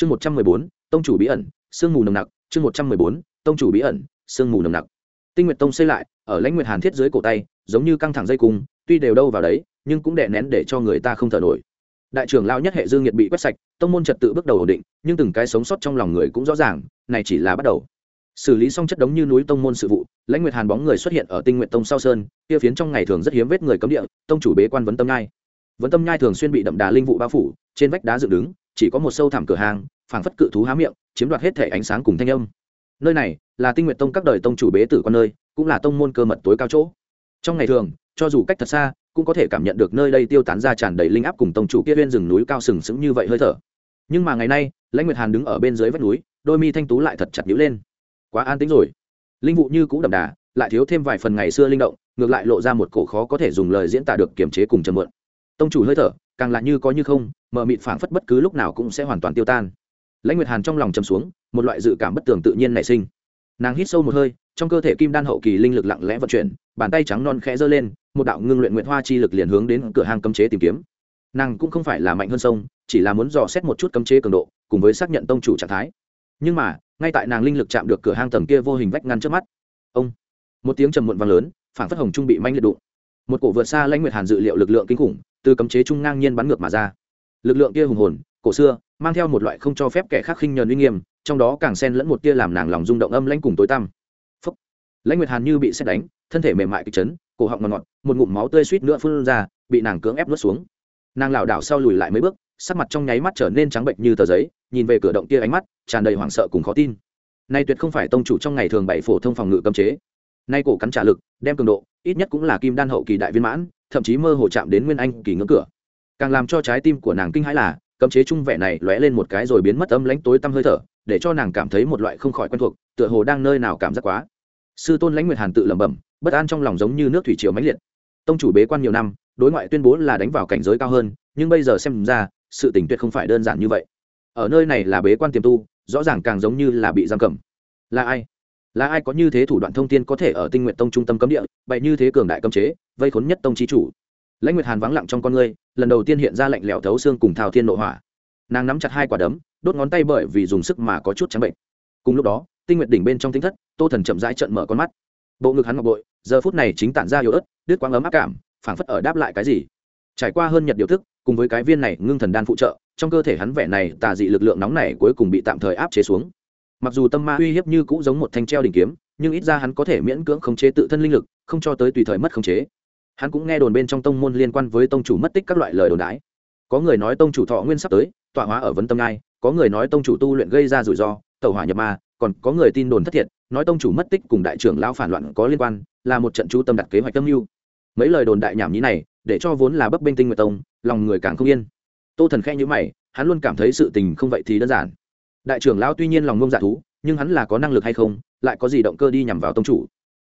chương một trăm mười bốn, tông chủ bí ẩn, sương mù nồng nặc. Chương một trăm mười bốn, tông chủ bí ẩn, sương mù nồng nặc. Tinh nguyệt tông xây lại, ở lãnh nguyệt hàn thiết dưới cổ tay, giống như căng thẳng dây cung, tuy đều đâu vào đấy, nhưng cũng đè nén để cho người ta không thở nổi. Đại trưởng lao nhất hệ dương nhiệt bị quét sạch, tông môn trật tự bước đầu ổn định, nhưng từng cái sống sót trong lòng người cũng rõ ràng, này chỉ là bắt đầu. Xử lý xong chất đống như núi tông môn sự vụ, lãnh nguyệt hàn bóng người xuất hiện ở tinh nguyện tông sau sơn, kia phiến trong ngày thường rất hiếm vết người cấm địa, tông chủ bế quan vấn tâm nhai. Vấn tâm nhai thường xuyên bị đậm đà linh vụ bao phủ, trên vách đá dựng đứng chỉ có một sâu thẳm cửa hàng, phảng phất cự thú há miệng, chiếm đoạt hết thể ánh sáng cùng thanh âm. Nơi này là tinh nguyện tông các đời tông chủ bế tử con nơi, cũng là tông môn cơ mật tối cao chỗ. Trong ngày thường, cho dù cách thật xa, cũng có thể cảm nhận được nơi đây tiêu tán ra tràn đầy linh áp cùng tông chủ kia bên rừng núi cao sừng sững như vậy hơi thở. Nhưng mà ngày nay, lãnh nguyệt hàn đứng ở bên dưới vách núi, đôi mi thanh tú lại thật chặt nhữ lên. Quá an tĩnh rồi. Linh vụ như cũ đậm đà, lại thiếu thêm vài phần ngày xưa linh động, ngược lại lộ ra một cổ khó có thể dùng lời diễn tả được kiềm chế cùng trầm mượn tông chủ hơi thở càng là như có như không, mờ mịt phảng phất bất cứ lúc nào cũng sẽ hoàn toàn tiêu tan. Lãnh nguyệt hàn trong lòng chầm xuống, một loại dự cảm bất tường tự nhiên nảy sinh. Nàng hít sâu một hơi, trong cơ thể kim đan hậu kỳ linh lực lặng lẽ vận chuyển, bàn tay trắng non khẽ giơ lên, một đạo ngưng luyện nguyện hoa chi lực liền hướng đến cửa hàng cấm chế tìm kiếm. Nàng cũng không phải là mạnh hơn sông, chỉ là muốn dò xét một chút cấm chế cường độ, cùng với xác nhận tông chủ trạng thái. Nhưng mà, ngay tại nàng linh lực chạm được cửa hang tầng kia vô hình vách ngăn trước mắt, ông, một tiếng trầm muộn vang lớn phản phất hồng trung bị manh liệt đụng. Một cổ vượt xa lãnh nguyệt hàn dự liệu lực lượng kinh khủng từ cấm chế trung ngang nhiên bắn ngược mà ra. Lực lượng kia hùng hồn, cổ xưa, mang theo một loại không cho phép kẻ khác khinh nhờn uy nghiêm, trong đó càng xen lẫn một tia làm nàng lòng rung động âm lãnh cùng tối tăm. Phúc lãnh nguyệt hàn như bị xét đánh, thân thể mềm mại kịch chấn, cổ họng ngọt ngọt, một ngụm máu tươi suýt nữa phun ra, bị nàng cưỡng ép nuốt xuống. Nàng lảo đảo sau lùi lại mấy bước, sắc mặt trong nháy mắt trở nên trắng bệnh như tờ giấy, nhìn về cửa động kia ánh mắt, tràn đầy hoảng sợ cùng khó tin. Nay tuyệt không phải tông chủ trong ngày thường bảy phổ thông phòng ngự cấm chế nay cổ cắn trả lực, đem cường độ, ít nhất cũng là kim đan hậu kỳ đại viên mãn, thậm chí mơ hồ chạm đến nguyên anh kỳ ngưỡng cửa. Càng làm cho trái tim của nàng kinh hãi là, cấm chế trung vẻ này lóe lên một cái rồi biến mất âm lãnh tối tăm hơi thở, để cho nàng cảm thấy một loại không khỏi quen thuộc, tựa hồ đang nơi nào cảm giác quá. Sư tôn lãnh nguyệt hàn tự lẩm bẩm, bất an trong lòng giống như nước thủy triều mãnh liệt. Tông chủ bế quan nhiều năm, đối ngoại tuyên bố là đánh vào cảnh giới cao hơn, nhưng bây giờ xem ra, sự tình tuyệt không phải đơn giản như vậy. Ở nơi này là bế quan tiềm tu, rõ ràng càng giống như là bị giam cầm. Là ai? Là ai có như thế thủ đoạn thông tin có thể ở tinh nguyện tông trung tâm cấm địa vậy như thế cường đại cấm chế, vây khốn nhất tông trí chủ. Lãnh nguyệt hàn vắng lặng trong con ngươi, lần đầu tiên hiện ra lạnh lẽo thấu xương cùng thao thiên nội hỏa. Nàng nắm chặt hai quả đấm, đốt ngón tay bởi vì dùng sức mà có chút trắng bệnh. Cùng lúc đó, tinh nguyện đỉnh bên trong tính thất, tô thần chậm rãi trận mở con mắt. Bộ ngực hắn ngọc bội, giờ phút này chính tản ra yếu ớt, đứt quang ấm áp cảm, phảng phất ở đáp lại cái gì. Trải qua hơn nhật điều thức, cùng với cái viên này ngưng thần đan phụ trợ, trong cơ thể hắn vẻ này tà dị lực lượng nóng này cuối cùng bị tạm thời áp chế xuống mặc dù tâm ma uy hiếp như cũ giống một thanh treo đỉnh kiếm, nhưng ít ra hắn có thể miễn cưỡng khống chế tự thân linh lực, không cho tới tùy thời mất khống chế. Hắn cũng nghe đồn bên trong tông môn liên quan với tông chủ mất tích các loại lời đồn đái có người nói tông chủ thọ nguyên sắp tới, tọa hóa ở vấn tâm ngai, có người nói tông chủ tu luyện gây ra rủi ro tàu hỏa nhập ma, còn có người tin đồn thất thiệt, nói tông chủ mất tích cùng đại trưởng lão phản loạn có liên quan, là một trận chú tâm đặt kế hoạch tâm mưu. Mấy lời đồn đại nhảm nhí này, để cho vốn là bấp bênh tinh nguyệt tông, lòng người càng không yên. Tô thần khe nhữ mày, hắn luôn cảm thấy sự tình không vậy thì đơn giản đại trưởng lão tuy nhiên lòng ngông dạ thú, nhưng hắn là có năng lực hay không, lại có gì động cơ đi nhằm vào tông chủ.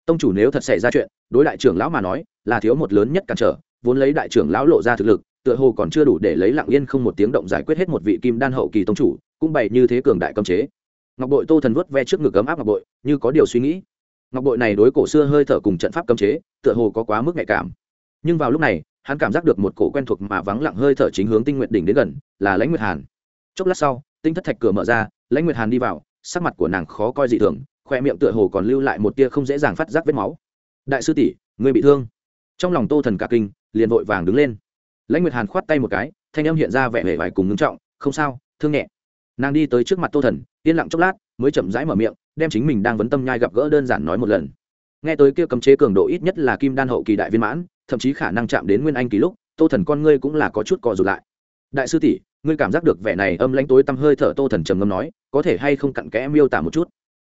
Tông chủ nếu thật xảy ra chuyện, đối đại trưởng lão mà nói, là thiếu một lớn nhất cản trở, vốn lấy đại trưởng lão lộ ra thực lực, tựa hồ còn chưa đủ để lấy lặng yên không một tiếng động giải quyết hết một vị kim đan hậu kỳ tông chủ, cũng bày như thế cường đại cấm chế. Ngọc bội tô thần vuốt ve trước ngực ấm áp ngọc bội, như có điều suy nghĩ. Ngọc bội này đối cổ xưa hơi thở cùng trận pháp cấm chế, tựa hồ có quá mức nhạy cảm. Nhưng vào lúc này, hắn cảm giác được một cổ quen thuộc mà vắng lặng hơi thở chính hướng tinh nguyện đỉnh đến gần, là lãnh nguyệt hàn. Chốc lát sau tinh thất thạch cửa mở ra, lãnh nguyệt hàn đi vào, sắc mặt của nàng khó coi dị thường, khoe miệng tựa hồ còn lưu lại một tia không dễ dàng phát giác vết máu. Đại sư tỷ người bị thương. Trong lòng tô thần cả kinh, liền vội vàng đứng lên. Lãnh nguyệt hàn khoát tay một cái, thanh âm hiện ra vẻ vẻ vải cùng ngưng trọng, không sao, thương nhẹ. Nàng đi tới trước mặt tô thần, yên lặng chốc lát, mới chậm rãi mở miệng, đem chính mình đang vấn tâm nhai gặp gỡ đơn giản nói một lần. Nghe tới kia cấm chế cường độ ít nhất là kim đan hậu kỳ đại viên mãn, thậm chí khả năng chạm đến nguyên anh kỳ lúc, tô thần con ngươi cũng là có chút cò rụt lại. Đại sư tỷ ngươi cảm giác được vẻ này âm lãnh tối tăm hơi thở tô thần trầm ngâm nói, có thể hay không cặn kẽ miêu tả một chút?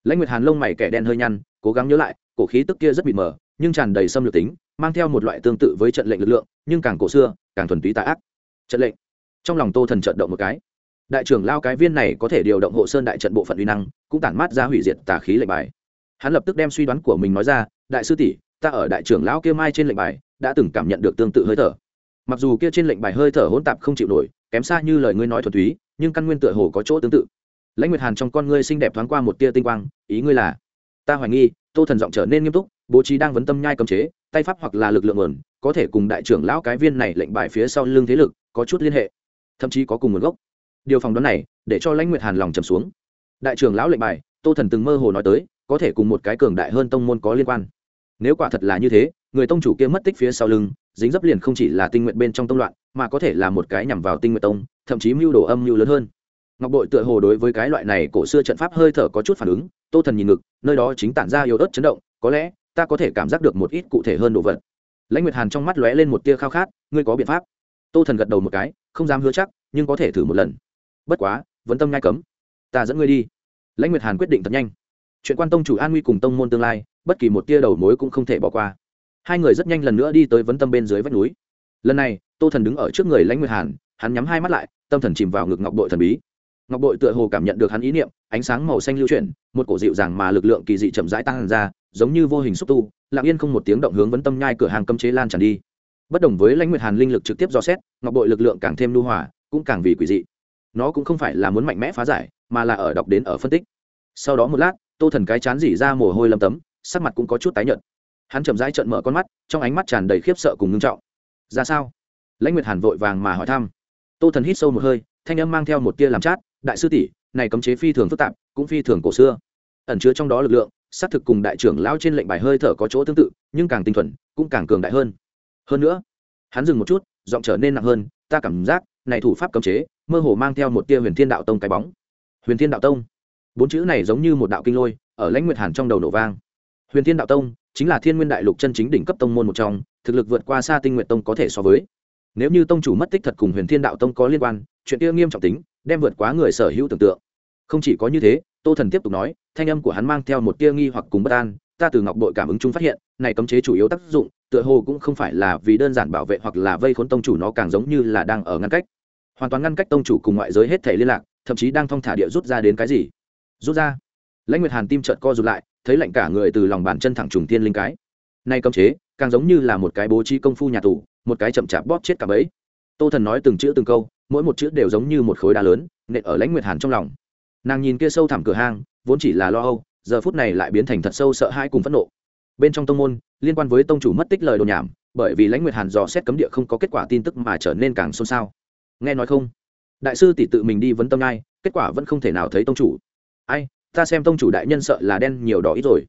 Lãnh nguyệt hàn lông mày kẻ đen hơi nhăn, cố gắng nhớ lại, cổ khí tức kia rất bị mờ, nhưng tràn đầy xâm lược tính, mang theo một loại tương tự với trận lệnh lực lượng, nhưng càng cổ xưa, càng thuần túy tà ác. Trận lệnh. Trong lòng tô thần trận động một cái. Đại trưởng lao cái viên này có thể điều động hộ sơn đại trận bộ phận uy năng, cũng tản mát ra hủy diệt tà khí lệnh bài. Hắn lập tức đem suy đoán của mình nói ra, đại sư tỷ, ta ở đại trưởng lão kia mai trên lệnh bài, đã từng cảm nhận được tương tự hơi thở mặc dù kia trên lệnh bài hơi thở hỗn tạp không chịu nổi, kém xa như lời ngươi nói thuần túy, nhưng căn nguyên tựa hồ có chỗ tương tự. Lãnh nguyệt hàn trong con ngươi xinh đẹp thoáng qua một tia tinh quang, ý ngươi là, ta hoài nghi, tô thần giọng trở nên nghiêm túc, bố trí đang vấn tâm nhai cầm chế, tay pháp hoặc là lực lượng ẩn có thể cùng đại trưởng lão cái viên này lệnh bài phía sau lưng thế lực, có chút liên hệ, thậm chí có cùng nguồn gốc. Điều phòng đoán này, để cho lãnh nguyệt hàn lòng trầm xuống. Đại trưởng lão lệnh bài, tô thần từng mơ hồ nói tới, có thể cùng một cái cường đại hơn tông môn có liên quan nếu quả thật là như thế, người tông chủ kia mất tích phía sau lưng, dính dấp liền không chỉ là tinh nguyện bên trong tông loạn, mà có thể là một cái nhằm vào tinh nguyện tông, thậm chí mưu đồ âm mưu lớn hơn. Ngọc bội tựa hồ đối với cái loại này cổ xưa trận pháp hơi thở có chút phản ứng, tô thần nhìn ngực, nơi đó chính tản ra yếu ớt chấn động, có lẽ ta có thể cảm giác được một ít cụ thể hơn đồ vật. Lãnh nguyệt hàn trong mắt lóe lên một tia khao khát, ngươi có biện pháp. Tô thần gật đầu một cái, không dám hứa chắc, nhưng có thể thử một lần. Bất quá, vẫn tâm ngai cấm. Ta dẫn ngươi đi. Lãnh nguyệt hàn quyết định thật nhanh. Chuyện quan tông chủ an nguy cùng tông môn tương lai bất kỳ một tia đầu mối cũng không thể bỏ qua. Hai người rất nhanh lần nữa đi tới vấn tâm bên dưới vách núi. Lần này, tô thần đứng ở trước người lãnh nguyệt hàn, hắn nhắm hai mắt lại, tâm thần chìm vào ngực ngọc bội thần bí. Ngọc bội tựa hồ cảm nhận được hắn ý niệm, ánh sáng màu xanh lưu chuyển, một cổ dịu dàng mà lực lượng kỳ dị chậm rãi tăng ra, giống như vô hình xúc tu, lặng yên không một tiếng động hướng vấn tâm nhai cửa hàng cấm chế lan tràn đi. Bất đồng với lãnh nguyệt hàn linh lực trực tiếp do xét, ngọc bội lực lượng càng thêm lưu hòa, cũng càng vì quỷ dị. Nó cũng không phải là muốn mạnh mẽ phá giải, mà là ở đọc đến ở phân tích. Sau đó một lát, tô thần cái chán dỉ ra mồ hôi lâm tấm sắc mặt cũng có chút tái nhợt. Hắn chậm rãi trợn mở con mắt, trong ánh mắt tràn đầy khiếp sợ cùng ngưng trọng. Ra sao? Lãnh nguyệt hàn vội vàng mà hỏi thăm. Tô thần hít sâu một hơi, thanh âm mang theo một tia làm chát, đại sư tỷ, này cấm chế phi thường phức tạp, cũng phi thường cổ xưa. Ẩn chứa trong đó lực lượng, xác thực cùng đại trưởng lão trên lệnh bài hơi thở có chỗ tương tự, nhưng càng tinh thuần, cũng càng cường đại hơn. Hơn nữa, hắn dừng một chút, giọng trở nên nặng hơn, ta cảm giác, này thủ pháp cấm chế, mơ hồ mang theo một tia huyền thiên đạo tông cái bóng. Huyền thiên đạo tông. Bốn chữ này giống như một đạo kinh lôi, ở lãnh nguyệt hàn trong đầu nổ vang huyền thiên đạo tông chính là thiên nguyên đại lục chân chính đỉnh cấp tông môn một trong, thực lực vượt qua xa tinh nguyện tông có thể so với. Nếu như tông chủ mất tích thật cùng huyền thiên đạo tông có liên quan, chuyện kia nghiêm trọng tính, đem vượt quá người sở hữu tưởng tượng. Không chỉ có như thế, tô thần tiếp tục nói, thanh âm của hắn mang theo một tia nghi hoặc cùng bất an, ta từ ngọc bội cảm ứng chung phát hiện, này cấm chế chủ yếu tác dụng, tựa hồ cũng không phải là vì đơn giản bảo vệ hoặc là vây khốn tông chủ nó càng giống như là đang ở ngăn cách. Hoàn toàn ngăn cách tông chủ cùng ngoại giới hết thể liên lạc, thậm chí đang thong thả địa rút ra đến cái gì. Rút ra. Lãnh nguyệt hàn tim trợt co rụt lại thấy lạnh cả người từ lòng bàn chân thẳng trùng tiên linh cái. Nay cấm chế, càng giống như là một cái bố trí công phu nhà tù, một cái chậm chạp bóp chết cả bấy tô thần nói từng chữ từng câu, mỗi một chữ đều giống như một khối đá lớn, nện ở lãnh nguyệt hàn trong lòng. Nàng nhìn kia sâu thẳm cửa hang, vốn chỉ là lo âu, giờ phút này lại biến thành thật sâu sợ hãi cùng phẫn nộ. Bên trong tông môn, liên quan với tông chủ mất tích lời đồn nhảm, bởi vì lãnh nguyệt hàn dò xét cấm địa không có kết quả tin tức mà trở nên càng xôn xao. Nghe nói không? Đại sư tỷ tự mình đi vấn tâm ngay kết quả vẫn không thể nào thấy tông chủ. Ai ta xem tông chủ đại nhân sợ là đen nhiều đỏ ít rồi.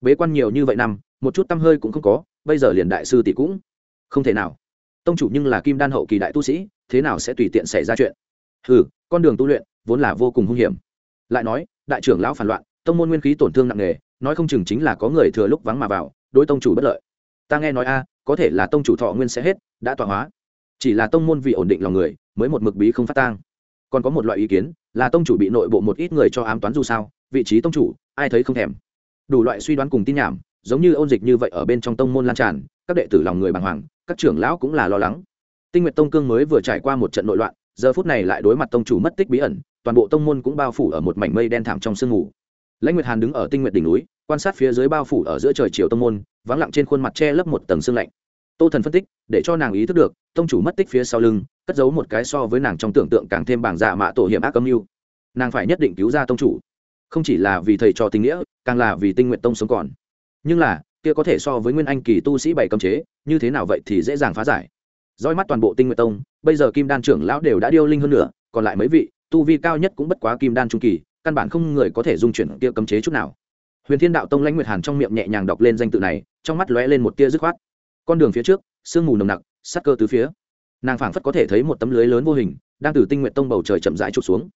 Bế quan nhiều như vậy năm, một chút tâm hơi cũng không có, bây giờ liền đại sư tỷ cũng không thể nào. Tông chủ nhưng là kim đan hậu kỳ đại tu sĩ, thế nào sẽ tùy tiện xảy ra chuyện? Ừ con đường tu luyện vốn là vô cùng hung hiểm. Lại nói, đại trưởng lão phản loạn, tông môn nguyên khí tổn thương nặng nề, nói không chừng chính là có người thừa lúc vắng mà vào, đối tông chủ bất lợi. Ta nghe nói a, có thể là tông chủ thọ nguyên sẽ hết, đã tọa hóa. Chỉ là tông môn vì ổn định lòng người, mới một mực bí không phát tang. Còn có một loại ý kiến, là tông chủ bị nội bộ một ít người cho ám toán dù sao vị trí tông chủ, ai thấy không thèm. Đủ loại suy đoán cùng tin nhảm, giống như ôn dịch như vậy ở bên trong tông môn lan tràn, các đệ tử lòng người bàng hoàng, các trưởng lão cũng là lo lắng. Tinh nguyệt tông cương mới vừa trải qua một trận nội loạn, giờ phút này lại đối mặt tông chủ mất tích bí ẩn, toàn bộ tông môn cũng bao phủ ở một mảnh mây đen thảm trong sương mù. Lãnh nguyệt hàn đứng ở tinh nguyệt đỉnh núi, quan sát phía dưới bao phủ ở giữa trời chiều tông môn, vắng lặng trên khuôn mặt che lấp một tầng sương lạnh. Tô thần phân tích, để cho nàng ý thức được, tông chủ mất tích phía sau lưng, cất giấu một cái so với nàng trong tưởng tượng càng thêm bảng dạ mạ tổ hiểm ác âm mưu. Nàng phải nhất định cứu ra tông chủ không chỉ là vì thầy trò tình nghĩa, càng là vì tinh nguyện tông sống còn. Nhưng là, kia có thể so với nguyên anh kỳ tu sĩ bảy cấm chế, như thế nào vậy thì dễ dàng phá giải. Roi mắt toàn bộ tinh nguyện tông, bây giờ kim đan trưởng lão đều đã điêu linh hơn nữa còn lại mấy vị, tu vi cao nhất cũng bất quá kim đan trung kỳ, căn bản không người có thể dung chuyển kia cấm chế chút nào. Huyền thiên đạo tông lãnh nguyệt hàn trong miệng nhẹ nhàng đọc lên danh tự này, trong mắt lóe lên một tia dứt khoát. Con đường phía trước, sương mù nồng nặc, sắc cơ tứ phía. Nàng phảng phất có thể thấy một tấm lưới lớn vô hình, đang từ tinh nguyện tông bầu trời chậm rãi trục xuống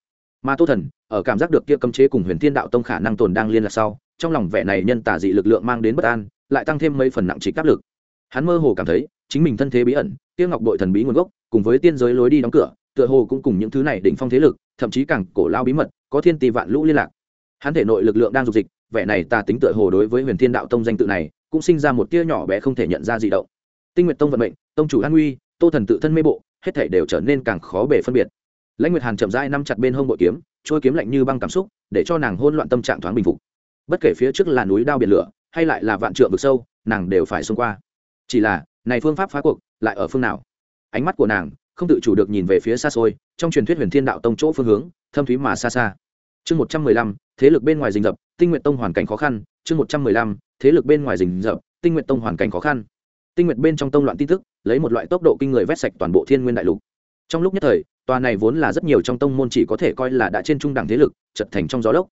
mà tô thần, ở cảm giác được kia cấm chế cùng huyền thiên đạo tông khả năng tồn đang liên lạc sau, trong lòng vẻ này nhân tả dị lực lượng mang đến bất an, lại tăng thêm mấy phần nặng trịch áp lực. Hắn mơ hồ cảm thấy, chính mình thân thế bí ẩn tiêu ngọc bội thần bí nguồn gốc, cùng với tiên giới lối đi đóng cửa, tựa hồ cũng cùng những thứ này đỉnh phong thế lực, thậm chí càng cổ lao bí mật, có thiên tỷ vạn lũ liên lạc. Hắn thể nội lực lượng đang dục dịch, vẻ này ta tính tựa hồ đối với huyền thiên đạo tông danh tự này, cũng sinh ra một tia nhỏ bé không thể nhận ra gì động. Tinh nguyện tông vận mệnh, tông chủ an nguy, tô thần tự thân mê bộ, hết thể đều trở nên càng khó bể phân biệt lãnh nguyệt hàn chậm rãi nắm chặt bên hông bội kiếm, trôi kiếm lạnh như băng cảm xúc, để cho nàng hôn loạn tâm trạng thoáng bình phục. Bất kể phía trước là núi đao biển lửa, hay lại là vạn trượng vực sâu, nàng đều phải xông qua. Chỉ là, này phương pháp phá cuộc, lại ở phương nào? Ánh mắt của nàng không tự chủ được nhìn về phía xa xôi, trong truyền thuyết huyền thiên đạo tông chỗ phương hướng, thâm thúy mà xa xa. Chương một trăm mười lăm, thế lực bên ngoài rình rập, tinh nguyện tông hoàn cảnh khó khăn. Chương một trăm mười lăm, thế lực bên ngoài rình rập, tinh nguyện tông hoàn cảnh khó khăn. Tinh nguyện bên trong tông loạn tin tức, lấy một loại tốc độ kinh người vét sạch toàn bộ thiên nguyên đại lục. Trong lúc nhất thời tòa này vốn là rất nhiều trong tông môn chỉ có thể coi là đã trên trung đẳng thế lực, chật thành trong gió lốc.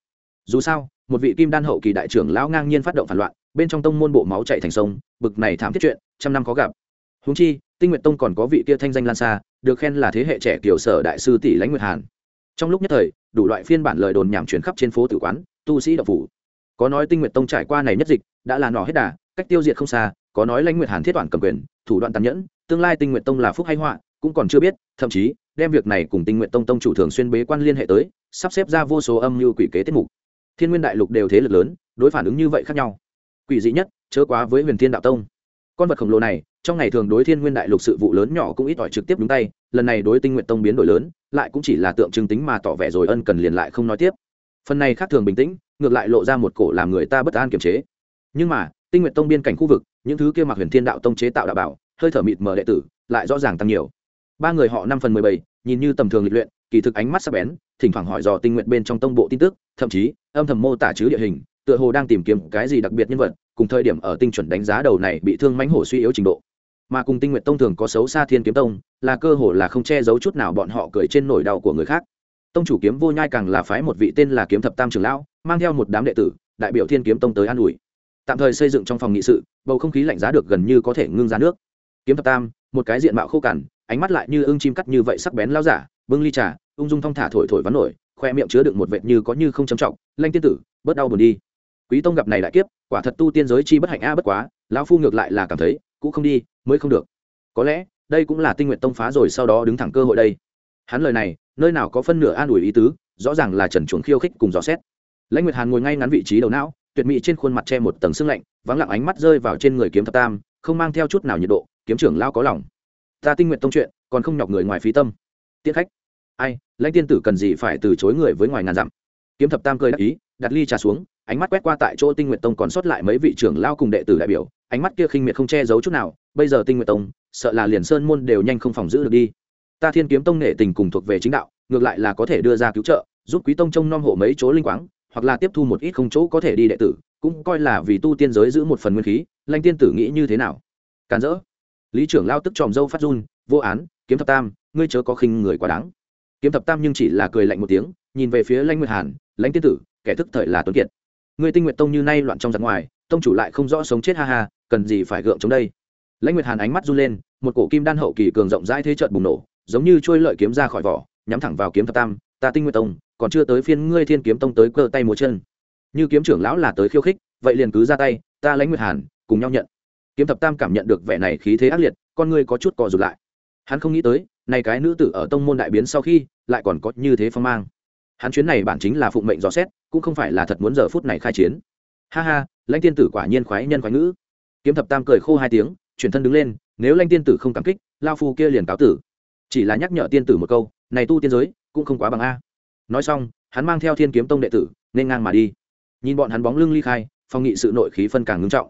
Dù sao, một vị kim đan hậu kỳ đại trưởng lão ngang nhiên phát động phản loạn, bên trong tông môn bộ máu chạy thành sông, bực này thảm thiết chuyện, trăm năm có gặp. Húng chi, tinh nguyện tông còn có vị kia thanh danh lan xa, được khen là thế hệ trẻ kiểu sở đại sư tỷ lãnh nguyệt hàn. Trong lúc nhất thời, đủ loại phiên bản lời đồn nhảm chuyển khắp trên phố tử quán, tu sĩ đậu phủ. Có nói tinh nguyện tông trải qua này nhất dịch, đã là nỏ hết đà, cách tiêu diệt không xa, có nói lãnh nguyệt hàn thiết đoạn cầm quyền, thủ đoạn tàn nhẫn, tương lai tinh nguyện tông là phúc hay họa, cũng còn chưa biết, thậm chí đem việc này cùng tinh nguyện tông tông chủ thường xuyên bế quan liên hệ tới, sắp xếp ra vô số âm mưu quỷ kế tiết mục. Thiên nguyên đại lục đều thế lực lớn, đối phản ứng như vậy khác nhau. Quỷ dị nhất, chớ quá với huyền thiên đạo tông. Con vật khổng lồ này, trong ngày thường đối thiên nguyên đại lục sự vụ lớn nhỏ cũng ít ỏi trực tiếp đúng tay, lần này đối tinh nguyện tông biến đổi lớn, lại cũng chỉ là tượng trưng tính mà tỏ vẻ rồi ân cần liền lại không nói tiếp. Phần này khác thường bình tĩnh, ngược lại lộ ra một cổ làm người ta bất an kiềm chế. Nhưng mà, tinh nguyện tông biên cảnh khu vực, những thứ kia mặc huyền thiên đạo tông chế tạo đạo bảo, hơi thở mịt mờ đệ tử, lại rõ ràng tăng nhiều ba người họ năm phần mười bảy, nhìn như tầm thường lịch luyện, kỳ thực ánh mắt sắc bén, thỉnh thoảng hỏi dò tinh nguyện bên trong tông bộ tin tức, thậm chí, âm thầm mô tả chứ địa hình, tựa hồ đang tìm kiếm cái gì đặc biệt nhân vật, cùng thời điểm ở tinh chuẩn đánh giá đầu này bị thương mãnh hổ suy yếu trình độ. Mà cùng tinh nguyện tông thường có xấu xa thiên kiếm tông, là cơ hồ là không che giấu chút nào bọn họ cười trên nỗi đau của người khác. Tông chủ kiếm vô nhai càng là phái một vị tên là kiếm thập tam trưởng lão, mang theo một đám đệ tử, đại biểu thiên kiếm tông tới an ủi. Tạm thời xây dựng trong phòng nghị sự, bầu không khí lạnh giá được gần như có thể ngưng ra nước. Kiếm thập tam, một cái diện mạo khô cằn ánh mắt lại như ưng chim cắt như vậy sắc bén lao giả bưng ly trà, ung dung thong thả thổi thổi vắn nổi, khoe miệng chứa đựng một vệt như có như không trầm trọng, lanh tiên tử, bớt đau buồn đi. Quý tông gặp này đại kiếp, quả thật tu tiên giới chi bất hạnh a bất quá, lão phu ngược lại là cảm thấy cũng không đi, mới không được. Có lẽ, đây cũng là tinh nguyện tông phá rồi sau đó đứng thẳng cơ hội đây. Hắn lời này, nơi nào có phân nửa an ủi ý tứ, rõ ràng là trần chuồng khiêu khích cùng dò xét. Lãnh nguyệt hàn ngồi ngay ngắn vị trí đầu não, tuyệt mỹ trên khuôn mặt che một tầng xương lạnh, vắng lặng ánh mắt rơi vào trên người kiếm thập tam, không mang theo chút nào nhiệt độ, kiếm trưởng lao có lòng ta tinh nguyện tông chuyện, còn không nhọc người ngoài phí tâm. Tiết khách. Ai, lãnh tiên tử cần gì phải từ chối người với ngoài ngàn dặm? Kiếm thập tam cười đắc ý, đặt ly trà xuống, ánh mắt quét qua tại chỗ tinh nguyện tông còn sót lại mấy vị trưởng lao cùng đệ tử đại biểu, ánh mắt kia khinh miệt không che giấu chút nào, bây giờ tinh nguyện tông, sợ là liền sơn môn đều nhanh không phòng giữ được đi. Ta thiên kiếm tông nể tình cùng thuộc về chính đạo, ngược lại là có thể đưa ra cứu trợ, giúp quý tông trông nom hộ mấy chỗ linh quáng, hoặc là tiếp thu một ít không chỗ có thể đi đệ tử, cũng coi là vì tu tiên giới giữ một phần nguyên khí lanh tiên tử nghĩ như thế nào? Càn rỡ lý trưởng lao tức tròm dâu phát run, vô án, kiếm thập tam, ngươi chớ có khinh người quá đáng. Kiếm thập tam nhưng chỉ là cười lạnh một tiếng, nhìn về phía lãnh nguyệt hàn, lãnh tiên tử, kẻ thức thời là tuấn kiệt. Ngươi tinh nguyện tông như nay loạn trong giặc ngoài, tông chủ lại không rõ sống chết ha ha, cần gì phải gượng chống đây? Lãnh nguyệt hàn ánh mắt run lên, một cổ kim đan hậu kỳ cường rộng rãi thế trợt bùng nổ, giống như trôi lợi kiếm ra khỏi vỏ, nhắm thẳng vào kiếm thập tam, ta tinh nguyện tông, còn chưa tới phiên ngươi thiên kiếm tông tới cơ tay múa chân. Như kiếm trưởng lão là tới khiêu khích, vậy liền cứ ra tay, ta lãnh nguyệt hàn, cùng nhau nhận kiếm thập tam cảm nhận được vẻ này khí thế ác liệt, con ngươi có chút cò rụt lại. Hắn không nghĩ tới, này cái nữ tử ở tông môn đại biến sau khi, lại còn có như thế phong mang. Hắn chuyến này bản chính là phụng mệnh dò xét, cũng không phải là thật muốn giờ phút này khai chiến. Ha ha, lãnh tiên tử quả nhiên khoái nhân khoái ngữ. Kiếm thập tam cười khô hai tiếng, chuyển thân đứng lên, nếu lãnh tiên tử không cảm kích, lao phu kia liền cáo tử. Chỉ là nhắc nhở tiên tử một câu, này tu tiên giới, cũng không quá bằng a. Nói xong, hắn mang theo thiên kiếm tông đệ tử, nên ngang mà đi. Nhìn bọn hắn bóng lưng ly khai phong nghị sự nội khí phân càng ngưng trọng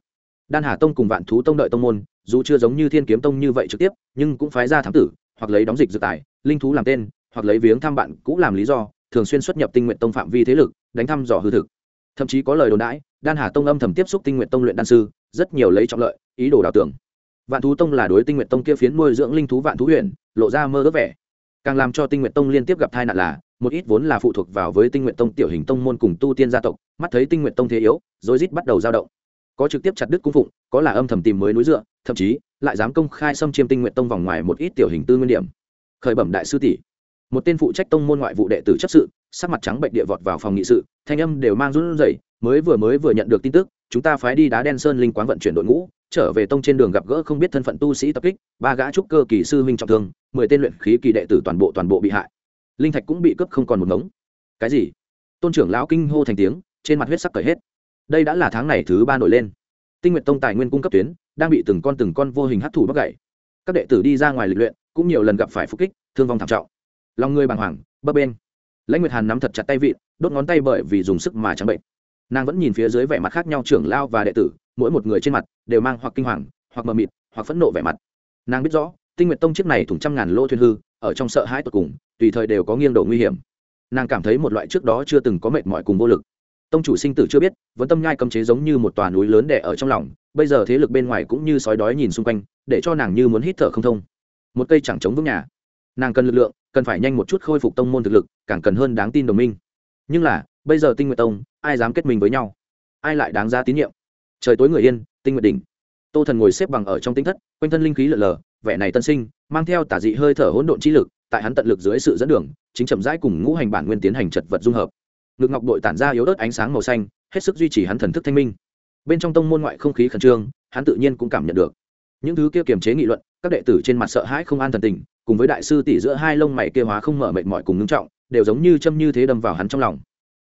đan hà tông cùng vạn thú tông đợi tông môn, dù chưa giống như thiên kiếm tông như vậy trực tiếp, nhưng cũng phái ra thám tử, hoặc lấy đóng dịch dự tài, linh thú làm tên, hoặc lấy viếng thăm bạn cũ làm lý do, thường xuyên xuất nhập tinh nguyện tông phạm vi thế lực, đánh thăm dò hư thực. Thậm chí có lời đồn đãi, đan hà tông âm thầm tiếp xúc tinh nguyện tông luyện đan sư, rất nhiều lấy trọng lợi, ý đồ đào tưởng. Vạn thú tông là đối tinh nguyện tông kia phiến nuôi dưỡng linh thú vạn thú huyền, lộ ra mơ ước vẻ. Càng làm cho tinh nguyện tông liên tiếp gặp tai nạn là, một ít vốn là phụ thuộc vào với tinh nguyện tông tiểu hình tông môn cùng tu tiên gia tộc, mắt thấy tinh nguyện tông thế yếu rồi rít bắt đầu dao động có trực tiếp chặt đứt cung phụng, có là âm thầm tìm mới núi dựa, thậm chí lại dám công khai xâm chiêm tinh nguyện tông vòng ngoài một ít tiểu hình tư nguyên điểm. Khởi bẩm đại sư tỷ. Một tên phụ trách tông môn ngoại vụ đệ tử chấp sự, sắc mặt trắng bệnh địa vọt vào phòng nghị sự, thanh âm đều mang run rẩy, mới vừa mới vừa nhận được tin tức, chúng ta phái đi đá đen sơn linh quán vận chuyển đội ngũ, trở về tông trên đường gặp gỡ không biết thân phận tu sĩ tập kích, ba gã trúc cơ kỳ sư huynh trọng thương, mười tên luyện khí kỳ đệ tử toàn bộ toàn bộ bị hại. Linh thạch cũng bị cướp không còn một ngống. Cái gì? Tôn trưởng lão kinh hô thành tiếng, trên mặt huyết sắc cởi hết đây đã là tháng này thứ ba nổi lên. Tinh nguyện tông tài nguyên cung cấp tuyến đang bị từng con từng con vô hình hấp thụ bắt gậy các đệ tử đi ra ngoài lịch luyện cũng nhiều lần gặp phải phục kích, thương vong thảm trọng. Lòng người bàng hoàng, bấp bên lãnh nguyệt hàn nắm thật chặt tay vịn, đốt ngón tay bởi vì dùng sức mà chẳng bệnh. Nàng vẫn nhìn phía dưới vẻ mặt khác nhau trưởng lao và đệ tử, mỗi một người trên mặt đều mang hoặc kinh hoàng, hoặc mờ mịt, hoặc phẫn nộ vẻ mặt. Nàng biết rõ, tinh nguyện tông chiếc này thủng trăm ngàn lô thuyền hư, ở trong sợ hãi tột cùng, tùy thời đều có nghiêng độ nguy hiểm. Nàng cảm thấy một loại trước đó chưa từng có mệt mỏi cùng vô lực tông chủ sinh tử chưa biết, vẫn tâm nhai cấm chế giống như một tòa núi lớn đẻ ở trong lòng, bây giờ thế lực bên ngoài cũng như sói đói nhìn xung quanh, để cho nàng như muốn hít thở không thông. Một cây chẳng chống vững nhà. Nàng cần lực lượng, cần phải nhanh một chút khôi phục tông môn thực lực, càng cần hơn đáng tin đồng minh. Nhưng là, bây giờ tinh nguyện tông, ai dám kết mình với nhau? Ai lại đáng ra tín nhiệm? Trời tối người yên, tinh nguyện đỉnh. Tô thần ngồi xếp bằng ở trong tinh thất, quanh thân linh khí lợn lờ, vẻ này tân sinh, mang theo tả dị hơi thở hỗn độn chi lực, tại hắn tận lực dưới sự dẫn đường, chính chậm rãi cùng ngũ hành bản nguyên tiến hành chật vật dung hợp ngực ngọc đội tản ra yếu ớt ánh sáng màu xanh, hết sức duy trì hắn thần thức thanh minh. Bên trong tông môn ngoại không khí khẩn trương, hắn tự nhiên cũng cảm nhận được. Những thứ kia kiềm chế nghị luận, các đệ tử trên mặt sợ hãi không an thần tình, cùng với đại sư tỷ giữa hai lông mày kia hóa không mở mệt mỏi cùng ngưng trọng, đều giống như châm như thế đâm vào hắn trong lòng.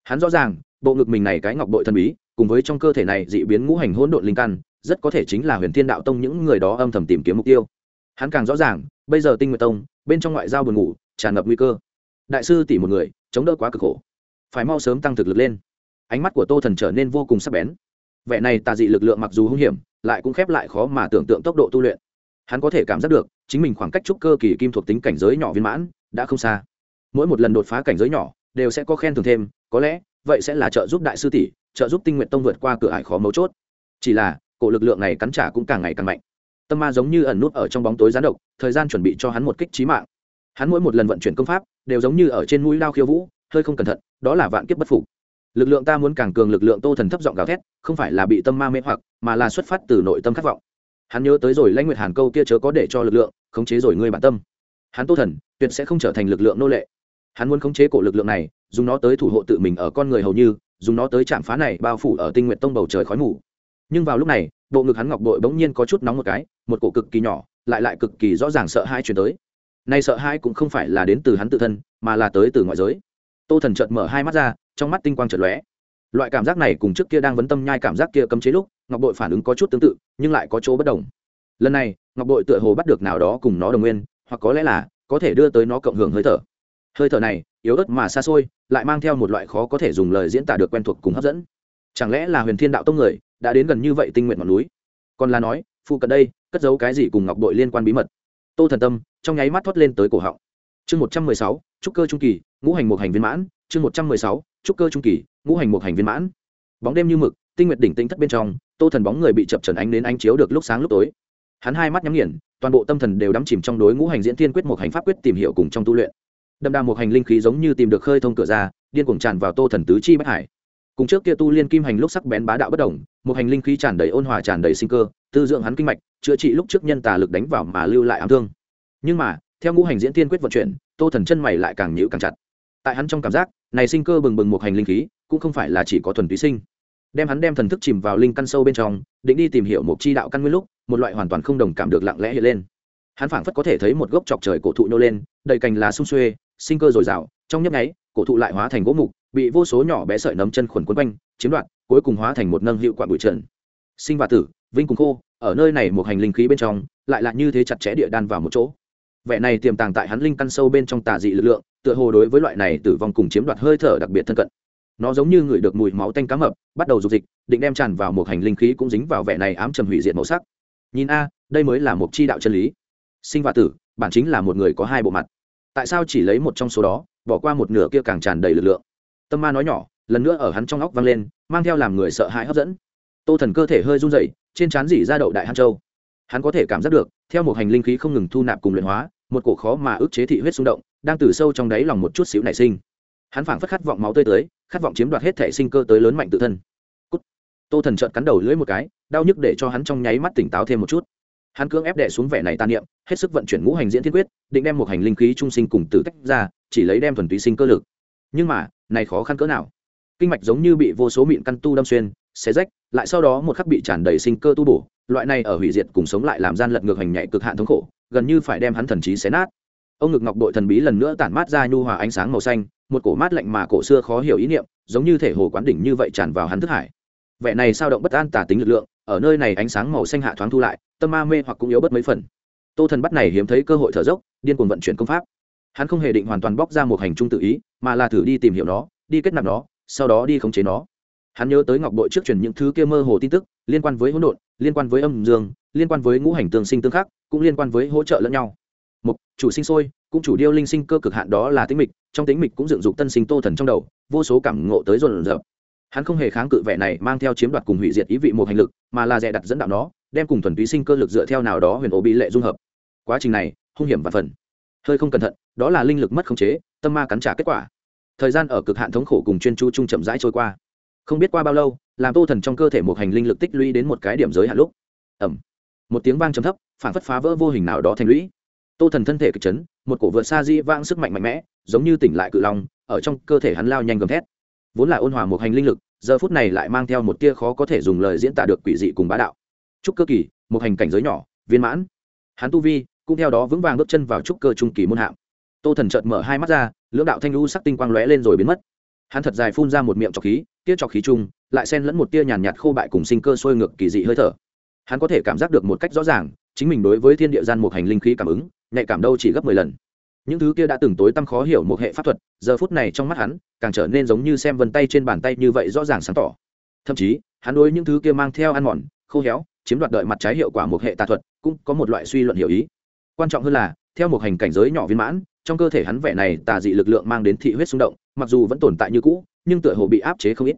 Hắn rõ ràng, bộ ngực mình này cái ngọc bội thần bí, cùng với trong cơ thể này dị biến ngũ hành hỗn độn linh căn, rất có thể chính là huyền thiên đạo tông những người đó âm thầm tìm kiếm mục tiêu. Hắn càng rõ ràng, bây giờ tinh nguyệt tông, bên trong ngoại giao buồn ngủ, tràn ngập nguy cơ. Đại sư tỷ một người, chống đỡ quá cực khổ phải mau sớm tăng thực lực lên. Ánh mắt của tô thần trở nên vô cùng sắc bén. Vẻ này tà dị lực lượng mặc dù hung hiểm, lại cũng khép lại khó mà tưởng tượng tốc độ tu luyện. Hắn có thể cảm giác được, chính mình khoảng cách trúc cơ kỳ kim thuộc tính cảnh giới nhỏ viên mãn, đã không xa. Mỗi một lần đột phá cảnh giới nhỏ, đều sẽ có khen thưởng thêm, có lẽ, vậy sẽ là trợ giúp đại sư tỷ, trợ giúp tinh nguyện tông vượt qua cửa ải khó mấu chốt. Chỉ là, cổ lực lượng này cắn trả cũng càng ngày càng mạnh. Tâm ma giống như ẩn nút ở trong bóng tối gián độc, thời gian chuẩn bị cho hắn một kích trí mạng. Hắn mỗi một lần vận chuyển công pháp, đều giống như ở trên mũi lao khiêu vũ hơi không cẩn thận, đó là vạn kiếp bất phục. Lực lượng ta muốn càng cường lực lượng tô thần thấp giọng gào thét, không phải là bị tâm ma mê hoặc, mà là xuất phát từ nội tâm khát vọng. Hắn nhớ tới rồi lãnh nguyệt hàn câu kia chớ có để cho lực lượng khống chế rồi ngươi bản tâm. Hắn tô thần, tuyệt sẽ không trở thành lực lượng nô lệ. Hắn muốn khống chế cổ lực lượng này, dùng nó tới thủ hộ tự mình ở con người hầu như, dùng nó tới chạm phá này bao phủ ở tinh nguyện tông bầu trời khói mù. Nhưng vào lúc này, bộ ngực hắn ngọc bội bỗng nhiên có chút nóng một cái, một cổ cực kỳ nhỏ, lại lại cực kỳ rõ ràng sợ hai chuyển tới. Nay sợ hai cũng không phải là đến từ hắn tự thân, mà là tới từ ngoại giới tô thần chợt mở hai mắt ra, trong mắt tinh quang chợt lóe. Loại cảm giác này cùng trước kia đang vấn tâm nhai cảm giác kia cấm chế lúc, ngọc bội phản ứng có chút tương tự, nhưng lại có chỗ bất đồng. Lần này, ngọc bội tựa hồ bắt được nào đó cùng nó đồng nguyên, hoặc có lẽ là, có thể đưa tới nó cộng hưởng hơi thở. Hơi thở này, yếu ớt mà xa xôi, lại mang theo một loại khó có thể dùng lời diễn tả được quen thuộc cùng hấp dẫn. Chẳng lẽ là huyền thiên đạo tông người, đã đến gần như vậy tinh nguyện ngọn núi? Còn là nói, phụ cận đây, cất giấu cái gì cùng ngọc bội liên quan bí mật? Tô thần tâm, trong nháy mắt thoát lên tới cổ họng chương một trăm mười sáu, trúc cơ trung kỳ, ngũ hành một hành viên mãn. Chương một trăm mười sáu, trúc cơ trung kỳ, ngũ hành một hành viên mãn. Bóng đêm như mực, tinh nguyệt đỉnh tinh thất bên trong, tô thần bóng người bị chập trần ánh đến ánh chiếu được lúc sáng lúc tối. Hắn hai mắt nhắm nghiền, toàn bộ tâm thần đều đắm chìm trong đối ngũ hành diễn thiên quyết một hành pháp quyết tìm hiểu cùng trong tu luyện. Đâm đà một hành linh khí giống như tìm được khơi thông cửa ra, điên cuồng tràn vào tô thần tứ chi bách hải. Cùng trước kia tu liên kim hành lúc sắc bén bá đạo bất đồng một hành linh khí tràn đầy ôn hòa tràn đầy sinh cơ, tư dưỡng hắn kinh mạch, chữa trị lúc trước nhân tà lực đánh vào mà lưu lại ám thương. Nhưng mà theo ngũ hành diễn tiên quyết vận chuyển, tô thần chân mày lại càng nhữ càng chặt. Tại hắn trong cảm giác, này sinh cơ bừng bừng một hành linh khí, cũng không phải là chỉ có thuần túy sinh. Đem hắn đem thần thức chìm vào linh căn sâu bên trong, định đi tìm hiểu một chi đạo căn nguyên lúc, một loại hoàn toàn không đồng cảm được lặng lẽ hiện lên. Hắn phảng phất có thể thấy một gốc chọc trời cổ thụ nô lên, đầy cành lá sung xuê, sinh cơ dồi dào, trong nhấp nháy, cổ thụ lại hóa thành gỗ mục, bị vô số nhỏ bé sợi nấm chân khuẩn quấn quanh, chiếm đoạt, cuối cùng hóa thành một nâng hiệu quả bụi trần. Sinh và tử, vinh cùng khô, ở nơi này một hành linh khí bên trong, lại là như thế chặt chẽ địa đan vào một chỗ vẻ này tiềm tàng tại hắn linh căn sâu bên trong tà dị lực lượng, tựa hồ đối với loại này tử vong cùng chiếm đoạt hơi thở đặc biệt thân cận. Nó giống như người được mùi máu tanh cá mập, bắt đầu dục dịch, định đem tràn vào một hành linh khí cũng dính vào vẻ này ám trầm hủy diệt màu sắc. Nhìn a, đây mới là một chi đạo chân lý. Sinh và tử, bản chính là một người có hai bộ mặt. Tại sao chỉ lấy một trong số đó, bỏ qua một nửa kia càng tràn đầy lực lượng? Tâm ma nói nhỏ, lần nữa ở hắn trong óc vang lên, mang theo làm người sợ hãi hấp dẫn. Tô thần cơ thể hơi run rẩy, trên trán dỉ ra đậu đại hàn châu hắn có thể cảm giác được, theo một hành linh khí không ngừng thu nạp cùng luyện hóa, một cổ khó mà ức chế thị huyết xung động, đang từ sâu trong đáy lòng một chút xíu nảy sinh. Hắn phảng phất khát vọng máu tươi tới, khát vọng chiếm đoạt hết thể sinh cơ tới lớn mạnh tự thân. Cút. tô thần trợn cắn đầu lưỡi một cái, đau nhức để cho hắn trong nháy mắt tỉnh táo thêm một chút. Hắn cưỡng ép đẻ xuống vẻ này tàn niệm, hết sức vận chuyển ngũ hành diễn thiên quyết, định đem một hành linh khí trung sinh cùng tử tách ra, chỉ lấy đem thuần túy sinh cơ lực. Nhưng mà, này khó khăn cỡ nào? Kinh mạch giống như bị vô số mịn căn tu đâm xuyên, xé rách, lại sau đó một khắc bị tràn đầy sinh cơ tu bổ loại này ở hủy diệt cùng sống lại làm gian lật ngược hành nhạy cực hạn thống khổ, gần như phải đem hắn thần trí xé nát. Ông ngực ngọc đội thần bí lần nữa tản mát ra nhu hòa ánh sáng màu xanh, một cổ mát lạnh mà cổ xưa khó hiểu ý niệm, giống như thể hồ quán đỉnh như vậy tràn vào hắn thức hải. Vẻ này sao động bất an tả tính lực lượng, ở nơi này ánh sáng màu xanh hạ thoáng thu lại, tâm ma mê hoặc cũng yếu bớt mấy phần. Tô thần bắt này hiếm thấy cơ hội thở dốc, điên cuồng vận chuyển công pháp. Hắn không hề định hoàn toàn bóc ra một hành trung tự ý, mà là thử đi tìm hiểu nó, đi kết nạp nó, sau đó đi khống chế nó. Hắn nhớ tới ngọc bội trước truyền những thứ kia mơ hồ tin tức, liên quan với hỗn độn liên quan với âm dương, liên quan với ngũ hành tương sinh tương khắc, cũng liên quan với hỗ trợ lẫn nhau. Một chủ sinh sôi, cũng chủ điêu linh sinh cơ cực hạn đó là tính mịch, trong tính mịch cũng dựng dục tân sinh tô thần trong đầu, vô số cảm ngộ tới dồn dập. Hắn không hề kháng cự vẻ này mang theo chiếm đoạt cùng hủy diệt ý vị một hành lực, mà là dè đặt dẫn đạo nó, đem cùng thuần túy sinh cơ lực dựa theo nào đó huyền ố bị lệ dung hợp. Quá trình này, hung hiểm và phần. Hơi không cẩn thận, đó là linh lực mất khống chế, tâm ma cắn trả kết quả. Thời gian ở cực hạn thống khổ cùng chuyên chú chung chậm rãi trôi qua. Không biết qua bao lâu làm tô thần trong cơ thể một hành linh lực tích lũy đến một cái điểm giới hạn lúc. Ẩm một tiếng vang trầm thấp, phản phất phá vỡ vô hình nào đó thành lũy. Tô thần thân thể kịch chấn, một cổ vượt xa di vang sức mạnh mạnh mẽ, giống như tỉnh lại cự long, ở trong cơ thể hắn lao nhanh gầm thét. Vốn là ôn hòa một hành linh lực, giờ phút này lại mang theo một tia khó có thể dùng lời diễn tả được quỷ dị cùng bá đạo. Trúc cơ kỳ, một hành cảnh giới nhỏ, viên mãn. Hắn tu vi, cũng theo đó vững vàng bước chân vào trúc cơ trung kỳ môn hạng. Tô thần chợt mở hai mắt ra, lưỡng đạo thanh lưu sắc tinh quang lóe lên rồi biến mất. Hắn thật dài phun ra một miệng trọc khí, tia trọc khí chung lại xen lẫn một tia nhàn nhạt khô bại cùng sinh cơ sôi ngược kỳ dị hơi thở. Hắn có thể cảm giác được một cách rõ ràng, chính mình đối với thiên địa gian một hành linh khí cảm ứng, nhạy cảm đâu chỉ gấp mười lần. Những thứ kia đã từng tối tăm khó hiểu một hệ pháp thuật, giờ phút này trong mắt hắn, càng trở nên giống như xem vân tay trên bàn tay như vậy rõ ràng sáng tỏ. Thậm chí, hắn đối những thứ kia mang theo ăn mòn, khô héo, chiếm đoạt đợi mặt trái hiệu quả một hệ tà thuật, cũng có một loại suy luận hiểu ý. Quan trọng hơn là, theo một hành cảnh giới nhỏ viên mãn, trong cơ thể hắn vẻ này tà dị lực lượng mang đến thị huyết xung động, mặc dù vẫn tồn tại như cũ, nhưng tựa hồ bị áp chế không ít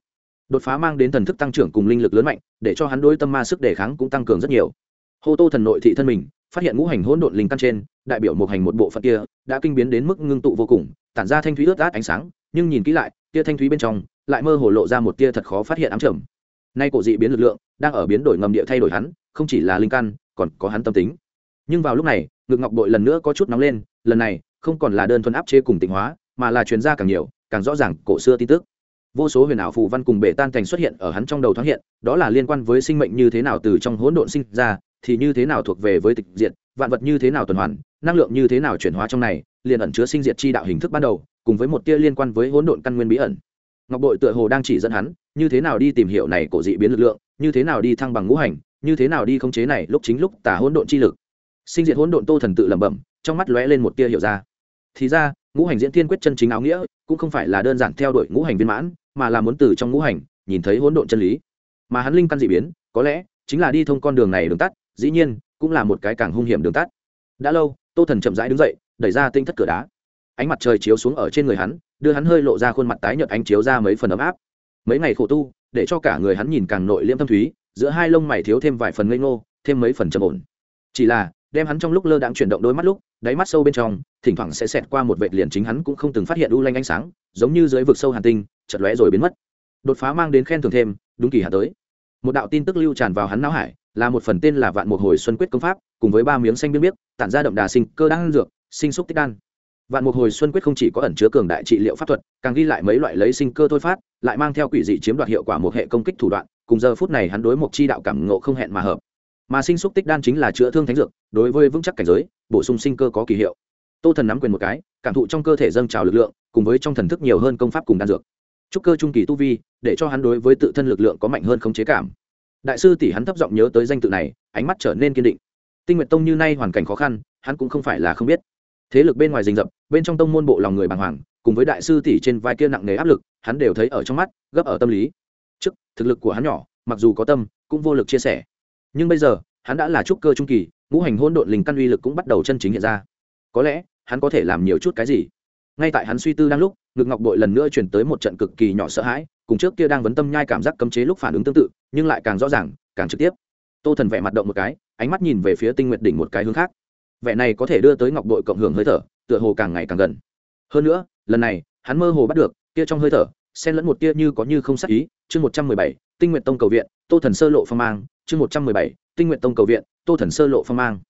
đột phá mang đến thần thức tăng trưởng cùng linh lực lớn mạnh, để cho hắn đối tâm ma sức đề kháng cũng tăng cường rất nhiều. Hô tô thần nội thị thân mình, phát hiện ngũ hành hỗn độn linh căn trên, đại biểu một hành một bộ phận kia, đã kinh biến đến mức ngưng tụ vô cùng, tản ra thanh thúy ướt át ánh sáng, nhưng nhìn kỹ lại, tia thanh thúy bên trong, lại mơ hồ lộ ra một tia thật khó phát hiện ám trầm. Nay cổ dị biến lực lượng, đang ở biến đổi ngầm địa thay đổi hắn, không chỉ là linh căn, còn có hắn tâm tính. Nhưng vào lúc này, ngực ngọc bội lần nữa có chút nóng lên, lần này, không còn là đơn thuần áp chế cùng tịnh hóa, mà là truyền ra càng nhiều, càng rõ ràng cổ xưa tin tức vô số huyền ảo phù văn cùng bể tan thành xuất hiện ở hắn trong đầu thoáng hiện, đó là liên quan với sinh mệnh như thế nào từ trong hỗn độn sinh ra, thì như thế nào thuộc về với tịch diệt, vạn vật như thế nào tuần hoàn, năng lượng như thế nào chuyển hóa trong này, liền ẩn chứa sinh diệt chi đạo hình thức ban đầu, cùng với một tia liên quan với hỗn độn căn nguyên bí ẩn. Ngọc bội tựa hồ đang chỉ dẫn hắn, như thế nào đi tìm hiểu này cổ dị biến lực lượng, như thế nào đi thăng bằng ngũ hành, như thế nào đi khống chế này lúc chính lúc tả hỗn độn chi lực. Sinh diệt hỗn độn tô thần tự lẩm bẩm, trong mắt lóe lên một tia hiểu ra. Thì ra, ngũ hành diễn thiên quyết chân chính áo nghĩa, cũng không phải là đơn giản theo đuổi ngũ hành viên mãn mà là muốn từ trong ngũ hành nhìn thấy hỗn độn chân lý. Mà hắn linh căn dị biến, có lẽ chính là đi thông con đường này đường tắt, dĩ nhiên cũng là một cái càng hung hiểm đường tắt. Đã lâu, tô thần chậm rãi đứng dậy, đẩy ra tinh thất cửa đá. Ánh mặt trời chiếu xuống ở trên người hắn, đưa hắn hơi lộ ra khuôn mặt tái nhợt ánh chiếu ra mấy phần ấm áp. Mấy ngày khổ tu, để cho cả người hắn nhìn càng nội liêm thâm thúy, giữa hai lông mày thiếu thêm vài phần ngây ngô, thêm mấy phần trầm ổn. Chỉ là, đem hắn trong lúc lơ đãng chuyển động đôi mắt lúc đáy mắt sâu bên trong, thỉnh thoảng sẽ xẹt qua một vệt liền chính hắn cũng không từng phát hiện u lanh ánh sáng, giống như dưới vực sâu hàn tinh chật lóe rồi biến mất. Đột phá mang đến khen thưởng thêm, đúng kỳ hạ tới. Một đạo tin tức lưu tràn vào hắn não hải, là một phần tên là vạn một hồi xuân quyết công pháp, cùng với ba miếng xanh biên biết tản ra đậm đà sinh cơ đan dược, sinh xúc tích đan. Vạn một hồi xuân quyết không chỉ có ẩn chứa cường đại trị liệu pháp thuật, càng ghi lại mấy loại lấy sinh cơ thôi phát, lại mang theo quỷ dị chiếm đoạt hiệu quả một hệ công kích thủ đoạn, cùng giờ phút này hắn đối một chi đạo cảm ngộ không hẹn mà hợp mà sinh xúc tích đan chính là chữa thương thánh dược, đối với vững chắc cảnh giới, bổ sung sinh cơ có kỳ hiệu. Tô thần nắm quyền một cái, cảm thụ trong cơ thể dâng trào lực lượng, cùng với trong thần thức nhiều hơn công pháp cùng đan dược. Trúc cơ trung kỳ tu vi, để cho hắn đối với tự thân lực lượng có mạnh hơn không chế cảm. Đại sư tỷ hắn thấp giọng nhớ tới danh tự này, ánh mắt trở nên kiên định. Tinh nguyện tông như nay hoàn cảnh khó khăn, hắn cũng không phải là không biết. Thế lực bên ngoài rình rập, bên trong tông môn bộ lòng người bàng hoàng, cùng với đại sư tỷ trên vai kia nặng nề áp lực, hắn đều thấy ở trong mắt, gấp ở tâm lý. Trước, thực lực của hắn nhỏ, mặc dù có tâm, cũng vô lực chia sẻ nhưng bây giờ, hắn đã là trúc cơ trung kỳ, ngũ hành hôn độn linh căn uy lực cũng bắt đầu chân chính hiện ra. Có lẽ, hắn có thể làm nhiều chút cái gì. Ngay tại hắn suy tư đang lúc, ngực ngọc bội lần nữa chuyển tới một trận cực kỳ nhỏ sợ hãi, cùng trước kia đang vấn tâm nhai cảm giác cấm chế lúc phản ứng tương tự, nhưng lại càng rõ ràng, càng trực tiếp. Tô thần vẽ mặt động một cái, ánh mắt nhìn về phía tinh nguyện đỉnh một cái hướng khác. Vẻ này có thể đưa tới ngọc bội cộng hưởng hơi thở, tựa hồ càng ngày càng gần. Hơn nữa, lần này, hắn mơ hồ bắt được, kia trong hơi thở, xen lẫn một tia như có như không sắc ý. Chương một trăm mười bảy, tinh nguyện tông cầu viện, tô thần sơ lộ phong mang chương một trăm mười bảy, tinh nguyện tông cầu viện, tô thần sơ lộ phong mang.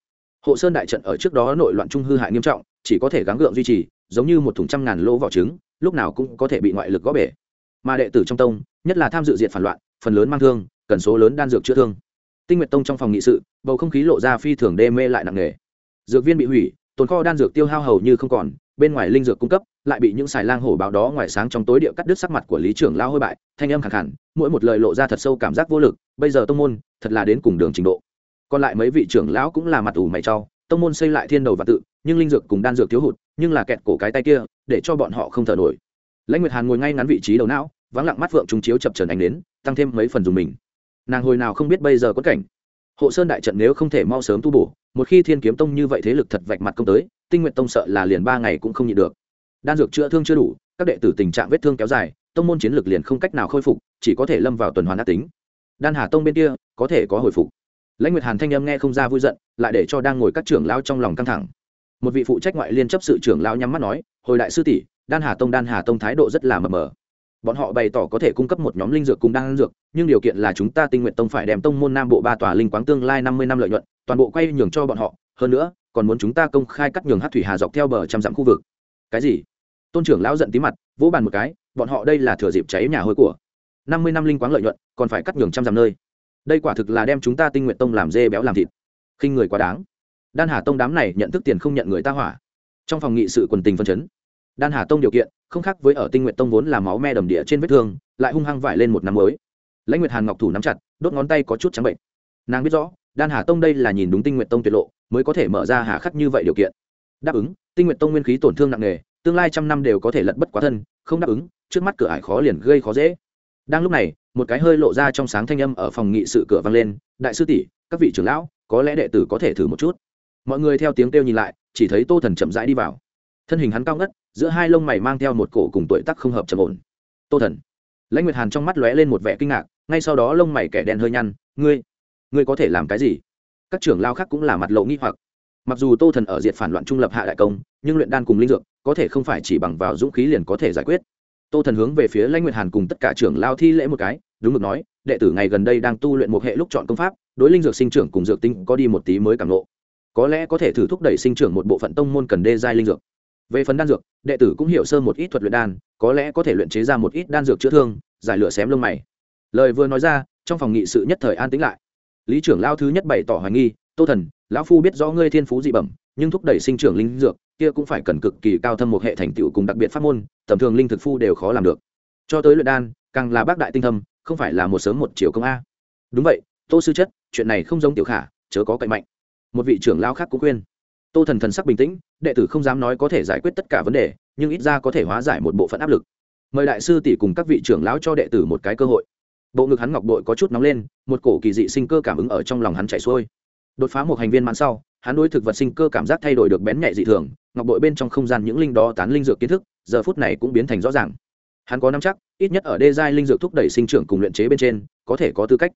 Hộ sơn đại trận ở trước đó nội loạn trung hư hại nghiêm trọng, chỉ có thể gắng gượng duy trì, giống như một thùng trăm ngàn lỗ vỏ trứng, lúc nào cũng có thể bị ngoại lực gõ bể. Mà đệ tử trong tông, nhất là tham dự diện phản loạn, phần lớn mang thương, cần số lớn đan dược chữa thương. Tinh nguyện tông trong phòng nghị sự, bầu không khí lộ ra phi thường đê mê lại nặng nề. Dược viên bị hủy, tồn kho đan dược tiêu hao hầu như không còn bên ngoài linh dược cung cấp, lại bị những xài lang hổ báo đó ngoài sáng trong tối địa cắt đứt sắc mặt của lý trưởng lao hôi bại, thanh âm khẳng hẳn mỗi một lời lộ ra thật sâu cảm giác vô lực, bây giờ tông môn, thật là đến cùng đường trình độ. Còn lại mấy vị trưởng lão cũng là mặt ủ mày trao tông môn xây lại thiên đầu và tự, nhưng linh dược cùng đan dược thiếu hụt, nhưng là kẹt cổ cái tay kia, để cho bọn họ không thở nổi. Lãnh nguyệt hàn ngồi ngay ngắn vị trí đầu não, vắng lặng mắt vượng trung chiếu chập trần ánh đến tăng thêm mấy phần dùng mình. Nàng hồi nào không biết bây giờ có cảnh. Hộ sơn đại trận nếu không thể mau sớm tu bổ, một khi thiên kiếm tông như vậy thế lực thật vạch mặt công tới tinh nguyện tông sợ là liền ba ngày cũng không nhịn được. Đan dược chữa thương chưa đủ, các đệ tử tình trạng vết thương kéo dài, tông môn chiến lược liền không cách nào khôi phục, chỉ có thể lâm vào tuần hoàn ác tính. Đan hà tông bên kia, có thể có hồi phục. Lãnh nguyệt hàn thanh âm nghe không ra vui giận, lại để cho đang ngồi các trưởng lao trong lòng căng thẳng. Một vị phụ trách ngoại liên chấp sự trưởng lao nhắm mắt nói, hồi đại sư tỷ, đan hà tông, đan hà tông thái độ rất là mờ mờ. Bọn họ bày tỏ có thể cung cấp một nhóm linh dược cùng đan dược, nhưng điều kiện là chúng ta tinh nguyện tông phải đem tông môn nam bộ ba tòa linh quáng tương lai năm mươi năm lợi nhuận, toàn bộ quay nhường cho bọn họ. Hơn nữa còn muốn chúng ta công khai cắt nhường hát thủy hà dọc theo bờ trăm dặm khu vực. Cái gì? Tôn trưởng lão giận tí mặt, vỗ bàn một cái, bọn họ đây là thừa dịp cháy nhà hôi của. Năm mươi năm linh quáng lợi nhuận, còn phải cắt nhường trăm dặm nơi. Đây quả thực là đem chúng ta tinh nguyện tông làm dê béo làm thịt. Khinh người quá đáng. Đan hà tông đám này nhận thức tiền không nhận người ta hỏa. Trong phòng nghị sự quần tình phân chấn. Đan hà tông điều kiện, không khác với ở tinh nguyện tông vốn là máu me đầm địa trên vết thương, lại hung hăng vải lên một năm mới. Lãnh nguyệt hàn ngọc thủ nắm chặt, đốt ngón tay có chút trắng bệnh. Nàng biết rõ đan hà tông đây là nhìn đúng tinh nguyện tông tuyệt lộ, mới có thể mở ra hà khắc như vậy điều kiện. Đáp ứng, tinh nguyện tông nguyên khí tổn thương nặng nề, tương lai trăm năm đều có thể lật bất quá thân, không đáp ứng, trước mắt cửa ải khó liền gây khó dễ. Đang lúc này, một cái hơi lộ ra trong sáng thanh âm ở phòng nghị sự cửa vang lên, đại sư tỷ, các vị trưởng lão, có lẽ đệ tử có thể thử một chút. Mọi người theo tiếng kêu nhìn lại, chỉ thấy tô thần chậm rãi đi vào. Thân hình hắn cao ngất, giữa hai lông mày mang theo một cổ cùng tuổi tắc không hợp trầm ổn. Tô thần. Lãnh nguyệt hàn trong mắt lóe lên một vẻ kinh ngạc, ngay sau đó lông mày kẻ đen hơi nhăn, ngươi ngươi có thể làm cái gì? Các trưởng lao khác cũng là mặt lộ nghi hoặc. Mặc dù tô thần ở diện phản loạn trung lập hạ đại công, nhưng luyện đan cùng linh dược có thể không phải chỉ bằng vào dũng khí liền có thể giải quyết. Tô thần hướng về phía lãnh nguyệt hàn cùng tất cả trưởng lao thi lễ một cái, đúng được nói, đệ tử ngày gần đây đang tu luyện một hệ lúc chọn công pháp, đối linh dược sinh trưởng cùng dược tinh có đi một tí mới cảm lộ có lẽ có thể thử thúc đẩy sinh trưởng một bộ phận tông môn cần đê giai linh dược. Về phần đan dược, đệ tử cũng hiểu sơ một ít thuật luyện đan, có lẽ có thể luyện chế ra một ít đan dược chữa thương, giải lửa xém lông mày. Lời vừa nói ra, trong phòng nghị sự nhất thời an tĩnh lại lý trưởng lao thứ nhất bày tỏ hoài nghi, tô thần, lão phu biết rõ ngươi thiên phú dị bẩm, nhưng thúc đẩy sinh trưởng linh dược, kia cũng phải cần cực kỳ cao thâm một hệ thành tựu cùng đặc biệt pháp môn, tầm thường linh thực phu đều khó làm được. Cho tới luyện đan, càng là bác đại tinh thâm, không phải là một sớm một chiều công a. Đúng vậy, tô sư chất, chuyện này không giống tiểu khả, chớ có cậy mạnh. Một vị trưởng lao khác cũng khuyên. Tô thần thần sắc bình tĩnh, đệ tử không dám nói có thể giải quyết tất cả vấn đề, nhưng ít ra có thể hóa giải một bộ phận áp lực. Mời đại sư tỷ cùng các vị trưởng lão cho đệ tử một cái cơ hội bộ ngực hắn ngọc bội có chút nóng lên, một cổ kỳ dị sinh cơ cảm ứng ở trong lòng hắn chảy xuôi. Đột phá một hành viên mãn sau, hắn đối thực vật sinh cơ cảm giác thay đổi được bén nhạy dị thường, ngọc bội bên trong không gian những linh đó tán linh dược kiến thức, giờ phút này cũng biến thành rõ ràng. Hắn có năm chắc, ít nhất ở đê giai linh dược thúc đẩy sinh trưởng cùng luyện chế bên trên, có thể có tư cách.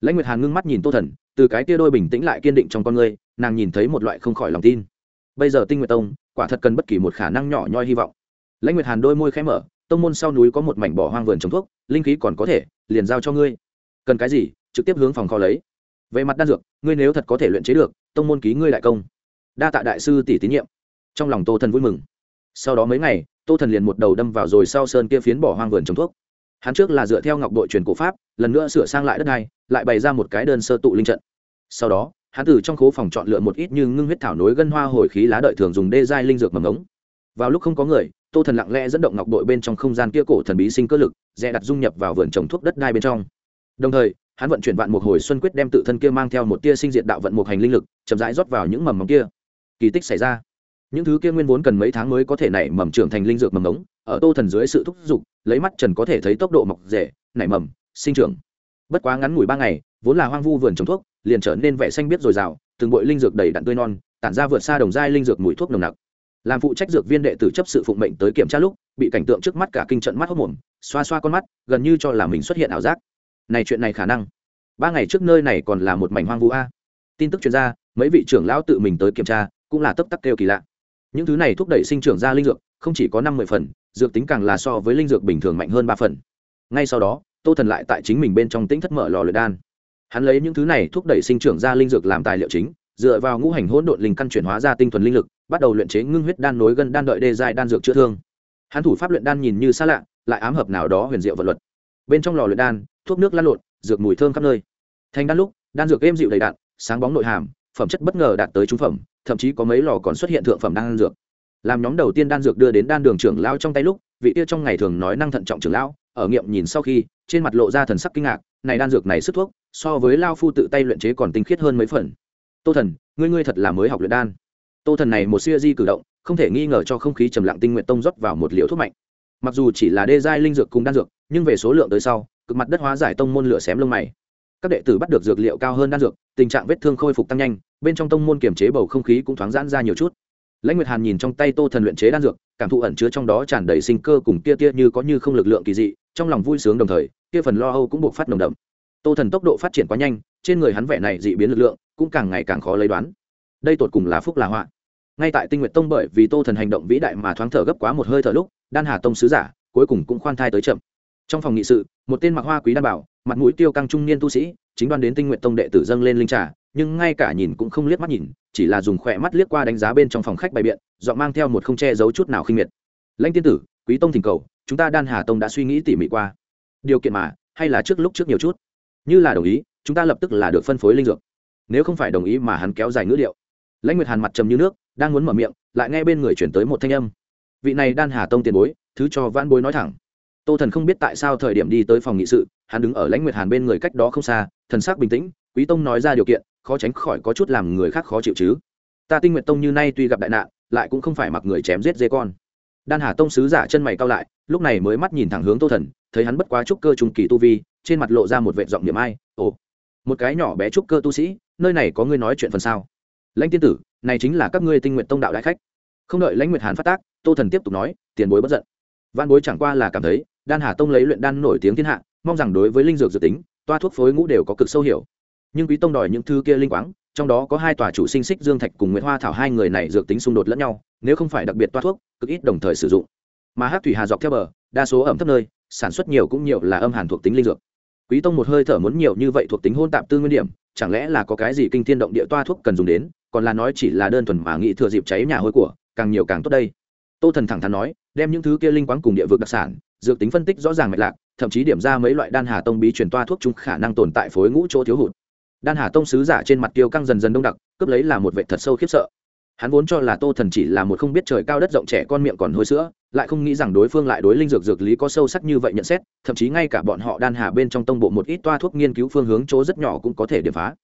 Lãnh nguyệt hàn ngưng mắt nhìn tô thần, từ cái tia đôi bình tĩnh lại kiên định trong con người nàng nhìn thấy một loại không khỏi lòng tin. Bây giờ tinh nguyệt tông, quả thật cần bất kỳ một khả năng nhỏ nhoi hy vọng. Lãnh nguyệt hàn đôi môi khẽ mở tông môn sau núi có một mảnh bỏ hoang vườn trồng thuốc, linh khí còn có thể, liền giao cho ngươi. Cần cái gì, trực tiếp hướng phòng kho lấy. Về mặt đan dược, ngươi nếu thật có thể luyện chế được, tông môn ký ngươi đại công. Đa tạ đại sư tỷ tín nhiệm. Trong lòng tô thần vui mừng. Sau đó mấy ngày, tô thần liền một đầu đâm vào rồi sau sơn kia phiến bỏ hoang vườn trồng thuốc. Hắn trước là dựa theo ngọc đội truyền cổ pháp, lần nữa sửa sang lại đất này, lại bày ra một cái đơn sơ tụ linh trận. Sau đó, hắn từ trong khố phòng chọn lựa một ít như ngưng huyết thảo nối gân hoa hồi khí lá đợi thường dùng đê giai linh dược mầm ống vào lúc không có người tô thần lặng lẽ dẫn động ngọc đội bên trong không gian kia cổ thần bí sinh cơ lực, dè đặt dung nhập vào vườn trồng thuốc đất đai bên trong. Đồng thời, hắn vận chuyển vạn một hồi xuân quyết đem tự thân kia mang theo một tia sinh diệt đạo vận một hành linh lực, chậm rãi rót vào những mầm mống kia. Kỳ tích xảy ra. Những thứ kia nguyên vốn cần mấy tháng mới có thể nảy mầm trưởng thành linh dược mầm ống ở tô thần dưới sự thúc giục, lấy mắt trần có thể thấy tốc độ mọc rễ, nảy mầm, sinh trưởng. Bất quá ngắn ngủi ba ngày, vốn là hoang vu vườn trồng thuốc, liền trở nên vẻ xanh biết dồi dào, từng bụi linh dược đầy đặn tươi non, tản ra vượt xa đồng giai linh dược mùi thuốc nồng nặc làm phụ trách dược viên đệ tử chấp sự phụng mệnh tới kiểm tra lúc, bị cảnh tượng trước mắt cả kinh trận mắt hốc mồm, xoa xoa con mắt, gần như cho là mình xuất hiện ảo giác. Này chuyện này khả năng. Ba ngày trước nơi này còn là một mảnh hoang vu a. Tin tức chuyên gia mấy vị trưởng lão tự mình tới kiểm tra, cũng là tấp tắc kêu kỳ lạ. Những thứ này thúc đẩy sinh trưởng ra linh dược, không chỉ có năm mươi phần, dược tính càng là so với linh dược bình thường mạnh hơn ba phần. Ngay sau đó, tô thần lại tại chính mình bên trong tính thất mở lò luyện đan. Hắn lấy những thứ này thúc đẩy sinh trưởng ra linh dược làm tài liệu chính dựa vào ngũ hành hỗn độn linh căn chuyển hóa ra tinh thuần linh lực, bắt đầu luyện chế ngưng huyết đan nối gần đan đợi đê giai đan dược chữa thương. Hắn thủ pháp luyện đan nhìn như xa lạ, lại ám hợp nào đó huyền diệu vật luật. Bên trong lò luyện đan, thuốc nước lan lộn, dược mùi thơm khắp nơi. Thành đan lúc, đan dược êm dịu đầy đạn sáng bóng nội hàm, phẩm chất bất ngờ đạt tới trung phẩm, thậm chí có mấy lò còn xuất hiện thượng phẩm đan dược. Làm nhóm đầu tiên đan dược đưa đến đan đường trưởng lao trong tay lúc, vị kia trong ngày thường nói năng thận trọng trưởng lão, ở nghiệm nhìn sau khi, trên mặt lộ ra thần sắc kinh ngạc, này đan dược này sức thuốc, so với lao phu tự tay luyện chế còn tinh khiết hơn mấy phần tô thần, ngươi ngươi thật là mới học luyện đan. Tô thần này một siêu di cử động, không thể nghi ngờ cho không khí trầm lặng tinh nguyện tông rót vào một liều thuốc mạnh. Mặc dù chỉ là đê giai linh dược cùng đan dược, nhưng về số lượng tới sau, cực mặt đất hóa giải tông môn lửa xém lông mày. Các đệ tử bắt được dược liệu cao hơn đan dược, tình trạng vết thương khôi phục tăng nhanh, bên trong tông môn kiềm chế bầu không khí cũng thoáng giãn ra nhiều chút. Lãnh nguyệt hàn nhìn trong tay tô thần luyện chế đan dược, cảm thụ ẩn chứa trong đó tràn đầy sinh cơ cùng kia tia như có như không lực lượng kỳ dị, trong lòng vui sướng đồng thời, kia phần lo âu cũng buộc phát nồng đậm. Tô thần tốc độ phát triển quá nhanh, trên người hắn vẻ này dị biến lực lượng cũng càng ngày càng khó lấy đoán. Đây tột cùng là phúc là họa. Ngay tại tinh nguyện tông bởi vì tô thần hành động vĩ đại mà thoáng thở gấp quá một hơi thở lúc, đan hà tông sứ giả cuối cùng cũng khoan thai tới chậm. Trong phòng nghị sự, một tên mặc hoa quý đan bảo, mặt mũi tiêu căng trung niên tu sĩ, chính đoan đến tinh nguyện tông đệ tử dâng lên linh trà, nhưng ngay cả nhìn cũng không liếc mắt nhìn, chỉ là dùng khỏe mắt liếc qua đánh giá bên trong phòng khách bày biện dọn mang theo một không che giấu chút nào khinh miệt. Lãnh tiên tử, quý tông thỉnh cầu, chúng ta đan hà tông đã suy nghĩ tỉ mỉ qua. Điều kiện mà, hay là trước lúc trước nhiều chút. Như là đồng ý, chúng ta lập tức là được phân phối linh dược nếu không phải đồng ý mà hắn kéo dài ngữ điệu. Lãnh nguyệt hàn mặt trầm như nước, đang muốn mở miệng, lại nghe bên người chuyển tới một thanh âm. Vị này đan hà tông tiền bối, thứ cho vãn bối nói thẳng. Tô thần không biết tại sao thời điểm đi tới phòng nghị sự, hắn đứng ở lãnh nguyệt hàn bên người cách đó không xa, thần sắc bình tĩnh, quý tông nói ra điều kiện, khó tránh khỏi có chút làm người khác khó chịu chứ. Ta tinh nguyện tông như nay tuy gặp đại nạn, lại cũng không phải mặc người chém giết dê con. Đan hà tông sứ giả chân mày cao lại, lúc này mới mắt nhìn thẳng hướng tô thần, thấy hắn bất quá trúc cơ trùng kỳ tu vi, trên mặt lộ ra một vệ giọng niệm ai, ồ một cái nhỏ bé trúc cơ tu sĩ, nơi này có ngươi nói chuyện phần sao? Lãnh tiên tử, này chính là các ngươi tinh nguyện tông đạo đại khách. Không đợi lãnh nguyệt hàn phát tác, tô thần tiếp tục nói, tiền bối bất giận. Văn bối chẳng qua là cảm thấy, đan hà tông lấy luyện đan nổi tiếng thiên hạ, mong rằng đối với linh dược dự tính, toa thuốc phối ngũ đều có cực sâu hiểu. Nhưng quý tông đòi những thứ kia linh quáng, trong đó có hai tòa chủ sinh xích dương thạch cùng nguyễn hoa thảo hai người này dược tính xung đột lẫn nhau, nếu không phải đặc biệt toa thuốc, cực ít đồng thời sử dụng. Mà hát thủy hà dọc theo bờ, đa số ẩm thấp nơi, sản xuất nhiều cũng nhiều là âm hàn thuộc tính linh dược quý tông một hơi thở muốn nhiều như vậy thuộc tính hôn tạp tư nguyên điểm, chẳng lẽ là có cái gì kinh thiên động địa toa thuốc cần dùng đến, còn là nói chỉ là đơn thuần mà nghĩ thừa dịp cháy nhà hôi của, càng nhiều càng tốt đây. Tô thần thẳng thắn nói, đem những thứ kia linh quáng cùng địa vực đặc sản, dược tính phân tích rõ ràng mạch lạc, thậm chí điểm ra mấy loại đan hà tông bí truyền toa thuốc chung khả năng tồn tại phối ngũ chỗ thiếu hụt. Đan hà tông sứ giả trên mặt tiêu căng dần dần đông đặc, cướp lấy là một vệ thật sâu khiếp sợ hắn vốn cho là tô thần chỉ là một không biết trời cao đất rộng trẻ con miệng còn hôi sữa, lại không nghĩ rằng đối phương lại đối linh dược dược lý có sâu sắc như vậy nhận xét, thậm chí ngay cả bọn họ đan hà bên trong tông bộ một ít toa thuốc nghiên cứu phương hướng chỗ rất nhỏ cũng có thể điểm phá.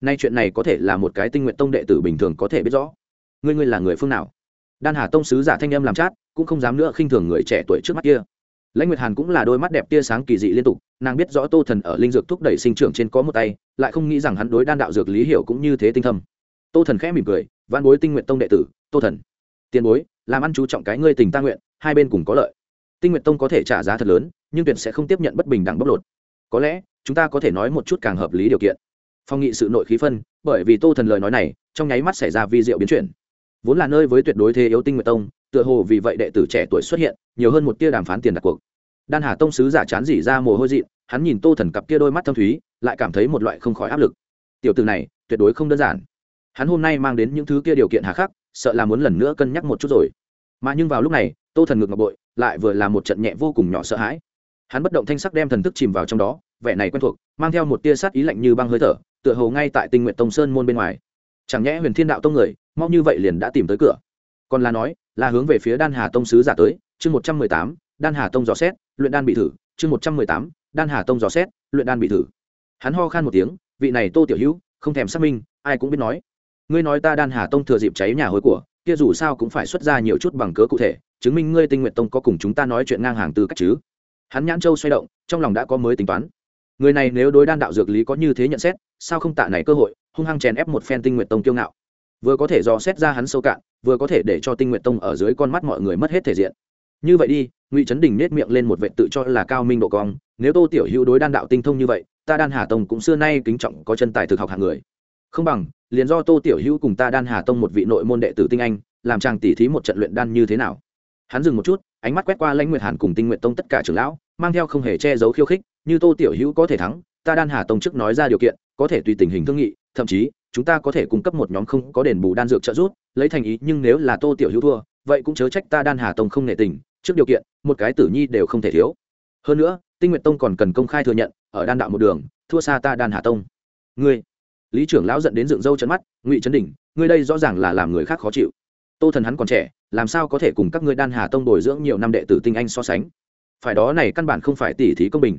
Nay chuyện này có thể là một cái tinh nguyện tông đệ tử bình thường có thể biết rõ. Ngươi ngươi là người phương nào? Đan hà tông sứ giả thanh âm làm chát, cũng không dám nữa khinh thường người trẻ tuổi trước mắt kia. Lãnh nguyệt hàn cũng là đôi mắt đẹp tia sáng kỳ dị liên tục, nàng biết rõ tô thần ở linh dược thúc đẩy sinh trưởng trên có một tay, lại không nghĩ rằng hắn đối đan đạo dược lý hiểu cũng như thế tinh thâm. Tô thần khẽ mỉm cười văn bối tinh nguyện tông đệ tử, tô thần. Tiền bối, làm ăn chú trọng cái ngươi tình ta nguyện, hai bên cùng có lợi. Tinh nguyện tông có thể trả giá thật lớn, nhưng tuyệt sẽ không tiếp nhận bất bình đẳng bóc lột. Có lẽ, chúng ta có thể nói một chút càng hợp lý điều kiện. Phong nghị sự nội khí phân, bởi vì tô thần lời nói này, trong nháy mắt xảy ra vi diệu biến chuyển. Vốn là nơi với tuyệt đối thế yếu tinh nguyện tông, tựa hồ vì vậy đệ tử trẻ tuổi xuất hiện, nhiều hơn một tia đàm phán tiền đặt cuộc. Đan hà tông sứ giả chán dỉ ra mồ hôi dị hắn nhìn tô thần cặp kia đôi mắt thâm thúy, lại cảm thấy một loại không khỏi áp lực. Tiểu từ này, tuyệt đối không đơn giản hắn hôm nay mang đến những thứ kia điều kiện hà khắc, sợ là muốn lần nữa cân nhắc một chút rồi. Mà nhưng vào lúc này, tô thần ngược ngọc bội lại vừa là một trận nhẹ vô cùng nhỏ sợ hãi. Hắn bất động thanh sắc đem thần thức chìm vào trong đó, vẻ này quen thuộc, mang theo một tia sát ý lạnh như băng hơi thở, tựa hồ ngay tại tinh nguyện tông sơn môn bên ngoài. Chẳng nhẽ huyền thiên đạo tông người, mau như vậy liền đã tìm tới cửa. Còn là nói, là hướng về phía đan hà tông sứ giả tới, chương một trăm mười tám, đan hà tông dò xét, luyện đan bị thử, chương một trăm mười tám, đan hà tông dò xét, luyện đan bị thử. Hắn ho khan một tiếng, vị này tô tiểu hữu, không thèm xác minh, ai cũng biết nói ngươi nói ta đan hà tông thừa dịp cháy nhà hối của, kia dù sao cũng phải xuất ra nhiều chút bằng cớ cụ thể, chứng minh ngươi tinh nguyện tông có cùng chúng ta nói chuyện ngang hàng tư cách chứ. Hắn nhãn châu xoay động, trong lòng đã có mới tính toán. Người này nếu đối đan đạo dược lý có như thế nhận xét, sao không tạ này cơ hội, hung hăng chèn ép một phen tinh nguyện tông kiêu ngạo. Vừa có thể dò xét ra hắn sâu cạn, vừa có thể để cho tinh nguyện tông ở dưới con mắt mọi người mất hết thể diện. Như vậy đi, ngụy trấn đình nết miệng lên một vệ tự cho là cao minh độ cong, nếu tô tiểu hữu đối đan đạo tinh thông như vậy, ta đan hà tông cũng xưa nay kính trọng có chân tài thực học hàng người không bằng, liền do tô tiểu hữu cùng ta đan hà tông một vị nội môn đệ tử tinh anh, làm chàng tỉ thí một trận luyện đan như thế nào. Hắn dừng một chút, ánh mắt quét qua lãnh nguyệt hàn cùng tinh nguyện tông tất cả trưởng lão, mang theo không hề che giấu khiêu khích, như tô tiểu hữu có thể thắng, ta đan hà tông trước nói ra điều kiện, có thể tùy tình hình thương nghị, thậm chí, chúng ta có thể cung cấp một nhóm không có đền bù đan dược trợ giúp, lấy thành ý nhưng nếu là tô tiểu hữu thua, vậy cũng chớ trách ta đan hà tông không nể tình, trước điều kiện, một cái tử nhi đều không thể thiếu. Hơn nữa, tinh nguyện tông còn cần công khai thừa nhận, ở đan đạo một đường, thua xa ta đan hà tông. Ngươi lý trưởng lão dẫn đến dựng râu chân mắt, ngụy trấn đỉnh, ngươi đây rõ ràng là làm người khác khó chịu. Tô thần hắn còn trẻ, làm sao có thể cùng các ngươi đan hà tông bồi dưỡng nhiều năm đệ tử tinh anh so sánh? Phải đó này căn bản không phải tỉ thí công bình.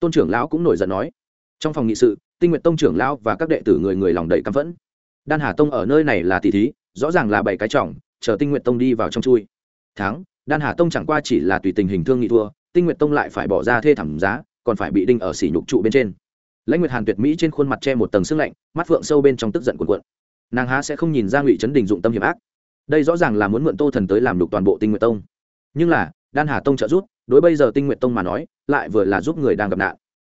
Tôn trưởng lão cũng nổi giận nói. Trong phòng nghị sự, tinh nguyện tông trưởng lão và các đệ tử người người lòng đầy căm phẫn. Đan hà tông ở nơi này là tỉ thí, rõ ràng là bảy cái trọng, chờ tinh nguyện tông đi vào trong chui. Thắng, đan hà tông chẳng qua chỉ là tùy tình hình thương nghị thua, tinh nguyện tông lại phải bỏ ra thê thảm giá, còn phải bị đinh ở xỉ nhục trụ bên trên lãnh nguyệt hàn tuyệt mỹ trên khuôn mặt che một tầng sương lạnh, mắt phượng sâu bên trong tức giận cuộn cuộn. Nàng há sẽ không nhìn ra ngụy trấn đình dụng tâm hiểm ác. Đây rõ ràng là muốn mượn tô thần tới làm đục toàn bộ tinh nguyện tông. Nhưng là, đan hà tông trợ giúp, đối bây giờ tinh nguyện tông mà nói, lại vừa là giúp người đang gặp nạn.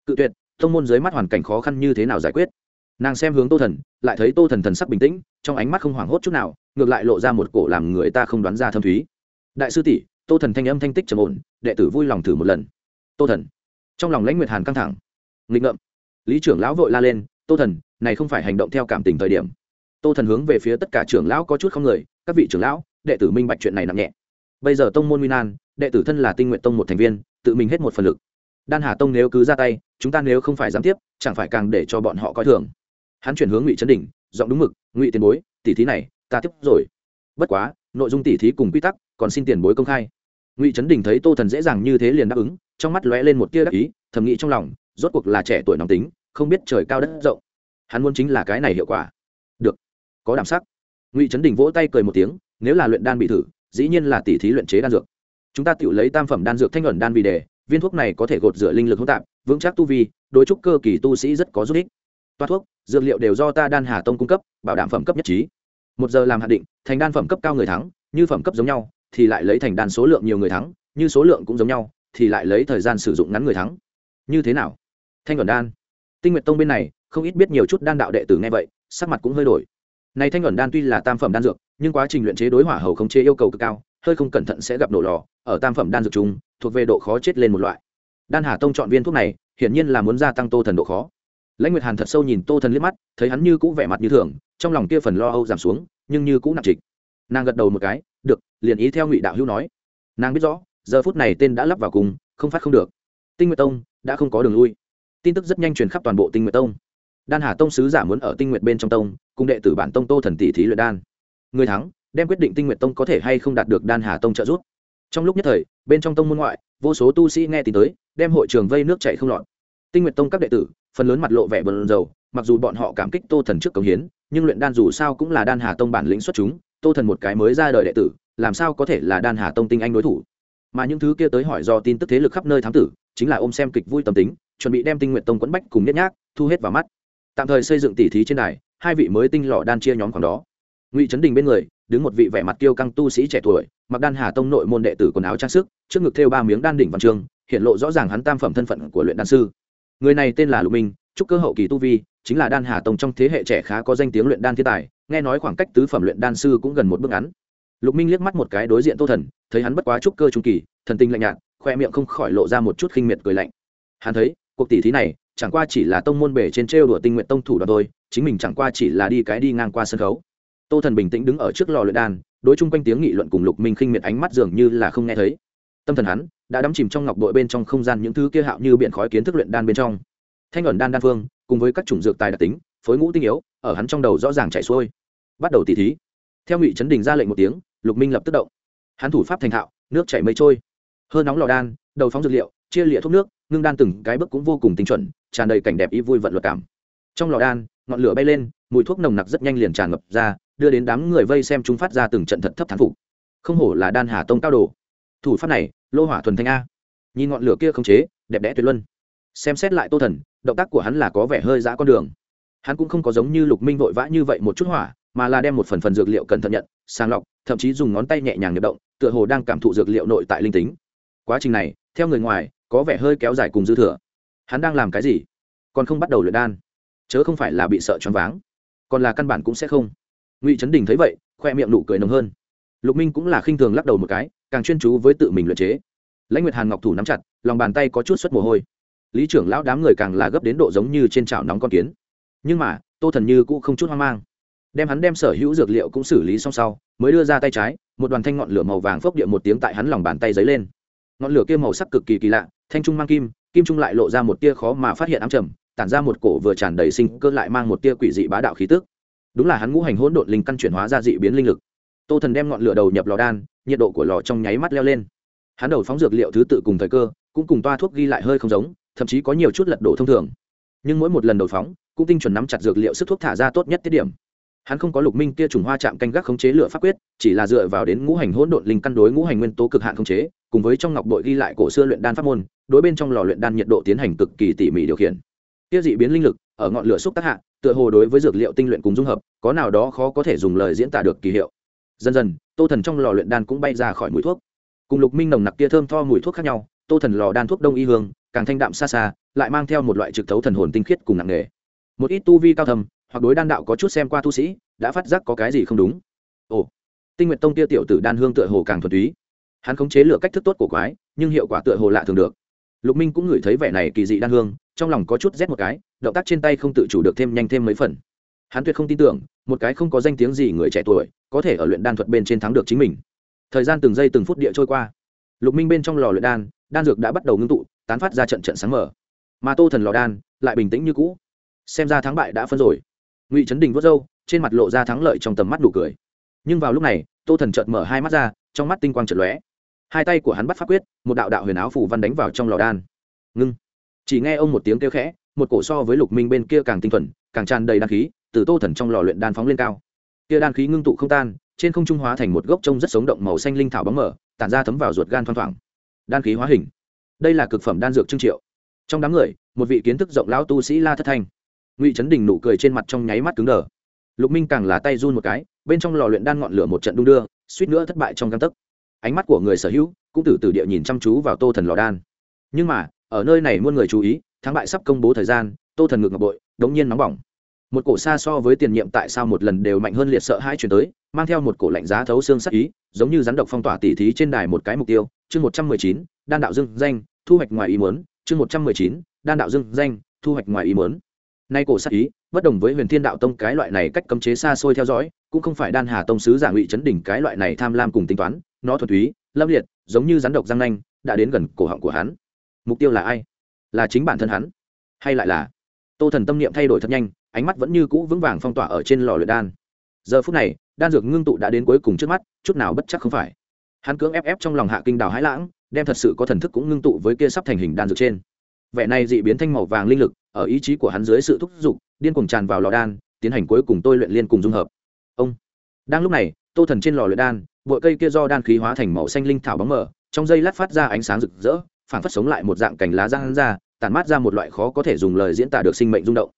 Cự tuyệt, tông môn dưới mắt hoàn cảnh khó khăn như thế nào giải quyết? Nàng xem hướng tô thần, lại thấy tô thần thần sắc bình tĩnh, trong ánh mắt không hoảng hốt chút nào, ngược lại lộ ra một cổ làm người ta không đoán ra thâm thúy. Đại sư tỷ, tô thần thanh âm thanh tích trầm ổn, đệ tử vui lòng thử một lần. Tô thần. Trong lòng lãnh nguyệt hàn căng thẳng. Nghịch ngợm lý trưởng lão vội la lên, tô thần, này không phải hành động theo cảm tình thời điểm. Tô thần hướng về phía tất cả trưởng lão có chút không người, các vị trưởng lão, đệ tử minh bạch chuyện này nặng nhẹ. Bây giờ tông môn minan đệ tử thân là tinh nguyện tông một thành viên, tự mình hết một phần lực. Đan hà tông nếu cứ ra tay, chúng ta nếu không phải gián tiếp, chẳng phải càng để cho bọn họ coi thường. Hắn chuyển hướng ngụy trấn đỉnh, giọng đúng mực, ngụy tiền bối, tỷ thí này, ta tiếp rồi. Bất quá, nội dung tỷ thí cùng quy tắc còn xin tiền bối công khai. Ngụy trấn đình thấy tô thần dễ dàng như thế liền đáp ứng, trong mắt lóe lên một tia đắc ý, thầm nghĩ trong lòng rốt cuộc là trẻ tuổi nóng tính, không biết trời cao đất rộng. Hắn muốn chính là cái này hiệu quả. Được. Có đảm sắc. Ngụy trấn đình vỗ tay cười một tiếng, nếu là luyện đan bị thử, dĩ nhiên là tỷ thí luyện chế đan dược. Chúng ta tự lấy tam phẩm đan dược thanh ẩn đan vì đề, viên thuốc này có thể gột rửa linh lực hỗn tạp, vững chắc tu vi, đối trúc cơ kỳ tu sĩ rất có giúp ích. Toa thuốc, dược liệu đều do ta đan hà tông cung cấp, bảo đảm phẩm cấp nhất trí. Một giờ làm hạn định, thành đan phẩm cấp cao người thắng, như phẩm cấp giống nhau, thì lại lấy thành đan số lượng nhiều người thắng, như số lượng cũng giống nhau, thì lại lấy thời gian sử dụng ngắn người thắng. Như thế nào? Thanh ẩn đan. Tinh Nguyệt tông bên này, không ít biết nhiều chút đan đạo đệ tử nghe vậy, sắc mặt cũng hơi đổi. Này thanh ẩn đan tuy là tam phẩm đan dược, nhưng quá trình luyện chế đối hỏa hầu không chế yêu cầu cực cao, hơi không cẩn thận sẽ gặp nổ lò, ở tam phẩm đan dược chung, thuộc về độ khó chết lên một loại. Đan hà tông chọn viên thuốc này, hiển nhiên là muốn gia tăng tô thần độ khó. Lãnh nguyệt hàn thật sâu nhìn tô thần liếc mắt, thấy hắn như cũ vẻ mặt như thường, trong lòng kia phần lo âu giảm xuống, nhưng như cũ nặng trịch. Nàng gật đầu một cái, được, liền ý theo ngụy đạo hữu nói. Nàng biết rõ, giờ phút này tên đã lắp vào cùng, không phát không được. Tinh nguyệt tông đã không có đường lui tin tức rất nhanh truyền khắp toàn bộ tinh nguyệt tông. Đan hà tông sứ giả muốn ở tinh nguyệt bên trong tông, cùng đệ tử bản tông tô thần tỷ thí luyện đan. Người thắng, đem quyết định tinh nguyệt tông có thể hay không đạt được đan hà tông trợ giúp. Trong lúc nhất thời, bên trong tông môn ngoại, vô số tu sĩ nghe tin tới, đem hội trường vây nước chạy không lọt. Tinh nguyệt tông các đệ tử, phần lớn mặt lộ vẻ bờn dầu mặc dù bọn họ cảm kích tô thần trước cống hiến, nhưng luyện đan dù sao cũng là đan hà tông bản lĩnh xuất chúng, tô thần một cái mới ra đời đệ tử, làm sao có thể là đan hà tông tinh anh đối thủ? Mà những thứ kia tới hỏi do tin tức thế lực khắp nơi thám tử chính là ôm xem kịch vui tâm tính, chuẩn bị đem tinh nguyện tông quẫn bách cùng nhét nhác thu hết vào mắt. Tạm thời xây dựng tỉ thí trên đài, hai vị mới tinh lọ đan chia nhóm khoảng đó. Ngụy trấn đình bên người, đứng một vị vẻ mặt tiêu căng tu sĩ trẻ tuổi, mặc đan hà tông nội môn đệ tử quần áo trang sức, trước ngực thêu ba miếng đan đỉnh văn trường, hiện lộ rõ ràng hắn tam phẩm thân phận của luyện đan sư. Người này tên là lục minh, trúc cơ hậu kỳ tu vi, chính là đan hà tông trong thế hệ trẻ khá có danh tiếng luyện đan thiên tài, nghe nói khoảng cách tứ phẩm luyện đan sư cũng gần một bước ngắn. Lục minh liếc mắt một cái đối diện tô thần, thấy hắn bất quá trúc cơ trung kỳ, thần tinh lạnh nhạt khoe miệng không khỏi lộ ra một chút khinh miệt cười lạnh. Hắn thấy, cuộc tỷ thí này, chẳng qua chỉ là tông môn bể trên trêu đùa tinh nguyện tông thủ đoàn thôi, chính mình chẳng qua chỉ là đi cái đi ngang qua sân khấu. Tô thần bình tĩnh đứng ở trước lò luyện đan, đối chung quanh tiếng nghị luận cùng lục minh khinh miệt ánh mắt dường như là không nghe thấy. Tâm thần hắn đã đắm chìm trong ngọc đội bên trong không gian những thứ kia hạo như biện khói kiến thức luyện đan bên trong. Thanh ẩn đan đan phương, cùng với các chủng dược tài đặc tính, phối ngũ tinh yếu, ở hắn trong đầu rõ ràng chảy xuôi. Bắt đầu tỉ thí. Theo ngụy trấn đình ra lệnh một tiếng, lục minh lập tức động. Hắn thủ pháp thành thạo, nước chảy mây trôi hơn nóng lò đan, đầu phóng dược liệu, chia lịa thuốc nước, ngưng đan từng cái bước cũng vô cùng tinh chuẩn, tràn đầy cảnh đẹp ý vui vận luật cảm. Trong lò đan, ngọn lửa bay lên, mùi thuốc nồng nặc rất nhanh liền tràn ngập ra, đưa đến đám người vây xem chúng phát ra từng trận thật thấp thán phục. Không hổ là đan hà tông cao đồ. Thủ pháp này, lô hỏa thuần thanh a. Nhìn ngọn lửa kia không chế, đẹp đẽ tuyệt luân. Xem xét lại tô thần, động tác của hắn là có vẻ hơi dã con đường. Hắn cũng không có giống như lục minh vội vã như vậy một chút hỏa, mà là đem một phần phần dược liệu cẩn thận nhận, sàng lọc, thậm chí dùng ngón tay nhẹ nhàng nhập động, tựa hồ đang cảm thụ dược liệu nội tại linh tính quá trình này, theo người ngoài, có vẻ hơi kéo dài cùng dư thừa. Hắn đang làm cái gì? Còn không bắt đầu luyện đan. Chớ không phải là bị sợ choáng váng, còn là căn bản cũng sẽ không. Ngụy trấn đình thấy vậy, khoe miệng nụ cười nồng hơn. Lục minh cũng là khinh thường lắc đầu một cái, càng chuyên chú với tự mình luyện chế. Lãnh nguyệt hàn ngọc thủ nắm chặt, lòng bàn tay có chút suất mồ hôi. Lý trưởng lão đám người càng là gấp đến độ giống như trên chảo nóng con kiến. Nhưng mà, tô thần như cũng không chút hoang mang. Đem hắn đem sở hữu dược liệu cũng xử lý xong sau, mới đưa ra tay trái, một đoàn thanh ngọn lửa màu vàng phốc địa một tiếng tại hắn lòng bàn tay dấy lên ngọn lửa kia màu sắc cực kỳ kỳ lạ, thanh trung mang kim kim trung lại lộ ra một tia khó mà phát hiện ám trầm, tản ra một cổ vừa tràn đầy sinh cơ lại mang một tia quỷ dị bá đạo khí tức. Đúng là hắn ngũ hành hỗn độn linh căn chuyển hóa ra dị biến linh lực. Tô thần đem ngọn lửa đầu nhập lò đan, nhiệt độ của lò trong nháy mắt leo lên. Hắn đầu phóng dược liệu thứ tự cùng thời cơ, cũng cùng toa thuốc ghi lại hơi không giống, thậm chí có nhiều chút lật đổ thông thường. Nhưng mỗi một lần đầu phóng, cũng tinh chuẩn nắm chặt dược liệu sức thuốc thả ra tốt nhất tiết điểm. Hắn không có lục minh kia trùng hoa chạm canh gác khống chế lửa pháp quyết, chỉ là dựa vào đến ngũ hành hỗn độn linh căn đối ngũ hành nguyên tố cực hạn khống chế cùng với trong ngọc bội ghi lại cổ xưa luyện đan pháp môn, đối bên trong lò luyện đan nhiệt độ tiến hành cực kỳ tỉ mỉ điều khiển. Tiêu dị biến linh lực, ở ngọn lửa xúc tác hạ, tựa hồ đối với dược liệu tinh luyện cùng dung hợp, có nào đó khó có thể dùng lời diễn tả được kỳ hiệu. Dần dần, tô thần trong lò luyện đan cũng bay ra khỏi mũi thuốc. Cùng lục minh nồng nặc kia thơm tho mùi thuốc khác nhau, tô thần lò đan thuốc đông y hương, càng thanh đạm xa xa, lại mang theo một loại trực thấu thần hồn tinh khiết cùng nặng nghề một ít tu vi cao thầm hoặc đối đan đạo có chút xem qua tu sĩ, đã phát giác có cái gì không đúng. Ồ, tinh nguyện tông tia tiểu tử đan hương tựa hồ càng thuần túy hắn khống chế lửa cách thức tốt của quái, nhưng hiệu quả tựa hồ lạ thường được. Lục minh cũng ngửi thấy vẻ này kỳ dị đan hương, trong lòng có chút rét một cái, động tác trên tay không tự chủ được thêm nhanh thêm mấy phần. Hắn tuyệt không tin tưởng, một cái không có danh tiếng gì người trẻ tuổi có thể ở luyện đan thuật bên trên thắng được chính mình. Thời gian từng giây từng phút địa trôi qua. Lục minh bên trong lò luyện đan đan dược đã bắt đầu ngưng tụ, tán phát ra trận trận sáng mở mà tô thần lò đan lại bình tĩnh như cũ. Xem ra thắng bại đã phân rồi. Ngụy trấn đình vớt râu, trên mặt lộ ra thắng lợi trong tầm mắt đủ cười. Nhưng vào lúc này, tô thần chợt mở hai mắt ra, trong mắt tinh quang chợt lóe hai tay của hắn bắt pháp quyết, một đạo đạo huyền áo phủ văn đánh vào trong lò đan. Ngưng. Chỉ nghe ông một tiếng kêu khẽ, một cổ so với lục minh bên kia càng tinh thuần, càng tràn đầy đan khí, từ tô thần trong lò luyện đan phóng lên cao. Kia đan khí ngưng tụ không tan, trên không trung hóa thành một gốc trông rất sống động màu xanh linh thảo bóng mở tản ra thấm vào ruột gan thoang thoảng. Đan khí hóa hình. Đây là cực phẩm đan dược trưng triệu. Trong đám người, một vị kiến thức rộng lão tu sĩ la thất thanh. Ngụy trấn đình nụ cười trên mặt trong nháy mắt cứng đờ. Lục minh càng là tay run một cái, bên trong lò luyện đan ngọn lửa một trận đung đưa, suýt nữa thất bại trong găng tấc ánh mắt của người sở hữu cũng từ từ địa nhìn chăm chú vào tô thần lò đan. Nhưng mà, ở nơi này muôn người chú ý, thắng bại sắp công bố thời gian, tô thần ngược ngọc bội, đống nhiên nóng bỏng. Một cổ xa so với tiền nhiệm tại sao một lần đều mạnh hơn liệt sợ hai chuyển tới, mang theo một cổ lạnh giá thấu xương sắc ý, giống như rắn độc phong tỏa tỉ thí trên đài một cái mục tiêu. Chương một trăm mười chín, đan đạo dưng danh, thu hoạch ngoài ý muốn. Chương một trăm mười chín, đan đạo dưng danh, thu hoạch ngoài ý muốn. Nay cổ sắc ý, bất đồng với huyền thiên đạo tông cái loại này cách cấm chế xa xôi theo dõi, cũng không phải đan hà tông sứ giả ngụy chấn đỉnh cái loại này tham lam cùng tính toán nó thuần túy, lâm liệt, giống như rắn độc răng nanh, đã đến gần cổ họng của hắn. Mục tiêu là ai? Là chính bản thân hắn. Hay lại là? Tô thần tâm niệm thay đổi thật nhanh, ánh mắt vẫn như cũ vững vàng phong tỏa ở trên lò luyện đan. Giờ phút này, đan dược ngưng tụ đã đến cuối cùng trước mắt, chút nào bất chắc không phải. Hắn cưỡng ép ép trong lòng hạ kinh đào hãi lãng, đem thật sự có thần thức cũng ngưng tụ với kia sắp thành hình đan dược trên. Vẻ này dị biến thanh màu vàng linh lực, ở ý chí của hắn dưới sự thúc giục, điên cuồng tràn vào lò đan, tiến hành cuối cùng tôi luyện liên cùng dung hợp. Ông. Đang lúc này, tô thần trên lò luyện đan bụi cây kia do đan khí hóa thành màu xanh linh thảo bóng mở trong dây lát phát ra ánh sáng rực rỡ phản phất sống lại một dạng cành lá răng ra, tản mát ra một loại khó có thể dùng lời diễn tả được sinh mệnh rung động.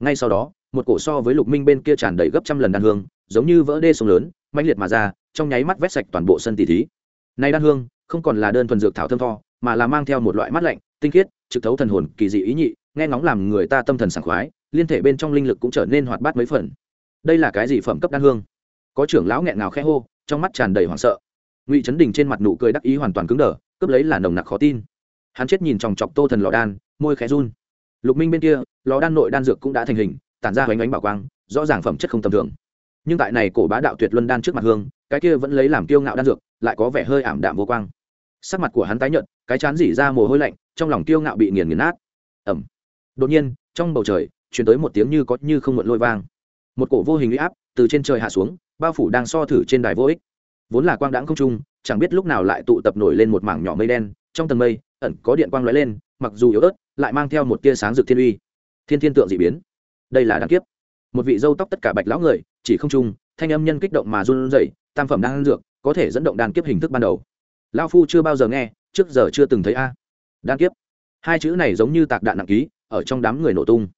Ngay sau đó, một cổ so với lục minh bên kia tràn đầy gấp trăm lần đan hương, giống như vỡ đê sông lớn, mãnh liệt mà ra, trong nháy mắt vét sạch toàn bộ sân tỷ thí. Nay đan hương, không còn là đơn thuần dược thảo thơm tho, mà là mang theo một loại mắt lạnh, tinh khiết, trực thấu thần hồn, kỳ dị ý nhị, nghe ngóng làm người ta tâm thần sảng khoái, liên thể bên trong linh lực cũng trở nên hoạt bát mấy phần. Đây là cái gì phẩm cấp đan hương? Có trưởng lão nghẹn ngào khẽ hô trong mắt tràn đầy hoảng sợ. Ngụy trấn đình trên mặt nụ cười đắc ý hoàn toàn cứng đờ, cướp lấy là nồng nặc khó tin. Hắn chết nhìn chòng chọc tô thần lò đan, môi khẽ run. Lục minh bên kia, lò đan nội đan dược cũng đã thành hình, tản ra hoành ánh bảo quang, rõ ràng phẩm chất không tầm thường. Nhưng tại này cổ bá đạo tuyệt luân đan trước mặt hương, cái kia vẫn lấy làm kiêu ngạo đan dược, lại có vẻ hơi ảm đạm vô quang. Sắc mặt của hắn tái nhợt, cái chán dỉ ra mồ hôi lạnh, trong lòng kiêu ngạo bị nghiền nghiền nát. Ẩm đột nhiên, trong bầu trời chuyển tới một tiếng như có như không muộn lôi vang. Một cổ vô hình uy áp từ trên trời hạ xuống bao phủ đang so thử trên đài vô ích. Vốn là quang đãng không trung, chẳng biết lúc nào lại tụ tập nổi lên một mảng nhỏ mây đen, trong tầng mây, ẩn có điện quang lóe lên, mặc dù yếu ớt, lại mang theo một tia sáng rực thiên uy. Thiên thiên tượng dị biến. Đây là đan kiếp. Một vị dâu tóc tất cả bạch lão người, chỉ không trung, thanh âm nhân kích động mà run rẩy, tam phẩm đang ăn dược, có thể dẫn động đan kiếp hình thức ban đầu. Lão phu chưa bao giờ nghe, trước giờ chưa từng thấy a. Đan kiếp. Hai chữ này giống như tạc đạn nặng ký, ở trong đám người nổ tung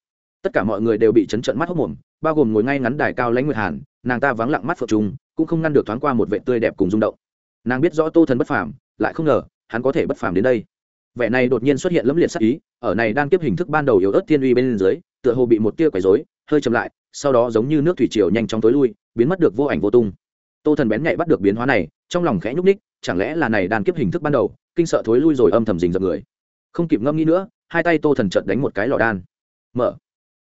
tất cả mọi người đều bị chấn trận mắt hốc mồm, bao gồm ngồi ngay ngắn đài cao lãnh nguyệt hàn, nàng ta vắng lặng mắt phượng trung cũng không ngăn được thoáng qua một vệ tươi đẹp cùng rung động. Nàng biết rõ tô thần bất phàm, lại không ngờ, hắn có thể bất phàm đến đây. Vẻ này đột nhiên xuất hiện lẫm liệt sắc ý, ở này đang tiếp hình thức ban đầu yếu ớt thiên uy bên dưới, tựa hồ bị một tia quấy rối, hơi chậm lại, sau đó giống như nước thủy triều nhanh chóng tối lui, biến mất được vô ảnh vô tung. Tô thần bén nhạy bắt được biến hóa này, trong lòng khẽ nhúc ních chẳng lẽ là này đan kiếp hình thức ban đầu, kinh sợ thối lui rồi âm thầm rình dập người. Không kịp ngâm nghĩ nữa, hai tay tô thần chợt đánh một cái lò đan. Mở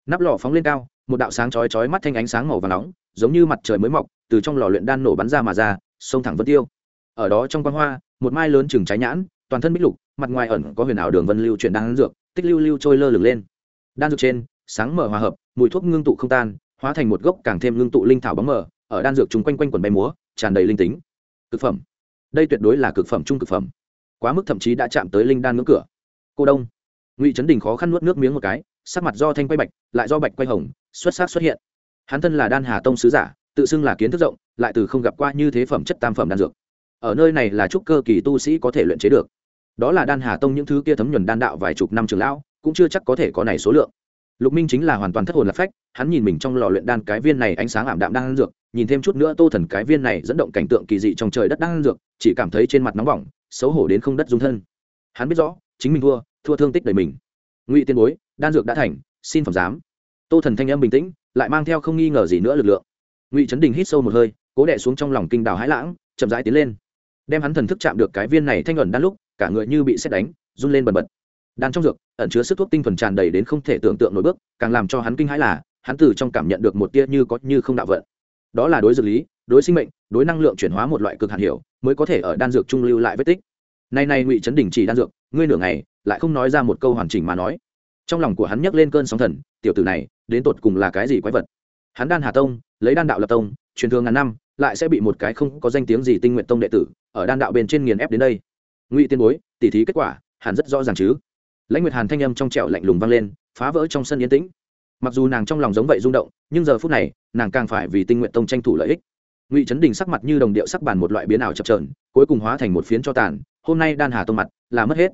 nắp lò phóng lên cao, một đạo sáng chói chói mắt thanh ánh sáng màu và nóng, giống như mặt trời mới mọc, từ trong lò luyện đan nổ bắn ra mà ra, sông thẳng vân tiêu. Ở đó trong quan hoa, một mai lớn chừng trái nhãn, toàn thân bích lục, mặt ngoài ẩn có huyền ảo đường vân lưu chuyển đan dược, tích lưu lưu trôi lơ lửng lên. Đan dược trên, sáng mở hòa hợp, mùi thuốc ngưng tụ không tan, hóa thành một gốc càng thêm ngưng tụ linh thảo bóng mở ở đan dược chúng quanh quanh quần bay múa, tràn đầy linh tính. Cực phẩm. Đây tuyệt đối là cực phẩm trung cực phẩm. Quá mức thậm chí đã chạm tới linh đan ngưỡng cửa. Cô đông. Ngụy trấn đình khó khăn nuốt nước miếng một cái sắc mặt do thanh quay bạch, lại do bạch quay hồng, xuất sắc xuất hiện. Hắn thân là đan hà tông sứ giả, tự xưng là kiến thức rộng, lại từ không gặp qua như thế phẩm chất tam phẩm đan dược. Ở nơi này là trúc cơ kỳ tu sĩ có thể luyện chế được. Đó là đan hà tông những thứ kia thấm nhuần đan đạo vài chục năm trường lão, cũng chưa chắc có thể có này số lượng. Lục minh chính là hoàn toàn thất hồn lạc phách, hắn nhìn mình trong lò luyện đan cái viên này ánh sáng ảm đạm đang dược, nhìn thêm chút nữa tô thần cái viên này dẫn động cảnh tượng kỳ dị trong trời đất đang dược, chỉ cảm thấy trên mặt nóng bỏng, xấu hổ đến không đất dung thân. Hắn biết rõ, chính mình thua thua thương tích đầy mình. Ngụy tiên bối đan dược đã thành, xin phẩm giám. Tô thần thanh âm bình tĩnh, lại mang theo không nghi ngờ gì nữa lực lượng. Ngụy trấn đình hít sâu một hơi, cố đẻ xuống trong lòng kinh đào hãi lãng, chậm rãi tiến lên. Đem hắn thần thức chạm được cái viên này thanh ẩn đan lúc, cả người như bị xét đánh, run lên bần bật. Đan trong dược, ẩn chứa sức thuốc tinh thuần tràn đầy đến không thể tưởng tượng nổi bước, càng làm cho hắn kinh hãi là, hắn từ trong cảm nhận được một tia như có như không đạo vận. Đó là đối dược lý, đối sinh mệnh, đối năng lượng chuyển hóa một loại cực hạn hiểu, mới có thể ở đan dược trung lưu lại vết tích. Nay nay ngụy chấn đình chỉ đan dược, ngươi nửa ngày, lại không nói ra một câu hoàn chỉnh mà nói trong lòng của hắn nhấc lên cơn sóng thần, tiểu tử này, đến tột cùng là cái gì quái vật? Hắn đan hà tông, lấy đan đạo lập tông, truyền thường ngàn năm, lại sẽ bị một cái không có danh tiếng gì tinh nguyện tông đệ tử, ở đan đạo bên trên nghiền ép đến đây. Ngụy tiên bối, tỉ thí kết quả, hẳn rất rõ ràng chứ? Lãnh nguyệt hàn thanh âm trong trẻo lạnh lùng vang lên, phá vỡ trong sân yên tĩnh. Mặc dù nàng trong lòng giống vậy rung động, nhưng giờ phút này, nàng càng phải vì tinh nguyện tông tranh thủ lợi ích. Ngụy trấn đình sắc mặt như đồng điệu sắc bàn một loại biến ảo chập trờn cuối cùng hóa thành một phiến cho tàn, hôm nay đan hà tông mặt là mất hết.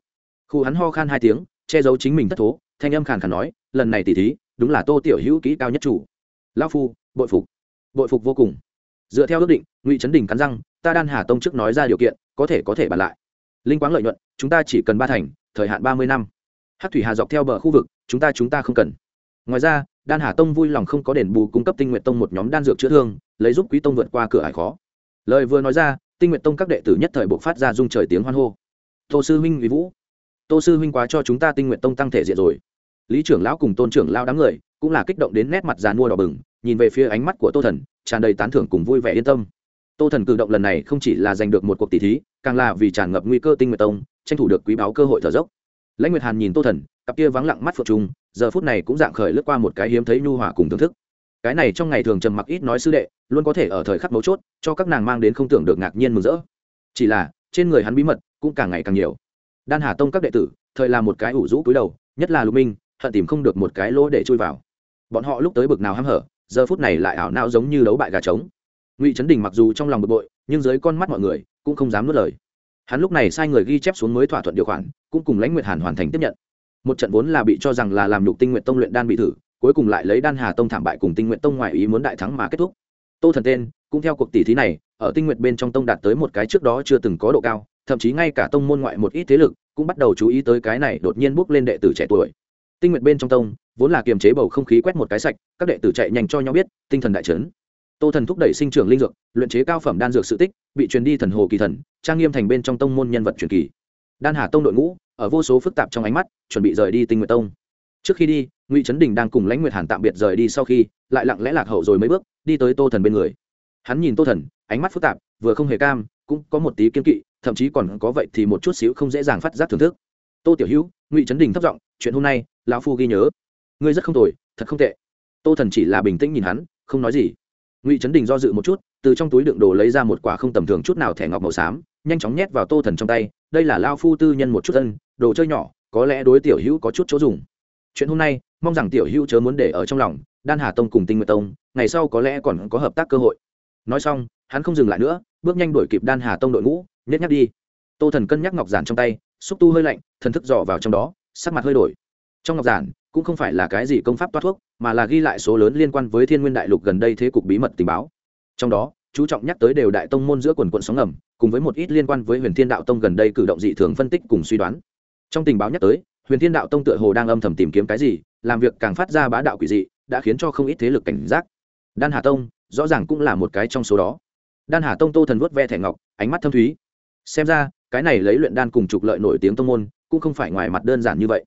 Khu hắn ho khan hai tiếng, che giấu chính mình thất thố thanh âm khàn khàn nói, lần này tỉ thí, đúng là tô tiểu hữu kỹ cao nhất chủ. Lao phu, bội phục. Bội phục vô cùng. Dựa theo ước định, ngụy trấn đình cắn răng, ta đan hà tông trước nói ra điều kiện, có thể có thể bàn lại. Linh quáng lợi nhuận, chúng ta chỉ cần ba thành, thời hạn ba mươi năm. Hát thủy hà dọc theo bờ khu vực, chúng ta chúng ta không cần. Ngoài ra, đan hà tông vui lòng không có đền bù cung cấp tinh nguyện tông một nhóm đan dược chữa thương, lấy giúp quý tông vượt qua cửa ải khó. Lời vừa nói ra, tinh nguyện tông các đệ tử nhất thời buộc phát ra dung trời tiếng hoan hô. Tô sư huynh vì vũ tô sư huynh quá cho chúng ta tinh nguyện tông tăng thể diện rồi. Lý trưởng lão cùng tôn trưởng lao đám người cũng là kích động đến nét mặt dàn mua đỏ bừng, nhìn về phía ánh mắt của tô thần, tràn đầy tán thưởng cùng vui vẻ yên tâm. Tô thần cử động lần này không chỉ là giành được một cuộc tỷ thí, càng là vì tràn ngập nguy cơ tinh nguyện tông, tranh thủ được quý báo cơ hội thở dốc. Lãnh nguyệt hàn nhìn tô thần, cặp kia vắng lặng mắt phượng trung giờ phút này cũng dạng khởi lướt qua một cái hiếm thấy nhu hòa cùng thưởng thức. Cái này trong ngày thường trầm mặc ít nói sư đệ, luôn có thể ở thời khắc mấu chốt, cho các nàng mang đến không tưởng được ngạc nhiên mừng rỡ. Chỉ là, trên người hắn bí mật cũng càng ngày càng nhiều đan hà tông các đệ tử, thời là một cái ủ rũ cúi đầu, nhất là lục minh, hận tìm không được một cái lỗ để chui vào. Bọn họ lúc tới bực nào hăm hở, giờ phút này lại ảo não giống như đấu bại gà trống. Ngụy trấn đình mặc dù trong lòng bực bội, nhưng dưới con mắt mọi người cũng không dám nuốt lời. Hắn lúc này sai người ghi chép xuống mới thỏa thuận điều khoản, cũng cùng lãnh nguyệt hàn hoàn thành tiếp nhận. Một trận vốn là bị cho rằng là làm nhục tinh nguyện tông luyện đan bị thử, cuối cùng lại lấy đan hà tông thảm bại cùng tinh nguyện tông ngoài ý muốn đại thắng mà kết thúc. Tô thần tên, cũng theo cuộc tỷ thí này, ở tinh nguyện bên trong tông đạt tới một cái trước đó chưa từng có độ cao thậm chí ngay cả tông môn ngoại một ít thế lực cũng bắt đầu chú ý tới cái này đột nhiên bước lên đệ tử trẻ tuổi. Tinh nguyện bên trong tông, vốn là kiềm chế bầu không khí quét một cái sạch, các đệ tử chạy nhanh cho nhau biết, tinh thần đại trấn tô thần thúc đẩy sinh trưởng linh dược, luyện chế cao phẩm đan dược sự tích, bị truyền đi thần hồ kỳ thần, trang nghiêm thành bên trong tông môn nhân vật truyền kỳ. Đan hà tông đội ngũ, ở vô số phức tạp trong ánh mắt, chuẩn bị rời đi tinh nguyệt tông. Trước khi đi, ngụy trấn đình đang cùng lãnh nguyệt hàn tạm biệt rời đi sau khi, lại lặng lẽ lạc hậu rồi mấy bước, đi tới tô thần bên người. Hắn nhìn tô thần, ánh mắt phức tạp, vừa không hề cam cũng có một tí kiên kỵ, thậm chí còn có vậy thì một chút xíu không dễ dàng phát giác thưởng thức. Tô tiểu hữu, ngụy trấn đình thất giọng, chuyện hôm nay, lão phu ghi nhớ. Ngươi rất không tồi, thật không tệ. Tô thần chỉ là bình tĩnh nhìn hắn, không nói gì. Ngụy trấn đình do dự một chút, từ trong túi đựng đồ lấy ra một quả không tầm thường chút nào thẻ ngọc màu xám, nhanh chóng nhét vào tô thần trong tay, đây là lao phu tư nhân một chút ân, đồ chơi nhỏ, có lẽ đối tiểu hữu có chút chỗ dùng. Chuyện hôm nay, mong rằng tiểu hữu chớ muốn để ở trong lòng, đan hà tông cùng tinh nguyệt tông, ngày sau có lẽ còn có hợp tác cơ hội. Nói xong hắn không dừng lại nữa, bước nhanh đuổi kịp đan hà tông đội ngũ, nhét nhắc đi. Tô thần cân nhắc ngọc giản trong tay, xúc tu hơi lạnh, thần thức dò vào trong đó, sắc mặt hơi đổi. Trong ngọc giản, cũng không phải là cái gì công pháp toát thuốc, mà là ghi lại số lớn liên quan với thiên nguyên đại lục gần đây thế cục bí mật tình báo. Trong đó, chú trọng nhắc tới đều đại tông môn giữa quần quận sóng ngầm, cùng với một ít liên quan với huyền thiên đạo tông gần đây cử động dị thường phân tích cùng suy đoán. Trong tình báo nhắc tới, huyền thiên đạo tông tựa hồ đang âm thầm tìm kiếm cái gì, làm việc càng phát ra bá đạo quỷ dị, đã khiến cho không ít thế lực cảnh giác. Đan hà tông, rõ ràng cũng là một cái trong số đó đan hà tông tô thần vuốt ve thẻ ngọc, ánh mắt thâm thúy. Xem ra, cái này lấy luyện đan cùng trục lợi nổi tiếng tông môn, cũng không phải ngoài mặt đơn giản như vậy.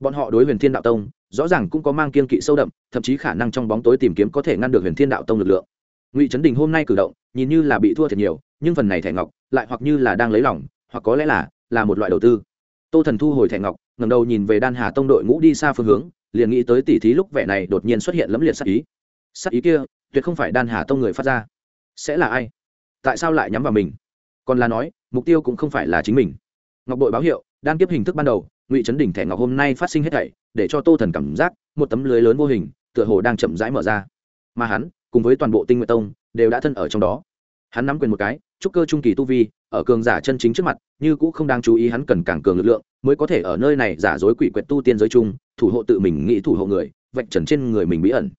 Bọn họ đối huyền thiên đạo tông, rõ ràng cũng có mang kiên kỵ sâu đậm, thậm chí khả năng trong bóng tối tìm kiếm có thể ngăn được huyền thiên đạo tông lực lượng. Ngụy trấn đình hôm nay cử động, nhìn như là bị thua thiệt nhiều, nhưng phần này thẻ ngọc, lại hoặc như là đang lấy lòng, hoặc có lẽ là là một loại đầu tư. Tô thần thu hồi thẻ ngọc ngầm đầu nhìn về đan hà tông đội ngũ đi xa phương hướng, liền nghĩ tới tỉ thí lúc vẻ này đột nhiên xuất hiện lẫm liệt sắc ý. Sắc ý kia, tuyệt không phải đan hà tông người phát ra. Sẽ là ai? Tại sao lại nhắm vào mình? Còn là nói, mục tiêu cũng không phải là chính mình. Ngọc bội báo hiệu, đan kiếp hình thức ban đầu, ngụy trấn đỉnh thẻ ngọc hôm nay phát sinh hết thảy, để cho tô thần cảm giác, một tấm lưới lớn vô hình, tựa hồ đang chậm rãi mở ra. Mà hắn, cùng với toàn bộ tinh nguyện tông, đều đã thân ở trong đó. Hắn nắm quyền một cái, trúc cơ trung kỳ tu vi, ở cường giả chân chính trước mặt, như cũ không đang chú ý hắn cần càng cường lực lượng, mới có thể ở nơi này giả dối quỷ quyệt tu tiên giới chung, thủ hộ tự mình, nghĩ thủ hộ người, vạch trần trên người mình bí ẩn.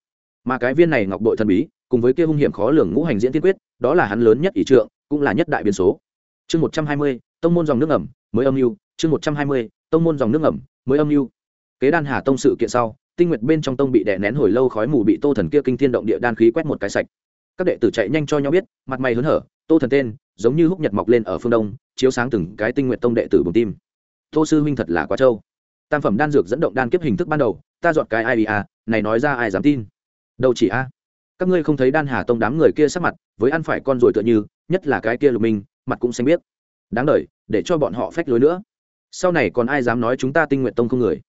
Mà cái viên này ngọc bội thần bí cùng với kia hung hiểm khó lường ngũ hành diễn tiên quyết, đó là hắn lớn nhất ý trượng, cũng là nhất đại biến số. Chương một trăm hai mươi, tông môn dòng nước ẩm mới âm mưu. Chương một trăm hai mươi, tông môn dòng nước ẩm mới âm mưu. Kế đan hà tông sự kiện sau, tinh nguyệt bên trong tông bị đè nén hồi lâu khói mù bị tô thần kia kinh thiên động địa đan khí quét một cái sạch. Các đệ tử chạy nhanh cho nhau biết, mặt mày hớn hở, tô thần tên, giống như húc nhật mọc lên ở phương đông, chiếu sáng từng cái tinh nguyện tông đệ tử bùng tim. Tô sư huynh thật là quá trâu. Tam phẩm đan dược dẫn động đan kiếp hình thức ban đầu, ta dọn cái ai à này nói ra ai dám tin? Đâu chỉ a? Các ngươi không thấy đan hà tông đám người kia sắc mặt, với ăn phải con rồi tựa như, nhất là cái kia lục minh, mặt cũng xanh biết đáng đời để cho bọn họ phách lối nữa. Sau này còn ai dám nói chúng ta tinh nguyện tông không người?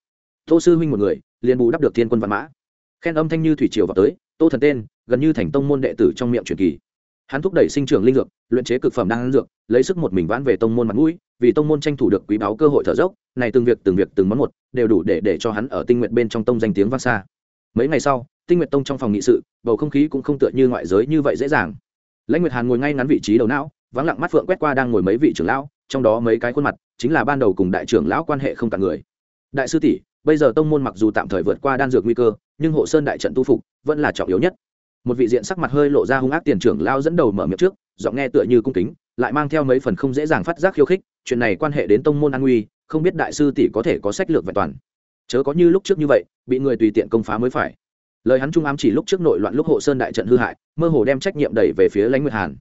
Tô sư huynh một người, liền bù đắp được thiên quân văn mã. Khen âm thanh như thủy triều vào tới, tô thần tên, gần như thành tông môn đệ tử trong miệng truyền kỳ. Hắn thúc đẩy sinh trưởng linh dược, luyện chế cực phẩm đan dược, lấy sức một mình vãn về tông môn mặt mũi, vì tông môn tranh thủ được quý báu cơ hội thở dốc, này từng việc từng việc từng món một, đều đủ để để cho hắn ở tinh nguyện bên trong tông danh tiếng vang xa. Mấy ngày sau tinh Nguyệt tông trong phòng nghị sự, bầu không khí cũng không tựa như ngoại giới như vậy dễ dàng. Lãnh nguyệt hàn ngồi ngay ngắn vị trí đầu não, vắng lặng mắt phượng quét qua đang ngồi mấy vị trưởng lão, trong đó mấy cái khuôn mặt, chính là ban đầu cùng đại trưởng lão quan hệ không cả người. Đại sư tỷ, bây giờ tông môn mặc dù tạm thời vượt qua đan dược nguy cơ, nhưng hộ sơn đại trận tu phục vẫn là trọng yếu nhất. Một vị diện sắc mặt hơi lộ ra hung ác tiền trưởng lao dẫn đầu mở miệng trước, giọng nghe tựa như cung kính, lại mang theo mấy phần không dễ dàng phát giác khiêu khích, chuyện này quan hệ đến tông môn an nguy, không biết đại sư tỷ có thể có sách lược vẹn toàn. Chớ có như lúc trước như vậy, bị người tùy tiện công phá mới phải lời hắn trung ám chỉ lúc trước nội loạn lúc hộ sơn đại trận hư hại, mơ hồ đem trách nhiệm đẩy về phía lãnh nguyệt hàn.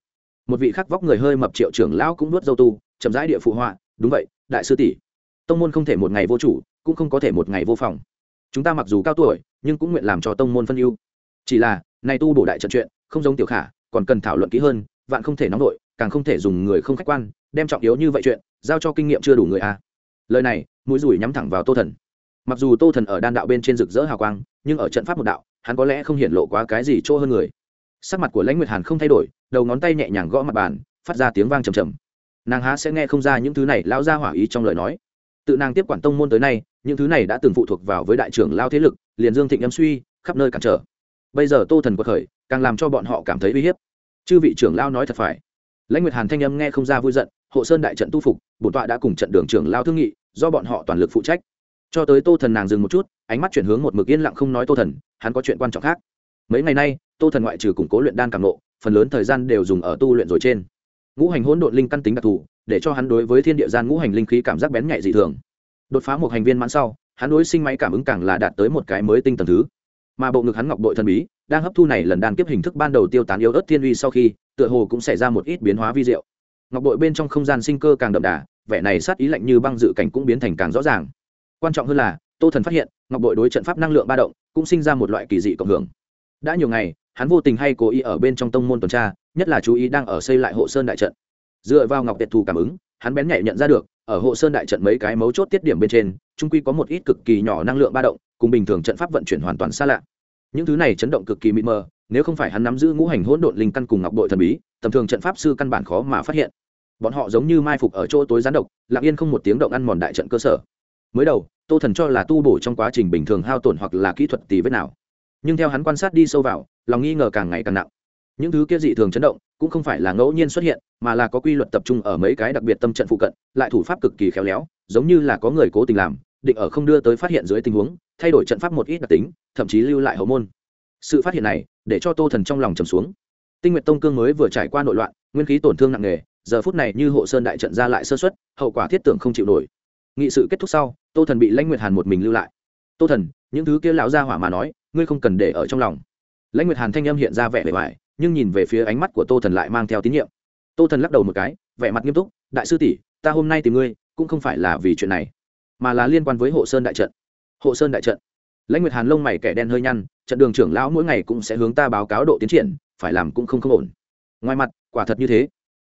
Một vị khắc vóc người hơi mập triệu trưởng lão cũng nuốt dâu tu, chậm rãi địa phụ họa, đúng vậy, đại sư tỷ. Tông môn không thể một ngày vô chủ, cũng không có thể một ngày vô phòng. Chúng ta mặc dù cao tuổi, nhưng cũng nguyện làm cho tông môn phân ưu. Chỉ là, này tu bổ đại trận chuyện, không giống tiểu khả, còn cần thảo luận kỹ hơn, vạn không thể nóng nổi càng không thể dùng người không khách quan, đem trọng yếu như vậy chuyện, giao cho kinh nghiệm chưa đủ người a. Lời này, mũi rủi nhắm thẳng vào tô thần. Mặc dù tô thần ở đan đạo bên trên rực rỡ hào quang, nhưng ở trận pháp một đạo hắn có lẽ không hiện lộ quá cái gì chỗ hơn người. Sắc mặt của lãnh nguyệt hàn không thay đổi, đầu ngón tay nhẹ nhàng gõ mặt bàn, phát ra tiếng vang trầm trầm. Nàng há sẽ nghe không ra những thứ này, lão ra hỏa ý trong lời nói. Tự nàng tiếp quản tông môn tới nay, những thứ này đã từng phụ thuộc vào với đại trưởng lao thế lực, liền dương thịnh âm suy, khắp nơi cản trở. Bây giờ tô thần quật khởi, càng làm cho bọn họ cảm thấy uy hiếp. Chư vị trưởng lao nói thật phải. Lãnh nguyệt hàn thanh âm nghe không ra vui giận, hộ sơn đại trận tu phục, bổn tọa đã cùng trận đường trưởng lao thương nghị, do bọn họ toàn lực phụ trách cho tới tô thần nàng dừng một chút, ánh mắt chuyển hướng một mực yên lặng không nói tô thần, hắn có chuyện quan trọng khác. Mấy ngày nay, tô thần ngoại trừ củng cố luyện đan càng nộ phần lớn thời gian đều dùng ở tu luyện rồi trên. Ngũ hành hỗn độn linh căn tính đặc thù, để cho hắn đối với thiên địa gian ngũ hành linh khí cảm giác bén nhạy dị thường. Đột phá một hành viên mãn sau, hắn đối sinh máy cảm ứng càng là đạt tới một cái mới tinh tầm thứ. Mà bộ ngực hắn ngọc bội thần bí, đang hấp thu này lần đan kiếp hình thức ban đầu tiêu tán yếu ớt thiên uy sau khi, tựa hồ cũng xảy ra một ít biến hóa vi diệu. Ngọc bội bên trong không gian sinh cơ càng đậm đà, vẻ này sát ý lạnh như băng dự cảnh cũng biến thành càng rõ ràng quan trọng hơn là, tô thần phát hiện, ngọc bội đối trận pháp năng lượng ba động, cũng sinh ra một loại kỳ dị cộng hưởng. Đã nhiều ngày, hắn vô tình hay cố ý ở bên trong tông môn tuần tra, nhất là chú ý đang ở xây lại hộ sơn đại trận. Dựa vào ngọc tiệt thù cảm ứng, hắn bén nhạy nhận ra được, ở hộ sơn đại trận mấy cái mấu chốt tiết điểm bên trên trung quy có một ít cực kỳ nhỏ năng lượng ba động, cùng bình thường trận pháp vận chuyển hoàn toàn xa lạ. Những thứ này chấn động cực kỳ mịt mờ, nếu không phải hắn nắm giữ ngũ hành hỗn độn linh căn cùng ngọc bội thần bí, tầm thường trận pháp sư căn bản khó mà phát hiện. Bọn họ giống như mai phục ở chỗ tối gián độc, lặng yên không một tiếng động ăn mòn đại trận cơ sở mới đầu, tô thần cho là tu bổ trong quá trình bình thường hao tổn hoặc là kỹ thuật tì vết nào. Nhưng theo hắn quan sát đi sâu vào, lòng nghi ngờ càng ngày càng nặng. Những thứ kia dị thường chấn động cũng không phải là ngẫu nhiên xuất hiện, mà là có quy luật tập trung ở mấy cái đặc biệt tâm trận phụ cận, lại thủ pháp cực kỳ khéo léo, giống như là có người cố tình làm, định ở không đưa tới phát hiện dưới tình huống, thay đổi trận pháp một ít đặc tính, thậm chí lưu lại hậu môn. Sự phát hiện này, để cho tô thần trong lòng trầm xuống. Tinh nguyện tông cương mới vừa trải qua nội loạn, nguyên khí tổn thương nặng nề, giờ phút này như hộ sơn đại trận ra lại sơ xuất hậu quả thiết tưởng không chịu nổi. Nghị sự kết thúc sau tô thần bị lãnh nguyệt hàn một mình lưu lại. Tô thần, những thứ kia lão gia hỏa mà nói, ngươi không cần để ở trong lòng. Lãnh nguyệt hàn thanh âm hiện ra vẻ vẻ vải nhưng nhìn về phía ánh mắt của tô thần lại mang theo tín nhiệm. Tô thần lắc đầu một cái, vẻ mặt nghiêm túc, đại sư tỷ, ta hôm nay tìm ngươi, cũng không phải là vì chuyện này, mà là liên quan với hộ sơn đại trận. Hộ sơn đại trận. Lãnh nguyệt hàn lông mày kẻ đen hơi nhăn, trận đường trưởng lão mỗi ngày cũng sẽ hướng ta báo cáo độ tiến triển, phải làm cũng không không ổn. Ngoài mặt, quả thật như thế.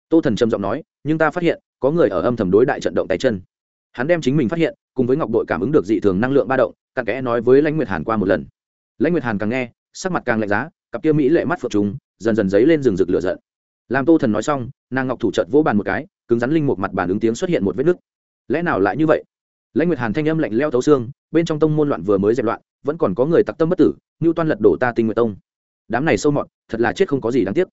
Tô thần trầm giọng nói, nhưng ta phát hiện, có người ở âm thầm đối đại trận động tay chân hắn đem chính mình phát hiện, cùng với ngọc đội cảm ứng được dị thường năng lượng ba động, cặn kẽ nói với lãnh nguyệt hàn qua một lần. Lãnh nguyệt hàn càng nghe, sắc mặt càng lạnh giá, cặp kia mỹ lệ mắt phượng chúng dần dần dấy lên rừng rực lửa giận. Làm tô thần nói xong, nàng ngọc thủ trợt vỗ bàn một cái, cứng rắn linh một mặt bàn ứng tiếng xuất hiện một vết nứt. Lẽ nào lại như vậy? Lãnh nguyệt hàn thanh âm lạnh leo thấu xương, bên trong tông môn loạn vừa mới dẹp loạn, vẫn còn có người tặc tâm bất tử như toan lật đổ ta tinh nguyệt tông. Đám này sâu mọt, thật là chết không có gì đáng tiếc.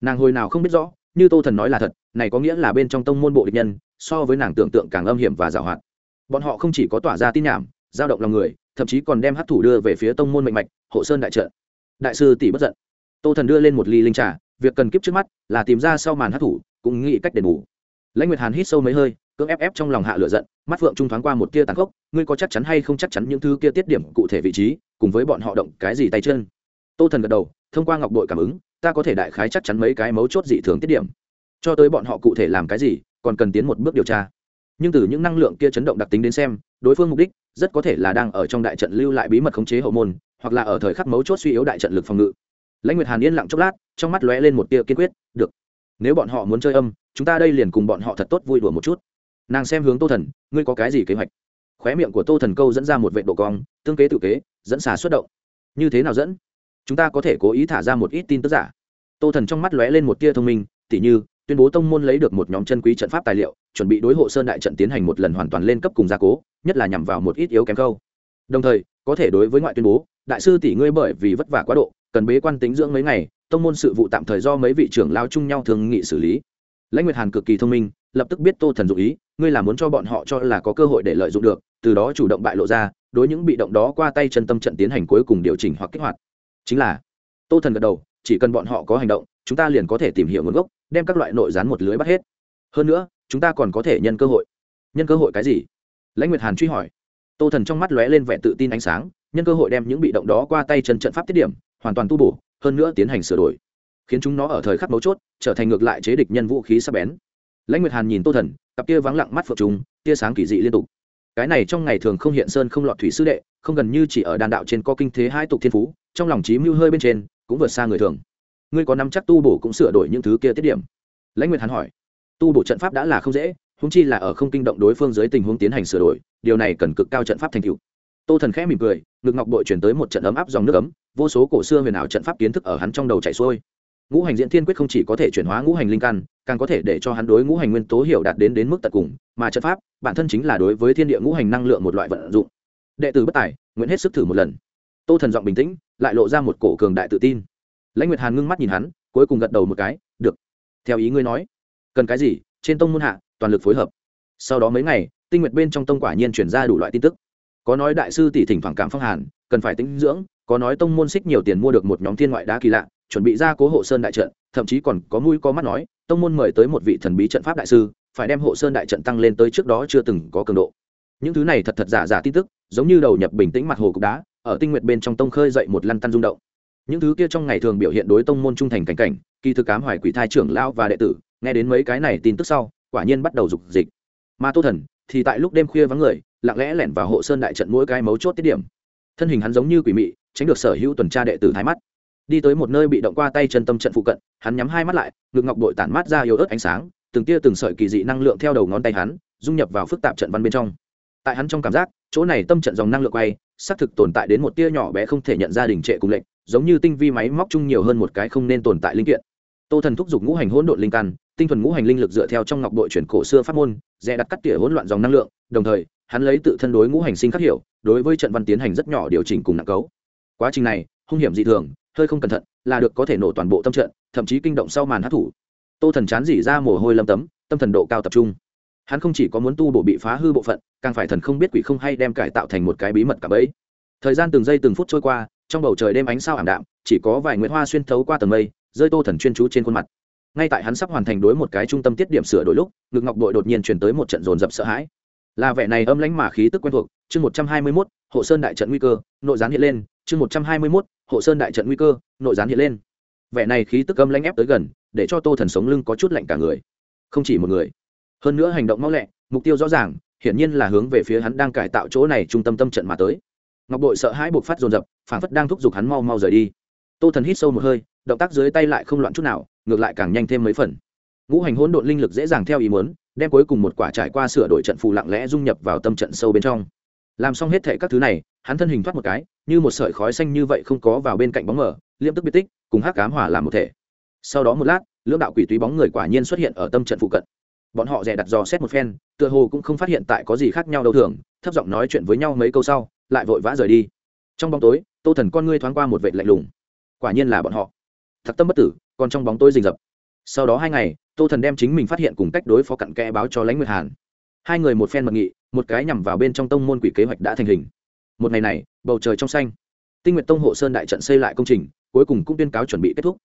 Nàng hồi nào không biết rõ, như tô thần nói là thật, này có nghĩa là bên trong tông môn bộ địch nhân so với nàng tưởng tượng càng âm hiểm và giảo hoạt. Bọn họ không chỉ có tỏa ra tin nhảm giao động lòng người, thậm chí còn đem hát thủ đưa về phía tông môn mạnh mạch, hộ sơn đại trợ đại sư tỷ bất giận. Tô thần đưa lên một ly linh trà, việc cần kiếp trước mắt là tìm ra sau màn hát thủ, cũng nghĩ cách đền bù. Lãnh nguyệt hàn hít sâu mấy hơi, cưỡng ép ép trong lòng hạ lửa giận, mắt phượng trung thoáng qua một tia tàn khốc, ngươi có chắc chắn hay không chắc chắn những thứ kia tiết điểm cụ thể vị trí, cùng với bọn họ động cái gì tay chân? Tô thần gật đầu, thông qua ngọc đội cảm ứng, ta có thể đại khái chắc chắn mấy cái mấu chốt dị thường tiết điểm cho tới bọn họ cụ thể làm cái gì, còn cần tiến một bước điều tra. Nhưng từ những năng lượng kia chấn động đặc tính đến xem, đối phương mục đích rất có thể là đang ở trong đại trận lưu lại bí mật khống chế hậu môn, hoặc là ở thời khắc mấu chốt suy yếu đại trận lực phòng ngự. Lãnh nguyệt hàn yên lặng chốc lát, trong mắt lóe lên một tia kiên quyết, được, nếu bọn họ muốn chơi âm, chúng ta đây liền cùng bọn họ thật tốt vui đùa một chút. Nàng xem hướng tô thần, ngươi có cái gì kế hoạch? Khóe miệng của tô thần câu dẫn ra một vệ độ cong, tương kế tự kế, dẫn xà xuất động. Như thế nào dẫn? Chúng ta có thể cố ý thả ra một ít tin tức giả. Tô thần trong mắt lóe lên một tia thông minh, tỉ như tuyên bố tông môn lấy được một nhóm chân quý trận pháp tài liệu, chuẩn bị đối hộ sơn đại trận tiến hành một lần hoàn toàn lên cấp cùng gia cố, nhất là nhằm vào một ít yếu kém câu. Đồng thời, có thể đối với ngoại tuyên bố, đại sư tỷ ngươi bởi vì vất vả quá độ, cần bế quan tính dưỡng mấy ngày, tông môn sự vụ tạm thời do mấy vị trưởng lao chung nhau thường nghị xử lý. Lãnh nguyệt hàn cực kỳ thông minh, lập tức biết tô thần dụ ý, ngươi là muốn cho bọn họ cho là có cơ hội để lợi dụng được, từ đó chủ động bại lộ ra, đối những bị động đó qua tay chân tâm trận tiến hành cuối cùng điều chỉnh hoặc kích hoạt. Chính là, tô thần gật đầu, chỉ cần bọn họ có hành động, chúng ta liền có thể tìm hiểu nguồn gốc đem các loại nội gián một lưới bắt hết. Hơn nữa, chúng ta còn có thể nhân cơ hội. Nhân cơ hội cái gì? Lãnh nguyệt hàn truy hỏi. Tô thần trong mắt lóe lên vẻ tự tin ánh sáng, nhân cơ hội đem những bị động đó qua tay chân trận pháp tiết điểm, hoàn toàn tu bổ, hơn nữa tiến hành sửa đổi. Khiến chúng nó ở thời khắc mấu chốt, trở thành ngược lại chế địch nhân vũ khí sắc bén. Lãnh nguyệt hàn nhìn tô thần, cặp kia vắng lặng mắt phượng trùng, tia sáng kỳ dị liên tục. Cái này trong ngày thường không hiện sơn không lọt thủy sư đệ, không gần như chỉ ở đàn đạo trên có kinh thế hai tục thiên phú, trong lòng trí mưu hơi bên trên, cũng vượt xa người thường ngươi có nắm chắc tu bổ cũng sửa đổi những thứ kia tiết điểm. Lãnh nguyệt hàn hỏi. Tu bổ trận pháp đã là không dễ húng chi là ở không kinh động đối phương dưới tình huống tiến hành sửa đổi, điều này cần cực cao trận pháp thành cựu tô thần khẽ mỉm cười, ngực ngọc bội chuyển tới một trận ấm áp dòng nước ấm, vô số cổ xưa huyền ảo trận pháp kiến thức ở hắn trong đầu chạy xuôi. Ngũ hành diễn thiên quyết không chỉ có thể chuyển hóa ngũ hành linh căn, càng có thể để cho hắn đối ngũ hành nguyên tố hiểu đạt đến đến mức tận cùng, mà trận pháp, bản thân chính là đối với thiên địa ngũ hành năng lượng một loại vận dụng. Đệ tử bất tài, nguyện hết sức thử một lần. Tô thần giọng bình tĩnh, lại lộ ra một cổ cường đại tự tin lãnh nguyệt hàn ngưng mắt nhìn hắn, cuối cùng gật đầu một cái, được, theo ý ngươi nói. Cần cái gì, trên tông môn hạ, toàn lực phối hợp. Sau đó mấy ngày, tinh nguyệt bên trong tông quả nhiên chuyển ra đủ loại tin tức. Có nói đại sư tỷ thỉnh thoảng cảm phong hàn, cần phải tính dưỡng, có nói tông môn xích nhiều tiền mua được một nhóm thiên ngoại đá kỳ lạ, chuẩn bị ra cố hộ sơn đại trận, thậm chí còn có mũi có mắt nói, tông môn mời tới một vị thần bí trận pháp đại sư, phải đem hộ sơn đại trận tăng lên tới trước đó chưa từng có cường độ. Những thứ này thật thật giả giả tin tức, giống như đầu nhập bình tĩnh mặt hồ cục đá, ở tinh nguyệt bên trong tông khơi dậy một lăn tăn rung động những thứ kia trong ngày thường biểu hiện đối tông môn trung thành cảnh cảnh, kỳ thực cám hoài quỷ thai trưởng lao và đệ tử, nghe đến mấy cái này tin tức sau, quả nhiên bắt đầu dục dịch. Mà tô thần thì tại lúc đêm khuya vắng người, lặng lẽ lẻn vào hộ sơn đại trận mỗi cái mấu chốt tiết điểm. Thân hình hắn giống như quỷ mị, tránh được sở hữu tuần tra đệ tử thái mắt. Đi tới một nơi bị động qua tay chân tâm trận phụ cận, hắn nhắm hai mắt lại, ngực ngọc bội tản mát ra yếu ớt ánh sáng, từng tia từng sợi kỳ dị năng lượng theo đầu ngón tay hắn, dung nhập vào phức tạp trận văn bên trong. Tại hắn trong cảm giác, chỗ này tâm trận dòng năng lượng quay, xác thực tồn tại đến một tia nhỏ bé không thể nhận ra đình trệ cùng lệnh giống như tinh vi máy móc chung nhiều hơn một cái không nên tồn tại linh kiện. Tô thần thúc giục ngũ hành hỗn độn linh căn, tinh thuần ngũ hành linh lực dựa theo trong ngọc bội chuyển cổ xưa pháp môn, dè đặt cắt tỉa hỗn loạn dòng năng lượng, đồng thời, hắn lấy tự thân đối ngũ hành sinh khắc hiểu, đối với trận văn tiến hành rất nhỏ điều chỉnh cùng nặng cấu. Quá trình này, hung hiểm dị thường, hơi không cẩn thận, là được có thể nổ toàn bộ tâm trận, thậm chí kinh động sau màn hát thủ tô thần chán dỉ ra mồ hôi lâm tấm, tâm thần độ cao tập trung. Hắn không chỉ có muốn tu bộ bị phá hư bộ phận, càng phải thần không biết quỷ không hay đem cải tạo thành một cái bí mật cả bấy. Thời gian từng giây từng phút trôi qua trong bầu trời đêm ánh sao ảm đạm, chỉ có vài nguyễn hoa xuyên thấu qua tầng mây, rơi tô thần chuyên chú trên khuôn mặt. Ngay tại hắn sắp hoàn thành đối một cái trung tâm tiết điểm sửa đổi lúc, ngực ngọc đội đột nhiên chuyển tới một trận dồn dập sợ hãi. Là vẻ này âm lãnh mà khí tức quen thuộc, chương một trăm hai mươi mốt, hộ sơn đại trận nguy cơ, nội gián hiện lên, chương một trăm hai mươi mốt, hộ sơn đại trận nguy cơ, nội gián hiện lên. Vẻ này khí tức âm lãnh ép tới gần, để cho tô thần sống lưng có chút lạnh cả người. Không chỉ một người. Hơn nữa hành động mau lẹ, mục tiêu rõ ràng, hiển nhiên là hướng về phía hắn đang cải tạo chỗ này trung tâm tâm trận mà tới ngọc bội sợ hãi buộc phát dồn dập phản phất đang thúc giục hắn mau mau rời đi. Tô thần hít sâu một hơi, động tác dưới tay lại không loạn chút nào, ngược lại càng nhanh thêm mấy phần. Ngũ hành hỗn độn linh lực dễ dàng theo ý muốn, đem cuối cùng một quả trải qua sửa đổi trận phù lặng lẽ dung nhập vào tâm trận sâu bên trong. Làm xong hết thệ các thứ này, hắn thân hình thoát một cái, như một sợi khói xanh như vậy không có vào bên cạnh bóng mở liêm tức biệt tích, cùng hắc cám hỏa làm một thể. Sau đó một lát, lưỡng đạo quỷ túy bóng người quả nhiên xuất hiện ở tâm trận phụ cận. Bọn họ dè đặt dò xét một phen, tựa hồ cũng không phát hiện tại có gì khác nhau đâu thường, thấp giọng nói chuyện với nhau mấy câu sau lại vội vã rời đi. Trong bóng tối, tô thần con ngươi thoáng qua một vệ lạnh lùng. Quả nhiên là bọn họ. Thật tâm bất tử, còn trong bóng tối rình rập. Sau đó hai ngày, tô thần đem chính mình phát hiện cùng cách đối phó cặn kẽ báo cho lãnh nguyệt hàn. Hai người một phen mật nghị, một cái nhằm vào bên trong tông môn quỷ kế hoạch đã thành hình. Một ngày này, bầu trời trong xanh. Tinh nguyệt tông hộ sơn đại trận xây lại công trình, cuối cùng cũng tuyên cáo chuẩn bị kết thúc.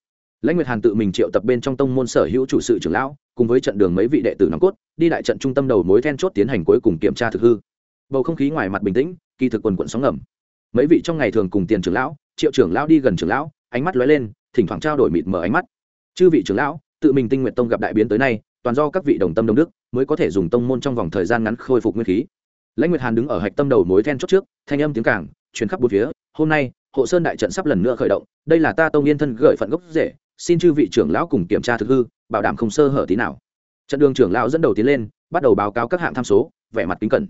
Lãnh nguyệt hàn tự mình triệu tập bên trong tông môn sở hữu chủ sự trưởng lão, cùng với trận đường mấy vị đệ tử nòng cốt, đi đại trận trung tâm đầu mối then chốt tiến hành cuối cùng kiểm tra thực hư bầu không khí ngoài mặt bình tĩnh, kỳ thực quần quận sóng ngầm. Mấy vị trong ngày thường cùng tiền trưởng lão, triệu trưởng lão đi gần trưởng lão, ánh mắt lóe lên, thỉnh thoảng trao đổi mịt mờ ánh mắt. Chư vị trưởng lão, tự mình tinh nguyện tông gặp đại biến tới nay, toàn do các vị đồng tâm đồng đức, mới có thể dùng tông môn trong vòng thời gian ngắn khôi phục nguyên khí. Lãnh nguyệt hàn đứng ở hạch tâm đầu mối then chốt trước, thanh âm tiếng cảng chuyến khắp bốn phía, hôm nay, hộ sơn đại trận sắp lần nữa khởi động, đây là ta tông yên thân gửi phận gốc rễ, xin chư vị trưởng lão cùng kiểm tra thực hư, bảo đảm không sơ hở tí nào. Trận đường trưởng lão dẫn đầu tiến lên, bắt đầu báo cáo các hạng tham số, vẻ mặt kính cẩn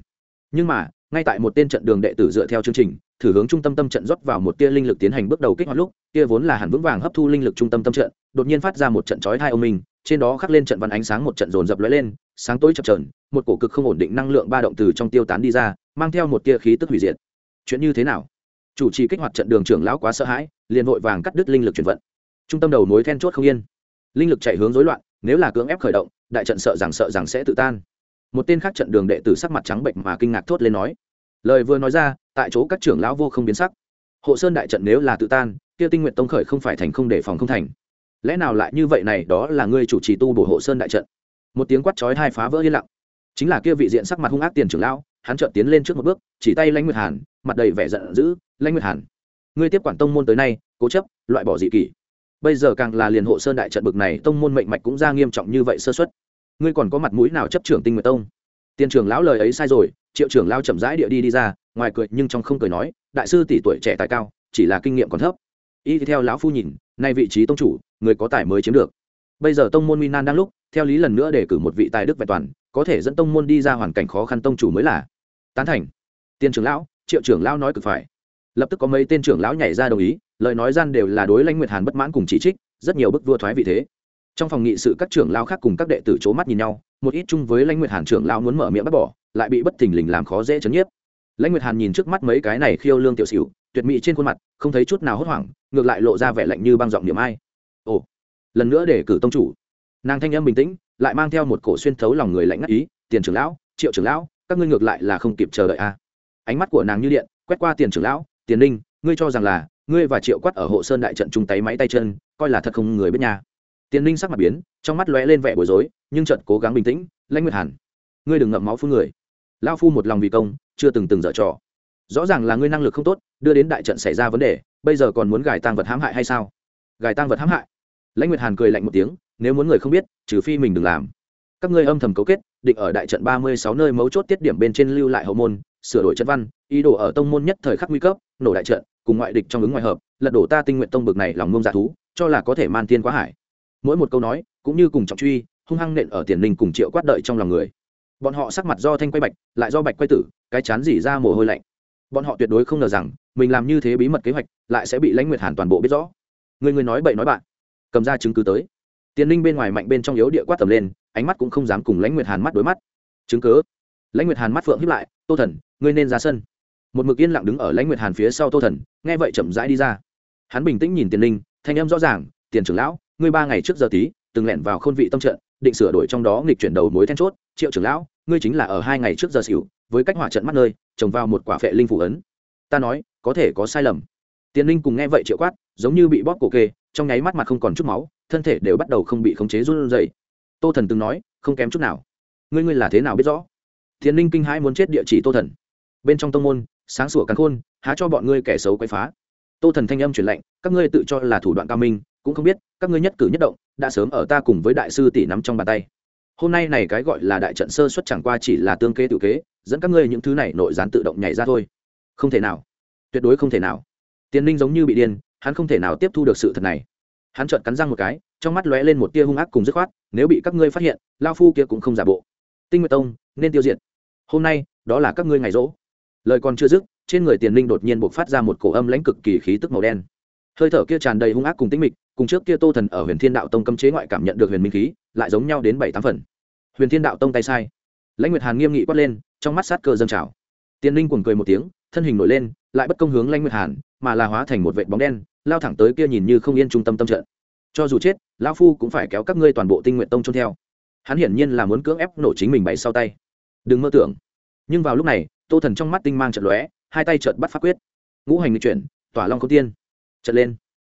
nhưng mà, ngay tại một tên trận đường đệ tử dựa theo chương trình, thử hướng trung tâm tâm trận rót vào một tia linh lực tiến hành bước đầu kích hoạt lúc tia vốn là hẳn vững vàng hấp thu linh lực trung tâm tâm trận, đột nhiên phát ra một trận chói hai ông minh trên đó khắc lên trận văn ánh sáng một trận dồn dập lóe lên, sáng tối chập trờn một cổ cực không ổn định năng lượng ba động từ trong tiêu tán đi ra, mang theo một tia khí tức hủy diệt. Chuyện như thế nào? Chủ trì kích hoạt trận đường trưởng lão quá sợ hãi, liền vội vàng cắt đứt linh lực chuyển vận. Trung tâm đầu nối then chốt không yên. Linh lực chạy hướng rối loạn, nếu là cưỡng ép khởi động, đại trận sợ rằng sợ rằng sẽ tự tan một tên khác trận đường đệ tử sắc mặt trắng bệnh mà kinh ngạc thốt lên nói. Lời vừa nói ra, tại chỗ các trưởng lão vô không biến sắc. Hộ sơn đại trận nếu là tự tan, kia tinh nguyện tông khởi không phải thành không để phòng không thành. Lẽ nào lại như vậy này, đó là ngươi chủ trì tu bổ hộ sơn đại trận. Một tiếng quát chói hai phá vỡ yên lặng. Chính là kia vị diện sắc mặt hung ác tiền trưởng lão, hắn chợt tiến lên trước một bước, chỉ tay lãnh nguyệt hàn, mặt đầy vẻ giận dữ, lãnh nguyệt hàn, ngươi tiếp quản tông môn tới nay, cố chấp, loại bỏ dị kỷ. Bây giờ càng là liền hộ sơn đại trận bực này, tông môn mệnh mạch cũng ra nghiêm trọng như vậy sơ xuất ngươi còn có mặt mũi nào chấp trưởng tinh nguyệt tông? Tiền trưởng lão lời ấy sai rồi, triệu trưởng lao chậm rãi địa đi đi ra, ngoài cười nhưng trong không cười nói, đại sư tỷ tuổi trẻ tài cao, chỉ là kinh nghiệm còn thấp. Y theo lão phu nhìn, nay vị trí tông chủ, người có tài mới chiếm được. Bây giờ tông môn minan đang lúc, theo lý lần nữa để cử một vị tài đức vẹn toàn, có thể dẫn tông môn đi ra hoàn cảnh khó khăn tông chủ mới là. Tán thành. Tiên trưởng lão, triệu trưởng lão nói cực phải. Lập tức có mấy tên trưởng lão nhảy ra đồng ý, lời nói gian đều là đối lãnh nguyệt hàn bất mãn cùng chỉ trích, rất nhiều bức vua thoái vị thế trong phòng nghị sự các trưởng lao khác cùng các đệ tử c mắt nhìn nhau, một ít chung với lãnh nguyệt hàn trưởng lao muốn mở miệng bắt bỏ, lại bị bất thình lình làm khó dễ chấn nhiếp. Lãnh nguyệt hàn nhìn trước mắt mấy cái này khiêu lương tiểu xỉu, tuyệt mỹ trên khuôn mặt, không thấy chút nào hốt hoảng, ngược lại lộ ra vẻ lạnh như băng giọng niệm ai. Ồ, lần nữa để cử tông chủ. Nàng thanh âm bình tĩnh, lại mang theo một cổ xuyên thấu lòng người lạnh ngắt ý, tiền trưởng lão, triệu trưởng lão, các ngươi ngược lại là không kịp chờ đợi a à. ánh mắt của nàng như điện, quét qua tiền trưởng lão, tiền ninh, ngươi cho rằng là ngươi và triệu quát ở hộ sơn đại trận chung tay máy tay chân, coi là thật không người biết nhà tiền ninh sắc mặt biến, trong mắt lóe lên vẻ bối rối, nhưng chợt cố gắng bình tĩnh, lãnh nguyệt hàn, ngươi đừng ngậm máu phun người. Lão phu một lòng vì công, chưa từng từng dở trò. Rõ ràng là ngươi năng lực không tốt, đưa đến đại trận xảy ra vấn đề, bây giờ còn muốn gài tăng vật hãm hại hay sao? Gài tăng vật hãm hại? Lãnh nguyệt hàn cười lạnh một tiếng, nếu muốn người không biết, trừ phi mình đừng làm. Các ngươi âm thầm cấu kết, định ở đại trận ba mươi sáu nơi mấu chốt tiết điểm bên trên lưu lại hậu môn, sửa đổi trận văn, ý đồ ở tông môn nhất thời khắc nguy cấp, nổ đại trận, cùng ngoại địch trong ứng ngoại hợp, lật đổ ta tinh nguyện tông bực này lòng ngông dạ thú, cho là có thể man tiên quá hải mỗi một câu nói, cũng như cùng trọng truy, hung hăng nện ở tiền linh cùng triệu quát đợi trong lòng người. Bọn họ sắc mặt do thanh quay bạch, lại do bạch quay tử, cái chán dỉ ra mồ hôi lạnh. Bọn họ tuyệt đối không ngờ rằng, mình làm như thế bí mật kế hoạch, lại sẽ bị lãnh nguyệt hàn toàn bộ biết rõ. Người người nói bậy nói bạn. Cầm ra chứng cứ tới. Tiền linh bên ngoài mạnh bên trong yếu địa quát tầm lên, ánh mắt cũng không dám cùng lãnh nguyệt hàn mắt đối mắt. Chứng cứ. Lãnh nguyệt hàn mắt phượng hiếp lại, tô thần, ngươi nên ra sân. Một mực yên lặng đứng ở lãnh nguyệt hàn phía sau tô thần, nghe vậy chậm rãi đi ra. Hắn bình tĩnh nhìn tiền linh, thanh âm rõ ràng, tiền trưởng lão ngươi ba ngày trước giờ tí, từng lẻn vào khôn vị tâm trận, định sửa đổi trong đó nghịch chuyển đầu mối then chốt, triệu trưởng lão, ngươi chính là ở hai ngày trước giờ xỉu, với cách hỏa trận mắt nơi, trồng vào một quả phệ linh phủ ấn. Ta nói, có thể có sai lầm. Tiến linh cùng nghe vậy triệu quát, giống như bị bóp cổ kê, trong nháy mắt mặt không còn chút máu, thân thể đều bắt đầu không bị khống chế run rẩy. Tô thần từng nói, không kém chút nào. Ngươi ngươi là thế nào biết rõ? Thiên linh kinh hãi muốn chết địa chỉ tô thần. Bên trong tông môn, sáng sủa cắn khôn, há cho bọn ngươi kẻ xấu quay phá. Tô thần thanh âm truyền lệnh các ngươi tự cho là thủ đoạn cao minh cũng không biết, các ngươi nhất cử nhất động, đã sớm ở ta cùng với đại sư tỷ nắm trong bàn tay. Hôm nay này cái gọi là đại trận sơ xuất chẳng qua chỉ là tương kế tự kế, dẫn các ngươi những thứ này nội gián tự động nhảy ra thôi. Không thể nào. Tuyệt đối không thể nào. Tiền ninh giống như bị điên, hắn không thể nào tiếp thu được sự thật này. Hắn trợn cắn răng một cái, trong mắt lóe lên một tia hung ác cùng dứt khoát, nếu bị các ngươi phát hiện lao phu kia cũng không giả bộ. Tinh nguyệt tông, nên tiêu diệt. Hôm nay, đó là các ngươi ngày rỗ. Lời còn chưa dứt, trên người tiền ninh đột nhiên buộc phát ra một cổ âm lãnh cực kỳ khí tức màu đen. Hơi thở kia tràn đầy hung ác cùng tĩnh mịch cùng trước kia tô thần ở huyền thiên đạo tông cấm chế ngoại cảm nhận được huyền minh khí, lại giống nhau đến bảy tám phần. Huyền thiên đạo tông tay sai. Lãnh nguyệt hàn nghiêm nghị quát lên, trong mắt sát cơ dâng trào. Tiên linh cuồng cười một tiếng, thân hình nổi lên, lại bất công hướng lãnh nguyệt hàn, mà là hóa thành một vệ bóng đen, lao thẳng tới kia nhìn như không yên trung tâm tâm trận. Cho dù chết, lão phu cũng phải kéo các ngươi toàn bộ tinh nguyện tông trôn theo. Hắn hiển nhiên là muốn cưỡng ép nổ chính mình bày sau tay. Đừng mơ tưởng. Nhưng vào lúc này, tô thần trong mắt tinh mang trận lóe, hai tay trợt bắt phát quyết. Ngũ hành nghịch chuyển, tỏa long không tiên. Trận lên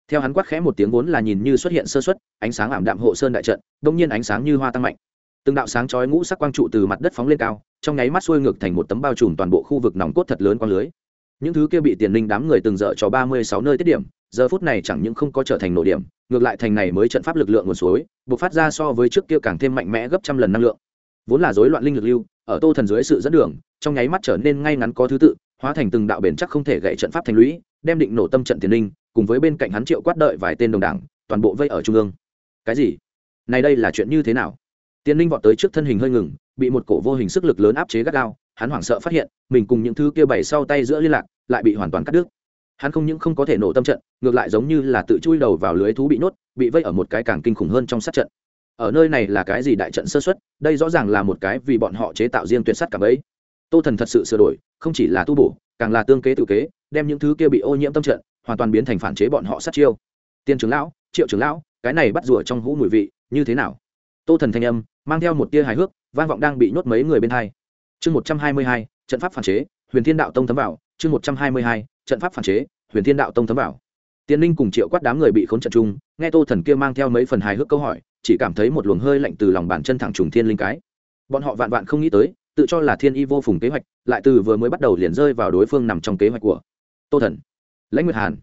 theo hắn quát khẽ một tiếng vốn là nhìn như xuất hiện sơ xuất ánh sáng ảm đạm hộ sơn đại trận, đông nhiên ánh sáng như hoa tăng mạnh. Từng đạo sáng chói ngũ sắc quang trụ từ mặt đất phóng lên cao, trong nháy mắt xuôi ngược thành một tấm bao trùm toàn bộ khu vực nòng cốt thật lớn quang lưới. Những thứ kia bị tiền linh đám người từng dở cho ba mươi sáu nơi tiết điểm, giờ phút này chẳng những không có trở thành nổ điểm, ngược lại thành này mới trận pháp lực lượng nguồn suối buộc phát ra so với trước kia càng thêm mạnh mẽ gấp trăm lần năng lượng. Vốn là rối loạn linh lực lưu, ở tô thần dưới sự dẫn đường, trong nháy mắt trở nên ngay ngắn có thứ tự, hóa thành từng đạo bền chắc không thể gậy trận pháp thành lũy, đem định nổ tâm trận tiền linh cùng với bên cạnh hắn triệu quát đợi vài tên đồng đảng, toàn bộ vây ở trung ương. Cái gì? Này đây là chuyện như thế nào? Tiên linh vọt tới trước thân hình hơi ngừng, bị một cổ vô hình sức lực lớn áp chế gắt gao, hắn hoảng sợ phát hiện, mình cùng những thứ kia bày sau tay giữa liên lạc, lại bị hoàn toàn cắt đứt. Hắn không những không có thể nổ tâm trận, ngược lại giống như là tự chui đầu vào lưới thú bị nhốt, bị vây ở một cái càng kinh khủng hơn trong sát trận. Ở nơi này là cái gì đại trận sơ xuất đây rõ ràng là một cái vì bọn họ chế tạo riêng tuyệt sắt cả ấy tô thần thật sự sửa đổi, không chỉ là tu bổ, càng là tương kế tự kế, đem những thứ kia bị ô nhiễm tâm trận hoàn toàn biến thành phản chế bọn họ sát chiêu. Tiên trưởng lão, triệu trưởng lão, cái này bắt rùa trong hũ mùi vị, như thế nào? Tô thần thanh âm, mang theo một tia hài hước, vang vọng đang bị nhốt mấy người bên hai. Chương một trăm hai mươi hai, trận pháp phản chế, huyền thiên đạo tông thấm vào. Chương một trăm hai mươi hai, trận pháp phản chế, huyền thiên đạo tông thấm vào. Tiên linh cùng triệu quát đám người bị khốn trận chung, nghe tô thần kia mang theo mấy phần hài hước câu hỏi, chỉ cảm thấy một luồng hơi lạnh từ lòng bàn chân thẳng trùng thiên linh cái. Bọn họ vạn vạn không nghĩ tới, tự cho là thiên y vô phùng kế hoạch, lại từ vừa mới bắt đầu liền rơi vào đối phương nằm trong kế hoạch của tô thần lãnh nguyệt hàn,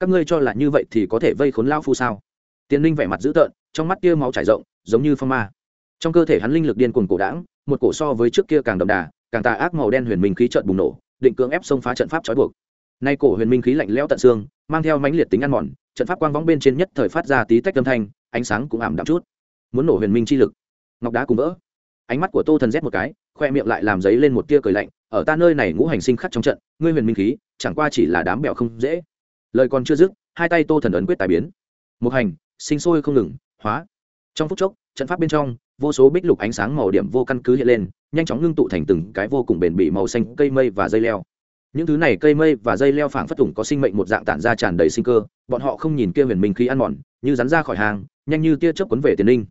các ngươi cho là như vậy thì có thể vây khốn lao phu sao? Tiên linh vẻ mặt dữ tợn, trong mắt kia máu chảy rộng, giống như phong ma. Trong cơ thể hắn linh lực điên cuồng cổ đảng một cổ so với trước kia càng đậm đà, càng tà ác màu đen huyền minh khí trận bùng nổ, định cưỡng ép xông phá trận pháp trói buộc. Nay cổ huyền minh khí lạnh lẽo tận xương, mang theo mãnh liệt tính ăn mòn, trận pháp quang vóng bên trên nhất thời phát ra tí tách âm thanh, ánh sáng cũng ảm đạm chút. Muốn nổ huyền minh chi lực, ngọc đá cùng vỡ ánh mắt của tô thần rét một cái, khoe miệng lại làm giấy lên một tia cười lạnh, ở ta nơi này ngũ hành sinh khắc trong trận, ngươi huyền minh khí, chẳng qua chỉ là đám bẹo không dễ. Lời còn chưa dứt, hai tay tô thần ấn quyết tài biến. Một hành, sinh sôi không ngừng, hóa. Trong phút chốc, trận pháp bên trong, vô số bích lục ánh sáng màu điểm vô căn cứ hiện lên, nhanh chóng ngưng tụ thành từng cái vô cùng bền bỉ màu xanh, cây mây và dây leo. Những thứ này cây mây và dây leo phảng phất thủng có sinh mệnh một dạng tản ra tràn đầy sinh cơ, bọn họ không nhìn kia huyền minh khí ăn mòn, như rắn ra khỏi hàng, nhanh như tia chớp quấn về tiền linh.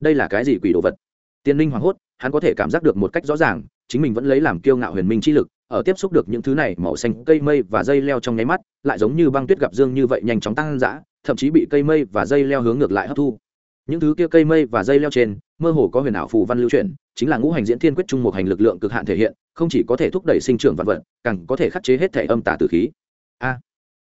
Đây là cái gì quỷ đồ vật? Tiên linh hoảng hốt hắn có thể cảm giác được một cách rõ ràng chính mình vẫn lấy làm kiêu ngạo huyền minh chi lực ở tiếp xúc được những thứ này màu xanh cây mây và dây leo trong nháy mắt lại giống như băng tuyết gặp dương như vậy nhanh chóng tăng dã thậm chí bị cây mây và dây leo hướng ngược lại hấp thu. Những thứ kia cây mây và dây leo trên mơ hồ có huyền ảo phù văn lưu truyền chính là ngũ hành diễn thiên quyết trung một hành lực lượng cực hạn thể hiện không chỉ có thể thúc đẩy sinh trưởng vạn vật càng có thể khắc chế hết thể âm tả tử khí. A.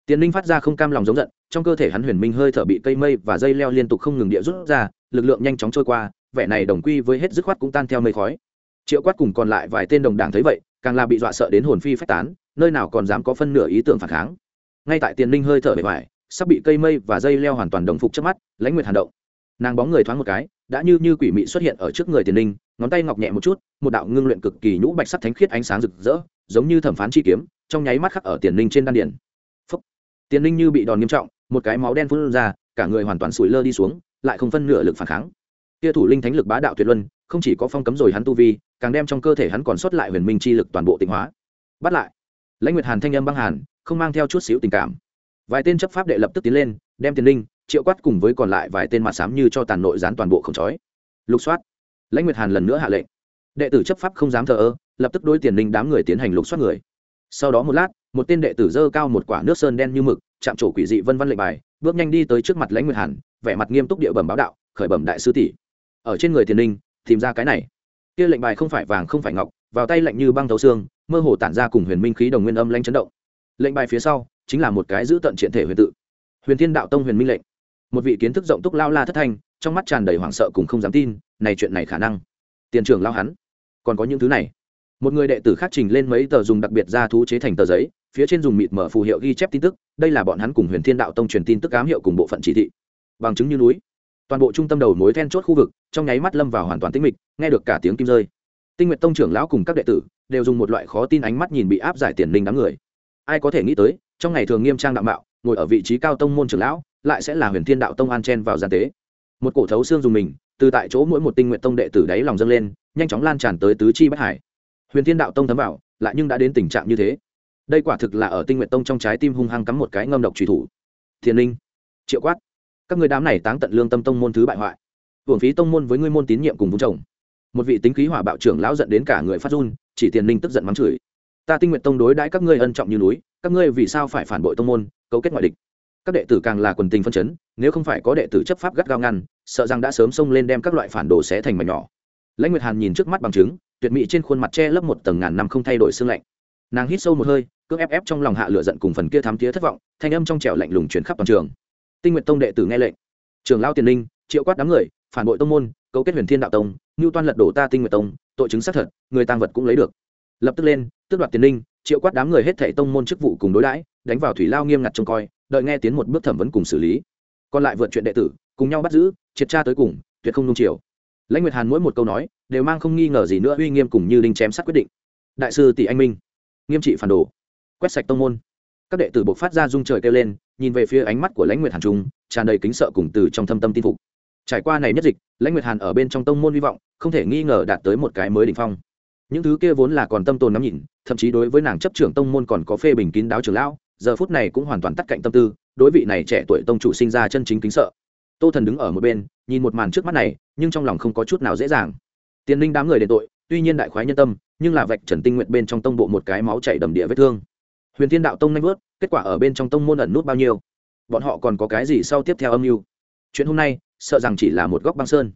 À, linh phát ra không cam lòng giống giận trong cơ thể hắn huyền minh hơi thở bị cây mây và dây leo liên tục không ngừng địa rút ra lực lượng nhanh chóng trôi qua vẻ này đồng quy với hết dứt khoát cũng tan theo mây khói. Triệu quát cùng còn lại vài tên đồng đảng thấy vậy, càng là bị dọa sợ đến hồn phi phách tán, nơi nào còn dám có phân nửa ý tưởng phản kháng. Ngay tại tiền linh hơi thở bề ngoài, sắp bị cây mây và dây leo hoàn toàn đồng phục trước mắt, lãnh nguyệt hàn động. Nàng bóng người thoáng một cái, đã như như quỷ mị xuất hiện ở trước người tiền linh ngón tay ngọc nhẹ một chút, một đạo ngưng luyện cực kỳ nhũ bạch sắc thánh khiết ánh sáng rực rỡ, giống như thẩm phán chi kiếm, trong nháy mắt khắc ở tiền linh trên đan điển Phúc. tiền linh như bị đòn nghiêm trọng, một cái máu đen phun ra, cả người hoàn toàn sủi lơ đi xuống, lại không phân nửa lực phản kháng kia thủ linh thánh lực bá đạo tuyệt luân, không chỉ có phong cấm rồi hắn tu vi, càng đem trong cơ thể hắn còn sót lại huyền minh chi lực toàn bộ tịnh hóa. Bắt lại. Lãnh nguyệt hàn thanh âm băng hàn, không mang theo chút xíu tình cảm. Vài tên chấp pháp đệ lập tức tiến lên, đem tiền linh, triệu quát cùng với còn lại vài tên mặt xám như cho tàn nội gián toàn bộ không chói lục soát. Lãnh nguyệt hàn lần nữa hạ lệnh. Đệ tử chấp pháp không dám thờ ơ, lập tức đối tiền linh đám người tiến hành lục soát người. Sau đó một lát, một tên đệ tử dơ cao một quả nước sơn đen như mực, chạm trổ quỷ dị vân vân lệnh bài, bước nhanh đi tới trước mặt lãnh nguyệt hàn, vẻ mặt nghiêm túc địa bẩm báo đạo, khởi bẩm đại sư tỷ ở trên người tiền linh tìm ra cái này. Kia lệnh bài không phải vàng không phải ngọc, vào tay lạnh như băng thấu xương, mơ hồ tản ra cùng huyền minh khí đồng nguyên âm lanh chấn động. Lệnh bài phía sau chính là một cái giữ tận triện thể huyền tự. Huyền thiên đạo tông huyền minh lệnh. Một vị kiến thức rộng túc lao la thất thanh, trong mắt tràn đầy hoảng sợ cùng không dám tin, này chuyện này khả năng. Tiền trưởng lao hắn. Còn có những thứ này. Một người đệ tử khác trình lên mấy tờ dùng đặc biệt ra thú chế thành tờ giấy, phía trên dùng mịt mở phù hiệu ghi chép tin tức, đây là bọn hắn cùng huyền thiên đạo tông truyền tin tức ám hiệu cùng bộ phận chỉ thị. Bằng chứng như núi toàn bộ trung tâm đầu mối then chốt khu vực, trong nháy mắt lâm vào hoàn toàn tĩnh mịch, nghe được cả tiếng kim rơi. Tinh nguyện tông trưởng lão cùng các đệ tử đều dùng một loại khó tin ánh mắt nhìn bị áp giải tiền linh đám người. Ai có thể nghĩ tới, trong ngày thường nghiêm trang đạo mạo, ngồi ở vị trí cao tông môn trưởng lão, lại sẽ là huyền thiên đạo tông an chen vào gian tế. Một cổ thấu xương dùng mình, từ tại chỗ mỗi một tinh nguyện tông đệ tử đáy lòng dâng lên, nhanh chóng lan tràn tới tứ chi bất hải. Huyền thiên đạo tông thấm vào, lại nhưng đã đến tình trạng như thế. Đây quả thực là ở tinh nguyện tông trong trái tim hung hăng cắm một cái ngâm độc truy thủ. Thiền linh, triệu quát các người đám này táng tận lương tâm tông môn thứ bại hoại, hưởng phí tông môn với ngươi môn tín nhiệm cùng vung chồng một vị tính khí hỏa bạo trưởng lão giận đến cả người phát run, chỉ tiền ninh tức giận mắng chửi. Ta tinh nguyện tông đối đãi các ngươi ân trọng như núi, các ngươi vì sao phải phản bội tông môn, cấu kết ngoại địch? Các đệ tử càng là quần tình phân chấn, nếu không phải có đệ tử chấp pháp gắt gao ngăn, sợ rằng đã sớm xông lên đem các loại phản đồ xé thành mảnh nhỏ. Lãnh nguyệt hàn nhìn trước mắt bằng chứng, tuyệt mỹ trên khuôn mặt che lấp một tầng ngàn năm không thay đổi xương lạnh. Nàng hít sâu một hơi, cưỡng ép ép trong lòng hạ lửa giận cùng phần kia thám tía thất vọng, thanh âm trong trẻo lạnh lùng chuyển khắp toàn trường tinh nguyện tông đệ tử nghe lệnh. Trường lao tiền ninh, triệu quát đám người phản bội tông môn cấu kết huyền thiên đạo tông ngưu toan lật đổ ta tinh nguyện tông tội chứng xác thật người tăng vật cũng lấy được. Lập tức lên tước đoạt tiền ninh, triệu quát đám người hết thảy tông môn chức vụ cùng đối đãi đánh vào thủy lao nghiêm ngặt trông coi đợi nghe tiến một bước thẩm vấn cùng xử lý. Còn lại vượt chuyện đệ tử cùng nhau bắt giữ triệt tra tới cùng tuyệt không nung chiều. Lãnh nguyệt hàn mỗi một câu nói đều mang không nghi ngờ gì nữa uy nghiêm cùng như đinh chém sát quyết định. Đại sư tỷ anh minh nghiêm trị phản đồ quét sạch tông môn. Các đệ tử buộc phát ra rung trời kêu lên nhìn về phía ánh mắt của lãnh nguyệt hàn trung, tràn đầy kính sợ cùng từ trong thâm tâm tin phục. Trải qua này nhất dịch, lãnh nguyệt hàn ở bên trong tông môn hy vọng, không thể nghi ngờ đạt tới một cái mới đỉnh phong. Những thứ kia vốn là còn tâm tồn ngắm nhìn, thậm chí đối với nàng chấp trưởng tông môn còn có phê bình kín đáo trường lão, giờ phút này cũng hoàn toàn tắt cạnh tâm tư, đối vị này trẻ tuổi tông chủ sinh ra chân chính kính sợ. Tô thần đứng ở một bên, nhìn một màn trước mắt này, nhưng trong lòng không có chút nào dễ dàng. Tiền linh đám người đền tội, tuy nhiên đại khoái nhân tâm, nhưng là vạch trần tinh nguyện bên trong tông bộ một cái máu chảy đầm địa vết thương. Huyền thiên đạo tông nanh vớt kết quả ở bên trong tông môn ẩn nút bao nhiêu? Bọn họ còn có cái gì sau tiếp theo âm mưu? Chuyện hôm nay, sợ rằng chỉ là một góc băng sơn.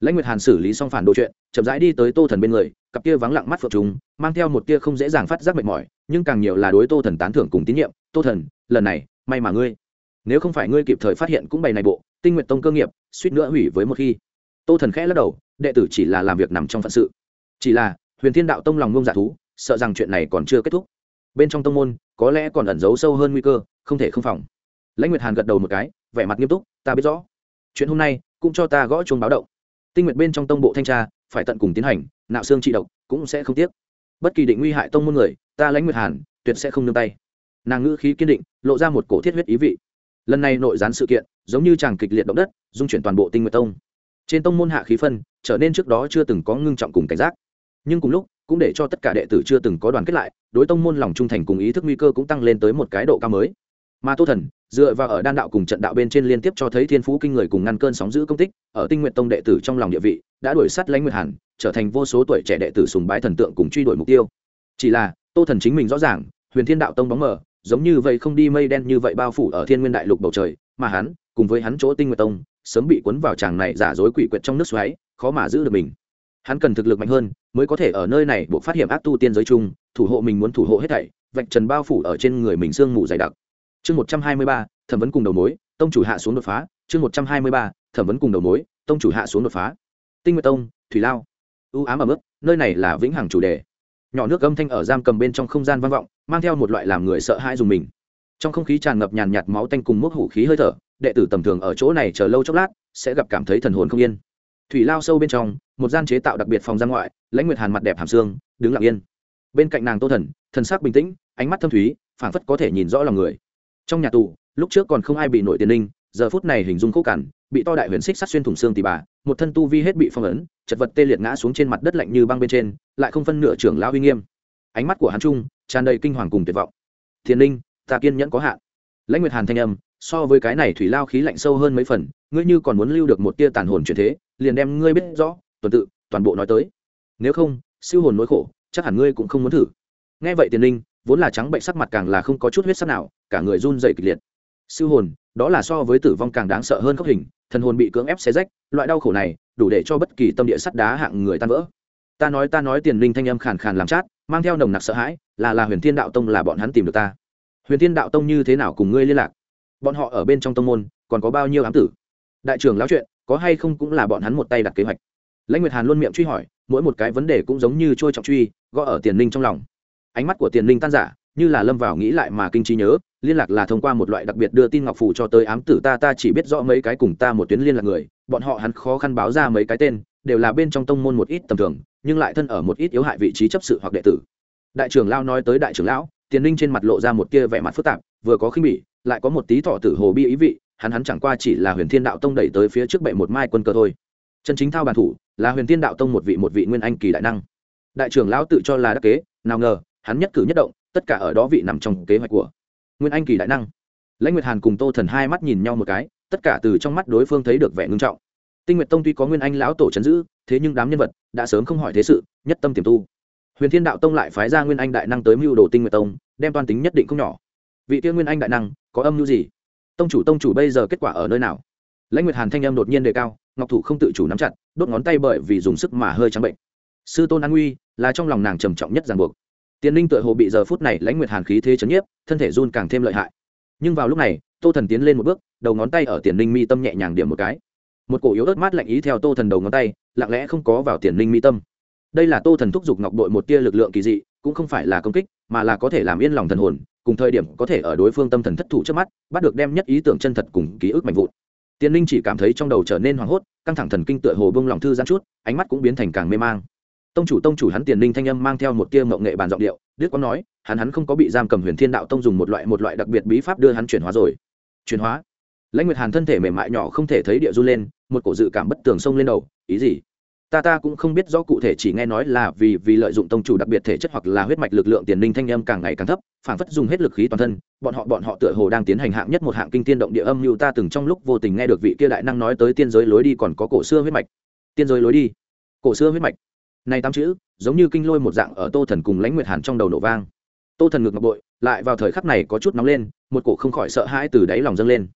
Lãnh nguyệt hàn xử lý xong phản đồ chuyện, chậm rãi đi tới tô thần bên người, cặp kia vắng lặng mắt phượng chúng mang theo một tia không dễ dàng phát giác mệt mỏi, nhưng càng nhiều là đối tô thần tán thưởng cùng tín nhiệm. Tô thần, lần này, may mà ngươi. Nếu không phải ngươi kịp thời phát hiện cũng bày này bộ, tinh nguyện tông cơ nghiệp, suýt nữa hủy với một khi. Tô thần khẽ lắc đầu, đệ tử chỉ là làm việc nằm trong phận sự. Chỉ là, huyền thiên đạo tông lòng ngông dạ thú, sợ rằng chuyện này còn chưa kết thúc bên trong tông môn có lẽ còn ẩn giấu sâu hơn nguy cơ, không thể không phòng. Lãnh nguyệt hàn gật đầu một cái, vẻ mặt nghiêm túc, ta biết rõ. Chuyện hôm nay cũng cho ta gõ chuông báo động. Tinh nguyện bên trong tông bộ thanh tra, phải tận cùng tiến hành, nạo xương trị độc cũng sẽ không tiếc. Bất kỳ định nguy hại tông môn người, ta lãnh nguyệt hàn tuyệt sẽ không nương tay. Nàng ngữ khí kiên định, lộ ra một cổ thiết huyết ý vị. Lần này nội gián sự kiện, giống như chàng kịch liệt động đất, dung chuyển toàn bộ tinh nguyệt tông. Trên tông môn hạ khí phân, trở nên trước đó chưa từng có ngưng trọng cùng cảnh giác. Nhưng cùng lúc cũng để cho tất cả đệ tử chưa từng có đoàn kết lại, đối tông môn lòng trung thành cùng ý thức nguy cơ cũng tăng lên tới một cái độ cao mới. Mà tô thần, dựa vào ở đan đạo cùng trận đạo bên trên liên tiếp cho thấy thiên phú kinh người cùng ngăn cơn sóng giữ công tích, ở tinh nguyện tông đệ tử trong lòng địa vị, đã đuổi sát lãnh nguyệt hàn, trở thành vô số tuổi trẻ đệ tử sùng bái thần tượng cùng truy đuổi mục tiêu. Chỉ là, tô thần chính mình rõ ràng, huyền thiên đạo tông bóng mờ, giống như vậy không đi mây đen như vậy bao phủ ở thiên nguyên đại lục bầu trời, mà hắn, cùng với hắn chỗ tinh nguyệt tông, sớm bị cuốn vào tràng này giả dối quỷ quyệt trong nước xoáy, khó mà giữ được mình hắn cần thực lực mạnh hơn, mới có thể ở nơi này buộc phát hiện ác tu tiên giới chung, thủ hộ mình muốn thủ hộ hết thảy, vạch trần bao phủ ở trên người mình sương mù dày đặc. Chương một trăm hai mươi ba, thẩm vấn cùng đầu mối, tông chủ hạ xuống đột phá. Chương một trăm hai mươi ba, thẩm vấn cùng đầu mối, tông chủ hạ xuống đột phá. Tinh nguyệt tông, thủy lao. Ưu ám ở mức nơi này là vĩnh hằng chủ đề. Nhỏ nước âm thanh ở giam cầm bên trong không gian vang vọng, mang theo một loại làm người sợ hãi dùng mình. Trong không khí tràn ngập nhàn nhạt máu tanh cùng mốc hủ khí hơi thở, đệ tử tầm thường ở chỗ này chờ lâu chốc lát, sẽ gặp cảm thấy thần hồn không yên. Thủy lao sâu bên trong một gian chế tạo đặc biệt phòng gian ngoại lãnh nguyệt hàn mặt đẹp hàm xương đứng lặng yên. Bên cạnh nàng tô thần thần sắc bình tĩnh ánh mắt thâm thúy phảng phất có thể nhìn rõ lòng người. Trong nhà tù lúc trước còn không ai bị nổi tiền Ninh, giờ phút này hình dung khô cằn bị to đại huyền xích sát xuyên thủng xương tì bà một thân tu vi hết bị phong ấn chật vật tê liệt ngã xuống trên mặt đất lạnh như băng bên trên lại không phân nửa trưởng lão uy nghiêm. Ánh mắt của hắn trung tràn đầy kinh hoàng cùng tuyệt vọng. Thiên Ninh, ta kiên nhẫn có hạn. Lãnh nguyệt hàn thanh âm so với cái này thủy lao khí lạnh sâu hơn mấy phần ngươi như còn muốn lưu được một tia tàn hồn chuyển thế liền đem ngươi biết rõ tuần tự, toàn bộ nói tới. Nếu không, siêu hồn nỗi khổ, chắc hẳn ngươi cũng không muốn thử. Nghe vậy tiền linh, vốn là trắng bệnh sắc mặt càng là không có chút huyết sắc nào, cả người run dậy kịch liệt. Siêu hồn, đó là so với tử vong càng đáng sợ hơn khốc hình, thần hồn bị cưỡng ép xé rách, loại đau khổ này, đủ để cho bất kỳ tâm địa sắt đá hạng người tan vỡ. Ta nói ta nói tiền linh thanh âm khàn khàn làm chát, mang theo nồng nặc sợ hãi, là là huyền thiên đạo tông là bọn hắn tìm được ta. Huyền thiên đạo tông như thế nào cùng ngươi liên lạc? Bọn họ ở bên trong tông môn, còn có bao nhiêu ám tử? Đại trưởng lão chuyện, có hay không cũng là bọn hắn một tay đặt kế hoạch lãnh nguyệt hàn luôn miệng truy hỏi, mỗi một cái vấn đề cũng giống như trôi trọng truy, gõ ở tiền Ninh trong lòng. Ánh mắt của tiền Ninh tan giả như là lâm vào nghĩ lại mà kinh trí nhớ, liên lạc là thông qua một loại đặc biệt đưa tin ngọc phủ cho tới ám tử ta ta chỉ biết rõ mấy cái cùng ta một tuyến liên lạc người, bọn họ hắn khó khăn báo ra mấy cái tên, đều là bên trong tông môn một ít tầm thường, nhưng lại thân ở một ít yếu hại vị trí chấp sự hoặc đệ tử. Đại trưởng lao nói tới đại trưởng lão, tiền Ninh trên mặt lộ ra một kia vẻ mặt phức tạp, vừa có khinh bỉ, lại có một tí thọ tử hồ bi ý vị, hắn hắn chẳng qua chỉ là huyền thiên đạo tông đẩy tới phía trước bệ một mai quân cơ thôi. Chân chính thao bàn thủ là huyền thiên đạo tông một vị một vị nguyên anh kỳ đại năng. Đại trưởng lão tự cho là đắc kế, nào ngờ, hắn nhất cử nhất động, tất cả ở đó vị nằm trong kế hoạch của nguyên anh kỳ đại năng. Lãnh nguyệt hàn cùng tô thần hai mắt nhìn nhau một cái, tất cả từ trong mắt đối phương thấy được vẻ ngưng trọng. Tinh nguyệt tông tuy có nguyên anh lão tổ chấn giữ, thế nhưng đám nhân vật đã sớm không hỏi thế sự, nhất tâm tiềm tu. Huyền thiên đạo tông lại phái ra nguyên anh đại năng tới mưu đồ tinh nguyệt tông, đem toàn tính nhất định không nhỏ. Vị tiên nguyên anh đại năng, có âm mưu gì? Tông chủ tông chủ bây giờ kết quả ở nơi nào? Lãnh nguyệt hàn thanh âm đột nhiên đề cao, ngọc thủ không tự chủ nắm chặt, đốt ngón tay bởi vì dùng sức mà hơi trắng bệnh. Sư tôn an nguy, là trong lòng nàng trầm trọng nhất ràng buộc. Tiền ninh tựa hồ bị giờ phút này lãnh nguyệt hàn khí thế chấn nhiếp, thân thể run càng thêm lợi hại. Nhưng vào lúc này, tô thần tiến lên một bước, đầu ngón tay ở tiền ninh mi tâm nhẹ nhàng điểm một cái. Một cổ yếu ớt mát lạnh ý theo tô thần đầu ngón tay, lặng lẽ không có vào tiền ninh mi tâm. Đây là tô thần thúc giục ngọc đội một tia lực lượng kỳ dị, cũng không phải là công kích, mà là có thể làm yên lòng thần hồn, cùng thời điểm có thể ở đối phương tâm thần thất thủ trước mắt, bắt được đem nhất ý tưởng chân thật cùng ký ức mạnh vụn tiền Linh chỉ cảm thấy trong đầu trở nên hoảng hốt, căng thẳng thần kinh tựa hồ bông lòng thư giãn chút, ánh mắt cũng biến thành càng mê mang. Tông chủ tông chủ, hắn tiền Linh thanh âm mang theo một tia mộng nghệ bàn giọng điệu, đức có nói, hắn hắn không có bị giam cầm huyền thiên đạo tông dùng một loại một loại đặc biệt bí pháp đưa hắn chuyển hóa rồi. Chuyển hóa? Lãnh nguyệt hàn thân thể mềm mại nhỏ không thể thấy địa du lên, một cổ dự cảm bất tường sông lên đầu, ý gì? Ta ta cũng không biết rõ cụ thể chỉ nghe nói là vì vì lợi dụng tông chủ đặc biệt thể chất hoặc là huyết mạch lực lượng tiền linh thanh âm càng ngày càng thấp phản phất dùng hết lực khí toàn thân, bọn họ bọn họ tựa hồ đang tiến hành hạng nhất một hạng kinh tiên động địa âm như ta từng trong lúc vô tình nghe được vị kia đại năng nói tới tiên giới lối đi còn có cổ xưa huyết mạch. Tiên giới lối đi? Cổ xưa huyết mạch. Này tám chữ, giống như kinh lôi một dạng ở tô thần cùng lãnh nguyệt hàn trong đầu nổ vang. Tô thần ngược ngọc bội, lại vào thời khắc này có chút nóng lên, một cổ không khỏi sợ hãi từ đáy lòng dâng lên.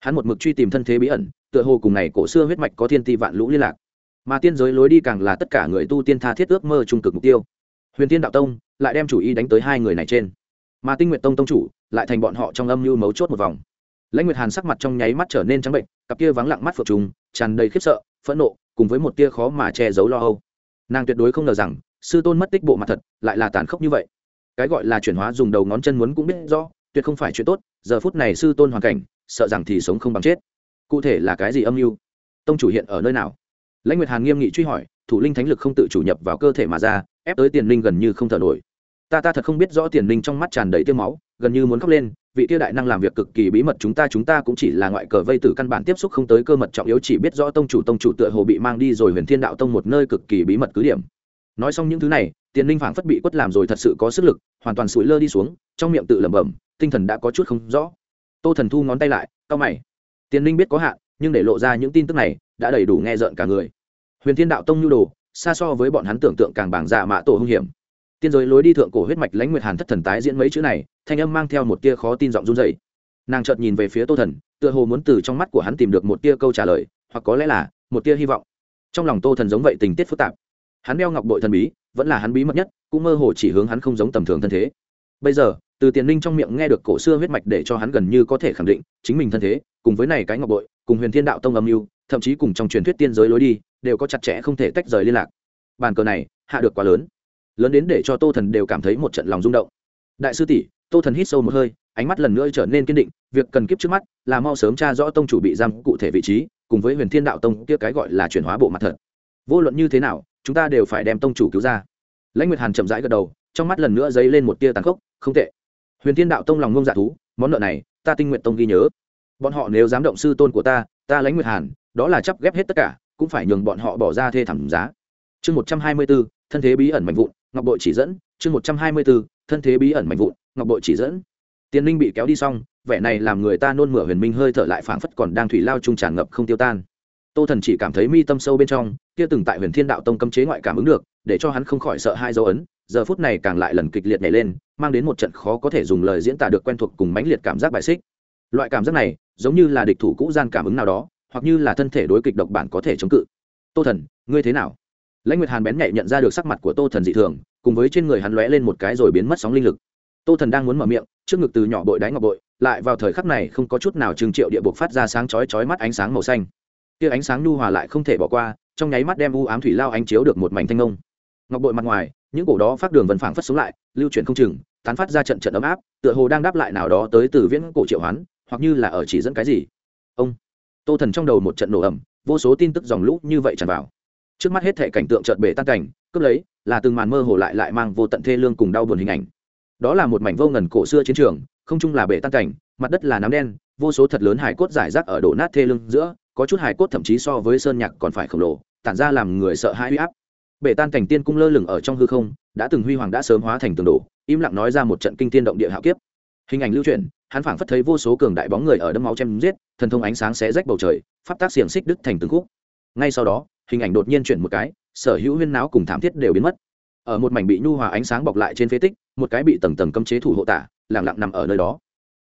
Hắn một mực truy tìm thân thế bí ẩn, tựa hồ cùng này cổ xưa huyết mạch có thiên ti vạn lũ liên lạc mà tiên giới lối đi càng là tất cả người tu tiên tha thiết ước mơ trung cực mục tiêu. Huyền tiên đạo tông lại đem chủ ý đánh tới hai người này trên. Mà tinh nguyện tông tông chủ lại thành bọn họ trong âm mưu mấu chốt một vòng. Lãnh nguyệt hàn sắc mặt trong nháy mắt trở nên trắng bệnh, cặp kia vắng lặng mắt phượng trùng, tràn đầy khiếp sợ, phẫn nộ, cùng với một tia khó mà che giấu lo âu. Nàng tuyệt đối không ngờ rằng, sư tôn mất tích bộ mặt thật lại là tàn khốc như vậy. Cái gọi là chuyển hóa dùng đầu ngón chân muốn cũng biết rõ, tuyệt không phải chuyện tốt, giờ phút này sư tôn hoàn cảnh, sợ rằng thì sống không bằng chết. Cụ thể là cái gì âm mưu? Tông chủ hiện ở nơi nào? Lãnh nguyệt hàn nghiêm nghị truy hỏi, thủ linh thánh lực không tự chủ nhập vào cơ thể mà ra, ép tới tiền linh gần như không thở nổi. Ta ta thật không biết rõ tiền linh trong mắt tràn đầy tiêu máu, gần như muốn khóc lên, vị tiêu đại năng làm việc cực kỳ bí mật chúng ta chúng ta cũng chỉ là ngoại cờ vây tử căn bản tiếp xúc không tới cơ mật trọng yếu, chỉ biết rõ tông chủ tông chủ tựa hồ bị mang đi rồi huyền thiên đạo tông một nơi cực kỳ bí mật cứ điểm. Nói xong những thứ này, tiền linh phảng phất bị quất làm rồi thật sự có sức lực, hoàn toàn sủi lơ đi xuống, trong miệng tự lẩm bẩm, tinh thần đã có chút không rõ. Tô thần thu ngón tay lại cao mày. Tiền linh biết có hạn, nhưng để lộ ra những tin tức này đã đầy đủ nghe rợn cả người. Huyền thiên đạo tông nhu đồ, xa so với bọn hắn tưởng tượng càng bảng dạ mã tổ hung hiểm. Tiên giới lối đi thượng cổ huyết mạch lãnh nguyệt hàn thất thần tái diễn mấy chữ này, thanh âm mang theo một tia khó tin giọng run dày nàng chợt nhìn về phía tô thần, tựa hồ muốn từ trong mắt của hắn tìm được một tia câu trả lời, hoặc có lẽ là một tia hy vọng. Trong lòng tô thần giống vậy tình tiết phức tạp. Hắn đeo ngọc bội thần bí, vẫn là hắn bí mật nhất, cũng mơ hồ chỉ hướng hắn không giống tầm thường thân thế. Bây giờ, từ tiền linh trong miệng nghe được cổ xưa huyết mạch để cho hắn gần như có thể khẳng định chính mình thân thế, cùng với này cái ngọc bội, cùng huyền thiên đạo tông âm mưu thậm chí cùng trong truyền thuyết tiên giới lối đi, đều có chặt chẽ không thể tách rời liên lạc. Bàn cờ này, hạ được quá lớn. Lớn đến để cho tô thần đều cảm thấy một trận lòng rung động. Đại sư tỷ, tô thần hít sâu một hơi, ánh mắt lần nữa trở nên kiên định, việc cần kiếp trước mắt là mau sớm tra rõ tông chủ bị giam cụ thể vị trí, cùng với huyền thiên đạo tông kia cái gọi là chuyển hóa bộ mặt thật. Vô luận như thế nào, chúng ta đều phải đem tông chủ cứu ra. Lãnh nguyệt hàn chậm rãi gật đầu, trong mắt lần nữa dấy lên một tia tàn khốc, không tệ. Huyền thiên đạo tông lòng ngông dạ thú, món nợ này, ta tinh nguyện tông ghi nhớ. Bọn họ nếu dám động sư tôn của ta ta lãnh nguyệt hàn đó là chắp ghép hết tất cả, cũng phải nhường bọn họ bỏ ra thê thảm giá. Chương một trăm hai mươi bốn, thân thế bí ẩn mạnh vụn, ngọc bội chỉ dẫn. Chương một trăm hai mươi bốn, thân thế bí ẩn mạnh vụn, ngọc bội chỉ dẫn. Tiền linh bị kéo đi xong, vẻ này làm người ta nôn mửa huyền minh hơi thở lại phảng phất còn đang thủy lao trung tràn ngập không tiêu tan. Tô thần chỉ cảm thấy mi tâm sâu bên trong, kia từng tại huyền thiên đạo tông cấm chế ngoại cảm ứng được, để cho hắn không khỏi sợ hai dấu ấn, giờ phút này càng lại lần kịch liệt nhảy lên, mang đến một trận khó có thể dùng lời diễn tả được quen thuộc cùng mãnh liệt cảm giác bài xích. Loại cảm giác này, giống như là địch thủ cũ gian cảm ứng nào đó hoặc như là thân thể đối kịch độc bản có thể chống cự. Tô thần, ngươi thế nào? Lãnh nguyệt hàn bén nhạy nhận ra được sắc mặt của tô thần dị thường, cùng với trên người hắn lóe lên một cái rồi biến mất sóng linh lực. Tô thần đang muốn mở miệng, trước ngực từ nhỏ bội đáy ngọc bội, lại vào thời khắc này không có chút nào trừng triệu địa buộc phát ra sáng chói chói mắt ánh sáng màu xanh. Kia ánh sáng nhu hòa lại không thể bỏ qua, trong nháy mắt đem u ám thủy lao ánh chiếu được một mảnh thanh ngông. Ngọc bội mặt ngoài, những cổ đó phát đường vần phảng phất xuống lại, lưu chuyển không chừng, tán phát ra trận trận ấm áp, tựa hồ đang đáp lại nào đó tới từ viễn cổ triệu hoán, hoặc như là ở chỉ dẫn cái gì. Ông! Tô thần trong đầu một trận nổ ẩm vô số tin tức dòng lũ như vậy tràn vào. Trước mắt hết thể cảnh tượng trợt bể tan cảnh, cướp lấy, là từng màn mơ hồ lại lại mang vô tận thê lương cùng đau buồn hình ảnh. Đó là một mảnh vô ngần cổ xưa chiến trường, không chung là bể tan cảnh, mặt đất là nám đen, vô số thật lớn hải cốt giải rác ở đổ nát thê lương giữa, có chút hải cốt thậm chí so với sơn nhạc còn phải khổng lồ, tản ra làm người sợ hãi huy áp. Bể tan cảnh tiên cung lơ lửng ở trong hư không, đã từng huy hoàng đã sớm hóa thành tường đổ, im lặng nói ra một trận kinh tiên động địa hạo kiếp. Hình ảnh lưu truyền hắn phảng phất thấy vô số cường đại bóng người ở đấm máu chém giết, thần thông ánh sáng sẽ rách bầu trời, pháp tác xiềng xích đứt thành từng khúc. Ngay sau đó, hình ảnh đột nhiên chuyển một cái, sở hữu huyên náo cùng thảm thiết đều biến mất. Ở một mảnh bị nhu hòa ánh sáng bọc lại trên phế tích, một cái bị tầng tầng cấm chế thủ hộ tả lẳng lặng nằm ở nơi đó.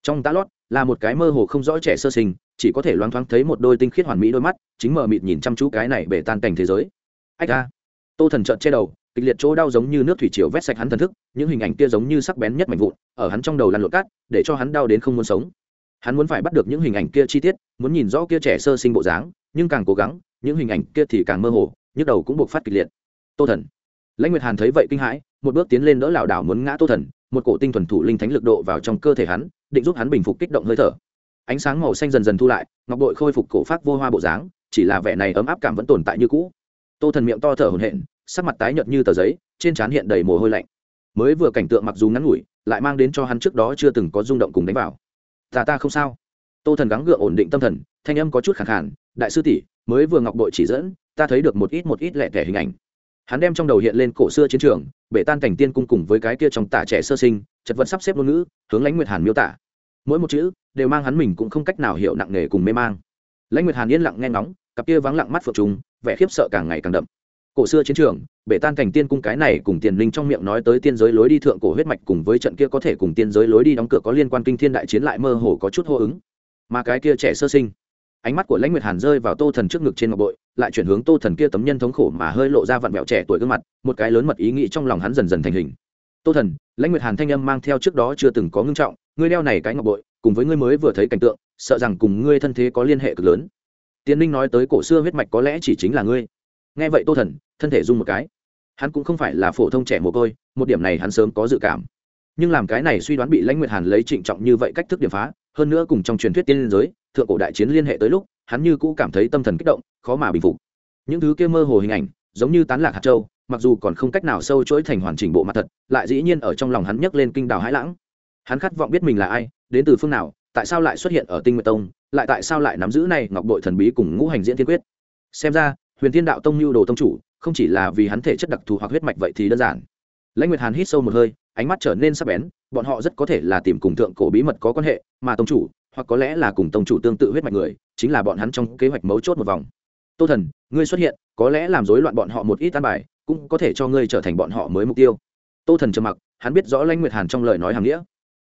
Trong tá lót, là một cái mơ hồ không rõ trẻ sơ sinh, chỉ có thể loáng thoáng thấy một đôi tinh khiết hoàn mỹ đôi mắt, chính mờ mịt nhìn chăm chú cái này bể tan cảnh thế giới. Ách a. Tô thần trợn che đầu kịch liệt chỗ đau giống như nước thủy triều vét sạch hắn thần thức, những hình ảnh kia giống như sắc bén nhất mạnh vụn, ở hắn trong đầu lăn lộn cát, để cho hắn đau đến không muốn sống. Hắn muốn phải bắt được những hình ảnh kia chi tiết, muốn nhìn rõ kia trẻ sơ sinh bộ dáng, nhưng càng cố gắng, những hình ảnh kia thì càng mơ hồ, nhức đầu cũng buộc phát kịch liệt. Tô thần. Lãnh nguyệt hàn thấy vậy kinh hãi, một bước tiến lên đỡ lảo đảo muốn ngã tô thần, một cổ tinh thuần thủ linh thánh lực độ vào trong cơ thể hắn, định giúp hắn bình phục kích động hơi thở. Ánh sáng màu xanh dần dần thu lại, ngọc bội khôi phục cổ phát vô hoa bộ dáng, chỉ là vẻ này ấm áp cảm vẫn tồn tại như cũ. Tô thần miệng to thở hổn hển sắc mặt tái nhợt như tờ giấy, trên trán hiện đầy mồ hôi lạnh. Mới vừa cảnh tượng mặc dù ngắn ngủi, lại mang đến cho hắn trước đó chưa từng có rung động cùng đánh vào. Ta ta không sao. Tô thần gắng gượng ổn định tâm thần, thanh âm có chút khẳng khản đại sư tỷ, mới vừa ngọc bội chỉ dẫn, ta thấy được một ít một ít lẻ tẻ hình ảnh. Hắn đem trong đầu hiện lên cổ xưa chiến trường, bể tan cảnh tiên cung cùng với cái kia trong tả trẻ sơ sinh, chật vật sắp xếp ngôn ngữ, hướng lãnh nguyệt hàn miêu tả. Mỗi một chữ đều mang hắn mình cũng không cách nào hiểu nặng nề cùng mê mang. Lãnh nguyệt hàn yên lặng nghe ngóng, cặp kia vắng lặng mắt phượng trùng, vẻ khiếp sợ càng ngày càng đậm cổ xưa chiến trường, bể tan cảnh tiên cung cái này cùng tiền linh trong miệng nói tới tiên giới lối đi thượng cổ huyết mạch cùng với trận kia có thể cùng tiên giới lối đi đóng cửa có liên quan kinh thiên đại chiến lại mơ hồ có chút hô ứng. Mà cái kia trẻ sơ sinh, ánh mắt của lãnh nguyệt hàn rơi vào tô thần trước ngực trên ngọc bội, lại chuyển hướng tô thần kia tấm nhân thống khổ mà hơi lộ ra vặn vẹo trẻ tuổi gương mặt, một cái lớn mật ý nghĩ trong lòng hắn dần dần thành hình. Tô thần, lãnh nguyệt hàn thanh âm mang theo trước đó chưa từng có ngưng trọng, ngươi đeo này cái ngọc bội, cùng với ngươi mới vừa thấy cảnh tượng, sợ rằng cùng ngươi thân thế có liên hệ cực lớn. Tiến ninh nói tới cổ xưa huyết mạch có lẽ chỉ chính là ngươi nghe vậy tô thần, thân thể rung một cái. Hắn cũng không phải là phổ thông trẻ mồ côi, một điểm này hắn sớm có dự cảm. Nhưng làm cái này suy đoán bị lãnh nguyệt hàn lấy trịnh trọng như vậy cách thức điểm phá, hơn nữa cùng trong truyền thuyết tiên liên giới, thượng cổ đại chiến liên hệ tới lúc, hắn như cũ cảm thấy tâm thần kích động, khó mà bình phục. Những thứ kia mơ hồ hình ảnh, giống như tán lạc hạt châu, mặc dù còn không cách nào sâu chuỗi thành hoàn chỉnh bộ mặt thật, lại dĩ nhiên ở trong lòng hắn nhấc lên kinh đào hãi lãng. Hắn khát vọng biết mình là ai, đến từ phương nào, tại sao lại xuất hiện ở tinh nguyệt tông, lại tại sao lại nắm giữ này ngọc bội thần bí cùng ngũ hành diễn thiên quyết? Xem ra huyền thiên đạo tông lưu đồ tông chủ, không chỉ là vì hắn thể chất đặc thù hoặc huyết mạch vậy thì đơn giản. Lãnh nguyệt hàn hít sâu một hơi, ánh mắt trở nên sắc bén, bọn họ rất có thể là tìm cùng thượng cổ bí mật có quan hệ, mà tông chủ, hoặc có lẽ là cùng tông chủ tương tự huyết mạch người, chính là bọn hắn trong kế hoạch mấu chốt một vòng. Tô thần, ngươi xuất hiện, có lẽ làm rối loạn bọn họ một ít tan bài, cũng có thể cho ngươi trở thành bọn họ mới mục tiêu. Tô thần trầm mặc, hắn biết rõ lãnh nguyệt hàn trong lời nói hàng nghĩa.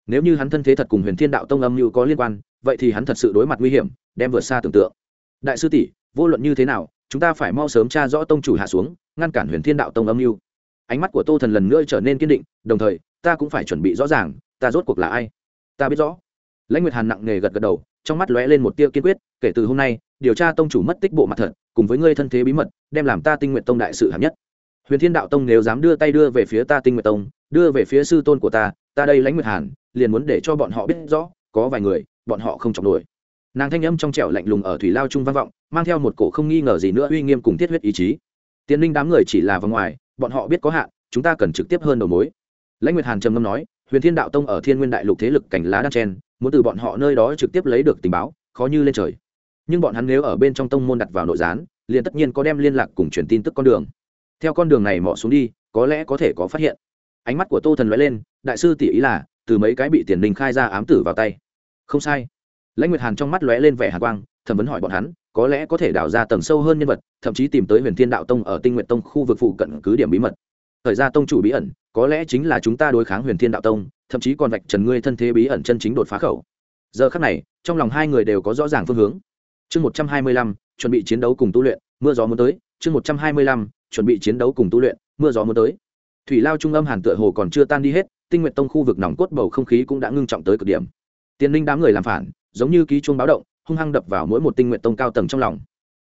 Nếu như hắn thân thế thật cùng huyền thiên đạo tông âm mưu có liên quan, vậy thì hắn thật sự đối mặt nguy hiểm, đem vượt xa tưởng tượng. Đại sư tỷ, vô luận như thế nào chúng ta phải mau sớm tra rõ tông chủ hạ xuống, ngăn cản huyền thiên đạo tông âm mưu. Ánh mắt của tô thần lần nữa trở nên kiên định, đồng thời, ta cũng phải chuẩn bị rõ ràng, ta rốt cuộc là ai? Ta biết rõ. Lãnh nguyệt hàn nặng nề gật gật đầu, trong mắt lóe lên một tia kiên quyết, kể từ hôm nay, điều tra tông chủ mất tích bộ mặt thật, cùng với ngươi thân thế bí mật, đem làm ta tinh nguyện tông đại sự hạng nhất. Huyền thiên đạo tông nếu dám đưa tay đưa về phía ta tinh nguyện tông, đưa về phía sư tôn của ta ta đây lãnh nguyệt hàn, liền muốn để cho bọn họ biết rõ, có vài người, bọn họ không chọc nổi. Nàng thanh âm trong trẻo lạnh lùng ở thủy lao trung vang vọng mang theo một cổ không nghi ngờ gì nữa uy nghiêm cùng thiết huyết ý chí. Tiến linh đám người chỉ là vào ngoài, bọn họ biết có hạn, chúng ta cần trực tiếp hơn đầu mối. Lãnh nguyệt hàn trầm ngâm nói, huyền thiên đạo tông ở thiên nguyên đại lục thế lực cảnh lá đan chen, muốn từ bọn họ nơi đó trực tiếp lấy được tình báo, khó như lên trời. Nhưng bọn hắn nếu ở bên trong tông môn đặt vào nội gián, liền tất nhiên có đem liên lạc cùng truyền tin tức con đường. Theo con đường này mỏ xuống đi, có lẽ có thể có phát hiện. Ánh mắt của tô thần nói lên, đại sư tỷ ý là, từ mấy cái bị tiền đình khai ra ám tử vào tay. Không sai. Lãnh nguyệt hàn trong mắt lóe lên vẻ hàn quang, thẩm vấn hỏi bọn hắn có lẽ có thể đào ra tầng sâu hơn nhân vật, thậm chí tìm tới huyền thiên đạo tông ở tinh nguyện tông khu vực phụ cận cứ điểm bí mật. Thời gian tông chủ bí ẩn, có lẽ chính là chúng ta đối kháng huyền thiên đạo tông, thậm chí còn vạch trần ngươi thân thế bí ẩn chân chính đột phá khẩu. Giờ khắc này, trong lòng hai người đều có rõ ràng phương hướng. Chương một trăm hai mươi lăm, chuẩn bị chiến đấu cùng tu luyện, mưa gió muốn tới. Chương một trăm hai mươi lăm, chuẩn bị chiến đấu cùng tu luyện, mưa gió muốn tới. Thủy lao trung âm hàn tựa hồ còn chưa tan đi hết, tinh nguyện tông khu vực nòng cốt bầu không khí cũng đã ngưng trọng tới cực điểm. Tiền linh đám người làm phản, giống như ký chuông báo động hung hăng đập vào mỗi một tinh nguyện tông cao tầng trong lòng.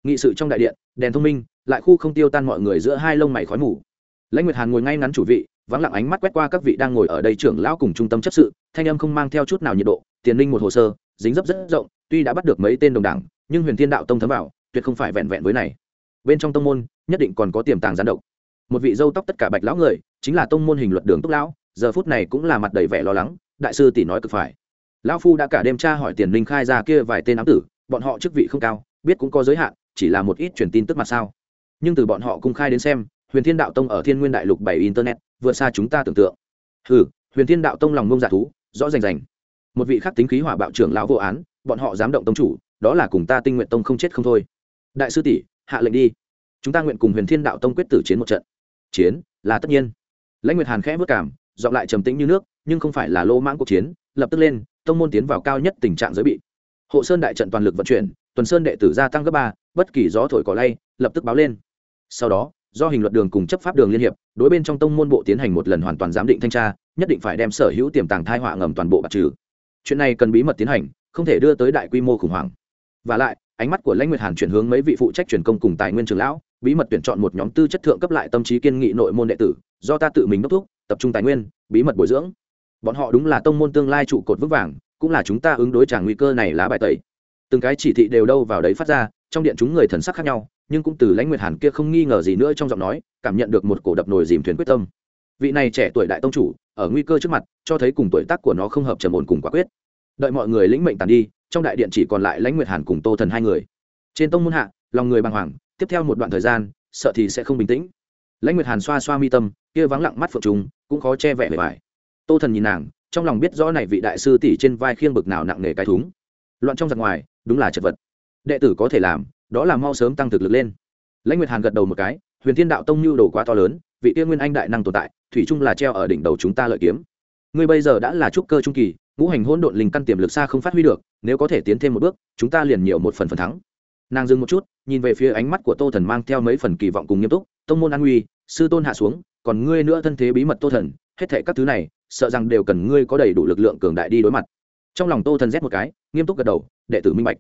Nghị sự trong đại điện, đèn thông minh, lại khu không tiêu tan mọi người giữa hai lông mày khói mù. Lãnh nguyệt hàn ngồi ngay ngắn chủ vị, vắng lặng ánh mắt quét qua các vị đang ngồi ở đây trưởng lão cùng trung tâm chấp sự, thanh âm không mang theo chút nào nhiệt độ, tiền linh một hồ sơ, dính dấp rất rộng, tuy đã bắt được mấy tên đồng đảng, nhưng huyền thiên đạo tông thấm vào, tuyệt không phải vẹn vẹn với này. Bên trong tông môn, nhất định còn có tiềm tàng gián độc. Một vị dâu tóc tất cả bạch lão người, chính là tông môn hình luật đường túc lão, giờ phút này cũng là mặt đầy vẻ lo lắng, đại sư tỷ nói cực phải lão phu đã cả đêm tra hỏi tiền linh khai ra kia vài tên ám tử, bọn họ chức vị không cao, biết cũng có giới hạn, chỉ là một ít truyền tin tức mặt sao. Nhưng từ bọn họ cung khai đến xem, huyền thiên đạo tông ở thiên nguyên đại lục bảy internet vượt xa chúng ta tưởng tượng. Ừ huyền thiên đạo tông lòng ngông giả dạ thú, rõ rành rành. Một vị khắc tính khí hỏa bạo trưởng lão vô án, bọn họ dám động tông chủ, đó là cùng ta tinh nguyện tông không chết không thôi. Đại sư tỷ, hạ lệnh đi. Chúng ta nguyện cùng huyền thiên đạo tông quyết tử chiến một trận. Chiến, là tất nhiên. Lãnh nguyệt hàn khẽ vất cảm dọn lại trầm tĩnh như nước, nhưng không phải là lô mãng cuộc chiến, lập tức lên tông môn tiến vào cao nhất tình trạng giới bị. Hộ sơn đại trận toàn lực vận chuyển, tuần sơn đệ tử gia tăng gấp ba, bất kỳ gió thổi cỏ lay, lập tức báo lên. Sau đó, do hình luật đường cùng chấp pháp đường liên hiệp, đối bên trong tông môn bộ tiến hành một lần hoàn toàn giám định thanh tra, nhất định phải đem sở hữu tiềm tàng thai họa ngầm toàn bộ bạc trừ. Chuyện này cần bí mật tiến hành, không thể đưa tới đại quy mô khủng hoảng. Và lại, ánh mắt của lãnh nguyệt hàn chuyển hướng mấy vị phụ trách truyền công cùng tài nguyên trường lão, bí mật tuyển chọn một nhóm tư chất thượng cấp lại tâm trí kiên nghị nội môn đệ tử, do ta tự mình đốc thúc, tập trung tài nguyên, bí mật bồi dưỡng bọn họ đúng là tông môn tương lai trụ cột vững vàng, cũng là chúng ta ứng đối trả nguy cơ này lá bài tẩy. Từng cái chỉ thị đều đâu vào đấy phát ra, trong điện chúng người thần sắc khác nhau, nhưng cũng từ lãnh nguyệt hàn kia không nghi ngờ gì nữa trong giọng nói, cảm nhận được một cổ đập nồi dìm thuyền quyết tâm. Vị này trẻ tuổi đại tông chủ, ở nguy cơ trước mặt, cho thấy cùng tuổi tác của nó không hợp trầm ổn cùng quả quyết. Đợi mọi người lĩnh mệnh tàn đi, trong đại điện chỉ còn lại lãnh nguyệt hàn cùng tô thần hai người. Trên tông môn hạ, lòng người bàng hoàng, tiếp theo một đoạn thời gian, sợ thì sẽ không bình tĩnh. Lãnh nguyệt hàn xoa xoa mi tâm, kia vắng lặng mắt phượng trùng, cũng khó che vẻ bề bài tô thần nhìn nàng, trong lòng biết rõ này vị đại sư tỷ trên vai khiêng bực nào nặng nề cái thúng. Loạn trong giặc ngoài, đúng là chật vật. Đệ tử có thể làm, đó là mau sớm tăng thực lực lên. Lãnh nguyệt hàn gật đầu một cái, huyền thiên đạo tông nhu đồ quá to lớn, vị tiên nguyên anh đại năng tồn tại, thủy chung là treo ở đỉnh đầu chúng ta lợi kiếm. Ngươi bây giờ đã là trúc cơ trung kỳ, ngũ hành hỗn độn linh căn tiềm lực xa không phát huy được, nếu có thể tiến thêm một bước, chúng ta liền nhiều một phần phần thắng. Nàng dừng một chút, nhìn về phía ánh mắt của tô thần mang theo mấy phần kỳ vọng cùng nghiêm túc, tông môn an nguy, sư tôn hạ xuống, còn ngươi nữa thân thế bí mật tô thần, hết thệ các thứ này sợ rằng đều cần ngươi có đầy đủ lực lượng cường đại đi đối mặt. Trong lòng tô thần rét một cái, nghiêm túc gật đầu, đệ tử minh bạch.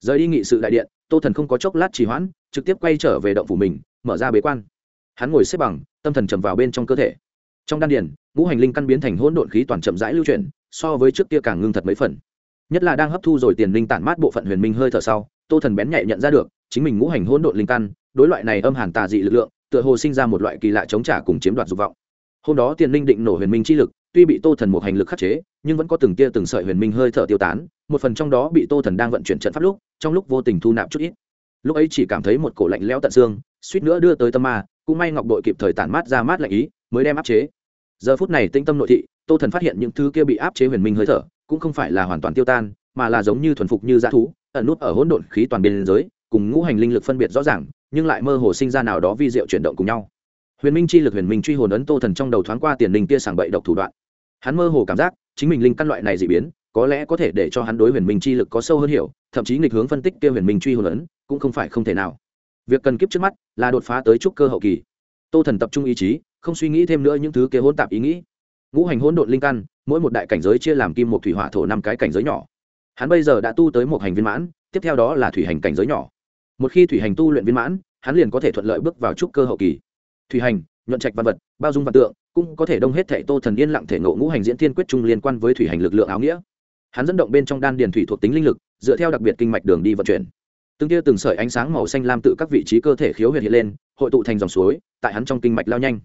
Rời đi nghị sự đại điện, tô thần không có chốc lát trì hoãn, trực tiếp quay trở về động phủ mình, mở ra bế quan. Hắn ngồi xếp bằng, tâm thần chầm vào bên trong cơ thể. Trong đan điền, ngũ hành linh căn biến thành hỗn độn khí toàn chậm rãi lưu chuyển, so với trước kia càng ngưng thật mấy phần. Nhất là đang hấp thu rồi tiền linh tản mát bộ phận huyền minh hơi thở sau, tô thần bén nhạy nhận ra được, chính mình ngũ hành hỗn độn linh căn, đối loại này âm hàn tà dị lực lượng, tựa hồ sinh ra một loại kỳ lạ chống trả cùng chiếm đoạt dục vọng. Hôm đó tiền linh định nổ huyền minh chi lực tuy bị tô thần một hành lực khắc chế, nhưng vẫn có từng tia từng sợi huyền minh hơi thở tiêu tán, một phần trong đó bị tô thần đang vận chuyển trận pháp lúc, trong lúc vô tình thu nạp chút ít. Lúc ấy chỉ cảm thấy một cổ lạnh lẽo tận xương, suýt nữa đưa tới tâm ma, cũng may ngọc đội kịp thời tản mát ra mát lạnh ý, mới đem áp chế. Giờ phút này tinh tâm nội thị, tô thần phát hiện những thứ kia bị áp chế huyền minh hơi thở, cũng không phải là hoàn toàn tiêu tan, mà là giống như thuần phục như dã thú, ẩn nút ở hỗn độn khí toàn biên giới, cùng ngũ hành linh lực phân biệt rõ ràng, nhưng lại mơ hồ sinh ra nào đó vi diệu chuyển động cùng nhau. Huyền minh chi lực huyền minh truy hồn ấn tô thần trong đầu thoáng qua tiền đình kia sảng bậy độc thủ đoạn hắn mơ hồ cảm giác, chính mình linh căn loại này dị biến, có lẽ có thể để cho hắn đối huyền minh chi lực có sâu hơn hiểu, thậm chí nghịch hướng phân tích kia huyền minh truy hồn ấn, cũng không phải không thể nào. Việc cần kiếp trước mắt là đột phá tới trúc cơ hậu kỳ. Tô thần tập trung ý chí, không suy nghĩ thêm nữa những thứ kế hỗn tạp ý nghĩ. Ngũ hành hỗn độn linh căn, mỗi một đại cảnh giới chia làm kim một thủy hỏa thổ năm cái cảnh giới nhỏ. Hắn bây giờ đã tu tới một hành viên mãn, tiếp theo đó là thủy hành cảnh giới nhỏ. Một khi thủy hành tu luyện viên mãn, hắn liền có thể thuận lợi bước vào trúc cơ hậu kỳ. Thủy hành nhuận trạch văn vật, bao dung văn tượng, cũng có thể đông hết thệ tô thần yên lặng thể ngộ ngũ hành diễn thiên quyết trung liên quan với thủy hành lực lượng áo nghĩa. Hắn dẫn động bên trong đan điền thủy thuộc tính linh lực, dựa theo đặc biệt kinh mạch đường đi vận chuyển. Từng tia từng sợi ánh sáng màu xanh lam tự các vị trí cơ thể khiếu huyệt hiện lên, hội tụ thành dòng suối, tại hắn trong kinh mạch lao nhanh.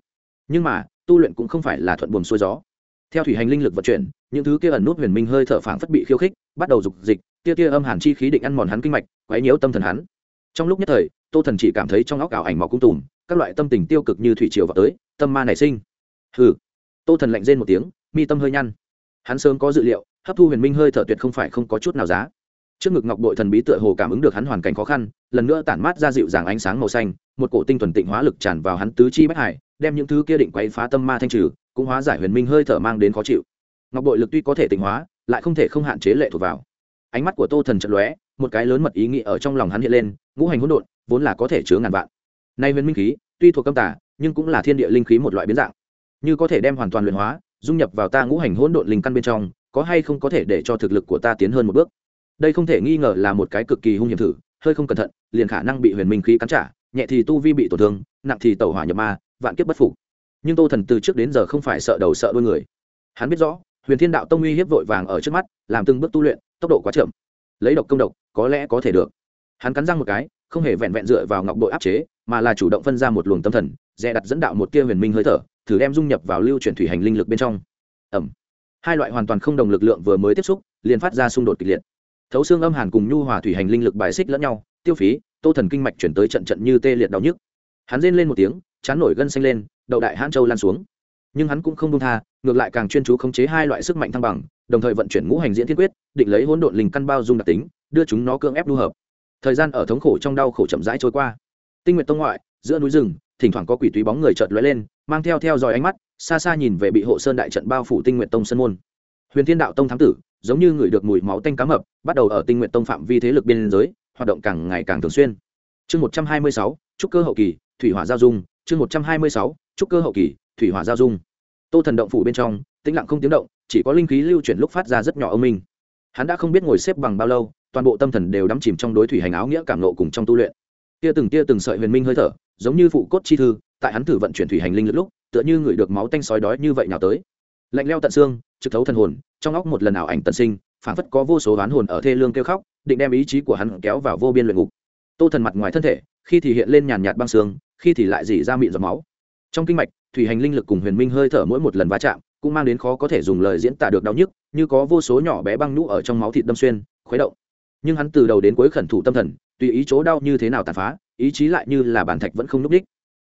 Nhưng mà, tu luyện cũng không phải là thuận buồm xuôi gió. Theo thủy hành linh lực vận chuyển, những thứ kia ẩn nút huyền minh hơi thở phảng phất bị khiêu khích, bắt đầu dục dịch, tia tia âm hàn chi khí định ăn mòn hắn kinh mạch, quấy nhiễu tâm thần hắn. Trong lúc nhất thời, tô thần chỉ cảm thấy trong óc ảo ảnh màu cung tùm các loại tâm tình tiêu cực như thủy triều vào tới, tâm ma nảy sinh. Hừ. Tô thần lạnh rên một tiếng, mi tâm hơi nhăn. Hắn sớm có dự liệu, hấp thu huyền minh hơi thở tuyệt không phải không có chút nào giá. Trước ngực ngọc bội thần bí tựa hồ cảm ứng được hắn hoàn cảnh khó khăn, lần nữa tản mát ra dịu dàng ánh sáng màu xanh, một cổ tinh thuần tịnh hóa lực tràn vào hắn tứ chi bách hải, đem những thứ kia định quấy phá tâm ma thanh trừ, cũng hóa giải huyền minh hơi thở mang đến khó chịu. Ngọc bội lực tuy có thể tịnh hóa, lại không thể không hạn chế lệ thuộc vào. Ánh mắt của tô thần trận lóe, một cái lớn mật ý nghĩ ở trong lòng hắn hiện lên, ngũ hành hỗn độn, vốn là có thể chứa ngàn vạn nay huyền minh khí, tuy thuộc cấm tả nhưng cũng là thiên địa linh khí một loại biến dạng. Như có thể đem hoàn toàn luyện hóa, dung nhập vào ta ngũ hành hỗn độn linh căn bên trong, có hay không có thể để cho thực lực của ta tiến hơn một bước? Đây không thể nghi ngờ là một cái cực kỳ hung hiểm thử, hơi không cẩn thận, liền khả năng bị huyền minh khí cắn trả, nhẹ thì tu vi bị tổn thương, nặng thì tẩu hỏa nhập ma, vạn kiếp bất phục. Nhưng tô thần từ trước đến giờ không phải sợ đầu sợ đuôi người. Hắn biết rõ, huyền thiên đạo tông uy hiếp vội vàng ở trước mắt, làm từng bước tu luyện, tốc độ quá chậm. Lấy độc công độc, có lẽ có thể được. Hắn cắn răng một cái không hề vẹn vẹn dựa vào ngọc bội áp chế, mà là chủ động phân ra một luồng tâm thần, dè đặt dẫn đạo một tia huyền minh hơi thở, thử đem dung nhập vào lưu chuyển thủy hành linh lực bên trong. Ẩm. Hai loại hoàn toàn không đồng lực lượng vừa mới tiếp xúc, liền phát ra xung đột kịch liệt. Thấu xương âm hàn cùng nhu hòa thủy hành linh lực bài xích lẫn nhau, tiêu phí, tô thần kinh mạch chuyển tới trận trận như tê liệt đau nhức. Hắn rên lên một tiếng, chán nổi gân xanh lên, đậu đại hãn châu lan xuống. Nhưng hắn cũng không đông tha, ngược lại càng chuyên chú khống chế hai loại sức mạnh thăng bằng, đồng thời vận chuyển ngũ hành diễn thiên quyết, định lấy hỗn độn linh căn bao dung đặc tính, đưa chúng nó cưỡng ép lưu hợp thời gian ở thống khổ trong đau khổ chậm rãi trôi qua. Tinh nguyện tông ngoại, giữa núi rừng, thỉnh thoảng có quỷ túy bóng người chợt lóe lên, mang theo theo dòi ánh mắt, xa xa nhìn về bị hộ sơn đại trận bao phủ tinh nguyện tông sân môn. Huyền thiên đạo tông thám tử, giống như người được mùi máu tanh cá mập, bắt đầu ở tinh nguyện tông phạm vi thế lực biên giới, hoạt động càng ngày càng thường xuyên. Chương một trăm hai mươi sáu, trúc cơ hậu kỳ, thủy hỏa giao dung. Chương một trăm hai mươi sáu, trúc cơ hậu kỳ, thủy hỏa giao dung. Tô thần động phủ bên trong, tĩnh lặng không tiếng động, chỉ có linh khí lưu chuyển lúc phát ra rất nhỏ âm minh. Hắn đã không biết ngồi xếp bằng bao lâu toàn bộ tâm thần đều đắm chìm trong đối thủy hành áo nghĩa cảm nộ cùng trong tu luyện. Tia từng tia từng sợi huyền minh hơi thở, giống như phụ cốt chi thư, tại hắn thử vận chuyển thủy hành linh lực lúc, tựa như người được máu tanh sói đói như vậy nào tới. Lạnh leo tận xương, trực thấu thần hồn, trong óc một lần ảo ảnh tận sinh, phảng phất có vô số oán hồn ở thê lương kêu khóc, định đem ý chí của hắn kéo vào vô biên luyện ngục. Tô thần mặt ngoài thân thể, khi thì hiện lên nhàn nhạt băng xương, khi thì lại dỉ ra mịn giọt máu. Trong kinh mạch, thủy hành linh lực cùng huyền minh hơi thở mỗi một lần va chạm, cũng mang đến khó có thể dùng lời diễn tả được đau nhức, như có vô số nhỏ bé băng nhũ ở trong máu thịt đâm xuyên, khuấy động nhưng hắn từ đầu đến cuối khẩn thủ tâm thần, tùy ý chỗ đau như thế nào tàn phá, ý chí lại như là bản thạch vẫn không n ú c đích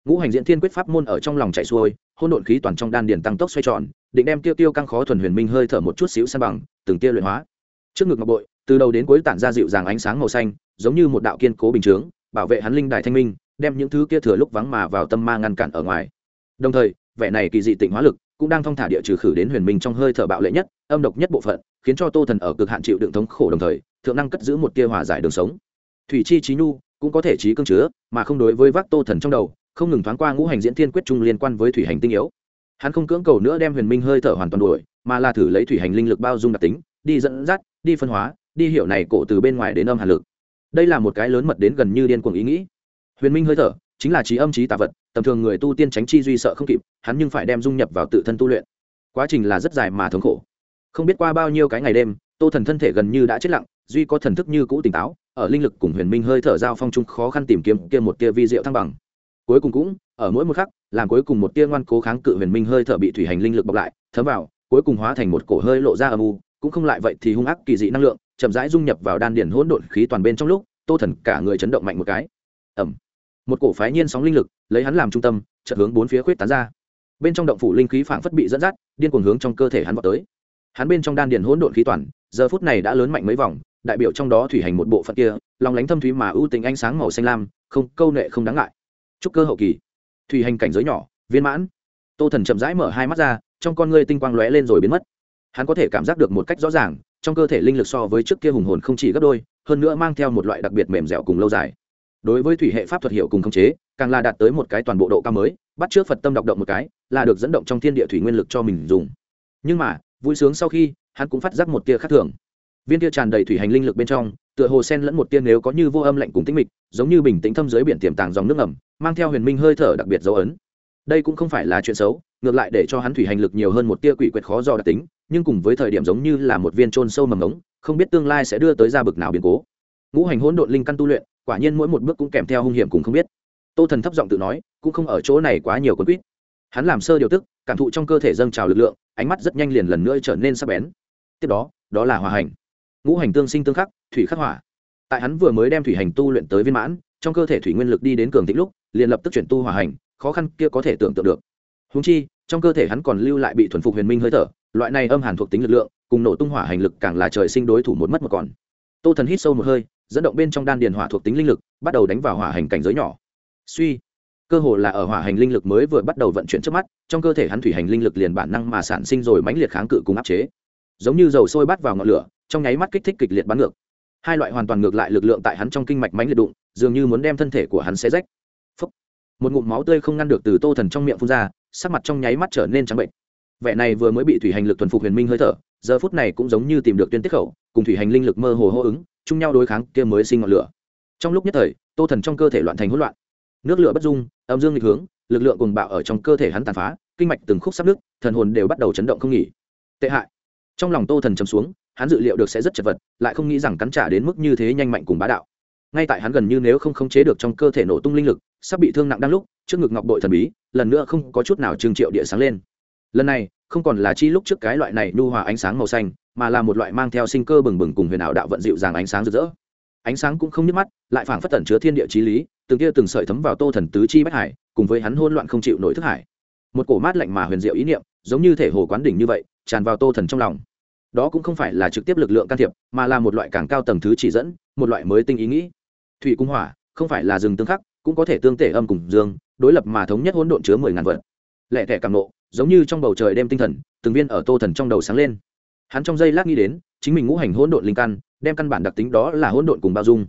ngũ hành diễn thiên quyết pháp môn ở trong lòng chạy xuôi hôn độn khí toàn trong đan điền tăng tốc xoay tròn, định đem tiêu tiêu căng khó thuần huyền minh hơi thở một chút xíu san bằng, từng tia luyện hóa. Trước ngực ngọc bội, từ đầu đến cuối tản ra dịu dàng ánh sáng màu xanh, giống như một đạo kiên cố bình chướng, bảo vệ hắn linh đài thanh minh, đem những thứ kia thừa lúc vắng mà vào tâm ma ngăn cản ở ngoài. Đồng thời, vẻ này kỳ dị tịnh hóa lực cũng đang thong thả địa trừ khử đến huyền minh trong hơi thở bạo lệ nhất, âm độc nhất bộ phận, khiến cho tô thần ở cực hạn chịu đựng thống khổ đồng thời thượng năng cất giữ một tia hòa giải đường sống. Thủy chi trí nhu cũng có thể trí cương chứa, mà không đối với vác tô thần trong đầu, không ngừng thoáng qua ngũ hành diễn thiên quyết trung liên quan với thủy hành tinh yếu. Hắn không cưỡng cầu nữa đem huyền minh hơi thở hoàn toàn đuổi, mà là thử lấy thủy hành linh lực bao dung đặc tính, đi dẫn dắt, đi phân hóa, đi hiểu này cổ từ bên ngoài đến âm hàn lực. Đây là một cái lớn mật đến gần như điên cuồng ý nghĩ. Huyền minh hơi thở chính là trí âm trí tà vật, tầm thường người tu tiên tránh chi duy sợ không kịp, hắn nhưng phải đem dung nhập vào tự thân tu luyện. Quá trình là rất dài mà thống khổ. Không biết qua bao nhiêu cái ngày đêm, tô thần thân thể gần như đã chết lặng duy có thần thức như cũ tỉnh táo, ở linh lực cùng huyền minh hơi thở giao phong trung khó khăn tìm kiếm kia một tia vi diệu thăng bằng. Cuối cùng cũng, ở mỗi một khắc, làm cuối cùng một tia ngoan cố kháng cự huyền minh hơi thở bị thủy hành linh lực bọc lại, thấm vào, cuối cùng hóa thành một cổ hơi lộ ra âm u, cũng không lại vậy thì hung ác kỳ dị năng lượng, chậm rãi dung nhập vào đan điển hỗn độn khí toàn bên trong lúc, tô thần cả người chấn động mạnh một cái. Ẩm một cổ phái nhiên sóng linh lực, lấy hắn làm trung tâm, chợt hướng bốn phía khuyết tán ra. Bên trong động phủ linh khí phảng phất bị dẫn dắt, điên cuồng hướng trong cơ thể hắn vào tới. Hắn bên trong đan điển hỗn độn khí toàn, giờ phút này đã lớn mạnh mấy vòng đại biểu trong đó thủy hành một bộ phận kia, lòng lánh thâm thúy mà ưu tình ánh sáng màu xanh lam, không, câu nệ không đáng ngại. Trúc cơ hậu kỳ. Thủy hành cảnh giới nhỏ, viên mãn. Tô thần chậm rãi mở hai mắt ra, trong con ngươi tinh quang lóe lên rồi biến mất. Hắn có thể cảm giác được một cách rõ ràng, trong cơ thể linh lực so với trước kia hùng hồn không chỉ gấp đôi, hơn nữa mang theo một loại đặc biệt mềm dẻo cùng lâu dài. Đối với thủy hệ pháp thuật hiệu cùng khống chế, càng là đạt tới một cái toàn bộ độ cao mới, bắt trước phật tâm đọc động một cái, là được dẫn động trong thiên địa thủy nguyên lực cho mình dùng. Nhưng mà, vui sướng sau khi, hắn cũng phát giác một tia khác thường viên tia tràn đầy thủy hành linh lực bên trong, tựa hồ sen lẫn một tiên nếu có như vô âm lạnh cùng tĩnh mịch, giống như bình tĩnh thâm dưới biển tiềm tàng dòng nước ẩm mang theo huyền minh hơi thở đặc biệt dấu ấn. Đây cũng không phải là chuyện xấu, ngược lại để cho hắn thủy hành lực nhiều hơn một tia quỷ quyệt khó do đặc tính, nhưng cùng với thời điểm giống như là một viên trôn sâu mầm ống không biết tương lai sẽ đưa tới ra bực nào biến cố. Ngũ hành hỗn độn linh căn tu luyện, quả nhiên mỗi một bước cũng kèm theo hung hiểm cùng không biết. Tô thần thấp giọng tự nói, cũng không ở chỗ này quá nhiều con quýt. Hắn làm sơ điều tức, cảm thụ trong cơ thể dâng trào lực lượng, ánh mắt rất nhanh liền lần nữa trở nên sắc bén. Tiếp đó đó là hòa hành ngũ hành tương sinh tương khắc, thủy khắc hỏa. Tại hắn vừa mới đem thủy hành tu luyện tới viên mãn, trong cơ thể thủy nguyên lực đi đến cường tĩnh lúc, liền lập tức chuyển tu hỏa hành, khó khăn kia có thể tưởng tượng được. Húng chi, trong cơ thể hắn còn lưu lại bị thuần phục huyền minh hơi thở, loại này âm hàn thuộc tính lực lượng, cùng nổ tung hỏa hành lực càng là trời sinh đối thủ một mất một còn. Tô thần hít sâu một hơi, dẫn động bên trong đan điền hỏa thuộc tính linh lực, bắt đầu đánh vào hỏa hành cảnh giới nhỏ. Suy, cơ hồ là ở hỏa hành linh lực mới vừa bắt đầu vận chuyển trước mắt, trong cơ thể hắn thủy hành linh lực liền bản năng mà sản sinh rồi mãnh liệt kháng cự cùng áp chế. Giống như dầu sôi bắt vào ngọn lửa trong nháy mắt kích thích kịch liệt bắn ngược. Hai loại hoàn toàn ngược lại lực lượng tại hắn trong kinh mạch mãnh liệt đụng, dường như muốn đem thân thể của hắn xé rách. Một ngụm máu tươi không ngăn được từ tô thần trong miệng phun ra, sắc mặt trong nháy mắt trở nên trắng bệnh. Vẻ này vừa mới bị thủy hành lực thuần phục huyền minh hơi thở, giờ phút này cũng giống như tìm được tuyên tiết khẩu, cùng thủy hành linh lực mơ hồ hô ứng, chung nhau đối kháng, kia mới sinh ngọn lửa. Trong lúc nhất thời, tô thần trong cơ thể loạn thành hỗn loạn. Nước lửa bất dung, âm dương nghịch hướng, lực lượng cùng bạo ở trong cơ thể hắn tàn phá, kinh mạch từng khúc sắp nước thần hồn đều bắt đầu chấn động không nghỉ. Tệ hại. Trong lòng tô thần chấm xuống hắn dự liệu được sẽ rất chật vật, lại không nghĩ rằng cắn trả đến mức như thế nhanh mạnh cùng bá đạo. Ngay tại hắn gần như nếu không khống chế được trong cơ thể nổ tung linh lực, sắp bị thương nặng đang lúc, trước ngực ngọc bội thần bí, lần nữa không có chút nào trương triệu địa sáng lên. Lần này, không còn là chi lúc trước cái loại này nhu hòa ánh sáng màu xanh, mà là một loại mang theo sinh cơ bừng bừng cùng huyền ảo đạo vận dịu dàng ánh sáng rực rỡ. Ánh sáng cũng không nhức mắt, lại phảng phất tẩn chứa thiên địa trí lý, từng kia từng sợi thấm vào tô thần tứ chi bách hải, cùng với hắn hôn loạn không chịu nổi thức hải. Một cổ mát lạnh mà huyền diệu ý niệm, giống như thể hồ quán đỉnh như vậy, tràn vào tô thần trong lòng đó cũng không phải là trực tiếp lực lượng can thiệp, mà là một loại càng cao tầng thứ chỉ dẫn, một loại mới tinh ý nghĩ. Thủy cung hỏa, không phải là rừng tương khắc, cũng có thể tương tể âm cùng dương, đối lập mà thống nhất hỗn độn chứa mười ngàn vật. Lẹ thẻ càng nộ, giống như trong bầu trời đêm tinh thần, từng viên ở tô thần trong đầu sáng lên. Hắn trong giây lát nghĩ đến, chính mình ngũ hành hỗn độn linh căn, đem căn bản đặc tính đó là hỗn độn cùng bao dung.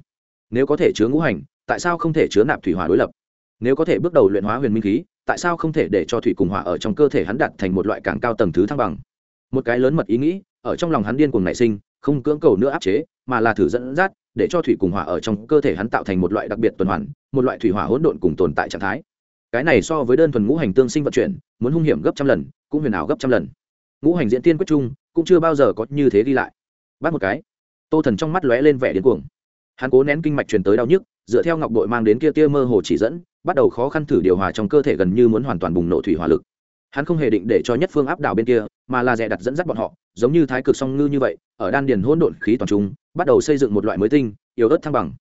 Nếu có thể chứa ngũ hành, tại sao không thể chứa nạp thủy hỏa đối lập? Nếu có thể bước đầu luyện hóa huyền minh khí, tại sao không thể để cho thủy cùng hỏa ở trong cơ thể hắn đặt thành một loại càng cao tầng thứ thăng bằng? Một cái lớn mật ý nghĩ ở trong lòng hắn điên cuồng nảy sinh, không cưỡng cầu nữa áp chế, mà là thử dẫn dắt, để cho thủy cùng hỏa ở trong cơ thể hắn tạo thành một loại đặc biệt tuần hoàn, một loại thủy hỏa hỗn độn cùng tồn tại trạng thái. Cái này so với đơn thuần ngũ hành tương sinh vận chuyển, muốn hung hiểm gấp trăm lần, cũng huyền ảo gấp trăm lần. Ngũ hành diễn tiên quyết chung, cũng chưa bao giờ có như thế đi lại. Bắt một cái. Tô thần trong mắt lóe lên vẻ điên cuồng. Hắn cố nén kinh mạch truyền tới đau nhức, dựa theo ngọc bội mang đến kia tia mơ hồ chỉ dẫn, bắt đầu khó khăn thử điều hòa trong cơ thể gần như muốn hoàn toàn bùng nổ thủy hỏa lực hắn không hề định để cho nhất phương áp đảo bên kia, mà là dè đặt dẫn dắt bọn họ, giống như thái cực song ngư như vậy, ở đan điền hỗn độn khí toàn trung, bắt đầu xây dựng một loại mới tinh, yếu ớt thăng bằng.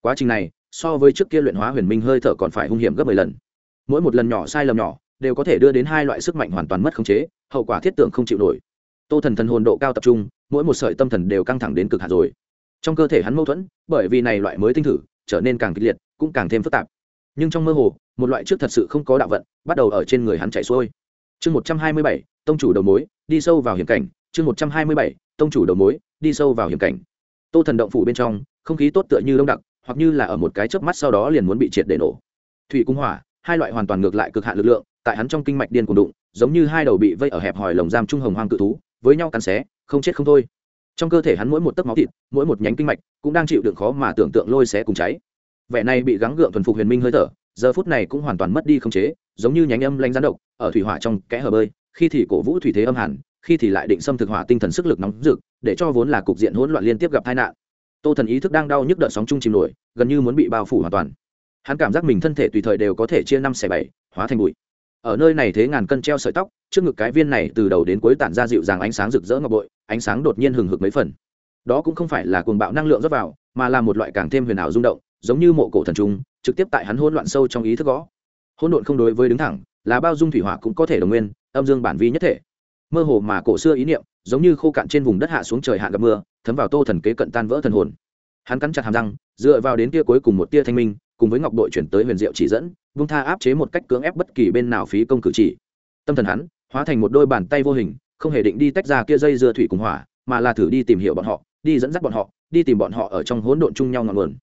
Quá trình này, so với trước kia luyện hóa huyền minh hơi thở còn phải hung hiểm gấp mười lần. Mỗi một lần nhỏ sai lầm nhỏ, đều có thể đưa đến hai loại sức mạnh hoàn toàn mất khống chế, hậu quả thiết tưởng không chịu nổi. Tô thần thần hồn độ cao tập trung, mỗi một sợi tâm thần đều căng thẳng đến cực hạt rồi. Trong cơ thể hắn mâu thuẫn, bởi vì này loại mới tinh thử, trở nên càng kịch liệt, cũng càng thêm phức tạp. Nhưng trong mơ hồ, một loại trước thật sự không có đạo vận, bắt đầu ở trên người hắn chạy xuôi chương một trăm hai mươi bảy, tông chủ đầu mối, đi sâu vào hiểm cảnh. Chương một trăm hai mươi bảy, tông chủ đầu mối, đi sâu vào hiểm cảnh. Tô thần động phủ bên trong, không khí tốt tựa như đông đặc, hoặc như là ở một cái chớp mắt sau đó liền muốn bị triệt để nổ. Thủy cung hỏa, hai loại hoàn toàn ngược lại cực hạn lực lượng, tại hắn trong kinh mạch điên cuồng đụng, giống như hai đầu bị vây ở hẹp hòi lồng giam trung hồng hoang cự thú, với nhau cắn xé, không chết không thôi. Trong cơ thể hắn mỗi một tấc máu thịt, mỗi một nhánh kinh mạch cũng đang chịu đựng khó mà tưởng tượng lôi xé cùng cháy. Vẻ này bị gắng gượng thuần phục huyền minh hơi thở, giờ phút này cũng hoàn toàn mất đi không chế giống như nhánh âm lanh gián độc, ở thủy hỏa trong kẽ hở bơi, khi thì cổ vũ thủy thế âm hẳn, khi thì lại định xâm thực hỏa tinh thần sức lực nóng rực, để cho vốn là cục diện hỗn loạn liên tiếp gặp tai nạn. Tô thần ý thức đang đau nhức đợt sóng chung chìm nổi, gần như muốn bị bao phủ hoàn toàn. Hắn cảm giác mình thân thể tùy thời đều có thể chia năm xẻ bảy, hóa thành bụi. Ở nơi này thế ngàn cân treo sợi tóc, trước ngực cái viên này từ đầu đến cuối tản ra dịu dàng ánh sáng rực rỡ ngọc bội, ánh sáng đột nhiên hừng hực mấy phần. Đó cũng không phải là cuồng bạo năng lượng rót vào, mà là một loại càng thêm huyền ảo rung động, giống như mộ cổ thần trung trực tiếp tại hắn hỗn loạn sâu trong ý thức gõ hỗn độn không đối với đứng thẳng, là bao dung thủy hỏa cũng có thể đồng nguyên, âm dương bản vi nhất thể. Mơ hồ mà cổ xưa ý niệm, giống như khô cạn trên vùng đất hạ xuống trời hạ gặp mưa, thấm vào tô thần kế cận tan vỡ thần hồn. Hắn cắn chặt hàm răng, dựa vào đến tia cuối cùng một tia thanh minh, cùng với ngọc đội chuyển tới huyền diệu chỉ dẫn, vung tha áp chế một cách cưỡng ép bất kỳ bên nào phí công cử chỉ. Tâm thần hắn, hóa thành một đôi bàn tay vô hình, không hề định đi tách ra kia dây dưa thủy cùng hỏa, mà là thử đi tìm hiểu bọn họ, đi dẫn dắt bọn họ, đi tìm bọn họ ở trong hỗn độn chung nhau ngọn nguồn.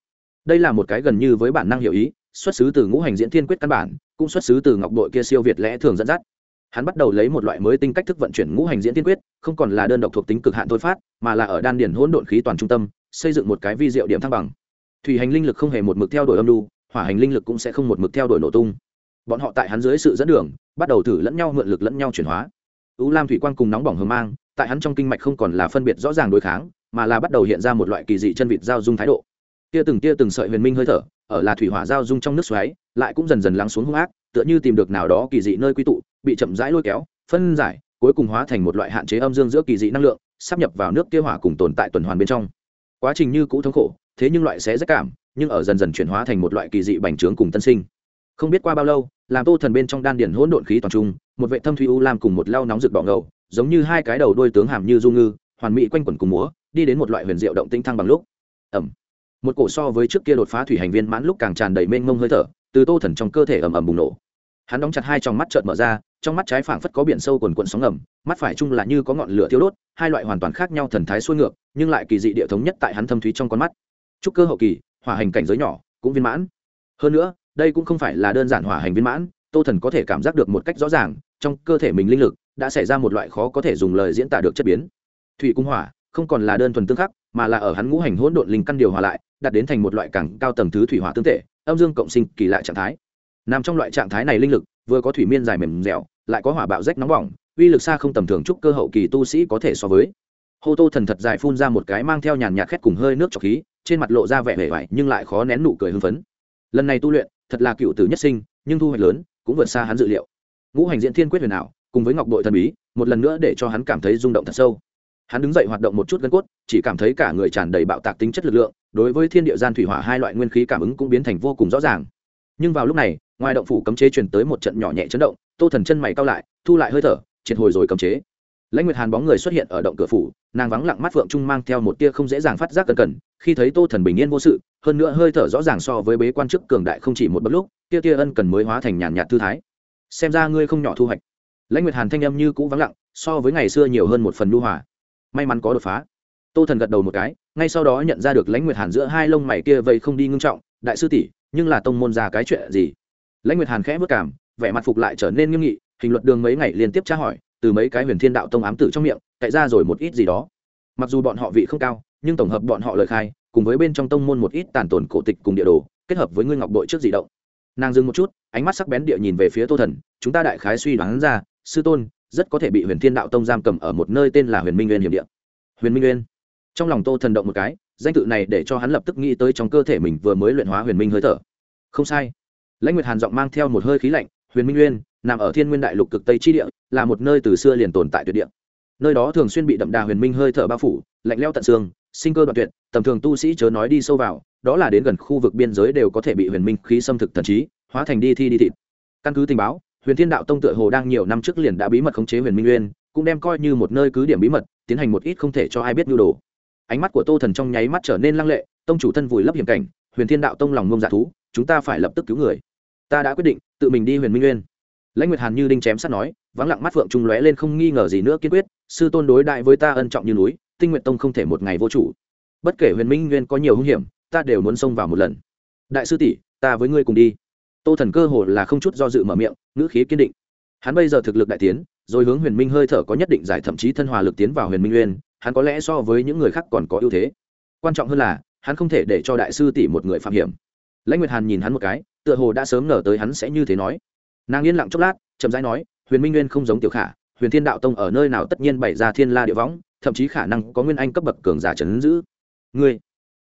Đây là một cái gần như với bản năng hiểu ý, xuất xứ từ ngũ hành diễn thiên quyết căn bản cũng xuất xứ từ ngọc đội kia siêu việt lẽ thường dẫn dắt. Hắn bắt đầu lấy một loại mới tinh cách thức vận chuyển ngũ hành diễn tiên quyết, không còn là đơn độc thuộc tính cực hạn thôi phát, mà là ở đan điển hỗn độn khí toàn trung tâm, xây dựng một cái vi diệu điểm thăng bằng. Thủy hành linh lực không hề một mực theo đuổi âm lưu hỏa hành linh lực cũng sẽ không một mực theo đuổi nổ tung. Bọn họ tại hắn dưới sự dẫn đường, bắt đầu thử lẫn nhau mượn lực lẫn nhau chuyển hóa. U lam thủy quang cùng nóng bỏng hờ mang, tại hắn trong kinh mạch không còn là phân biệt rõ ràng đối kháng, mà là bắt đầu hiện ra một loại kỳ dị chân vịt giao dung thái độ. Tia từng tia từng sợi huyền minh hơi thở, ở là thủy hỏa giao dung trong nước xoáy lại cũng dần dần lắng xuống hung ác, tựa như tìm được nào đó kỳ dị nơi quy tụ, bị chậm rãi lôi kéo, phân giải, cuối cùng hóa thành một loại hạn chế âm dương giữa kỳ dị năng lượng, sắp nhập vào nước kia hỏa cùng tồn tại tuần hoàn bên trong. Quá trình như cũ thống khổ, thế nhưng loại sẽ rất cảm, nhưng ở dần dần chuyển hóa thành một loại kỳ dị bành trướng cùng tân sinh. Không biết qua bao lâu, làm tô thần bên trong đan điển hỗn độn khí toàn trung, một vệ thâm thủy u lam cùng một lao nóng rực đỏ ngầu, giống như hai cái đầu đuôi tướng hàm như du ngư, hoàn mỹ quanh quẩn cùng múa, đi đến một loại huyền diệu động tĩnh thăng bằng lúc. Ẩm. Một cổ so với trước kia đột phá thủy hành viên mãn lúc càng tràn đầy mênh mông hơi thở từ tô thần trong cơ thể ầm ầm bùng nổ. Hắn đóng chặt hai tròng mắt trợn mở ra, trong mắt trái phảng phất có biển sâu quần quận sóng ngầm, mắt phải chung là như có ngọn lửa thiêu đốt, hai loại hoàn toàn khác nhau thần thái xuôi ngược, nhưng lại kỳ dị địa thống nhất tại hắn thâm thúy trong con mắt. Trúc cơ hậu kỳ, hỏa hành cảnh giới nhỏ, cũng viên mãn. Hơn nữa, đây cũng không phải là đơn giản hỏa hành viên mãn, tô thần có thể cảm giác được một cách rõ ràng, trong cơ thể mình linh lực đã xảy ra một loại khó có thể dùng lời diễn tả được chất biến. Thủy cung hỏa, không còn là đơn thuần tương khắc, mà là ở hắn ngũ hành hỗn độn linh căn điều hòa lại đạt đến thành một loại càng cao tầng thứ thủy hỏa tương tệ, âm dương cộng sinh kỳ lạ trạng thái. Nằm trong loại trạng thái này linh lực, vừa có thủy miên dài mềm dẻo, lại có hỏa bạo rách nóng bỏng, uy lực xa không tầm thường chúc cơ hậu kỳ tu sĩ có thể so với. Hô tô thần thật dài phun ra một cái mang theo nhàn nhạt khét cùng hơi nước trọc khí, trên mặt lộ ra vẻ vẻ vải nhưng lại khó nén nụ cười hưng phấn. Lần này tu luyện, thật là cựu tử nhất sinh, nhưng thu hoạch lớn, cũng vượt xa hắn dự liệu. Ngũ hành diễn thiên quyết huyền ảo, cùng với ngọc đội thần bí, một lần nữa để cho hắn cảm thấy rung động thật sâu. Hắn đứng dậy hoạt động một chút gân cốt, chỉ cảm thấy cả người tràn đầy bạo tạc tính chất lực lượng đối với thiên địa gian thủy hỏa hai loại nguyên khí cảm ứng cũng biến thành vô cùng rõ ràng. Nhưng vào lúc này, ngoài động phủ cấm chế truyền tới một trận nhỏ nhẹ chấn động, tô thần chân mày cao lại, thu lại hơi thở, triệt hồi rồi cấm chế. Lãnh nguyệt hàn bóng người xuất hiện ở động cửa phủ, nàng vắng lặng mắt phượng trung mang theo một tia không dễ dàng phát giác cẩn cẩn, khi thấy tô thần bình yên vô sự, hơn nữa hơi thở rõ ràng so với bế quan chức cường đại không chỉ một bất lúc, tia tia ân cần mới hóa thành nhàn nhạt thư thái. Xem ra ngươi không nhỏ thu hoạch. Lãnh nguyệt hàn thanh âm như cũ vắng lặng, so với ngày xưa nhiều hơn một phần lưu hòa. May mắn có đột phá. Tô thần gật đầu một cái ngay sau đó nhận ra được lãnh nguyệt hàn giữa hai lông mày kia vậy không đi ngưng trọng, đại sư tỷ, nhưng là tông môn ra cái chuyện gì? Lãnh nguyệt hàn khẽ vất cảm, vẻ mặt phục lại trở nên nghiêm nghị, hình luật đường mấy ngày liên tiếp tra hỏi, từ mấy cái huyền thiên đạo tông ám tử trong miệng tại ra rồi một ít gì đó. Mặc dù bọn họ vị không cao, nhưng tổng hợp bọn họ lời khai, cùng với bên trong tông môn một ít tàn tồn cổ tịch cùng địa đồ, kết hợp với ngươi ngọc đội trước dị động. Nàng dừng một chút, ánh mắt sắc bén địa nhìn về phía tô thần, chúng ta đại khái suy đoán ra, sư tôn, rất có thể bị huyền thiên đạo tông giam cầm ở một nơi tên là huyền minh nguyên hiểm địa. Huyền minh nguyên? Trong lòng tô thần động một cái, danh tự này để cho hắn lập tức nghĩ tới trong cơ thể mình vừa mới luyện hóa huyền minh hơi thở. Không sai. Lãnh nguyệt hàn giọng mang theo một hơi khí lạnh, huyền minh nguyên, nằm ở thiên nguyên đại lục cực tây chi địa, là một nơi từ xưa liền tồn tại tuyệt địa. Nơi đó thường xuyên bị đậm đà huyền minh hơi thở bao phủ, lạnh leo tận xương, sinh cơ đoạn tuyệt, tầm thường tu sĩ chớ nói đi sâu vào, đó là đến gần khu vực biên giới đều có thể bị huyền minh khí xâm thực thần trí, hóa thành đi thi đi thịt. Căn cứ tình báo, huyền thiên đạo tông tựa hồ đang nhiều năm trước liền đã bí mật khống chế huyền minh nguyên, cũng đem coi như một nơi cứ điểm bí mật, tiến hành một ít không thể cho ai biết nhu đồ ánh mắt của tô thần trong nháy mắt trở nên lăng lệ, tông chủ thân vùi lấp hiểm cảnh, huyền thiên đạo tông lòng ngông dạ thú, chúng ta phải lập tức cứu người. Ta đã quyết định, tự mình đi huyền minh nguyên. Lãnh nguyệt hàn như đinh chém sắt nói, vắng lặng mắt phượng trung lóe lên không nghi ngờ gì nữa kiên quyết, sư tôn đối đại với ta ân trọng như núi, tinh nguyện tông không thể một ngày vô chủ. Bất kể huyền minh nguyên có nhiều hung hiểm, ta đều muốn xông vào một lần. Đại sư tỷ, ta với ngươi cùng đi. Tô thần cơ hồ là không chút do dự mở miệng, ngữ khí kiên định. Hắn bây giờ thực lực đại tiến, rồi hướng huyền minh hơi thở có nhất định giải thậm chí thân hòa lực tiến vào huyền minh nguyên hắn có lẽ so với những người khác còn có ưu thế. Quan trọng hơn là, hắn không thể để cho đại sư tỷ một người phạm hiểm. Lãnh nguyệt hàn nhìn hắn một cái, tựa hồ đã sớm ngờ tới hắn sẽ như thế nói. Nàng yên lặng chốc lát, chậm rãi nói, huyền minh nguyên không giống tiểu khả, huyền thiên đạo tông ở nơi nào tất nhiên bày ra thiên la địa võng, thậm chí khả năng có nguyên anh cấp bậc cường giả trấn giữ. Ngươi,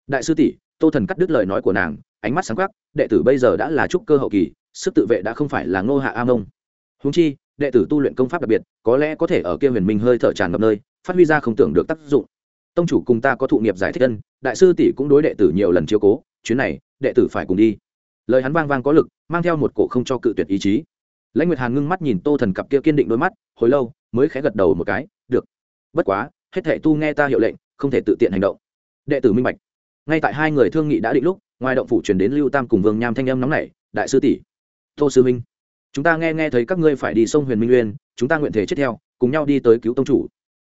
đại sư tỷ, tô thần cắt đứt lời nói của nàng, ánh mắt sáng khắc đệ tử bây giờ đã là trúc cơ hậu kỳ, sức tự vệ đã không phải là ngô hạ a mông. Húng chi, đệ tử tu luyện công pháp đặc biệt, có lẽ có thể ở kia huyền minh hơi thở tràn ngập nơi phát huy ra không tưởng được tác dụng. Tông chủ cùng ta có thụ nghiệp giải thích ân, đại sư tỷ cũng đối đệ tử nhiều lần chiếu cố, chuyến này, đệ tử phải cùng đi. Lời hắn vang vang có lực, mang theo một cổ không cho cự tuyệt ý chí. Lãnh nguyệt hàn ngưng mắt nhìn tô thần cặp kia kiên định đôi mắt, hồi lâu, mới khẽ gật đầu một cái, được. Bất quá, hết thể tu nghe ta hiệu lệnh, không thể tự tiện hành động. Đệ tử minh bạch. Ngay tại hai người thương nghị đã định lúc, ngoài động phủ truyền đến lưu tam cùng vương nham thanh âm nóng nảy, đại sư tỷ. Tô sư minh, chúng ta nghe nghe thấy các ngươi phải đi sông huyền minh uyên chúng ta nguyện thể chết theo, cùng nhau đi tới cứu tông chủ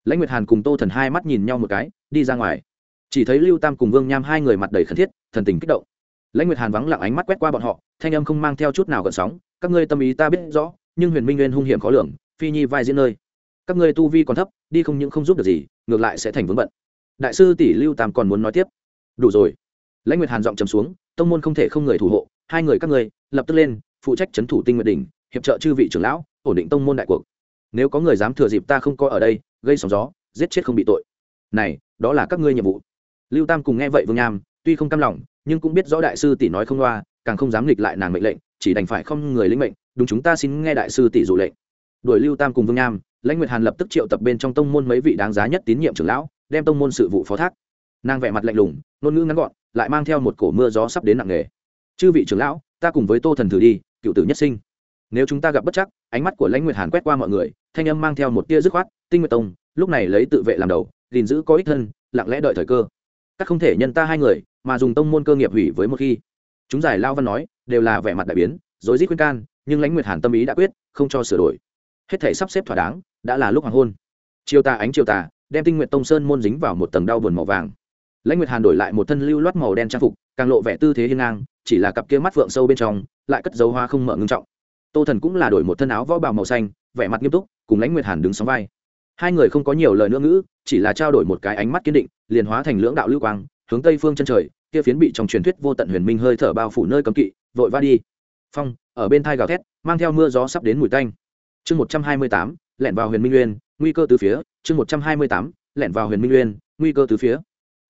lãnh nguyệt hàn cùng tô thần hai mắt nhìn nhau một cái, đi ra ngoài. Chỉ thấy lưu tam cùng vương nham hai người mặt đầy khẩn thiết, thần tình kích động. Lãnh nguyệt hàn vắng lặng ánh mắt quét qua bọn họ, thanh âm không mang theo chút nào gần sóng, các ngươi tâm ý ta biết rõ, nhưng huyền minh nguyên hung hiểm khó lường, phi nhi vai diễn nơi. Các ngươi tu vi còn thấp, đi không những không giúp được gì, ngược lại sẽ thành vướng bận. Đại sư tỷ lưu tam còn muốn nói tiếp, đủ rồi. Lãnh nguyệt hàn giọng trầm xuống, tông môn không thể không người thủ hộ, hai người các ngươi, lập tức lên, phụ trách trấn thủ tinh nguyện đỉnh, hiệp trợ chư vị trưởng lão, ổn định tông môn đại cuộc. Nếu có người dám thừa dịp ta không có ở đây gây sóng gió, giết chết không bị tội. Này, đó là các ngươi nhiệm vụ. Lưu tam cùng nghe vậy vương nham, tuy không cam lòng, nhưng cũng biết rõ đại sư tỷ nói không loa, càng không dám nghịch lại nàng mệnh lệnh, chỉ đành phải không người lĩnh mệnh, đúng chúng ta xin nghe đại sư tỷ dụ lệnh. Đuổi lưu tam cùng vương nham, lãnh nguyệt hàn lập tức triệu tập bên trong tông môn mấy vị đáng giá nhất tín nhiệm trưởng lão, đem tông môn sự vụ phó thác. Nàng vẻ mặt lạnh lùng, ngôn ngữ ngắn gọn, lại mang theo một cổ mưa gió sắp đến nặng nề. Chư vị trưởng lão, ta cùng với tô thần thử đi, cựu tử nhất sinh. Nếu chúng ta gặp bất chắc, ánh mắt của lãnh nguyệt hàn quét qua mọi người, thanh âm mang theo một tia dứt khoát tinh nguyệt tông, lúc này lấy tự vệ làm đầu, gìn giữ có ích thân, lặng lẽ đợi thời cơ. Các không thể nhân ta hai người, mà dùng tông môn cơ nghiệp hủy với một khi. Chúng giải lao văn nói, đều là vẻ mặt đại biến, rối rít khuyên can, nhưng lãnh nguyệt hàn tâm ý đã quyết, không cho sửa đổi. Hết thể sắp xếp thỏa đáng, đã là lúc hoàng hôn. Chiều tà ánh chiều tà, đem tinh nguyện tông sơn môn dính vào một tầng đau buồn màu vàng. Lãnh nguyệt hàn đổi lại một thân lưu loát màu đen trang phục, càng lộ vẻ tư thế hiên ngang, chỉ là cặp kia mắt vượng sâu bên trong, lại cất dấu hoa không mở ngưng trọng. Tô thần cũng là đổi một thân áo võ bào màu xanh, vẻ mặt nghiêm túc, cùng lãnh nguyệt hàn đứng sóng vai hai người không có nhiều lời nữa ngữ, chỉ là trao đổi một cái ánh mắt kiên định, liền hóa thành lưỡng đạo lưu quang, hướng tây phương chân trời, kia phiến bị trong truyền thuyết vô tận huyền minh hơi thở bao phủ nơi cấm kỵ, vội va đi. Phong, ở bên thai gào thét, mang theo mưa gió sắp đến mùi tanh. Chương một trăm hai mươi tám, lẻn vào huyền minh uyên, nguy cơ từ phía. Chương một trăm hai mươi tám, lẻn vào huyền minh uyên, nguy cơ từ phía.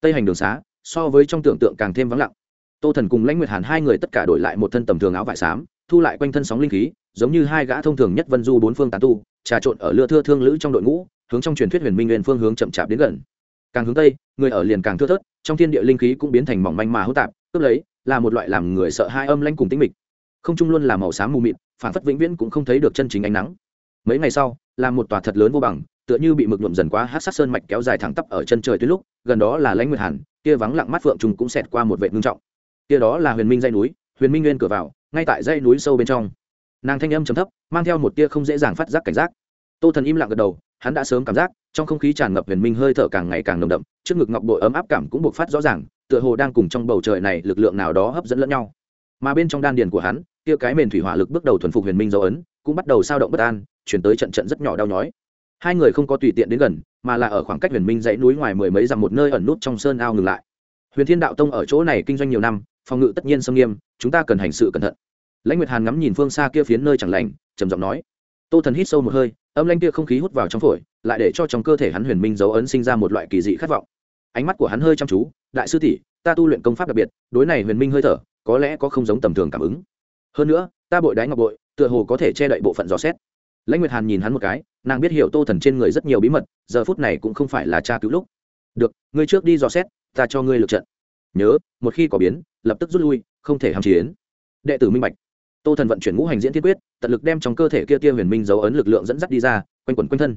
Tây hành đường xá, so với trong tưởng tượng càng thêm vắng lặng. Tô thần cùng lãnh nguyệt hàn hai người tất cả đổi lại một thân tầm thường áo vải xám thu lại quanh thân sóng linh khí, giống như hai gã thông thường nhất vân du bốn phương tán tu, trà trộn ở lưa thưa thương lữ trong đội ngũ, hướng trong truyền thuyết huyền minh nguyên phương hướng chậm chạp đến gần. Càng hướng tây, người ở liền càng thưa thớt, trong thiên địa linh khí cũng biến thành mỏng manh mà hỗn tạp, cướp lấy, là một loại làm người sợ hai âm lanh cùng tĩnh mịch. Không trung luôn là màu xám mù mịt phản phất vĩnh viễn cũng không thấy được chân chính ánh nắng. Mấy ngày sau, là một tòa thật lớn vô bằng, tựa như bị mực nhuộm dần quá hát sát sơn mạch kéo dài thẳng tắp ở chân trời tới lúc, gần đó là lãnh nguyệt hàn, kia vắng lặng mắt phượng trùng cũng xẹt qua một vệ ngưng trọng. Kia đó là huyền minh dây núi, huyền minh nguyên cửa vào ngay tại dãy núi sâu bên trong. Nàng thanh âm trầm thấp, mang theo một tia không dễ dàng phát giác cảnh giác. Tô thần im lặng gật đầu, hắn đã sớm cảm giác, trong không khí tràn ngập huyền minh hơi thở càng ngày càng nồng đậm, trước ngực ngọc bội ấm áp cảm cũng buộc phát rõ ràng, tựa hồ đang cùng trong bầu trời này lực lượng nào đó hấp dẫn lẫn nhau. Mà bên trong đan điền của hắn, kia cái mền thủy hỏa lực bước đầu thuần phục huyền minh dấu ấn, cũng bắt đầu sao động bất an, chuyển tới trận trận rất nhỏ đau nhói. Hai người không có tùy tiện đến gần, mà là ở khoảng cách huyền minh dãy núi ngoài mười mấy dặm một nơi ẩn nút trong sơn ao ngừng lại. Huyền thiên đạo tông ở chỗ này kinh doanh nhiều năm, phòng ngự tất nhiên xâm nghiêm chúng ta cần hành sự cẩn thận. Lãnh nguyệt hàn ngắm nhìn phương xa kia phiến nơi chẳng lành, trầm giọng nói. Tô thần hít sâu một hơi, âm lanh kia không khí hút vào trong phổi, lại để cho trong cơ thể hắn huyền minh dấu ấn sinh ra một loại kỳ dị khát vọng. Ánh mắt của hắn hơi chăm chú, đại sư tỷ, ta tu luyện công pháp đặc biệt, đối này huyền minh hơi thở, có lẽ có không giống tầm thường cảm ứng. Hơn nữa, ta bội đáy ngọc bội, tựa hồ có thể che đậy bộ phận dò xét. Lãnh nguyệt hàn nhìn hắn một cái, nàng biết hiểu tô thần trên người rất nhiều bí mật, giờ phút này cũng không phải là tra cứu lúc. Được, ngươi trước đi dò xét, ta cho ngươi lượt trận. Nhớ, một khi có biến, lập tức rút lui không thể hàm chiến. Đệ tử minh bạch. Tô thần vận chuyển ngũ hành diễn thiên quyết, tận lực đem trong cơ thể kia tia huyền minh dấu ấn lực lượng dẫn dắt đi ra, quanh quẩn quanh thân.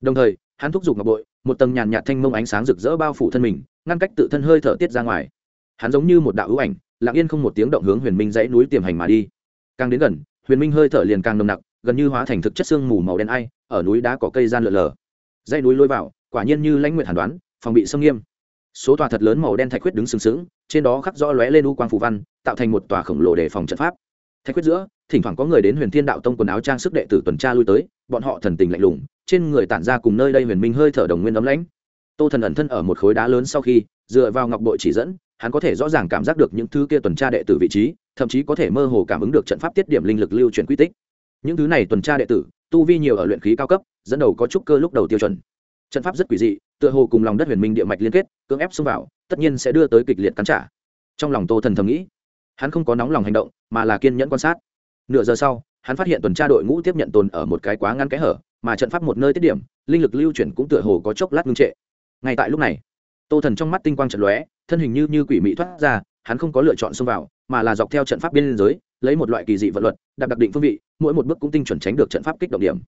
Đồng thời, hắn thúc giục ngọc bội, một tầng nhàn nhạt thanh mông ánh sáng rực rỡ bao phủ thân mình, ngăn cách tự thân hơi thở tiết ra ngoài. Hắn giống như một đạo hữu ảnh, lặng yên không một tiếng động hướng huyền minh dãy núi tiềm hành mà đi. Càng đến gần, huyền minh hơi thở liền càng nồng nặc, gần như hóa thành thực chất sương mù màu đen ai, ở núi đá có cây gian lượn lờ dãy núi lôi vào, quả nhiên như lãnh nguyện hàn đoán, phòng bị xâm nghiêm số tòa thật lớn màu đen thạch huyết đứng sừng sững, trên đó khắc rõ lóe lên u quang phù văn, tạo thành một tòa khổng lồ để phòng trận pháp. Thạch huyết giữa, thỉnh thoảng có người đến huyền thiên đạo tông quần áo trang sức đệ tử tuần tra lui tới, bọn họ thần tình lạnh lùng, trên người tản ra cùng nơi đây huyền minh hơi thở đồng nguyên ấm lãnh. Tô thần ẩn thân ở một khối đá lớn sau khi, dựa vào ngọc bội chỉ dẫn, hắn có thể rõ ràng cảm giác được những thứ kia tuần tra đệ tử vị trí, thậm chí có thể mơ hồ cảm ứng được trận pháp tiết điểm linh lực lưu chuyển quy tích. Những thứ này tuần tra đệ tử, tu vi nhiều ở luyện khí cao cấp, dẫn đầu có trúc cơ lúc đầu tiêu chuẩn. Trận pháp rất quỷ dị tựa hồ cùng lòng đất huyền minh địa mạch liên kết, cưỡng ép xông vào, tất nhiên sẽ đưa tới kịch liệt cắn trả. Trong lòng tô thần thầm nghĩ, hắn không có nóng lòng hành động, mà là kiên nhẫn quan sát. Nửa giờ sau, hắn phát hiện tuần tra đội ngũ tiếp nhận tồn ở một cái quá ngăn kẽ hở, mà trận pháp một nơi tiết điểm, linh lực lưu chuyển cũng tựa hồ có chốc lát ngưng trệ. Ngay tại lúc này, tô thần trong mắt tinh quang trận lóe, thân hình như như quỷ mị thoát ra, hắn không có lựa chọn xông vào, mà là dọc theo trận pháp biên giới, lấy một loại kỳ dị vận luật, đặc đặc định phương vị, mỗi một bước cũng tinh chuẩn tránh được trận pháp kích động điểm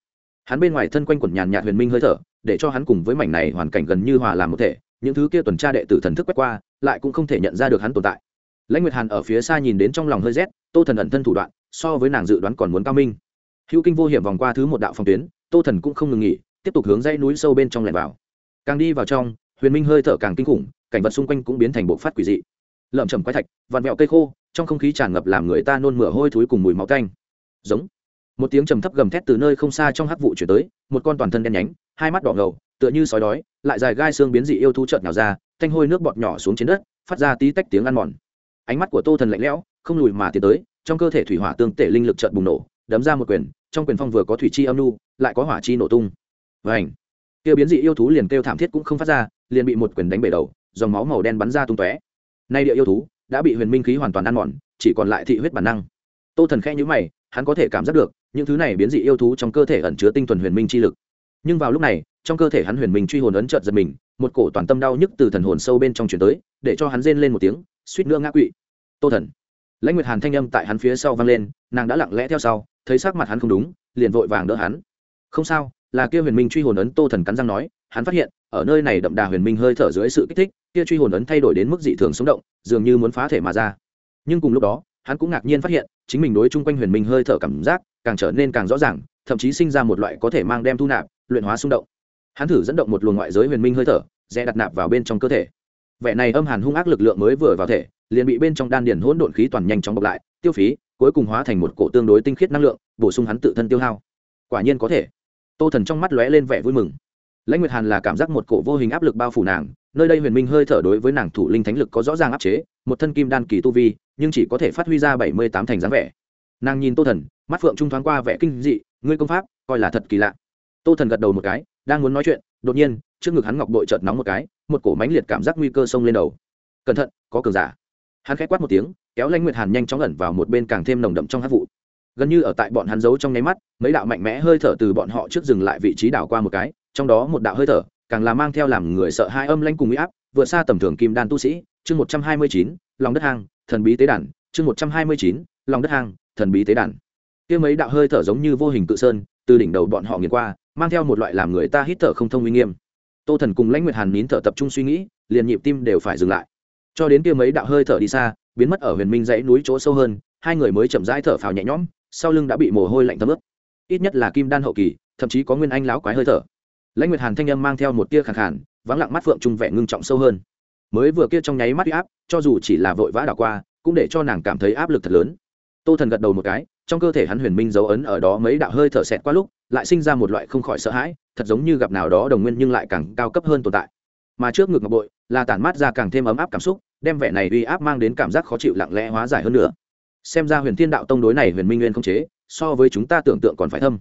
hắn bên ngoài thân quanh quẩn nhàn nhạt huyền minh hơi thở, để cho hắn cùng với mảnh này hoàn cảnh gần như hòa làm một thể, những thứ kia tuần tra đệ tử thần thức quét qua, lại cũng không thể nhận ra được hắn tồn tại. Lãnh nguyệt hàn ở phía xa nhìn đến trong lòng hơi rét, tô thần ẩn thân thủ đoạn, so với nàng dự đoán còn muốn cao minh. Hữu kinh vô hiểm vòng qua thứ một đạo phòng tuyến, tô thần cũng không ngừng nghỉ, tiếp tục hướng dãy núi sâu bên trong lẻn vào. Càng đi vào trong, huyền minh hơi thở càng kinh khủng, cảnh vật xung quanh cũng biến thành bộ phát quỷ dị. Lợm chầm quái thạch, vặn vẹo cây khô, trong không khí tràn ngập làm người ta nôn mửa hôi thối cùng mùi máu tanh. Giống một tiếng trầm thấp gầm thét từ nơi không xa trong hắc vụ chuyển tới, một con toàn thân đen nhánh, hai mắt đỏ ngầu, tựa như sói đói, lại dài gai xương biến dị yêu thú trợn nhào ra, thanh hôi nước bọt nhỏ xuống trên đất, phát ra tí tách tiếng ăn mòn. Ánh mắt của tô thần lạnh lẽo, không lùi mà tiến tới, trong cơ thể thủy hỏa tương tể linh lực trợn bùng nổ, đấm ra một quyền, trong quyền phong vừa có thủy chi âm nu, lại có hỏa chi nổ tung. Vảnh kia biến dị yêu thú liền kêu thảm thiết cũng không phát ra, liền bị một quyền đánh bể đầu, dòng máu màu đen bắn ra tung tóe. Nay địa yêu thú đã bị huyền minh khí hoàn toàn ăn mòn, chỉ còn lại thị huyết bản năng. Tô thần khẽ nhữ mày, hắn có thể cảm giác được những thứ này biến dị yêu thú trong cơ thể ẩn chứa tinh thuần huyền minh chi lực. Nhưng vào lúc này, trong cơ thể hắn huyền minh truy hồn ấn trợt giật mình, một cổ toàn tâm đau nhức từ thần hồn sâu bên trong chuyển tới, để cho hắn rên lên một tiếng, suýt nữa ngã quỵ. Tô thần. Lãnh nguyệt hàn thanh âm tại hắn phía sau vang lên, nàng đã lặng lẽ theo sau, thấy sắc mặt hắn không đúng, liền vội vàng đỡ hắn. Không sao, là kia huyền minh truy hồn ấn tô thần cắn răng nói, hắn phát hiện, ở nơi này đậm đà huyền minh hơi thở dưới sự kích thích, kia truy hồn ấn thay đổi đến mức dị thường sống động, dường như muốn phá thể mà ra. Nhưng cùng lúc đó, hắn cũng ngạc nhiên phát hiện chính mình đối chung quanh huyền minh hơi thở cảm giác càng trở nên càng rõ ràng, thậm chí sinh ra một loại có thể mang đem thu nạp, luyện hóa xung động. Hắn thử dẫn động một luồng ngoại giới huyền minh hơi thở dễ đặt nạp vào bên trong cơ thể. Vẻ này âm hàn hung ác lực lượng mới vừa vào thể, liền bị bên trong đan điền hỗn độn khí toàn nhanh chóng bọc lại, tiêu phí, cuối cùng hóa thành một cổ tương đối tinh khiết năng lượng, bổ sung hắn tự thân tiêu hao. Quả nhiên có thể. Tô thần trong mắt lóe lên vẻ vui mừng. Lãnh nguyệt hàn là cảm giác một cổ vô hình áp lực bao phủ nàng, nơi đây huyền minh hơi thở đối với nàng thủ linh thánh lực có rõ ràng áp chế, một thân kim đan kỳ tu vi nhưng chỉ có thể phát huy ra bảy mươi tám thành dáng vẻ. Nàng nhìn tô thần, mắt phượng trung thoáng qua vẻ kinh dị, ngươi công pháp, coi là thật kỳ lạ. Tô thần gật đầu một cái, đang muốn nói chuyện, đột nhiên, trước ngực hắn ngọc bội chợt nóng một cái, một cổ mãnh liệt cảm giác nguy cơ xông lên đầu. Cẩn thận, có cường giả. Hắn khẽ quát một tiếng, kéo lãnh nguyệt hàn nhanh chóng ẩn vào một bên càng thêm nồng đậm trong hát vụ. Gần như ở tại bọn hắn giấu trong nháy mắt, mấy đạo mạnh mẽ hơi thở từ bọn họ trước dừng lại vị trí đảo qua một cái, trong đó một đạo hơi thở, càng là mang theo làm người sợ hai âm lanh cùng huy áp, vượt xa tầm thường kim đan tu sĩ. Chương một trăm hai mươi chín, lòng đất hang thần bí tế đàn, chương một trăm hai mươi chín, lòng đất hang, thần bí tế đàn. Kia mấy đạo hơi thở giống như vô hình tự sơn, từ đỉnh đầu bọn họ nghiền qua, mang theo một loại làm người ta hít thở không thông uy nghiêm. Tô thần cùng lãnh nguyệt hàn nín thở tập trung suy nghĩ, liền nhịp tim đều phải dừng lại. Cho đến kia mấy đạo hơi thở đi xa, biến mất ở huyền minh dãy núi chỗ sâu hơn, hai người mới chậm rãi thở phào nhẹ nhõm, sau lưng đã bị mồ hôi lạnh thấm ướt. Ít nhất là kim đan hậu kỳ, thậm chí có nguyên anh láo quái hơi thở. Lãnh nguyệt hàn thanh âm mang theo một tia khẳng hẳn vắng lặng mắt phượng trung vẻ ngưng trọng sâu hơn mới vừa kia trong nháy mắt áp, cho dù chỉ là vội vã đảo qua, cũng để cho nàng cảm thấy áp lực thật lớn. Tô thần gật đầu một cái, trong cơ thể hắn huyền minh dấu ấn ở đó mấy đạo hơi thở xẹt qua lúc, lại sinh ra một loại không khỏi sợ hãi, thật giống như gặp nào đó đồng nguyên nhưng lại càng cao cấp hơn tồn tại. Mà trước ngực ngọc bội, là tản mát ra càng thêm ấm áp cảm xúc, đem vẻ này uy áp mang đến cảm giác khó chịu lặng lẽ hóa giải hơn nữa. Xem ra huyền thiên đạo tông đối này huyền minh nguyên không chế, so với chúng ta tưởng tượng còn phải thâm.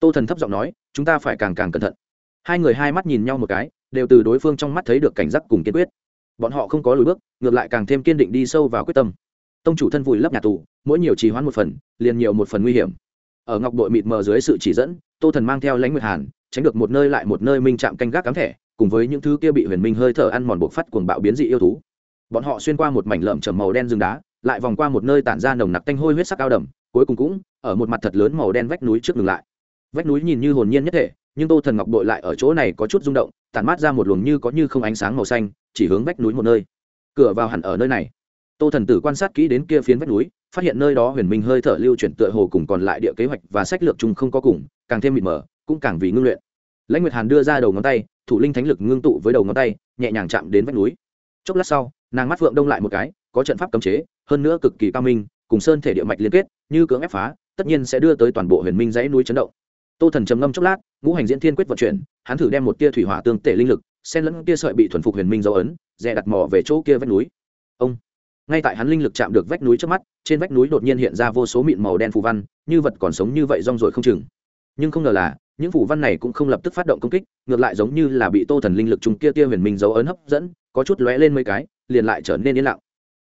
Tô thần thấp giọng nói, chúng ta phải càng càng cẩn thận. Hai người hai mắt nhìn nhau một cái, đều từ đối phương trong mắt thấy được cảnh giác cùng kiên quyết bọn họ không có lùi bước, ngược lại càng thêm kiên định đi sâu vào quyết tâm. Tông chủ thân vùi lấp nhà tù, mỗi nhiều trì hoãn một phần, liền nhiều một phần nguy hiểm. Ở ngọc đội mịt mờ dưới sự chỉ dẫn, tô thần mang theo lãnh nguyệt hàn, tránh được một nơi lại một nơi minh chạm canh gác cám thẻ, cùng với những thứ kia bị huyền minh hơi thở ăn mòn buộc phát cuồng bạo biến dị yêu thú. Bọn họ xuyên qua một mảnh lợm trầm màu đen rừng đá, lại vòng qua một nơi tản ra nồng nặc tanh hôi huyết sắc cao đầm, cuối cùng cũng ở một mặt thật lớn màu đen vách núi trước ngừng lại. Vách núi nhìn như hồn nhiên nhất thể, nhưng tô thần ngọc bội lại ở chỗ này có chút rung động tản mát ra một luồng như có như không ánh sáng màu xanh, chỉ hướng vách núi một nơi. Cửa vào hẳn ở nơi này. Tô thần tử quan sát kỹ đến kia phiến vách núi, phát hiện nơi đó huyền minh hơi thở lưu chuyển tựa hồ cùng còn lại địa kế hoạch và sách lược chung không có cùng, càng thêm mịt mờ, cũng càng vì ngưng luyện. Lãnh nguyệt hàn đưa ra đầu ngón tay, thủ linh thánh lực ngưng tụ với đầu ngón tay, nhẹ nhàng chạm đến vách núi. Chốc lát sau, nàng mắt phượng đông lại một cái, có trận pháp cấm chế, hơn nữa cực kỳ cao minh, cùng sơn thể địa mạch liên kết, như cưỡng ép phá, tất nhiên sẽ đưa tới toàn bộ huyền minh dãy núi chấn động. Tô thần trầm ngâm chốc lát, ngũ hành diễn thiên quyết vận chuyển hắn thử đem một tia thủy hỏa tương tể linh lực, xen lẫn tia sợi bị thuần phục huyền minh dấu ấn, dè đặt mỏ về chỗ kia vách núi. Ông! Ngay tại hắn linh lực chạm được vách núi trước mắt, trên vách núi đột nhiên hiện ra vô số mịn màu đen phù văn, như vật còn sống như vậy rong rồi không chừng. Nhưng không ngờ là, những phù văn này cũng không lập tức phát động công kích, ngược lại giống như là bị tô thần linh lực trùng kia tia huyền minh dấu ấn hấp dẫn, có chút lóe lên mấy cái, liền lại trở nên yên lặng.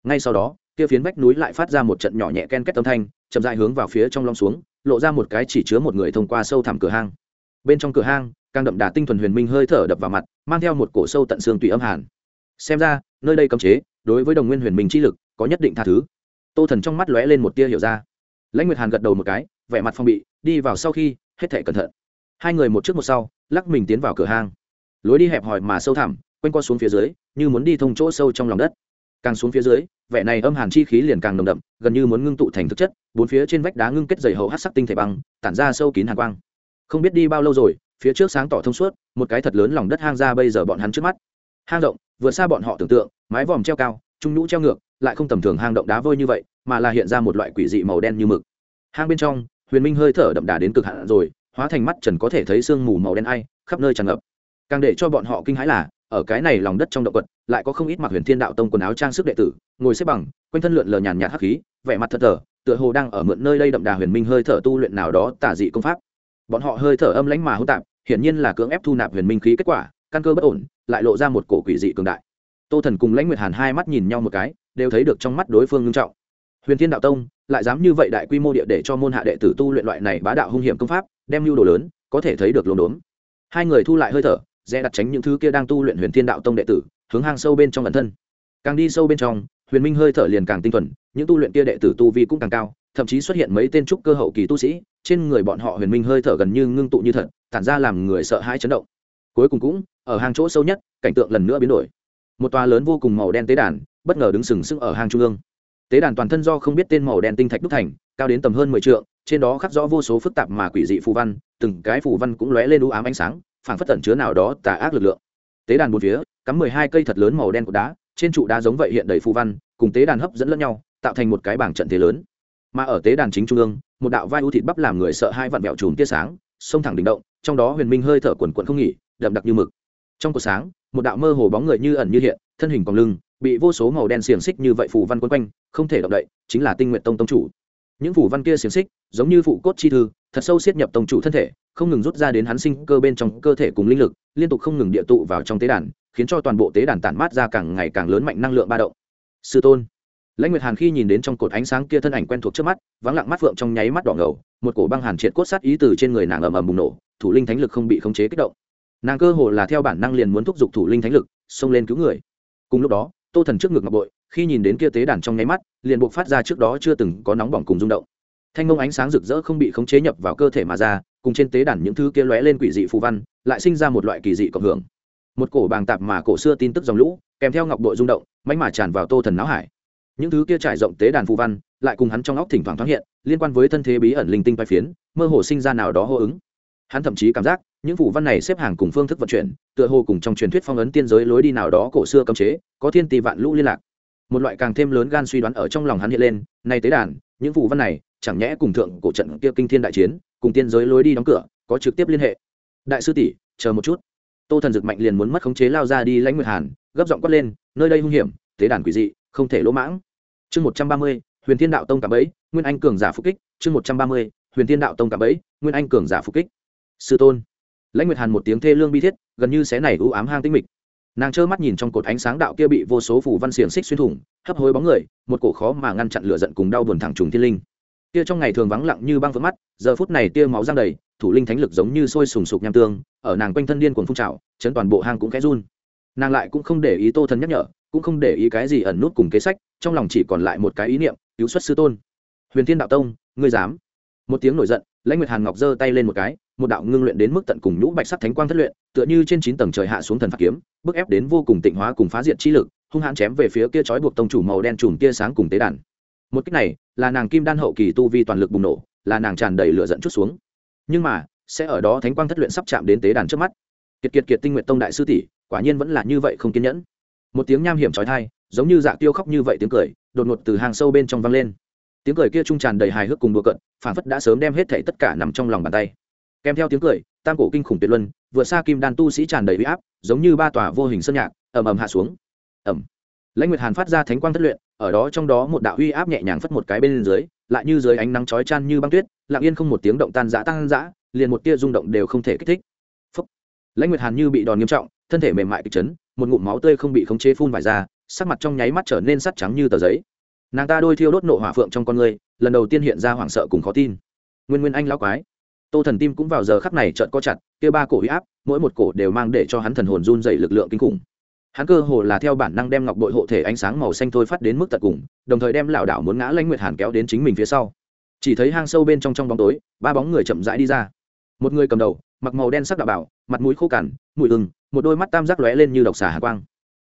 Ngay sau đó, kia phiến vách núi lại phát ra một trận nhỏ nhẹ ken kết âm thanh, chậm dài hướng vào phía trong long xuống, lộ ra một cái chỉ chứa một người thông qua sâu thẳm cửa hang bên trong cửa hang, càng đậm đà tinh thuần huyền minh hơi thở đập vào mặt, mang theo một cổ sâu tận xương tùy âm hàn. Xem ra, nơi đây cấm chế, đối với đồng nguyên huyền minh chi lực, có nhất định tha thứ. Tô thần trong mắt lóe lên một tia hiểu ra. Lãnh nguyệt hàn gật đầu một cái, vẻ mặt phong bị, đi vào sau khi, hết thể cẩn thận. Hai người một trước một sau, lắc mình tiến vào cửa hang. Lối đi hẹp hòi mà sâu thẳm, quanh qua xuống phía dưới, như muốn đi thông chỗ sâu trong lòng đất. Càng xuống phía dưới, vẻ này âm hàn chi khí liền càng nồng đậm, gần như muốn ngưng tụ thành thực chất, bốn phía trên vách đá ngưng kết dày hậu hát sắc tinh thể băng, tản ra sâu kín hàn quang không biết đi bao lâu rồi, phía trước sáng tỏ thông suốt, một cái thật lớn lòng đất hang ra bây giờ bọn hắn trước mắt. Hang động vượt xa bọn họ tưởng tượng, mái vòm treo cao, trung nhũ treo ngược, lại không tầm thường hang động đá vôi như vậy, mà là hiện ra một loại quỷ dị màu đen như mực. Hang bên trong, huyền minh hơi thở đậm đà đến cực hạn rồi, hóa thành mắt trần có thể thấy sương mù màu đen ai, khắp nơi tràn ngập. Càng để cho bọn họ kinh hãi là, ở cái này lòng đất trong động vật lại có không ít mặc huyền thiên đạo tông quần áo trang sức đệ tử, ngồi xếp bằng, quanh thân lượn lờ nhàn nhạt hắc khí, vẻ mặt thật thờ, tựa hồ đang ở mượn nơi đây đậm đà huyền minh hơi thở tu luyện nào đó tả dị công pháp bọn họ hơi thở âm lãnh mà hỗn tạp, hiển nhiên là cưỡng ép thu nạp huyền minh khí kết quả, căn cơ bất ổn, lại lộ ra một cổ quỷ dị cường đại. Tô thần cùng lãnh nguyệt hàn hai mắt nhìn nhau một cái, đều thấy được trong mắt đối phương ngưng trọng. Huyền thiên đạo tông, lại dám như vậy đại quy mô địa để cho môn hạ đệ tử tu luyện loại này bá đạo hung hiểm công pháp, đem lưu đồ lớn, có thể thấy được lồn đốn. Hai người thu lại hơi thở, dè đặt tránh những thứ kia đang tu luyện huyền thiên đạo tông đệ tử, hướng hang sâu bên trong ẩn thân. Càng đi sâu bên trong, huyền minh hơi thở liền càng tinh thuần, những tu luyện kia đệ tử tu vi cũng càng cao, thậm chí xuất hiện mấy tên trúc cơ hậu kỳ tu sĩ trên người bọn họ huyền minh hơi thở gần như ngưng tụ như thật, tản ra làm người sợ hãi chấn động. Cuối cùng cũng, ở hang chỗ sâu nhất, cảnh tượng lần nữa biến đổi. Một tòa lớn vô cùng màu đen tế đàn, bất ngờ đứng sừng sững ở hang trung ương. Tế đàn toàn thân do không biết tên màu đen tinh thạch đúc thành, cao đến tầm hơn mười t trên đó khắc rõ vô số phức tạp mà quỷ dị phù văn, từng cái phù văn cũng lóe lên u ám ánh sáng, phảng phất tẩn chứa nào đó tà ác lực lượng. Tế đàn bốn phía, cắm mười hai cây thật lớn màu đen của đá, trên trụ đá giống vậy hiện đầy phù văn, cùng tế đàn hấp dẫn lẫn nhau, tạo thành một cái bảng trận thế lớn. Mà ở tế đàn chính trung ương một đạo vai u thịt bắp làm người sợ hai vặn vẹo chùm tia sáng xông thẳng đỉnh động, trong đó huyền minh hơi thở quần quận không nghỉ, đậm đặc như mực. Trong cuộc sáng, một đạo mơ hồ bóng người như ẩn như hiện, thân hình còn lưng, bị vô số màu đen xiềng xích như vậy phủ văn quấn quanh, không thể động đậy, chính là tinh nguyện tông tông chủ. Những phủ văn kia xiềng xích, giống như phụ cốt chi thư, thật sâu siết nhập tông chủ thân thể, không ngừng rút ra đến hắn sinh cơ bên trong cơ thể cùng linh lực, liên tục không ngừng địa tụ vào trong tế đàn, khiến cho toàn bộ tế đàn tản mát ra càng ngày càng lớn mạnh năng lượng ba động. Sư tôn lãnh nguyệt hàn khi nhìn đến trong cột ánh sáng kia thân ảnh quen thuộc trước mắt, vắng lặng mắt phượng trong nháy mắt đỏ ngầu, một cổ băng hàn triệt cốt sát ý từ trên người nàng ầm ầm bùng nổ, thủ linh thánh lực không bị khống chế kích động. Nàng cơ hồ là theo bản năng liền muốn thúc giục thủ linh thánh lực, xông lên cứu người. Cùng lúc đó, tô thần trước ngực ngọc bội, khi nhìn đến kia tế đàn trong nháy mắt, liền buộc phát ra trước đó chưa từng có nóng bỏng cùng rung động. Thanh ngông ánh sáng rực rỡ không bị khống chế nhập vào cơ thể mà ra, cùng trên tế đàn những thứ kia lóe lên quỷ dị phù văn, lại sinh ra một loại kỳ dị cộng hưởng. Một cổ bàng tạp mà cổ xưa tin tức dòng lũ, kèm theo ngọc bội rung động mánh mà tràn vào tô thần não hải những thứ kia trải rộng tế đàn phù văn, lại cùng hắn trong óc thỉnh thoảng thoáng hiện, liên quan với thân thế bí ẩn linh tinh bay phiến, mơ hồ sinh ra nào đó hô ứng. Hắn thậm chí cảm giác, những phù văn này xếp hàng cùng phương thức vận chuyển, tựa hồ cùng trong truyền thuyết phong ấn tiên giới lối đi nào đó cổ xưa cấm chế, có thiên tỷ vạn lũ liên lạc. Một loại càng thêm lớn gan suy đoán ở trong lòng hắn hiện lên, nay tế đàn, những phù văn này, chẳng nhẽ cùng thượng cổ trận kia kinh thiên đại chiến, cùng tiên giới lối đi đóng cửa, có trực tiếp liên hệ. Đại sư tỷ, chờ một chút. Tô thần dực mạnh liền muốn mất khống chế lao ra đi lãnh nguyệt hàn, gấp giọng quát lên, nơi đây hung hiểm, tế đàn quỷ dị không thể lỗ mãng. Chương một trăm ba mươi, huyền thiên đạo tông cả bấy nguyên anh cường giả phục kích. Chương một trăm ba mươi, huyền thiên đạo tông cả bấy nguyên anh cường giả phục kích. Sư tôn. Lãnh nguyệt hàn một tiếng thê lương bi thiết, gần như xé này u ám hang tinh mịch. Nàng trơ mắt nhìn trong cột ánh sáng đạo kia bị vô số phủ văn xiềng xích xuyên thủng, hấp hối bóng người, một cổ khó mà ngăn chặn lửa giận cùng đau buồn thẳng trùng thiên linh. Kia trong ngày thường vắng lặng như băng vỡ mắt, giờ phút này tia máu răng đầy, thủ linh thánh lực giống như sôi sùng sục nham tương, ở nàng quanh thân điên cuồng phun trào, chấn toàn bộ hang cũng khẽ run. Nàng lại cũng không để ý tô thần nhắc nhở cũng không để ý cái gì ẩn nút cùng kế sách, trong lòng chỉ còn lại một cái ý niệm, cứu xuất sư tôn. Huyền thiên đạo tông, ngươi dám? Một tiếng nổi giận, lãnh nguyệt hàn ngọc giơ tay lên một cái, một đạo ngưng luyện đến mức tận cùng nhũ bạch sắc thánh quang thất luyện, tựa như trên chín tầng trời hạ xuống thần phạt kiếm, bức ép đến vô cùng tịnh hóa cùng phá diệt chi lực, hung hãn chém về phía kia trói buộc tông chủ màu đen chùm tia sáng cùng tế đàn. Một cách này, là nàng kim đan hậu kỳ tu vi toàn lực bùng nổ, là nàng tràn đầy lửa dẫn chút xuống. Nhưng mà, sẽ ở đó thánh quang thất luyện sắp chạm đến tế đàn trước mắt. Kiệt kiệt kiệt tinh nguyện tông đại sư tỷ, quả nhiên vẫn là như vậy không kiên nhẫn một tiếng nham hiểm trói thai, giống như dạ tiêu khóc như vậy tiếng cười, đột ngột từ hàng sâu bên trong vang lên. Tiếng cười kia trung tràn đầy hài hước cùng đùa cận phản phất đã sớm đem hết thảy tất cả nằm trong lòng bàn tay. Kèm theo tiếng cười, tam cổ kinh khủng tuyệt luân vừa xa kim đan tu sĩ tràn đầy uy áp, giống như ba tòa vô hình sơn nhạc, ầm ầm hạ xuống. Ầm. Lãnh nguyệt hàn phát ra thánh quang thất luyện, ở đó trong đó một đạo uy áp nhẹ nhàng phất một cái bên dưới, lại như dưới ánh nắng chói chan như băng tuyết, lặng yên không một tiếng động tan dã tan dã liền một tia rung động đều không thể kích thích. Phúc. lãnh nguyệt hàn như bị đòn nghiêm trọng, thân thể mềm mại kịch chấn một ngụm máu tươi không bị khống chế phun vải ra, sắc mặt trong nháy mắt trở nên sắt trắng như tờ giấy. Nàng ta đôi thiêu đốt nộ hỏa phượng trong con người, lần đầu tiên hiện ra hoảng sợ cùng khó tin. Nguyên nguyên anh lão quái. Tô thần tim cũng vào giờ khắc này trợn co chặt, kia ba cổ huy áp, mỗi một cổ đều mang để cho hắn thần hồn run dày lực lượng kinh khủng. Hắn cơ hồ là theo bản năng đem ngọc bội hộ thể ánh sáng màu xanh thôi phát đến mức tận cùng, đồng thời đem lảo đảo muốn ngã lãnh nguyệt hàn kéo đến chính mình phía sau. Chỉ thấy hang sâu bên trong trong bóng tối, ba bóng người chậm rãi đi ra. Một người cầm đầu mặc màu đen sắc đạo bảo, mặt mũi khô cằn mũi ưng một đôi mắt tam giác lóe lên như độc xà hà quang.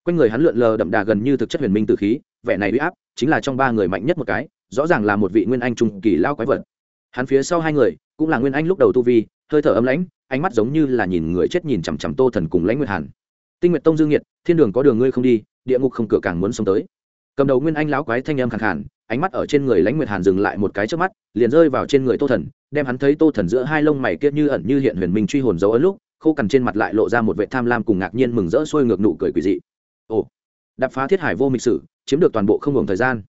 Quanh người hắn lượn lờ đậm đà gần như thực chất huyền minh từ khí, vẻ này uy áp chính là trong ba người mạnh nhất một cái, rõ ràng là một vị nguyên anh trung kỳ lao quái vật. Hắn phía sau hai người cũng là nguyên anh lúc đầu tu vi, hơi thở ấm lãnh, ánh mắt giống như là nhìn người chết nhìn chằm chằm tô thần cùng lãnh nguyệt hàn. Tinh nguyệt tông dương nhiệt, thiên đường có đường ngươi không đi, địa ngục không cửa càng muốn sống tới. Cầm đầu nguyên anh lão quái thanh âm khẳng khản ánh mắt ở trên người lãnh nguyệt hàn dừng lại một cái trước mắt, liền rơi vào trên người tô thần, đem hắn thấy tô thần giữa hai lông mày kia như ẩn như hiện huyền minh truy hồn dấu ấn lúc, khô cằn trên mặt lại lộ ra một vệ tham lam cùng ngạc nhiên mừng rỡ sôi ngược nụ cười quỷ dị. Ồ đập phá thiết hải vô mịch sử, chiếm được toàn bộ không hưởng thời gian.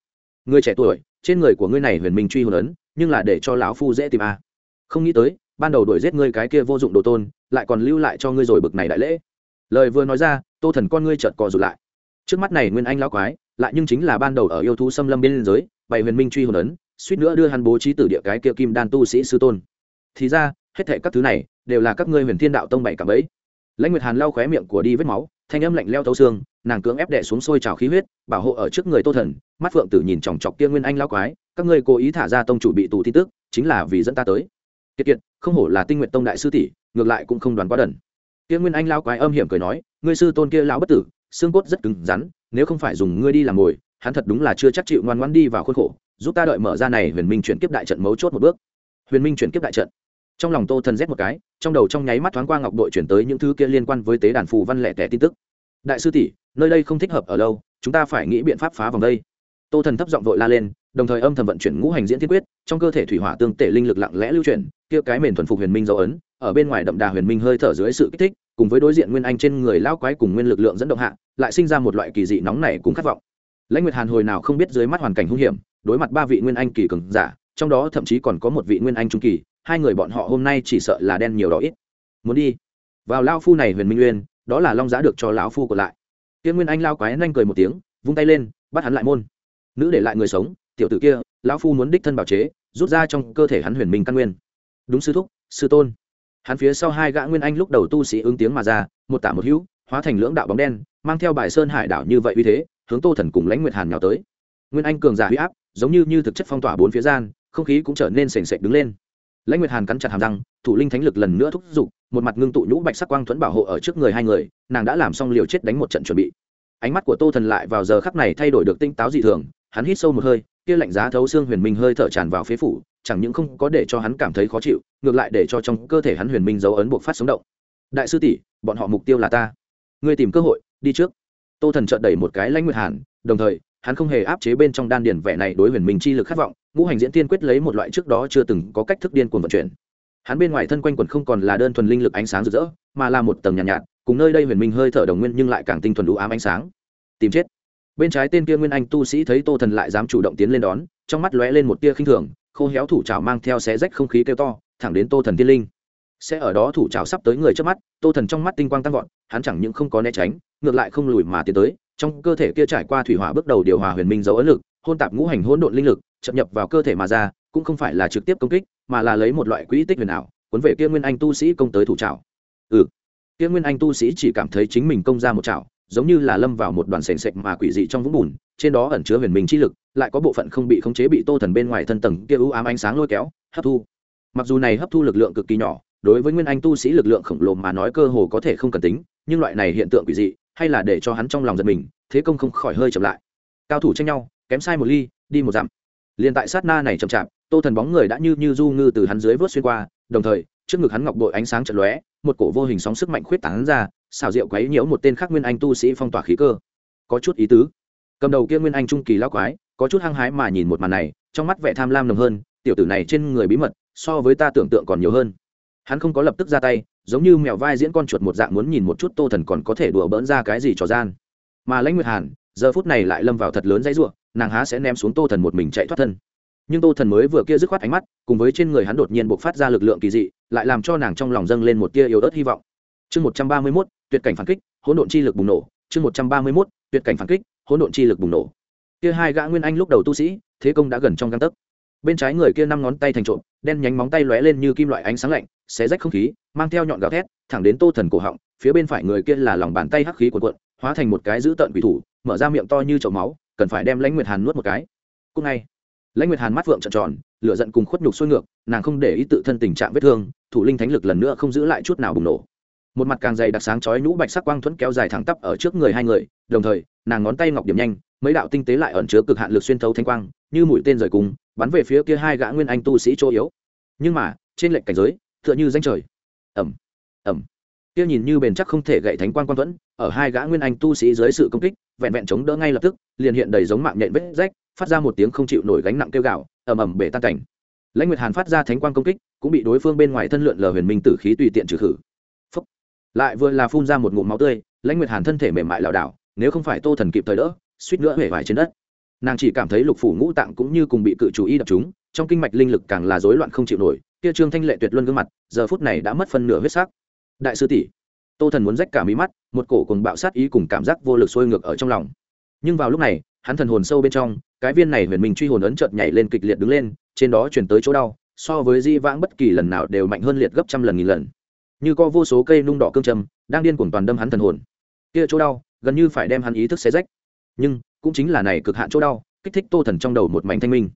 Người trẻ tuổi, trên người của ngươi này huyền minh truy hồn ấn, nhưng là để cho lão phu dễ tìm a. À. không nghĩ tới, ban đầu đuổi giết ngươi cái kia vô dụng đồ tôn, lại còn lưu lại cho ngươi rồi bực này đại lễ. Lời vừa nói ra, tô thần con ngươi chợt cò rụt lại. Trước mắt này nguyên anh lão quái, lại nhưng chính là ban đầu ở yêu thú xâm lâm bên giới bày huyền minh truy hồn ấn, suýt nữa đưa hắn bố trí tử địa cái kia kim đan tu sĩ sư tôn. Thì ra, hết thệ các thứ này đều là các ngươi huyền thiên đạo tông bảy cảm ấy. Lãnh nguyệt hàn lau khóe miệng của đi vết máu, thanh âm lạnh leo thấu xương, nàng cưỡng ép đệ xuống sôi trào khí huyết, bảo hộ ở trước người tô thần, mắt phượng tử nhìn chòng chọc kia nguyên anh lao quái, các ngươi cố ý thả ra tông chủ bị tù tin tức, chính là vì dẫn ta tới. Kiệt kiệt, không hổ là tinh nguyện tông đại sư tỷ, ngược lại cũng không đoán quá đần. Kia nguyên anh lao quái âm hiểm cười nói, ngươi sư tôn kia lão bất tử, xương cốt rất cứng rắn, nếu không phải dùng ngươi đi làm mồi hắn thật đúng là chưa chắc chịu ngoan ngoãn đi vào khuôn khổ, giúp ta đợi mở ra này huyền minh chuyển kiếp đại trận mấu chốt một bước. Huyền minh chuyển kiếp đại trận. Trong lòng tô thần rét một cái, trong đầu trong nháy mắt thoáng qua ngọc đội chuyển tới những thứ kia liên quan với tế đàn phù văn lẻ tẻ tin tức. Đại sư tỷ, nơi đây không thích hợp ở lâu, chúng ta phải nghĩ biện pháp phá vòng đây. Tô thần thấp giọng vội la lên, đồng thời âm thầm vận chuyển ngũ hành diễn thiên quyết, trong cơ thể thủy hỏa tương tể linh lực lặng lẽ lưu chuyển, kia cái mền thuần phục huyền minh dấu ấn, ở bên ngoài đậm đà huyền minh hơi thở dưới sự kích thích, cùng với đối diện nguyên anh trên người lao quái cùng nguyên lực lượng dẫn động hạ, lại sinh ra một loại kỳ dị nóng nảy cùng khát vọng lãnh nguyệt hàn hồi nào không biết dưới mắt hoàn cảnh hung hiểm, đối mặt ba vị nguyên anh kỳ cường giả, trong đó thậm chí còn có một vị nguyên anh trung kỳ, hai người bọn họ hôm nay chỉ sợ là đen nhiều đỏ ít. Muốn đi vào lao phu này huyền minh uyên đó là long giá được cho lão phu còn lại. Tiên nguyên anh lao quái nhanh cười một tiếng, vung tay lên, bắt hắn lại môn. Nữ để lại người sống, tiểu tử kia, lão phu muốn đích thân bảo chế, rút ra trong cơ thể hắn huyền minh căn nguyên. Đúng sư thúc, sư tôn. Hắn phía sau hai gã nguyên anh lúc đầu tu sĩ ứng tiếng mà ra, một tả một hữu, hóa thành lưỡng đạo bóng đen, mang theo bài sơn hải đảo như vậy uy thế hướng tô thần cùng lãnh nguyệt hàn nhào tới. Nguyên anh cường giả huy áp, giống như như thực chất phong tỏa bốn phía gian, không khí cũng trở nên sềnh sệch đứng lên. Lãnh nguyệt hàn cắn chặt hàm răng, thủ linh thánh lực lần nữa thúc giục, một mặt ngưng tụ nhũ bạch sắc quang thuẫn bảo hộ ở trước người hai người, nàng đã làm xong liều chết đánh một trận chuẩn bị. Ánh mắt của tô thần lại vào giờ khắc này thay đổi được tinh táo dị thường, hắn hít sâu một hơi, kia lạnh giá thấu xương huyền minh hơi thở tràn vào phế phủ, chẳng những không có để cho hắn cảm thấy khó chịu, ngược lại để cho trong cơ thể hắn huyền minh dấu ấn buộc phát sống động. Đại sư tỷ, bọn họ mục tiêu là ta. Ngươi tìm cơ hội, đi trước tô thần trợn đẩy một cái lãnh nguyệt hàn đồng thời hắn không hề áp chế bên trong đan điển vẻ này đối huyền minh chi lực khát vọng ngũ hành diễn tiên quyết lấy một loại trước đó chưa từng có cách thức điên cuồng vận chuyển. Hắn bên ngoài thân quanh quần không còn là đơn thuần linh lực ánh sáng rực rỡ mà là một tầng nhàn nhạt, nhạt cùng nơi đây huyền minh hơi thở đồng nguyên nhưng lại càng tinh thuần đủ ám ánh sáng. Tìm chết. Bên trái tên kia nguyên anh tu sĩ thấy tô thần lại dám chủ động tiến lên đón trong mắt lóe lên một tia khinh thường khô héo thủ trào mang theo xé rách không khí kêu to thẳng đến tô thần tiên linh sẽ ở đó thủ trào sắp tới người trước mắt, tô thần trong mắt tinh quang tăng vọt, hắn chẳng những không có né tránh, ngược lại không lùi mà tiến tới, trong cơ thể kia trải qua thủy hỏa bước đầu điều hòa huyền minh dấu ấn lực, hôn tạp ngũ hành hỗn độn linh lực, chậm nhập vào cơ thể mà ra, cũng không phải là trực tiếp công kích, mà là lấy một loại quỹ tích huyền ảo, cuốn về kia nguyên anh tu sĩ công tới thủ trào. Ừ kia nguyên anh tu sĩ chỉ cảm thấy chính mình công ra một trào, giống như là lâm vào một đoàn sền sệt mà quỷ dị trong vũng bùn, trên đó ẩn chứa huyền minh chi lực, lại có bộ phận không bị khống chế bị tô thần bên ngoài thân tầng kia ưu ám ánh sáng lôi kéo, hấp thu. Mặc dù này hấp thu lực lượng cực kỳ nhỏ đối với nguyên anh tu sĩ lực lượng khổng lồ mà nói cơ hồ có thể không cần tính, nhưng loại này hiện tượng quỷ dị, hay là để cho hắn trong lòng giật mình, thế công không khỏi hơi chậm lại. Cao thủ tranh nhau, kém sai một ly, đi một dặm. Liền tại sát na này chậm chạp, tô thần bóng người đã như như du ngư từ hắn dưới vớt xuyên qua, đồng thời, trước ngực hắn ngọc đội ánh sáng trận lóe, một cổ vô hình sóng sức mạnh khuyết tán ra xào rượu quấy nhiễu một tên khác nguyên anh tu sĩ phong tỏa khí cơ. Có chút ý tứ. Cầm đầu kia nguyên anh trung kỳ lao quái, có chút hăng hái mà nhìn một màn này, trong mắt vẻ tham lam nồng hơn, tiểu tử này trên người bí mật, so với ta tưởng tượng còn nhiều hơn hắn không có lập tức ra tay, giống như mèo vai diễn con chuột một dạng muốn nhìn một chút tô thần còn có thể đùa bỡn ra cái gì trò gian. Mà lãnh nguyệt hàn, giờ phút này lại lâm vào thật lớn dãy ruộng nàng há sẽ ném xuống tô thần một mình chạy thoát thân. Nhưng tô thần mới vừa kia dứt khoát ánh mắt, cùng với trên người hắn đột nhiên buộc phát ra lực lượng kỳ dị, lại làm cho nàng trong lòng dâng lên một tia yếu ớt hy vọng. Chương một trăm ba mươi mốt, tuyệt cảnh phản kích, hỗn độn chi lực bùng nổ. Chương một trăm ba mươi mốt, tuyệt cảnh phản kích, hỗn độn chi lực bùng nổ. Kia hai gã nguyên anh lúc đầu tu sĩ, thế công đã gần trong găng tấc bên trái người kia năm ngón tay thành trộm, đen nhánh móng tay lóe lên như kim loại ánh sáng lạnh, xé rách không khí, mang theo nhọn gào thét, thẳng đến tô thần cổ họng, phía bên phải người kia là lòng bàn tay hắc khí cuộn cuộn, hóa thành một cái dữ tợn quỷ thủ, mở ra miệng to như chậu máu, cần phải đem lãnh nguyệt hàn nuốt một cái. Cúc ngay, lãnh nguyệt hàn mắt vượng trợn tròn, lửa giận cùng khuất nhục xuôi ngược, nàng không để ý tự thân tình trạng vết thương, thủ linh thánh lực lần nữa không giữ lại chút nào bùng nổ. Một mặt càng dày đặc sáng chói nhũ bạch sắc quang thuẫn kéo dài thẳng tắp ở trước người hai người, đồng thời, nàng ngón tay ngọc điểm nhanh mấy đạo tinh tế lại ẩn chứa cực hạn lực xuyên thấu thanh quang, như mũi tên rời cùng, bắn về phía kia hai gã nguyên anh tu sĩ chỗ yếu. Nhưng mà, trên lệnh cảnh giới, tựa như danh trời. Ẩm ẩm kia nhìn như bền chắc không thể gậy thánh quang quan thuẫn, ở hai gã nguyên anh tu sĩ dưới sự công kích, vẹn vẹn chống đỡ ngay lập tức, liền hiện đầy giống mạng nhện vết rách, phát ra một tiếng không chịu nổi gánh nặng kêu gạo ầm ầm bể tan cảnh. Lãnh nguyệt hàn phát ra thánh quang công kích, cũng bị đối phương bên ngoài thân lượn lờ huyền minh tử khí tùy tiện trừ khử. Phúc. lại vừa là phun ra một ngụm máu tươi, lãnh nguyệt hàn thân thể mềm mại lảo đảo, nếu không phải tô thần kịp thời đỡ suýt nữa hể vải trên đất. Nàng chỉ cảm thấy lục phủ ngũ tạng cũng như cùng bị cự chủ y đập chúng, trong kinh mạch linh lực càng là rối loạn không chịu nổi, kia trương thanh lệ tuyệt luân gương mặt, giờ phút này đã mất phân nửa huyết sắc. Đại sư tỷ, tô thần muốn rách cả mí mắt, một cổ cùng bạo sát ý cùng cảm giác vô lực sôi ngược ở trong lòng. Nhưng vào lúc này, hắn thần hồn sâu bên trong, cái viên này huyền mình truy hồn ấn chợt nhảy lên kịch liệt đứng lên, trên đó chuyển tới chỗ đau, so với di vãng bất kỳ lần nào đều mạnh hơn liệt gấp trăm lần nghìn lần. Như có vô số cây nung đỏ cương trầm, đang điên cuồng toàn đâm hắn thần hồn. Kia chỗ đau, gần như phải đem hắn ý thức xé rách nhưng cũng chính là này cực hạn chỗ đau, kích thích tô thần trong đầu một mảnh thanh minh.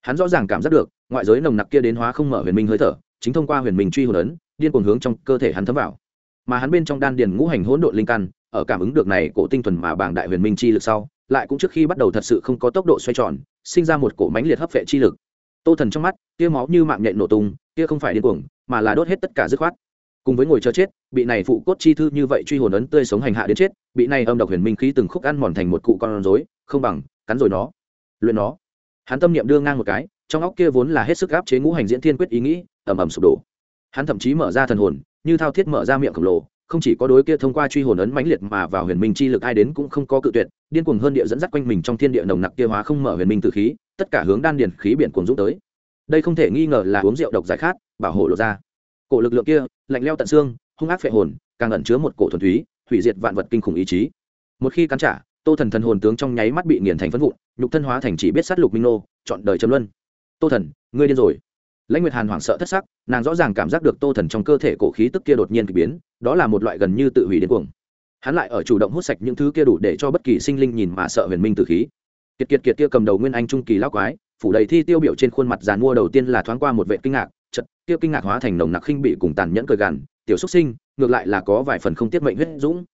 Hắn rõ ràng cảm giác được, ngoại giới nồng nặc kia đến hóa không mở huyền minh hơi thở, chính thông qua huyền minh truy hồn ấn, điên cuồng hướng trong cơ thể hắn thấm vào. Mà hắn bên trong đan điền ngũ hành hỗn độn linh căn, ở cảm ứng được này cổ tinh thuần mà bảng đại huyền minh chi lực sau, lại cũng trước khi bắt đầu thật sự không có tốc độ xoay tròn, sinh ra một cổ mãnh liệt hấp phệ chi lực. Tô thần trong mắt, tia máu như mạng nhện nổ tung tia không phải điên cuồng, mà là đốt hết tất cả dứt khoát cùng với ngồi chờ chết, bị này phụ cốt chi thư như vậy truy hồn ấn tươi sống hành hạ đến chết, bị này âm độc huyền minh khí từng khúc ăn mòn thành một cụ con rối, không bằng, cắn rồi nó, luyện nó. Hắn tâm niệm đưa ngang một cái, trong óc kia vốn là hết sức áp chế ngũ hành diễn thiên quyết ý nghĩ, ầm ầm sụp đổ. Hắn thậm chí mở ra thần hồn, như thao thiết mở ra miệng khổng lồ, không chỉ có đối kia thông qua truy hồn ấn mãnh liệt mà vào huyền minh chi lực ai đến cũng không có cự tuyệt, điên cuồng hơn địa dẫn dắt quanh mình trong thiên địa nồng nặc kia hóa không mở huyền minh từ khí, tất cả hướng đan điền khí biển cuồng dũng tới. Đây không thể nghi ngờ là uống rượu độc giải khát, bảo hộ lộ ra cổ lực lượng kia, lạnh leo tận xương, hung ác phệ hồn, càng ẩn chứa một cổ thuần túy, hủy diệt vạn vật kinh khủng ý chí. Một khi cắn trả, tô thần thần hồn tướng trong nháy mắt bị nghiền thành phân vụn, nhục thân hóa thành chỉ biết sát lục minh nô, chọn đời trầm luân. Tô thần, ngươi điên rồi. Lãnh nguyệt hàn hoảng sợ thất sắc, nàng rõ ràng cảm giác được tô thần trong cơ thể cổ khí tức kia đột nhiên k ỳ biến, đó là một loại gần như tự hủy đến cuồng. Hắn lại ở chủ động hút sạch những thứ kia đủ để cho bất kỳ sinh linh nhìn mà sợ huyền minh từ khí. Kiệt kiệt kiệt kia cầm đầu nguyên anh trung kỳ lao quái, phủ đầy thi tiêu biểu trên khuôn mặt giàn mua đầu tiên là thoáng qua một vệ kinh ngạc chật, kia kinh ngạc hóa thành nồng nặc khinh bị cùng tàn nhẫn cười gằn, tiểu xúc sinh, ngược lại là có vài phần không tiết mệnh huyết dũng.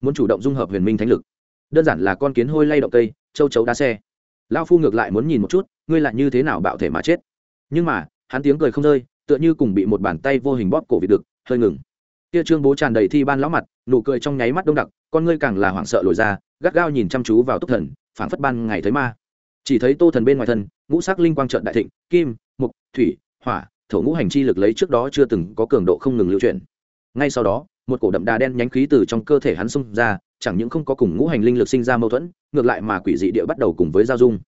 Muốn chủ động dung hợp huyền minh thánh lực. Đơn giản là con kiến hôi lay động cây, châu chấu đá xe. Lao phu ngược lại muốn nhìn một chút, ngươi lại như thế nào bạo thể mà chết? Nhưng mà, hắn tiếng cười không rơi, tựa như cùng bị một bàn tay vô hình bóp cổ vịt được, hơi ngừng. Kia trương bố tràn đầy thi ban lão mặt, nụ cười trong nháy mắt đông đặc, con ngươi càng là hoảng sợ lồi ra, gắt gao nhìn chăm chú vào túc thần, phảng phất ban ngày thấy ma. Chỉ thấy tô thần bên ngoài thân, ngũ sắc linh quang trợn đại thịnh, kim, mục, thủy, hỏa thổ ngũ hành chi lực lấy trước đó chưa từng có cường độ không ngừng lưu chuyển. Ngay sau đó, một cổ đậm đà đen nhánh khí từ trong cơ thể hắn xung ra, chẳng những không có cùng ngũ hành linh lực sinh ra mâu thuẫn, ngược lại mà quỷ dị địa bắt đầu cùng với giao dung.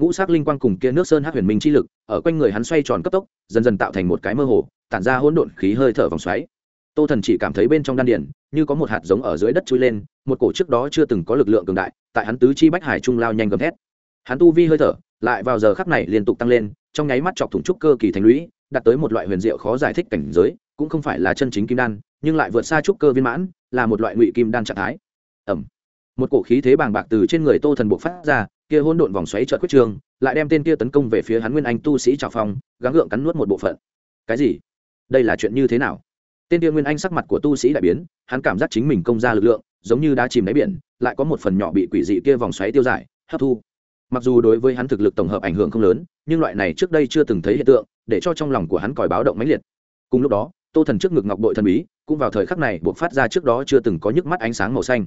Ngũ sắc linh quang cùng kia nước sơn hát huyền minh chi lực, ở quanh người hắn xoay tròn cấp tốc, dần dần tạo thành một cái mơ hồ, tản ra hỗn độn khí hơi thở vòng xoáy. Tô thần chỉ cảm thấy bên trong đan điển như có một hạt giống ở dưới đất chui lên, một cổ trước đó chưa từng có lực lượng cường đại, tại hắn tứ chi bách hải trung lao nhanh gầm thét. Hắn tu vi hơi thở, lại vào giờ khắc này liên tục tăng lên, trong nháy mắt chọc thủng trúc cơ kỳ thành lũy đạt tới một loại huyền diệu khó giải thích cảnh giới, cũng không phải là chân chính kim đan, nhưng lại vượt xa trúc cơ viên mãn, là một loại ngụy kim đan trạng thái. Ẩm. Một cổ khí thế bàng bạc từ trên người tô thần buộc phát ra, kia hỗn độn vòng xoáy trợt quyết trường lại đem tên kia tấn công về phía hắn nguyên anh tu sĩ trào phong, gắng gượng cắn nuốt một bộ phận. Cái gì? Đây là chuyện như thế nào? Tên kia nguyên anh sắc mặt của tu sĩ đại biến, hắn cảm giác chính mình công ra lực lượng, giống như đã chìm đáy biển, lại có một phần nhỏ bị quỷ dị kia vòng xoáy tiêu giải, hấp thu mặc dù đối với hắn thực lực tổng hợp ảnh hưởng không lớn, nhưng loại này trước đây chưa từng thấy hiện tượng, để cho trong lòng của hắn còi báo động mãnh liệt. Cùng lúc đó, tô thần trước ngực ngọc bội thần bí, cũng vào thời khắc này buộc phát ra trước đó chưa từng có nhức mắt ánh sáng màu xanh.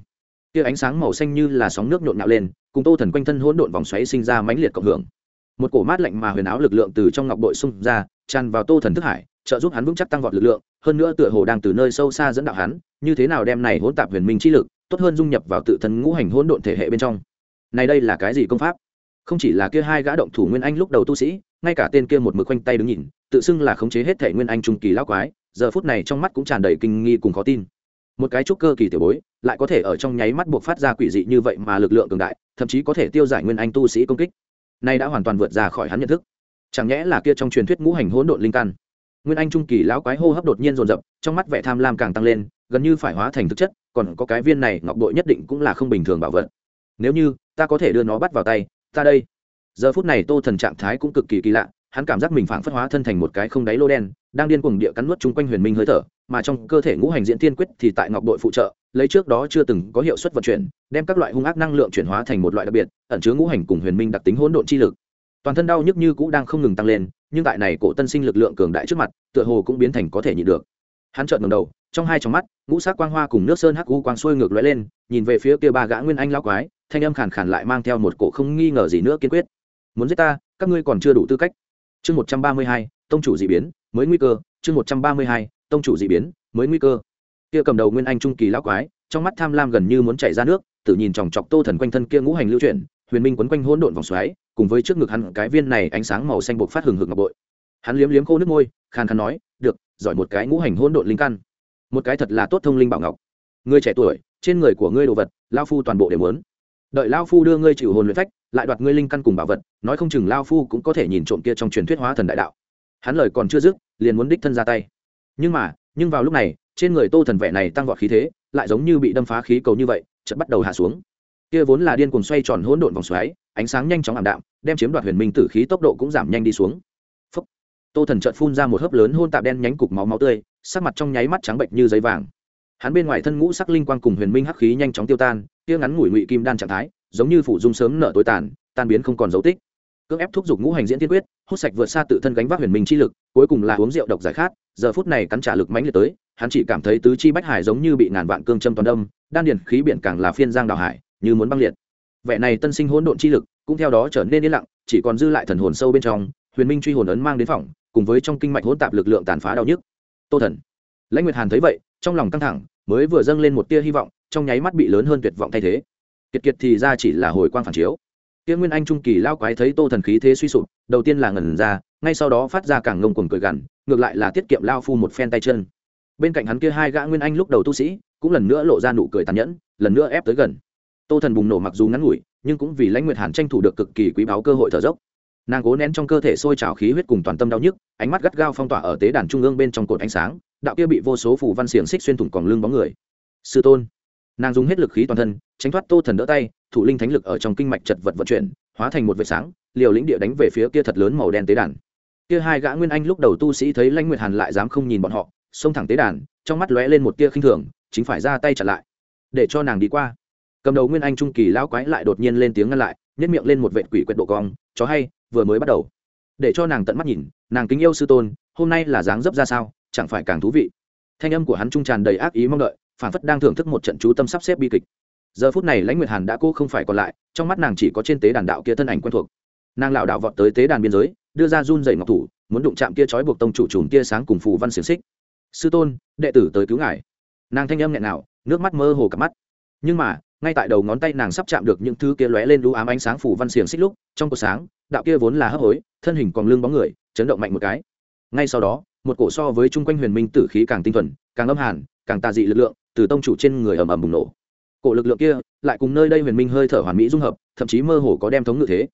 Kia ánh sáng màu xanh như là sóng nước nhộn nhạo lên, cùng tô thần quanh thân hỗn độn vòng xoáy sinh ra mãnh liệt cộng hưởng. Một cổ mát lạnh mà huyền áo lực lượng từ trong ngọc bội xung ra, tràn vào tô thần thức hải, trợ giúp hắn vững chắc tăng vọt lực lượng, hơn nữa tựa hồ đang từ nơi sâu xa dẫn đạo hắn, như thế nào đem này hỗn tạp huyền minh chi lực, tốt hơn dung nhập vào tự thân ngũ hành hỗn độn thể hệ bên trong. Này đây là cái gì công pháp? Không chỉ là kia hai gã động thủ nguyên anh lúc đầu tu sĩ, ngay cả tên kia một mực quanh tay đứng nhìn, tự xưng là khống chế hết thể nguyên anh trung kỳ lão quái, giờ phút này trong mắt cũng tràn đầy kinh nghi cùng khó tin. Một cái trúc cơ kỳ tiểu bối, lại có thể ở trong nháy mắt buộc phát ra quỷ dị như vậy mà lực lượng cường đại, thậm chí có thể tiêu giải nguyên anh tu sĩ công kích. Nay đã hoàn toàn vượt ra khỏi hắn nhận thức. Chẳng nhẽ là kia trong truyền thuyết ngũ hành hỗn độn linh căn. Nguyên anh trung kỳ lão quái hô hấp đột nhiên rồn rập trong mắt vẻ tham lam càng tăng lên, gần như phải hóa thành thực chất, còn có cái viên này ngọc bội nhất định cũng là không bình thường bảo vật. Nếu như, ta có thể đưa nó bắt vào tay ta đây. Giờ phút này tô thần trạng thái cũng cực kỳ kỳ lạ, hắn cảm giác mình phảng phất hóa thân thành một cái không đáy lô đen, đang điên cuồng địa cắn nuốt chung quanh huyền minh hơi thở, mà trong cơ thể ngũ hành diễn tiên quyết thì tại ngọc đội phụ trợ, lấy trước đó chưa từng có hiệu suất vận chuyển, đem các loại hung ác năng lượng chuyển hóa thành một loại đặc biệt, ẩn chứa ngũ hành cùng huyền minh đặc tính hỗn độn chi lực. Toàn thân đau nhức như cũ đang không ngừng tăng lên, nhưng tại này cổ tân sinh lực lượng cường đại trước mặt, tựa hồ cũng biến thành có thể nhịn được. Hắn chợt ngầm đầu, trong hai trong mắt, ngũ sắc quang hoa cùng nước sơn hắc u quang xuôi ngược lóe lên, nhìn về phía kia ba gã nguyên anh lao quái thanh âm khàn khàn lại mang theo một cổ không nghi ngờ gì nữa kiên quyết. Muốn giết ta, các ngươi còn chưa đủ tư cách. Chương một trăm ba mươi hai, tông chủ d ị biến, mới nguy cơ. Chương một trăm ba mươi hai, tông chủ d ị biến, mới nguy cơ. Kia cầm đầu nguyên anh trung kỳ lão quái, trong mắt tham lam gần như muốn chảy ra nước tự nhìn chòng chọc tô thần quanh thân kia ngũ hành lưu chuyển, huyền minh quấn quanh hỗn độn vòng xoáy, cùng với trước ngực hắn cái viên này ánh sáng màu xanh bộc phát hừng hực ngọc bội. Hắn liếm liếm khô nước môi, khàn khàn nói, được, giỏi một cái ngũ hành hỗn độn linh căn. Một cái thật là tốt thông linh bảo ngọc. Ngươi trẻ tuổi, trên người của ngươi đồ vật lao phu toàn bộ đều muốn đợi lao phu đưa ngươi chịu hồn luyện phách, lại đoạt ngươi linh căn cùng bảo vật, nói không chừng lao phu cũng có thể nhìn trộm kia trong truyền thuyết hóa thần đại đạo. Hắn lời còn chưa dứt, liền muốn đích thân ra tay. Nhưng mà, nhưng vào lúc này, trên người tô thần vẻ này tăng vọt khí thế, lại giống như bị đâm phá khí cầu như vậy, chợt bắt đầu hạ xuống. Kia vốn là điên cuồng xoay tròn hỗn độn vòng xoáy, ánh sáng nhanh chóng ảm đạm, đem chiếm đoạt huyền minh tử khí tốc độ cũng giảm nhanh đi xuống. Phúc. tô thần chợt phun ra một hớp lớn hôn tạp đen nhánh cục máu máu tươi, sắc mặt trong nháy mắt trắng bệnh như giấy vàng. Hắn bên ngoài thân ngũ sắc linh quang cùng huyền minh hắc khí nhanh chóng tiêu tan kia ngắn ngủi ngụy kim đan trạng thái, giống như phủ dung sớm nở tối tàn, tan biến không còn dấu tích. Cưỡng ép thúc giục ngũ hành diễn tiên quyết, hút sạch vượt xa tự thân gánh vác huyền minh chi lực, cuối cùng là uống rượu độc giải khát, giờ phút này cắn trả lực mãnh liệt tới, hắn chỉ cảm thấy tứ chi bách hải giống như bị ngàn vạn cương châm toàn đâm, đan điền khí biển càng là phiên giang đào hải, như muốn băng liệt. Vẻ này tân sinh hỗn độn chi lực, cũng theo đó trở nên yên lặng, chỉ còn dư lại thần hồn sâu bên trong, huyền minh truy hồn ấn mang đến phòng, cùng với trong kinh mạch hỗn tạp lực lượng tàn phá đau nhức. Tô thần. Lãnh nguyệt hàn thấy vậy, trong lòng căng thẳng, mới vừa dâng lên một tia hy vọng trong nháy mắt bị lớn hơn tuyệt vọng thay thế. Kiệt kiệt thì ra chỉ là hồi quang phản chiếu. Kia nguyên anh trung kỳ lao quái thấy tô thần khí thế suy sụp, đầu tiên là ngẩn ra, ngay sau đó phát ra càng ngông cuồng cười gằn, ngược lại là tiết kiệm lao phu một phen tay chân. Bên cạnh hắn kia hai gã nguyên anh lúc đầu tu sĩ, cũng lần nữa lộ ra nụ cười tàn nhẫn, lần nữa ép tới gần. Tô thần bùng nổ mặc dù ngắn ngủi, nhưng cũng vì lãnh nguyệt hàn tranh thủ được cực kỳ quý báu cơ hội thở dốc. Nàng cố nén trong cơ thể sôi trào khí huyết cùng toàn tâm đau nhức, ánh mắt gắt gao phong tỏa ở tế đàn trung ương bên trong cột ánh sáng, đạo kia bị vô số phủ văn xiềng xích xuyên thủng còn lưng bóng người. Sư tôn nàng dùng hết lực khí toàn thân, tránh thoát tô thần đỡ tay, thủ linh thánh lực ở trong kinh mạch chật vật vận chuyển, hóa thành một vệt sáng, liều lĩnh địa đánh về phía kia thật lớn màu đen tế đàn. Kia hai gã nguyên anh lúc đầu tu sĩ thấy lãnh nguyệt hàn lại dám không nhìn bọn họ, xông thẳng tế đàn, trong mắt lóe lên một tia khinh thường, chính phải ra tay chặn lại. Để cho nàng đi qua. Cầm đầu nguyên anh trung kỳ lão quái lại đột nhiên lên tiếng ngăn lại nhét miệng lên một vệ quỷ quyệt độ cong, chó hay, vừa mới bắt đầu. Để cho nàng tận mắt nhìn, nàng kính yêu sư tôn, hôm nay là dáng dấp ra sao, chẳng phải càng thú vị. Thanh âm của hắn trung tràn đầy ác ý mong đợi phản phất đang thưởng thức một trận chú tâm sắp xếp bi kịch. Giờ phút này lãnh nguyệt hàn đã cô không phải còn lại, trong mắt nàng chỉ có trên tế đàn đạo kia thân ảnh quen thuộc. Nàng lảo đảo vọt tới tế đàn biên giới, đưa ra run dày ngọc thủ, muốn đụng chạm kia trói buộc tông chủ trùm tia sáng cùng phù văn xiềng xích. Sư tôn, đệ tử tới cứu ngài. Nàng thanh âm nghẹn nào nước mắt mơ hồ cặp mắt. Nhưng mà, ngay tại đầu ngón tay nàng sắp chạm được những thứ kia lóe lên đũ ám ánh sáng phù văn xiềng xích lúc, trong cuộc sáng, đạo kia vốn là hấp hối, thân hình còn lưng bóng người, chấn động mạnh một cái. Ngay sau đó, một cổ so với chung quanh huyền minh tử khí càng tinh thuần, càng âm hàn, càng tà dị lực lượng từ tông chủ trên người ầm ầm bùng nổ. Cổ lực lượng kia lại cùng nơi đây huyền minh hơi thở hoàn mỹ dung hợp, thậm chí mơ hồ có đem thống ngự thế.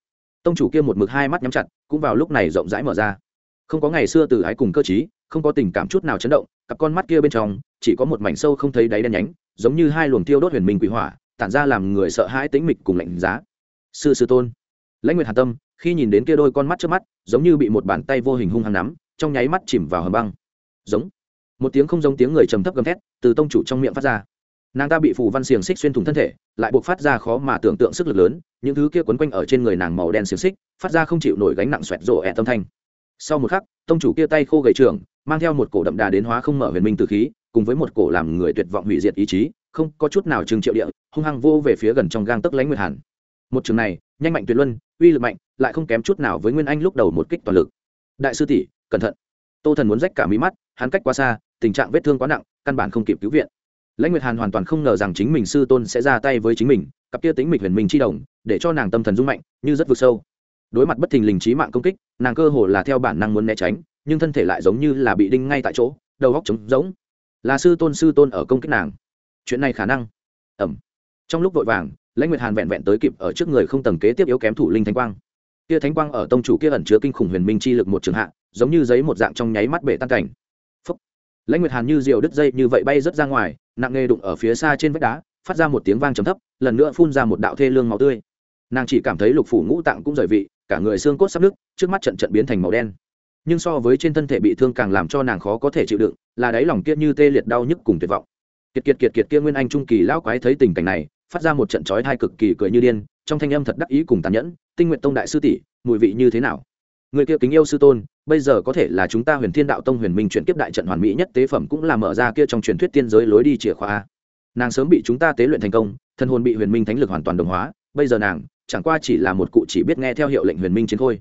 Tông chủ kia một mực hai mắt nhắm chặt, cũng vào lúc này rộng rãi mở ra. Không có ngày xưa từ ái cùng cơ t không có tình cảm chút nào chấn động, cặp con mắt kia bên trong, chỉ có một mảnh sâu không thấy đáy đen nhánh, giống như hai luồng tiêu đốt huyền minh quỷ hỏa, tản ra làm người sợ hãi tĩnh mịch cùng lạnh giá. Sư sư tôn. Lãnh nguyệt hà tâm, khi nhìn đến kia đôi con mắt trước mắt, giống như bị một bàn tay vô hình hung hăng nắm, trong nháy mắt chìm vào hầm băng. Giống một tiếng không giống tiếng người trầm thấp gầm thét, từ tông chủ trong miệng phát ra. Nàng ta bị phù văn xiềng xích xuyên thủng thân thể, lại buộc phát ra khó mà tưởng tượng sức lực lớn, những thứ kia quấn quanh ở trên người nàng màu đen xiềng xích, phát ra không chịu nổi gánh nặng xoẹt rổ ẹ tâm thanh. Sau một khắc, tông chủ kia tay khô gầy trường mang theo một cổ đậm đà đến hóa không mở huyền minh từ khí, cùng với một cổ làm người tuyệt vọng hủy diệt ý chí, không có chút nào trừng triệu địa, hung hăng vô về phía gần trong gang tấc lãnh nguyệt hàn. Một trường này, nhanh mạnh tuyệt luân, uy lực mạnh, lại không kém chút nào với nguyên anh lúc đầu một kích toàn lực. Đại sư tỷ, cẩn thận. Tô thần muốn rách cả mí mắt, hắn cách quá xa tình trạng vết thương quá nặng, căn bản không kịp cứu viện. Lãnh nguyệt hàn hoàn toàn không ngờ rằng chính mình sư tôn sẽ ra tay với chính mình, cặp kia tính mịch huyền minh chi đồng, để cho nàng tâm thần rung mạnh, như rất vực sâu. Đối mặt bất thình lình trí mạng công kích, nàng cơ hồ là theo bản năng muốn né tránh, nhưng thân thể lại giống như là bị đinh ngay tại chỗ, đầu góc trống rỗng. Là sư tôn sư tôn ở công kích nàng. Chuyện này khả năng. Ẩm trong lúc vội vàng, lãnh nguyệt hàn vẹn vẹn tới kịp ở trước người không tầng kế tiếp yếu kém thủ linh thánh quang. Kia thánh quang ở tông chủ kia ẩn chứa kinh khủng huyền minh chi lực một trường hạ, giống như giấy một dạng trong nháy mắt bể tan cảnh lãnh nguyệt hàn như diều đứt dây như vậy bay rớt ra ngoài, nặng nghề đụng ở phía xa trên vách đá, phát ra một tiếng vang trầm thấp, lần nữa phun ra một đạo thê lương màu tươi. Nàng chỉ cảm thấy lục phủ ngũ tạng cũng rời vị, cả người xương cốt sắp nứt, trước mắt trận trận biến thành màu đen. Nhưng so với trên thân thể bị thương càng làm cho nàng khó có thể chịu đựng, là đáy lòng kia như tê liệt đau nhức cùng tuyệt vọng. Kiệt kiệt kiệt kiệt kia nguyên anh trung kỳ lão quái thấy tình cảnh này, phát ra một trận chói thai cực kỳ cười như điên, trong thanh âm thật đắc ý cùng tàn nhẫn, tinh nguyện tông đại sư tỷ, mùi vị như thế nào? Người kia kính yêu sư tôn, bây giờ có thể là chúng ta huyền thiên đạo tông huyền minh chuyển kiếp đại trận hoàn mỹ nhất tế phẩm cũng là mở ra kia trong truyền thuyết tiên giới lối đi chìa khóa. Nàng sớm bị chúng ta tế luyện thành công thân hồn bị huyền minh thánh lực hoàn toàn đồng hóa, bây giờ nàng chẳng qua chỉ là một cụ chỉ biết nghe theo hiệu lệnh huyền minh chiến khôi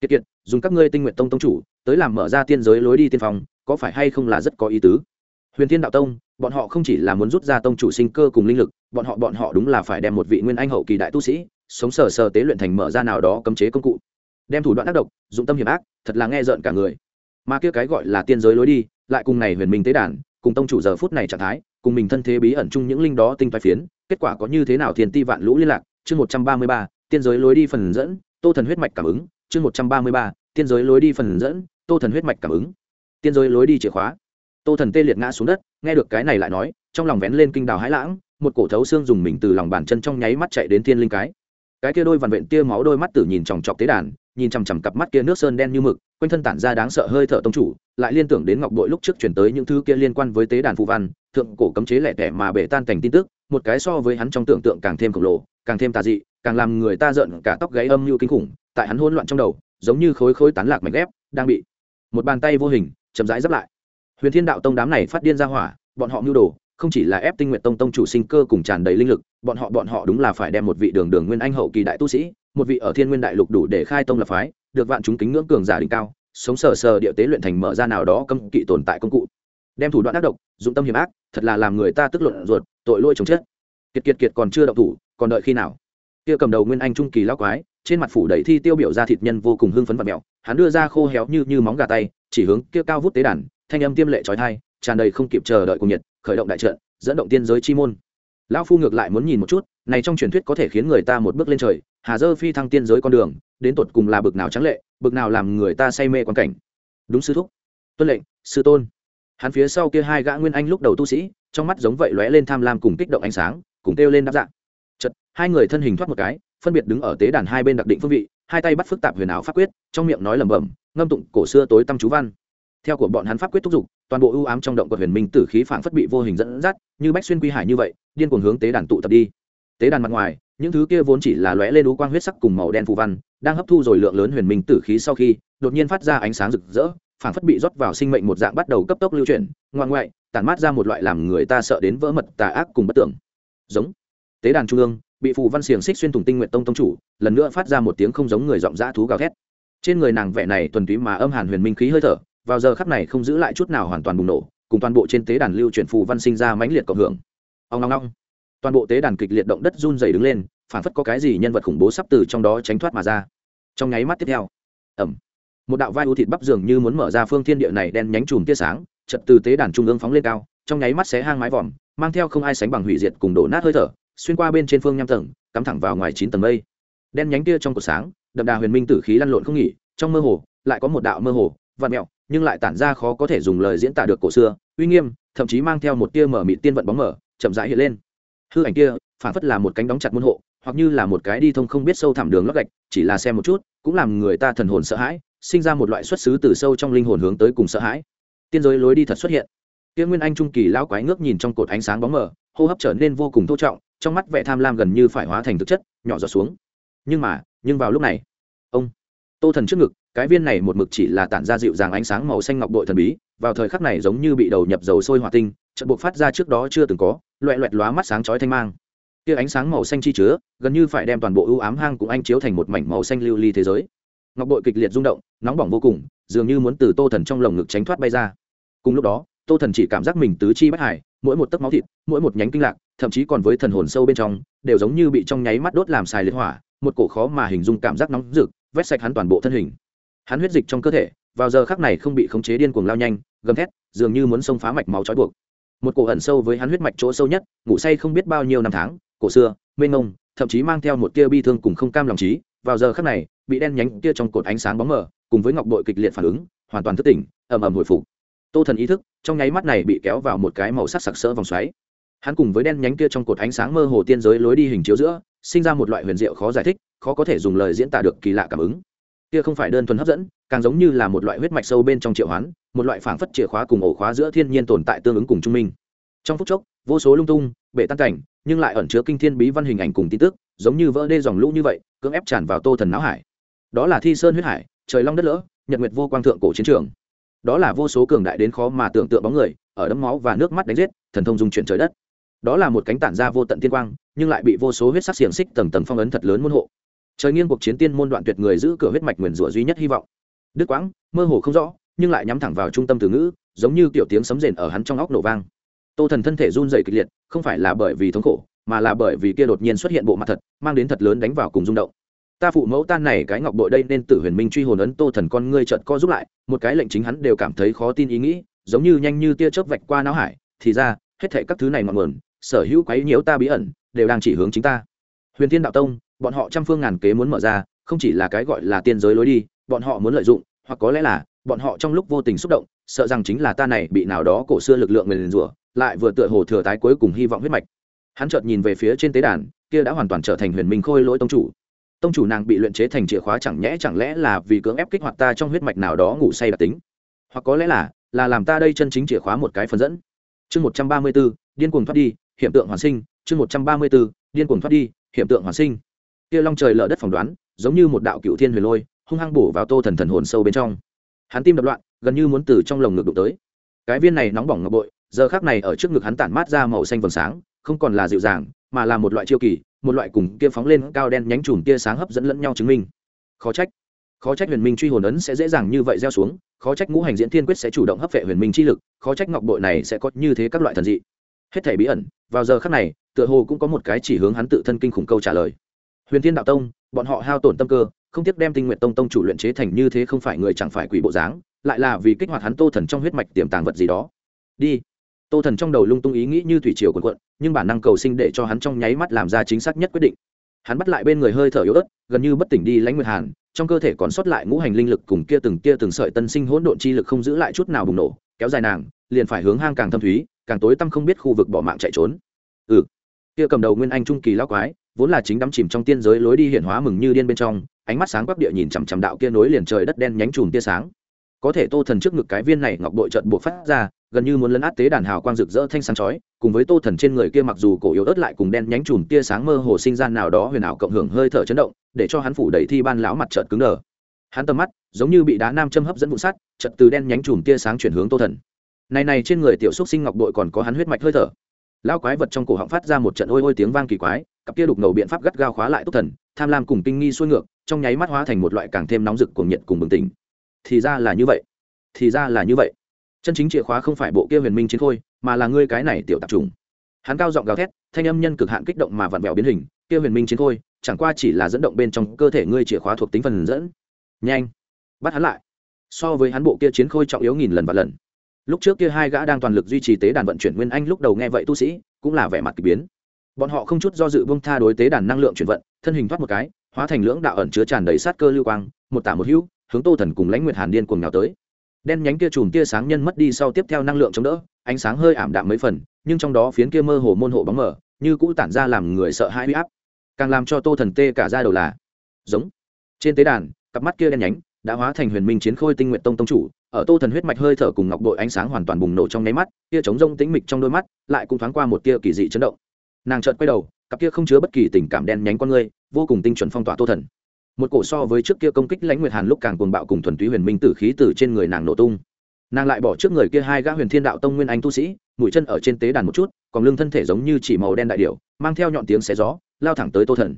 kiệt kiệt, dùng các ngươi tinh nguyện tông tông chủ tới làm mở ra tiên giới lối đi tiên phong, có phải hay không là rất có ý tứ? Huyền thiên đạo tông, bọn họ không chỉ là muốn rút ra tông chủ sinh cơ cùng linh lực, bọn họ bọn họ đúng là phải đem một vị nguyên anh hậu kỳ đại tu sĩ, sống sờ sờ tế luyện thành mở ra nào đó cấm chế công cụ đem thủ đoạn ác độc, dụng tâm hiểm ác, thật là nghe rợn cả người. Mà kia cái gọi là tiên giới lối đi, lại cùng này huyền minh tế đàn, cùng tông chủ giờ phút này trạng thái, cùng mình thân thế bí ẩn chung những linh đó tinh toái phiến, kết quả có như thế nào thiền ti vạn lũ liên lạc? Chương một trăm ba mươi ba, tiên giới lối đi phần dẫn, tô thần huyết mạch cảm ứng. Chương một trăm ba mươi ba, tiên giới lối đi phần dẫn, tô thần huyết mạch cảm ứng. Tiên giới lối đi chìa khóa. Tô thần tê liệt ngã xuống đất, nghe được cái này lại nói, trong lòng vén lên kinh đào hãi lãng, một cổ thấu xương dùng mình từ lòng bàn chân trong nháy mắt chạy đến thiên linh cái. Cái kia đôi vằn vện tia máu đôi mắt tử nhìn chòng chọc tế đàn nhìn chằm chằm cặp mắt kia nước sơn đen như mực, quanh thân tản ra đáng sợ hơi thở tông chủ, lại liên tưởng đến ngọc bội lúc trước chuyển tới những thứ kia liên quan với tế đàn phù văn, thượng cổ cấm chế lẻ tẻ mà bể tan cảnh tin tức, một cái so với hắn trong tưởng tượng càng thêm khổng lồ, càng thêm tà dị, càng làm người ta giận cả tóc gáy âm như kinh khủng, tại hắn hỗn loạn trong đầu, giống như khối khối tán lạc mảnh ghép, đang bị một bàn tay vô hình chậm rãi dấp lại. Huyền thiên đạo tông đám này phát điên ra hỏa, bọn họ mưu đồ, không chỉ là ép tinh nguyện tông tông chủ sinh cơ cùng tràn đầy linh lực, bọn họ bọn họ đúng là phải đem một vị đường đường nguyên anh hậu kỳ đại tu sĩ một vị ở thiên nguyên đại lục đủ để khai tông lập phái, được vạn chúng kính ngưỡng cường giả đỉnh cao, sống sờ sờ địa tế luyện thành mở ra nào đó cấm kỵ tồn tại công cụ. Đem thủ đoạn ác độc, dụng tâm hiểm ác, thật là làm người ta tức luận ruột, tội lỗi chồng chết. Kiệt kiệt kiệt còn chưa động thủ, còn đợi khi nào? Kia cầm đầu nguyên anh trung kỳ lao quái, trên mặt phủ đầy thi tiêu biểu ra thịt nhân vô cùng hưng phấn và mẹo, hắn đưa ra khô héo như như móng gà tay, chỉ hướng kia cao vút tế đàn, thanh âm tiêm lệ trói thai, tràn đầy không kịp chờ đợi cùng nhiệt, khởi động đại trận, dẫn động tiên giới chi môn lão phu ngược lại muốn nhìn một chút, này trong truyền thuyết có thể khiến người ta một bước lên trời, hà dơ phi thăng tiên giới con đường, đến tột cùng là bực nào trắng lệ, bực nào làm người ta say mê quan cảnh. Đúng sư thúc. Tuân lệnh, sư tôn. Hắn phía sau kia hai gã nguyên anh lúc đầu tu sĩ, trong mắt giống vậy lóe lên tham lam cùng kích động ánh sáng, cùng kêu lên đáp dạng chật hai người thân hình thoát một cái, phân biệt đứng ở tế đàn hai bên đặc định phương vị, hai tay bắt phức tạp huyền ảo pháp quyết, trong miệng nói lẩm bẩm, ngâm tụng cổ xưa tối tâm chú văn. Theo của bọn hắn pháp quyết thúc giục, toàn bộ ưu ám trong động của huyền minh tử khí phảng phất bị vô hình dẫn dắt, như bách xuyên quy hải như vậy điên cuồng hướng tế đàn tụ tập đi. Tế đàn mặt ngoài, những thứ kia vốn chỉ là lóe lên ú quang huyết sắc cùng màu đen phù văn, đang hấp thu rồi lượng lớn huyền minh tử khí sau khi, đột nhiên phát ra ánh sáng rực rỡ, phảng phất bị rót vào sinh mệnh một dạng bắt đầu cấp tốc lưu chuyển, ngoan ngoại tản mát ra một loại làm người ta sợ đến vỡ mật tà ác cùng bất tưởng. Giống. Tế đàn trung ương, bị phù văn xiềng xích xuyên thủng tinh nguyện tông tông chủ, lần nữa phát ra một tiếng không giống người giọng dã thú gào thét. Trên người nàng vẻ này thuần túy mà âm hàn huyền minh khí hơi thở, vào giờ khắp này không giữ lại chút nào hoàn toàn bùng nổ, cùng toàn bộ trên tế đàn lưu chuyển phù văn sinh ra mãnh liệt cộng hưởng ông ngong ngong toàn bộ tế đàn kịch liệt động đất run dày đứng lên phản phất có cái gì nhân vật khủng bố sắp từ trong đó tránh thoát mà ra. Trong nháy mắt tiếp theo ẩm một đạo vai u thịt bắp dường như muốn mở ra phương thiên địa này đen nhánh chùm tia sáng, chật từ tế đàn trung ương phóng lên cao, trong nháy mắt xé hang mái vòm, mang theo không ai sánh bằng hủy diệt cùng đổ nát hơi thở, xuyên qua bên trên phương nham tầng, cắm thẳng vào ngoài chín tầng mây. Đen nhánh kia trong cột sáng, đậm đà huyền minh tử khí lăn lộn không nghỉ, trong mơ hồ, lại có một đạo mơ hồ vạn mẹo, nhưng lại tản ra khó có thể dùng lời diễn tả được cổ xưa, uy nghiêm, thậm chí mang theo một tia mở mịt tiên vận bóng mở chậm rãi hiện lên. Hư ảnh kia, phản phất là một cánh đóng chặt môn hộ, hoặc như là một cái đi thông không biết sâu thẳm đường lót gạch, chỉ là xem một chút, cũng làm người ta thần hồn sợ hãi, sinh ra một loại xuất xứ từ sâu trong linh hồn hướng tới cùng sợ hãi. Tiên giới lối đi thật xuất hiện. Tiên nguyên anh trung kỳ lão quái ngước nhìn trong cột ánh sáng bóng mờ, hô hấp trở nên vô cùng thô trọng, trong mắt vẻ tham lam gần như phải hóa thành thực chất, nhỏ giọt xuống. Nhưng mà, nhưng vào lúc này, ông, tô thần trước ngực cái viên này một mực chỉ là tản ra dịu dàng ánh sáng màu xanh ngọc bội thần bí, vào thời khắc này giống như bị đầu nhập dầu sôi hỏa tinh trận buộc phát ra trước đó chưa từng có, loẹ loẹt lóa mắt sáng chói thanh mang. Kia ánh sáng màu xanh chi chứa, gần như phải đem toàn bộ ưu ám hang cũng anh chiếu thành một mảnh màu xanh lưu ly thế giới. Ngọc bội kịch liệt rung động, nóng bỏng vô cùng, dường như muốn từ tô thần trong lồng ngực tránh thoát bay ra. Cùng lúc đó, tô thần chỉ cảm giác mình tứ chi bất hải, mỗi một tấc máu thịt, mỗi một nhánh kinh lạc, thậm chí còn với thần hồn sâu bên trong, đều giống như bị trong nháy mắt đốt làm xài liệt hỏa, một cổ khó mà hình dung cảm giác nóng rực, vét sạch hắn toàn bộ thân hình hắn huyết dịch trong cơ thể, vào giờ khắc này không bị khống chế điên cuồng lao nhanh, gầm thét, dường như muốn xông phá mạch máu trói buộc. Một cổ ẩn sâu với hắn huyết mạch chỗ sâu nhất, ngủ say không biết bao nhiêu năm tháng, cổ xưa, mênh ngông thậm chí mang theo một tia bi thương cùng không cam lòng trí, vào giờ khắc này, bị đen nhánh tia trong cột ánh sáng bóng mờ, cùng với ngọc bội kịch liệt phản ứng, hoàn toàn thức tỉnh, ầm ầm hồi phục. Tô thần ý thức, trong nháy mắt này bị kéo vào một cái màu sắc sặc sỡ vòng xoáy. Hắn cùng với đen nhánh kia trong cột ánh sáng mơ hồ tiên giới lối đi hình chiếu giữa, sinh ra một loại huyền diệu khó giải thích, khó có thể dùng lời diễn tả được kỳ lạ cảm ứng kia không phải đơn thuần hấp dẫn, càng giống như là một loại huyết mạch sâu bên trong triệu hoán, một loại phảng phất chìa khóa cùng ổ khóa giữa thiên nhiên tồn tại tương ứng cùng trung minh. Trong phút chốc, vô số lung tung bệ tan cảnh, nhưng lại ẩn chứa kinh thiên bí văn hình ảnh cùng tin tức, giống như vỡ đê dòng lũ như vậy, cưỡng ép tràn vào tô thần não hải. Đó là thi sơn huyết hải, trời long đất lỡ, nhật nguyệt vô quang thượng cổ chiến trường. Đó là vô số cường đại đến khó mà tưởng tượng bóng người, ở đấm máu và nước mắt đánh giết, thần thông dung chuyển trời đất. Đó là một cánh tản ra vô tận tiên quang, nhưng lại bị vô số huyết sắc xiềng xích tầng tầng phong ấn thật lớn môn hộ trời nghiêng cuộc chiến tiên môn đoạn tuyệt người giữ cửa huyết mạch nguyền rủa duy nhất hy vọng. Đức quãng, mơ hồ không rõ, nhưng lại nhắm thẳng vào trung tâm từ ngữ, giống như tiểu tiếng sấm rền ở hắn trong óc nổ vang. Tô thần thân thể run dày kịch liệt, không phải là bởi vì thống khổ, mà là bởi vì kia đột nhiên xuất hiện bộ mặt thật, mang đến thật lớn đánh vào cùng rung động. Ta phụ mẫu tan này cái ngọc bội đây nên tử huyền minh truy hồn ấn tô thần con ngươi trợt co giúp lại, một cái lệnh chính hắn đều cảm thấy khó tin ý nghĩ, giống như nhanh như tia chớp vạch qua não hải, thì ra, hết thệ các thứ này ngọn nguồn, sở hữu quấy nhiễu ta bí ẩn, đều đang chỉ hướng chính ta. Huyền thiên đạo tông bọn họ trăm phương ngàn kế muốn mở ra, không chỉ là cái gọi là tiên giới lối đi, bọn họ muốn lợi dụng, hoặc có lẽ là, bọn họ trong lúc vô tình xúc động, sợ rằng chính là ta này bị nào đó cổ xưa lực lượng người liền rủa, lại vừa tựa hồ thừa tái cuối cùng hy vọng huyết mạch. Hắn chợt nhìn về phía trên tế đàn, kia đã hoàn toàn trở thành huyền minh khôi lỗi tông chủ. Tông chủ nàng bị luyện chế thành chìa khóa chẳng nhẽ, chẳng lẽ là vì cưỡng ép kích hoạt ta trong huyết mạch nào đó ngủ say đặc tính? Hoặc có lẽ là là làm ta đây chân chính chìa khóa một cái phần dẫn. Chương một trăm ba mươi b ố điên cuồng thoát đi hiện tượng hoàn sinh, chương một trăm ba mươi b ố điên cuồng thoát đi hiện tượng hoàn sinh kia long trời lở đất phỏng đoán, giống như một đạo cựu thiên huyền lôi, hung hăng bổ vào tô thần thần hồn sâu bên trong. Hắn tim đập loạn, gần như muốn từ trong lồng ngực đụng tới. Cái viên này nóng bỏng ngọc bội, giờ khác này ở trước ngực hắn tản mát ra màu xanh vầng sáng, không còn là dịu dàng, mà là một loại chiêu kỳ, một loại cùng kia phóng lên cao đen nhánh chùm tia sáng hấp dẫn lẫn nhau chứng minh. Khó trách khó trách huyền minh truy hồn ấn sẽ dễ dàng như vậy gieo xuống, khó trách ngũ hành diễn thiên quyết sẽ chủ động hấp vệ huyền minh chi lực, khó trách ngọc bội này sẽ có như thế các loại thần dị. Hết thể bí ẩn, vào giờ khắc này, tựa hồ cũng có một cái chỉ hướng hắn tự thân kinh khủng câu trả lời huyền thiên đạo tông, bọn họ hao tổn tâm cơ, không tiếc đem tinh nguyện tông tông chủ luyện chế thành như thế không phải người chẳng phải quỷ bộ dáng, lại là vì kích hoạt hắn tô thần trong huyết mạch tiềm tàng vật gì đó. Đi. Tô thần trong đầu lung tung ý nghĩ như thủy triều quần quận nhưng bản năng cầu sinh để cho hắn trong nháy mắt làm ra chính xác nhất quyết định. Hắn bắt lại bên người hơi thở yếu ớt, gần như bất tỉnh đi lãnh nguyệt hàn, trong cơ thể còn sót lại ngũ hành linh lực cùng kia từng kia từng sợi tân sinh hỗn độn chi lực không giữ lại chút nào bùng nổ, kéo dài nàng, liền phải hướng hang càng thâm thúy, càng tối tăm không biết khu vực bỏ mạng chạy trốn. Ừ. Kia cầm đầu nguyên anh trung kỳ lao quái vốn là chính đắm chìm trong tiên giới lối đi hiện hóa mừng như điên bên trong, ánh mắt sáng quắc địa nhìn chằm chằm đạo kia nối liền trời đất đen nhánh chùm tia sáng. Có thể tô thần trước ngực cái viên này ngọc bội trận buộc phát ra, gần như muốn lấn át tế đàn hào quang rực rỡ thanh sáng chói, cùng với tô thần trên người kia mặc dù cổ yếu ớt lại cùng đen nhánh chùm tia sáng mơ hồ sinh ra nào đó huyền ảo cộng hưởng hơi thở chấn động, để cho hắn phủ đầy thi ban lão mặt trợt cứng đờ. Hắn tầm mắt giống như bị đá nam châm hấp dẫn vụ sắt, chợt từ đen nhánh chùm tia sáng chuyển hướng tô thần. Này này trên người tiểu xúc sinh ngọc bội còn có hắn huyết mạch hơi thở. Lao quái vật trong cổ họng phát ra một trận ôi ôi tiếng vang kỳ quái cặp kia đục ngầu biện pháp gắt gao khóa lại túc thần, tham lam cùng kinh nghi xuôi ngược, trong nháy mắt hóa thành một loại càng thêm nóng rực cuồng nhiệt cùng bừng tỉnh. Thì ra là như vậy. Thì ra là như vậy. Chân chính chìa khóa không phải bộ kia huyền minh chiến khôi, mà là ngươi cái này tiểu tạp trùng hắn cao giọng gào thét, thanh âm nhân cực hạn kích động mà vặn vẹo biến hình, kia huyền minh chiến khôi, chẳng qua chỉ là dẫn động bên trong cơ thể ngươi chìa khóa thuộc tính phần dẫn. Nhanh, bắt hắn lại. So với hắn bộ kia chiến khôi trọng yếu nghìn lần và lần. Lúc trước kia hai gã đang toàn lực duy trì tế đàn vận chuyển nguyên anh lúc đầu nghe vậy tu sĩ, cũng là vẻ mặt k ỳ biến bọn họ không chút do dự bông tha đối tế đàn năng lượng chuyển vận, thân hình thoát một cái, hóa thành lưỡng đạo ẩn chứa tràn đầy sát cơ lưu quang, một tả một hữu, hướng tô thần cùng lãnh nguyệt hàn điên cùng nào tới. Đen nhánh kia chùm tia sáng nhân mất đi sau tiếp theo năng lượng chống đỡ, ánh sáng hơi ảm đạm mấy phần, nhưng trong đó phiến kia mơ hồ môn hộ bóng mở, như cũ tản ra làm người sợ hãi huy áp. Càng làm cho tô thần tê cả ra đầu là, giống, trên tế đàn, cặp mắt kia đen nhánh, đã hóa thành huyền minh chiến khôi tinh nguyện tông tông chủ, ở tô thần huyết mạch hơi thở cùng ngọc đội ánh sáng hoàn toàn bùng nổ trong nháy mắt, kia chống rông tĩnh mịch trong đôi mắt, lại cũng thoáng qua một tia kỳ dị chấn động nàng chợt quay đầu cặp kia không chứa bất kỳ tình cảm đen nhánh con người, vô cùng tinh chuẩn phong tỏa tô thần. Một cổ so với trước kia công kích lãnh nguyệt hàn lúc càng cuồng bạo cùng thuần túy huyền minh tử khí từ trên người nàng nổ tung. Nàng lại bỏ trước người kia hai gã huyền thiên đạo tông nguyên anh tu sĩ mũi chân ở trên tế đàn một chút còn lưng thân thể giống như chỉ màu đen đại điệu mang theo nhọn tiếng xé gió lao thẳng tới tô thần.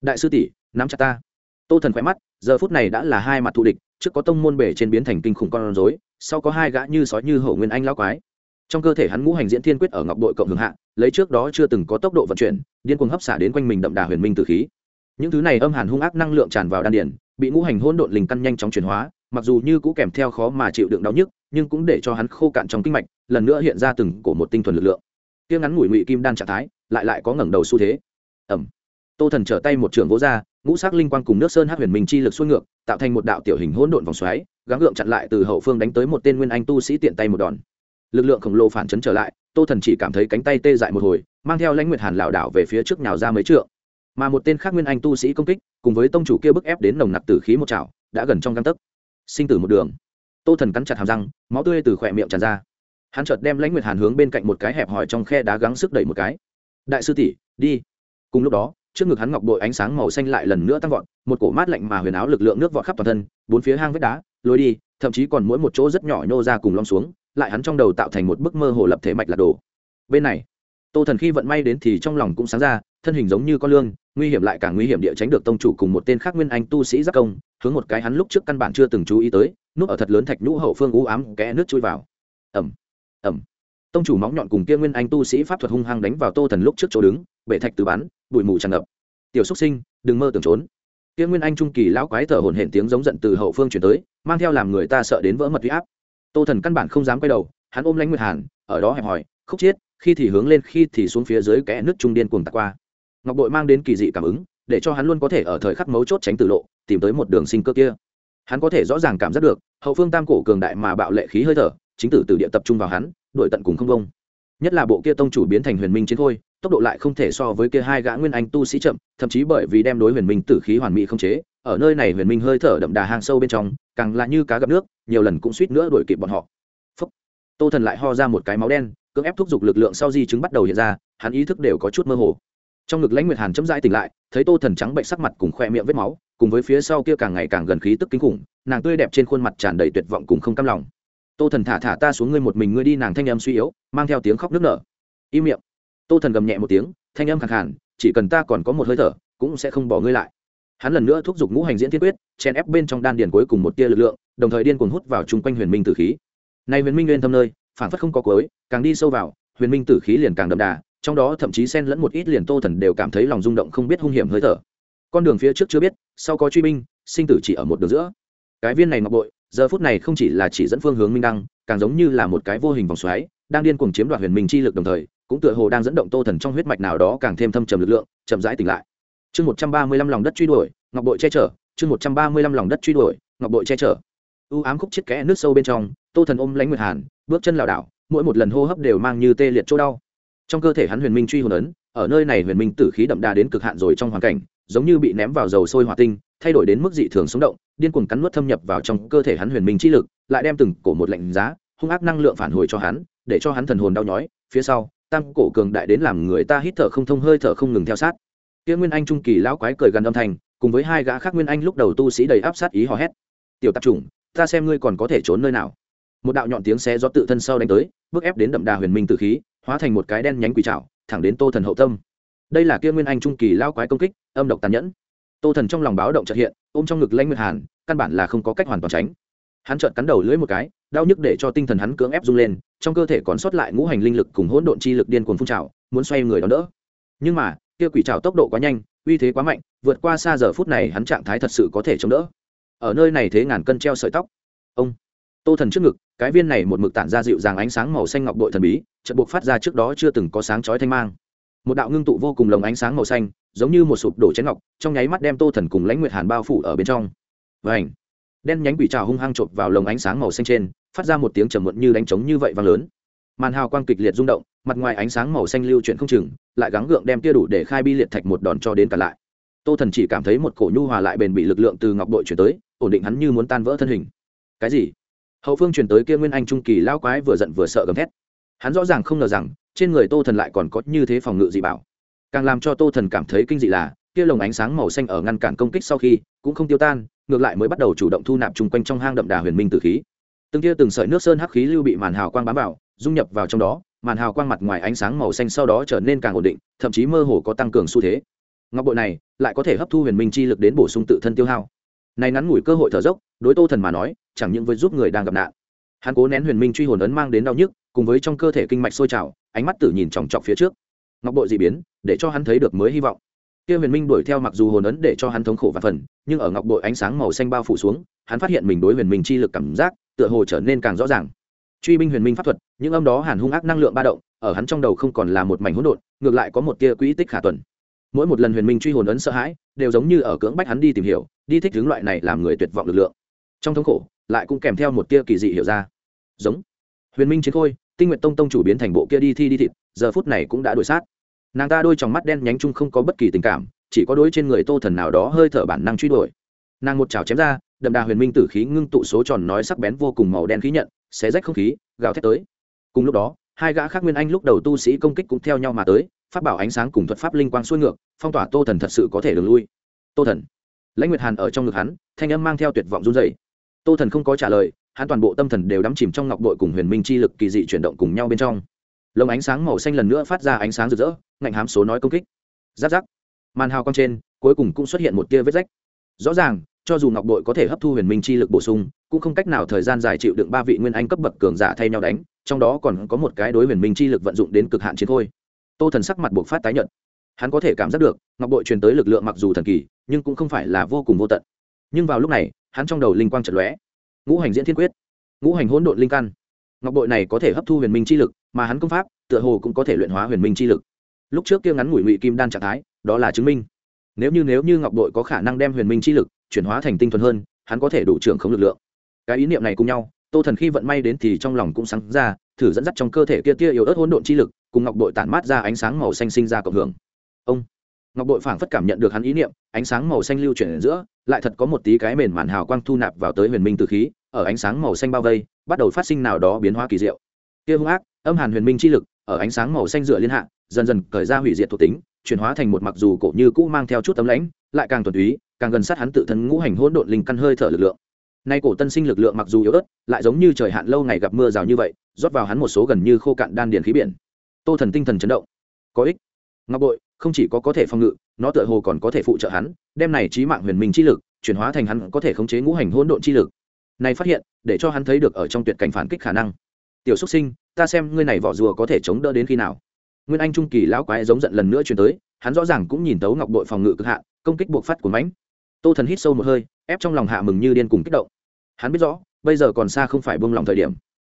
Đại sư tỷ nắm chặt ta. Tô thần khỏe mắt giờ phút này đã là hai mặt thù địch trước có tông môn bể trên biến thành kinh khủng con rối sau có hai gã như sói như hổ nguyên anh lao quái. Trong cơ thể hắn ngũ hành diễn thiên quyết ở ngọc đội cộng hưởng hạ lấy trước đó chưa từng có tốc độ vận chuyển, điên cuồng hấp xả đến quanh mình đậm đà huyền minh từ khí. Những thứ này âm hàn hung ác năng lượng tràn vào đan điển bị ngũ hành hỗn độn linh căn nhanh chóng chuyển hóa, mặc dù như cũ kèm theo khó mà chịu đựng đau nhức, nhưng cũng để cho hắn khô cạn trong kinh mạch, lần nữa hiện ra từng cổ một tinh thuần lực lượng. Tiếng ngắn ngủi ngụy kim đan trạng thái, lại lại có ngẩng đầu xu thế. Ẩm tô thần trở tay một trường vỗ ra, ngũ sắc linh quang cùng nước sơn hát huyền minh chi lực xuôi ngược, tạo thành một đạo tiểu hình hỗn độn vòng xoáy, gắng gượng chặn lại từ hậu phương đánh tới một tên nguyên anh tu sĩ tiện tay một đòn. Lực lượng khổng lồ phản chấn trở lại tô thần chỉ cảm thấy cánh tay tê dại một hồi, mang theo lãnh nguyệt hàn lảo đảo về phía trước nhào ra mấy trượng. Mà một tên khác nguyên anh tu sĩ công kích, cùng với tông chủ kia bức ép đến nồng nặc tử khí một chảo, đã gần trong găng tấc. Sinh tử một đường. Tô thần cắn chặt hàm răng, máu tươi từ khỏe miệng tràn ra. Hắn chợt đem lãnh nguyệt hàn hướng bên cạnh một cái hẹp hòi trong khe đá gắng sức đẩy một cái. Đại sư tỷ, đi. Cùng lúc đó, trước ngực hắn ngọc bội ánh sáng màu xanh lại lần nữa tăng vọt, một cổ mát lạnh mà huyền áo lực lượng nước vọt khắp toàn thân, bốn phía hang vết đá, lối đi, thậm chí còn mỗi một chỗ rất nhỏ nhô ra cùng lom xuống lại hắn trong đầu tạo thành một bức mơ hồ lập thể mạch là đồ. Bên này, tô thần khi vận may đến thì trong lòng cũng sáng ra, thân hình giống như con lương, nguy hiểm lại càng nguy hiểm địa tránh được tông chủ cùng một tên khác nguyên anh tu sĩ giác công, hướng một cái hắn lúc trước căn bản chưa từng chú ý tới, núp ở thật lớn thạch nhũ hậu phương u ám kẽ nước chui vào. Ẩm ẩm tông chủ móng nhọn cùng kia nguyên anh tu sĩ pháp thuật hung hăng đánh vào tô thần lúc trước chỗ đứng, bể thạch từ bắn, bụi mù tràn ngập. Tiểu xúc sinh, đừng mơ tưởng trốn. Kia nguyên anh trung kỳ lão quái thở hổn hển tiếng giống giận từ hậu phương chuyển tới, mang theo làm người ta sợ đến vỡ mật huy áp tô thần căn bản không dám quay đầu, hắn ôm lãnh nguyệt hàn, ở đó hẹp hòi khúc chiết, khi thì hướng lên, khi thì xuống phía dưới kẽ nước trung điên cuồng tạt qua. Ngọc bội mang đến kỳ dị cảm ứng, để cho hắn luôn có thể ở thời khắc mấu chốt tránh tử lộ, tìm tới một đường sinh cơ kia. Hắn có thể rõ ràng cảm giác được, hậu phương tam cổ cường đại mà bạo lệ khí hơi thở, chính tử từ địa tập trung vào hắn đội tận cùng không công nhất là bộ kia tông chủ biến thành huyền minh chiến thôi tốc độ lại không thể so với kia hai gã nguyên anh tu sĩ chậm, thậm chí bởi vì đem đối huyền minh tử khí hoàn mỹ không chế, ở nơi này huyền minh hơi thở đậm đà hang sâu bên trong càng là như cá gặp nước, nhiều lần cũng suýt nữa đuổi kịp bọn họ. Phúc. tô thần lại ho ra một cái máu đen, cưỡng ép thúc giục lực lượng sau di chứng bắt đầu hiện ra, hắn ý thức đều có chút mơ hồ. Trong ngực lãnh nguyệt hàn chấm dãi tỉnh lại, thấy tô thần trắng bệnh sắc mặt cùng khoe miệng vết máu, cùng với phía sau kia càng ngày càng gần khí tức kinh khủng, nàng tươi đẹp trên khuôn mặt tràn đầy tuyệt vọng cùng không cam lòng. Tô thần thả thả ta xuống ngươi một mình ngươi đi, nàng thanh âm suy yếu, mang theo tiếng khóc nức nở. Im miệng. Tô thần gầm nhẹ một tiếng, thanh âm khẳng hẳn chỉ cần ta còn có một hơi thở, cũng sẽ không bỏ ngươi lại hắn lần nữa thúc giục ngũ hành diễn thiên quyết chen ép bên trong đan điền cuối cùng một tia lực lượng, đồng thời điên cuồng hút vào chung quanh huyền minh tử khí. Nay huyền minh nguyên thâm nơi phản phất không có cuối, càng đi sâu vào, huyền minh tử khí liền càng đậm đà, trong đó thậm chí xen lẫn một ít liền tô thần đều cảm thấy lòng rung động không biết hung hiểm hơi thở. Con đường phía trước chưa biết, sau có truy binh, sinh tử chỉ ở một đường giữa. Cái viên này ngọc bội, giờ phút này không chỉ là chỉ dẫn phương hướng minh đăng, càng giống như là một cái vô hình vòng xoáy, đang điên cuồng chiếm đoạt huyền minh chi lực đồng thời, cũng tựa hồ đang dẫn động tô thần trong huyết mạch nào đó càng thêm thâm trầm lực lượng, chậm rãi tỉnh lại chương một trăm ba mươi lăm lòng đất truy đuổi, ngọc bội che chở, chương một trăm ba mươi lăm lòng đất truy đuổi, ngọc bội che chở. U ám khúc chiết kẽ nước sâu bên trong, tô thần ôm lãnh nguyệt hàn, bước chân lảo đảo, mỗi một lần hô hấp đều mang như tê liệt chỗ đau. Trong cơ thể hắn huyền minh truy hồn ấn, ở nơi này huyền minh tử khí đậm đà đến cực hạn rồi trong hoàn cảnh, giống như bị ném vào dầu sôi hỏa tinh, thay đổi đến mức dị thường sống động, điên cuồng cắn nuốt thâm nhập vào trong cơ thể hắn huyền minh chi lực, lại đem từng cổ một lạnh giá, hung ác năng lượng phản hồi cho hắn, để cho hắn thần hồn đau nhói. Phía sau, tam cổ cường đại đến làm người ta hít thở không thông, hơi thở không ngừng theo sát kia nguyên anh trung kỳ lão quái cười gần âm thanh, cùng với hai gã khác nguyên anh lúc đầu tu sĩ đầy áp sát ý hò hét. Tiểu tạp chủng, ta xem ngươi còn có thể trốn nơi nào. Một đạo nhọn tiếng xé gió tự thân sau đánh tới, bước ép đến đậm đà huyền minh tử khí, hóa thành một cái đen nhánh quỷ trảo, thẳng đến tô thần hậu tâm. Đây là kia nguyên anh trung kỳ lao quái công kích, âm độc tàn nhẫn. Tô thần trong lòng báo động trật hiện, ôm trong ngực lãnh nguyệt hàn, căn bản là không có cách hoàn toàn tránh. Hắn trợn cắn đầu lưỡi một cái, đau nhức để cho tinh thần hắn cưỡng ép rung lên, trong cơ thể còn sót lại ngũ hành linh lực cùng hỗn độn chi lực điên cuồng phun trào, muốn xoay người đón đỡ. Nhưng mà kia quỷ trào tốc độ quá nhanh, uy thế quá mạnh, vượt qua xa giờ phút này hắn trạng thái thật sự có thể chống đỡ. Ở nơi này thế ngàn cân treo sợi tóc. Ông. Tô thần trước ngực, cái viên này một mực tản ra dịu dàng ánh sáng màu xanh ngọc bội thần bí, chợt buộc phát ra trước đó chưa từng có sáng chói thanh mang. Một đạo ngưng tụ vô cùng lồng ánh sáng màu xanh, giống như một sụp đổ chén ngọc, trong nháy mắt đem tô thần cùng lãnh nguyệt hàn bao phủ ở bên trong. Và ảnh đen nhánh quỷ trào hung hăng chộp vào lồng ánh sáng màu xanh trên, phát ra một tiếng trầm muộn như đánh trống như vậy vang lớn màn hào quang kịch liệt rung động, mặt ngoài ánh sáng màu xanh lưu chuyển không chừng, lại gắng gượng đem tia đủ để khai bi liệt thạch một đòn cho đến cả lại. Tô thần chỉ cảm thấy một cổ nhu hòa lại bền bị lực lượng từ ngọc đội chuyển tới, ổn định hắn như muốn tan vỡ thân hình. Cái gì? Hậu phương chuyển tới kia nguyên anh trung kỳ lao quái vừa giận vừa sợ gầm thét. Hắn rõ ràng không ngờ rằng, trên người tô thần lại còn có như thế phòng ngự dị bảo. Càng làm cho tô thần cảm thấy kinh dị là, kia lồng ánh sáng màu xanh ở ngăn cản công kích sau khi, cũng không tiêu tan, ngược lại mới bắt đầu chủ động thu nạp chung quanh trong hang đậm đà huyền minh tử khí. Từng kia từng sợi nước sơn hắc khí lưu bị màn hào quang bám vào dung nhập vào trong đó, màn hào quang mặt ngoài ánh sáng màu xanh sau đó trở nên càng ổn định, thậm chí mơ hồ có tăng cường xu thế. Ngọc bội này lại có thể hấp thu huyền minh chi lực đến bổ sung tự thân tiêu hao. Này ngắn ngủi cơ hội thở dốc, đối tô thần mà nói, chẳng những với giúp người đang gặp nạn. Hắn cố nén huyền minh truy hồn ấn mang đến đau nhức, cùng với trong cơ thể kinh mạch sôi trào, ánh mắt tử nhìn chòng chọc phía trước. Ngọc bội dị biến, để cho hắn thấy được mới hy vọng. Kia huyền minh đuổi theo mặc dù hồn ấn để cho hắn thống khổ và phần, nhưng ở ngọc bội ánh sáng màu xanh bao phủ xuống, hắn phát hiện mình đối huyền minh chi lực cảm giác, tựa hồ trở nên càng rõ ràng truy binh huyền minh pháp thuật, những âm đó hàn hung ác năng lượng ba động, ở hắn trong đầu không còn là một mảnh hỗn độn, ngược lại có một tia quỹ tích khả tuần. Mỗi một lần huyền minh truy hồn ấn sợ hãi, đều giống như ở cưỡng bách hắn đi tìm hiểu, đi thích hướng loại này làm người tuyệt vọng lực lượng. Trong thống khổ, lại cũng kèm theo một tia kỳ dị hiểu ra. Giống. Huyền minh chiến khôi, tinh nguyện tông tông chủ biến thành bộ kia đi thi đi thịt, giờ phút này cũng đã đuổi sát. Nàng ta đôi trong mắt đen nhánh chung không có bất kỳ tình cảm, chỉ có đối trên người tô thần nào đó hơi thở bản năng truy đuổi. Nàng một chảo chém ra, đậm đà huyền minh tử khí ngưng tụ số tròn nói sắc bén vô cùng màu đen khí nhận xé rách không khí, gào thét tới. Cùng lúc đó, hai gã khác nguyên anh lúc đầu tu sĩ công kích cũng theo nhau mà tới phát bảo ánh sáng cùng thuật pháp linh quang xuôi ngược, phong tỏa tô thần thật sự có thể đường lui. Tô thần. Lãnh nguyệt hàn ở trong ngực hắn, thanh âm mang theo tuyệt vọng run dày tô thần không có trả lời, hắn toàn bộ tâm thần đều đắm chìm trong ngọc đội cùng huyền minh chi lực kỳ dị chuyển động cùng nhau bên trong. Lồng ánh sáng màu xanh lần nữa phát ra ánh sáng rực rỡ, ngạnh hám số nói công kích. Giáp giáp. Màn hào quang trên, cuối cùng cũng xuất hiện một tia vết rách. Rõ ràng cho dù ngọc bội có thể hấp thu huyền minh chi lực bổ sung, cũng không cách nào thời gian dài chịu đựng ba vị nguyên anh cấp bậc cường giả thay nhau đánh, trong đó còn có một cái đối huyền minh chi lực vận dụng đến cực hạn chiến thôi. Tô thần sắc mặt buộc phát tái nhận hắn có thể cảm giác được, ngọc bội truyền tới lực lượng mặc dù thần kỳ, nhưng cũng không phải là vô cùng vô tận. Nhưng vào lúc này, hắn trong đầu linh quang trận lóe. Ngũ hành diễn thiên quyết. Ngũ hành hỗn độn linh căn. Ngọc bội này có thể hấp thu huyền minh chi lực, mà hắn công pháp, tựa hồ cũng có thể luyện hóa huyền minh chi lực. Lúc trước kia ngắn ngủi ngụy kim đan trạng thái, đó là chứng minh nếu như nếu như ngọc đội có khả năng đem huyền minh chi lực chuyển hóa thành tinh thuần hơn, hắn có thể đủ trưởng không lực lượng. Cái ý niệm này cùng nhau, tô thần khi vận may đến thì trong lòng cũng sáng ra, thử dẫn dắt trong cơ thể kia tia yếu ớt hỗn độn chi lực, cùng ngọc đội tản mát ra ánh sáng màu xanh sinh ra cộng hưởng. Ông! Ngọc đội phảng phất cảm nhận được hắn ý niệm, ánh sáng màu xanh lưu chuyển ở giữa, lại thật có một tí cái mền màn hào quang thu nạp vào tới huyền minh từ khí, ở ánh sáng màu xanh bao vây, bắt đầu phát sinh nào đó biến hóa kỳ diệu. Kia hung ác, âm hàn huyền minh chi lực, ở ánh sáng màu xanh dựa liên hạ, dần dần cởi ra hủy diệt thuộc tính chuyển hóa thành một mặc dù cổ như cũ mang theo chút tấm lãnh, lại càng thuần túy, càng gần sát hắn tự thân ngũ hành hỗn độn linh căn hơi thở lực lượng. Nay cổ tân sinh lực lượng mặc dù yếu ớt, lại giống như trời hạn lâu ngày gặp mưa rào như vậy, rót vào hắn một số gần như khô cạn đan điền khí biển. Tô thần tinh thần chấn động. Có ích. Ngọc bội, không chỉ có có thể phòng ngự, nó tựa hồ còn có thể phụ trợ hắn, đem này trí mạng huyền minh chi lực chuyển hóa thành hắn có thể khống chế ngũ hành hỗn độn chi lực. Này phát hiện, để cho hắn thấy được ở trong tuyệt cảnh phản kích khả năng. Tiểu xúc sinh, ta xem ngươi này vỏ rùa có thể chống đỡ đến khi nào? Nguyên anh trung kỳ lão quái giống giận lần nữa chuyển tới, hắn rõ ràng cũng nhìn tấu ngọc đội phòng ngự cực hạn, công kích buộc phát của mãnh. Tô thần hít sâu một hơi, ép trong lòng hạ mừng như điên cùng kích động. Hắn biết rõ, bây giờ còn xa không phải buông lòng thời điểm.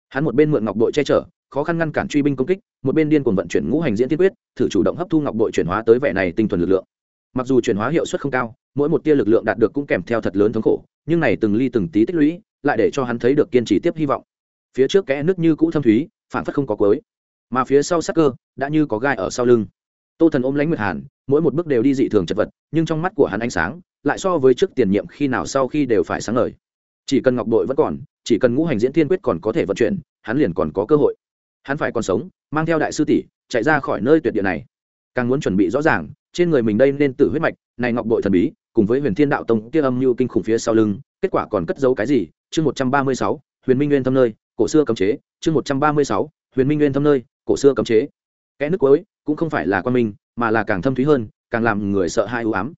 Hắn một bên mượn ngọc đội che chở, khó khăn ngăn cản truy binh công kích, một bên điên cuồng vận chuyển ngũ hành diễn tiên quyết, thử chủ động hấp thu ngọc đội chuyển hóa tới vẻ này tinh thuần lực lượng. Mặc dù chuyển hóa hiệu suất không cao, mỗi một tia lực lượng đạt được cũng kèm theo thật lớn thống khổ, nhưng này từng ly từng tí tích lũy, lại để cho hắn thấy được kiên trì tiếp hy vọng. Phía trước kẽ nước như cũ thâm thúy phản phất không có cuối mà phía sau sắc cơ đã như có gai ở sau lưng. Tô thần ôm lãnh nguyệt hàn, mỗi một bước đều đi dị thường chật vật, nhưng trong mắt của hắn ánh sáng lại so với trước tiền nhiệm khi nào sau khi đều phải sáng ngời. Chỉ cần ngọc bội vẫn còn, chỉ cần ngũ hành diễn thiên quyết còn có thể vận chuyển, hắn liền còn có cơ hội. Hắn phải còn sống, mang theo đại sư tỷ, chạy ra khỏi nơi tuyệt địa này. Càng muốn chuẩn bị rõ ràng, trên người mình đây nên tự huyết mạch, này ngọc bội thần bí, cùng với huyền thiên đạo tông kia âm mưu kinh khủng phía sau lưng, kết quả còn cất giấu cái gì? Chương một trăm ba mươi sáu, huyền minh nguyên thâm nơi, cổ xưa cấm chế, chương một trăm ba mươi sáu huyền minh nguyên thâm nơi, cổ xưa cấm chế. Kẽ nước cuối cũng không phải là quan minh, mà là càng thâm thúy hơn, càng làm người sợ hãi ưu ám.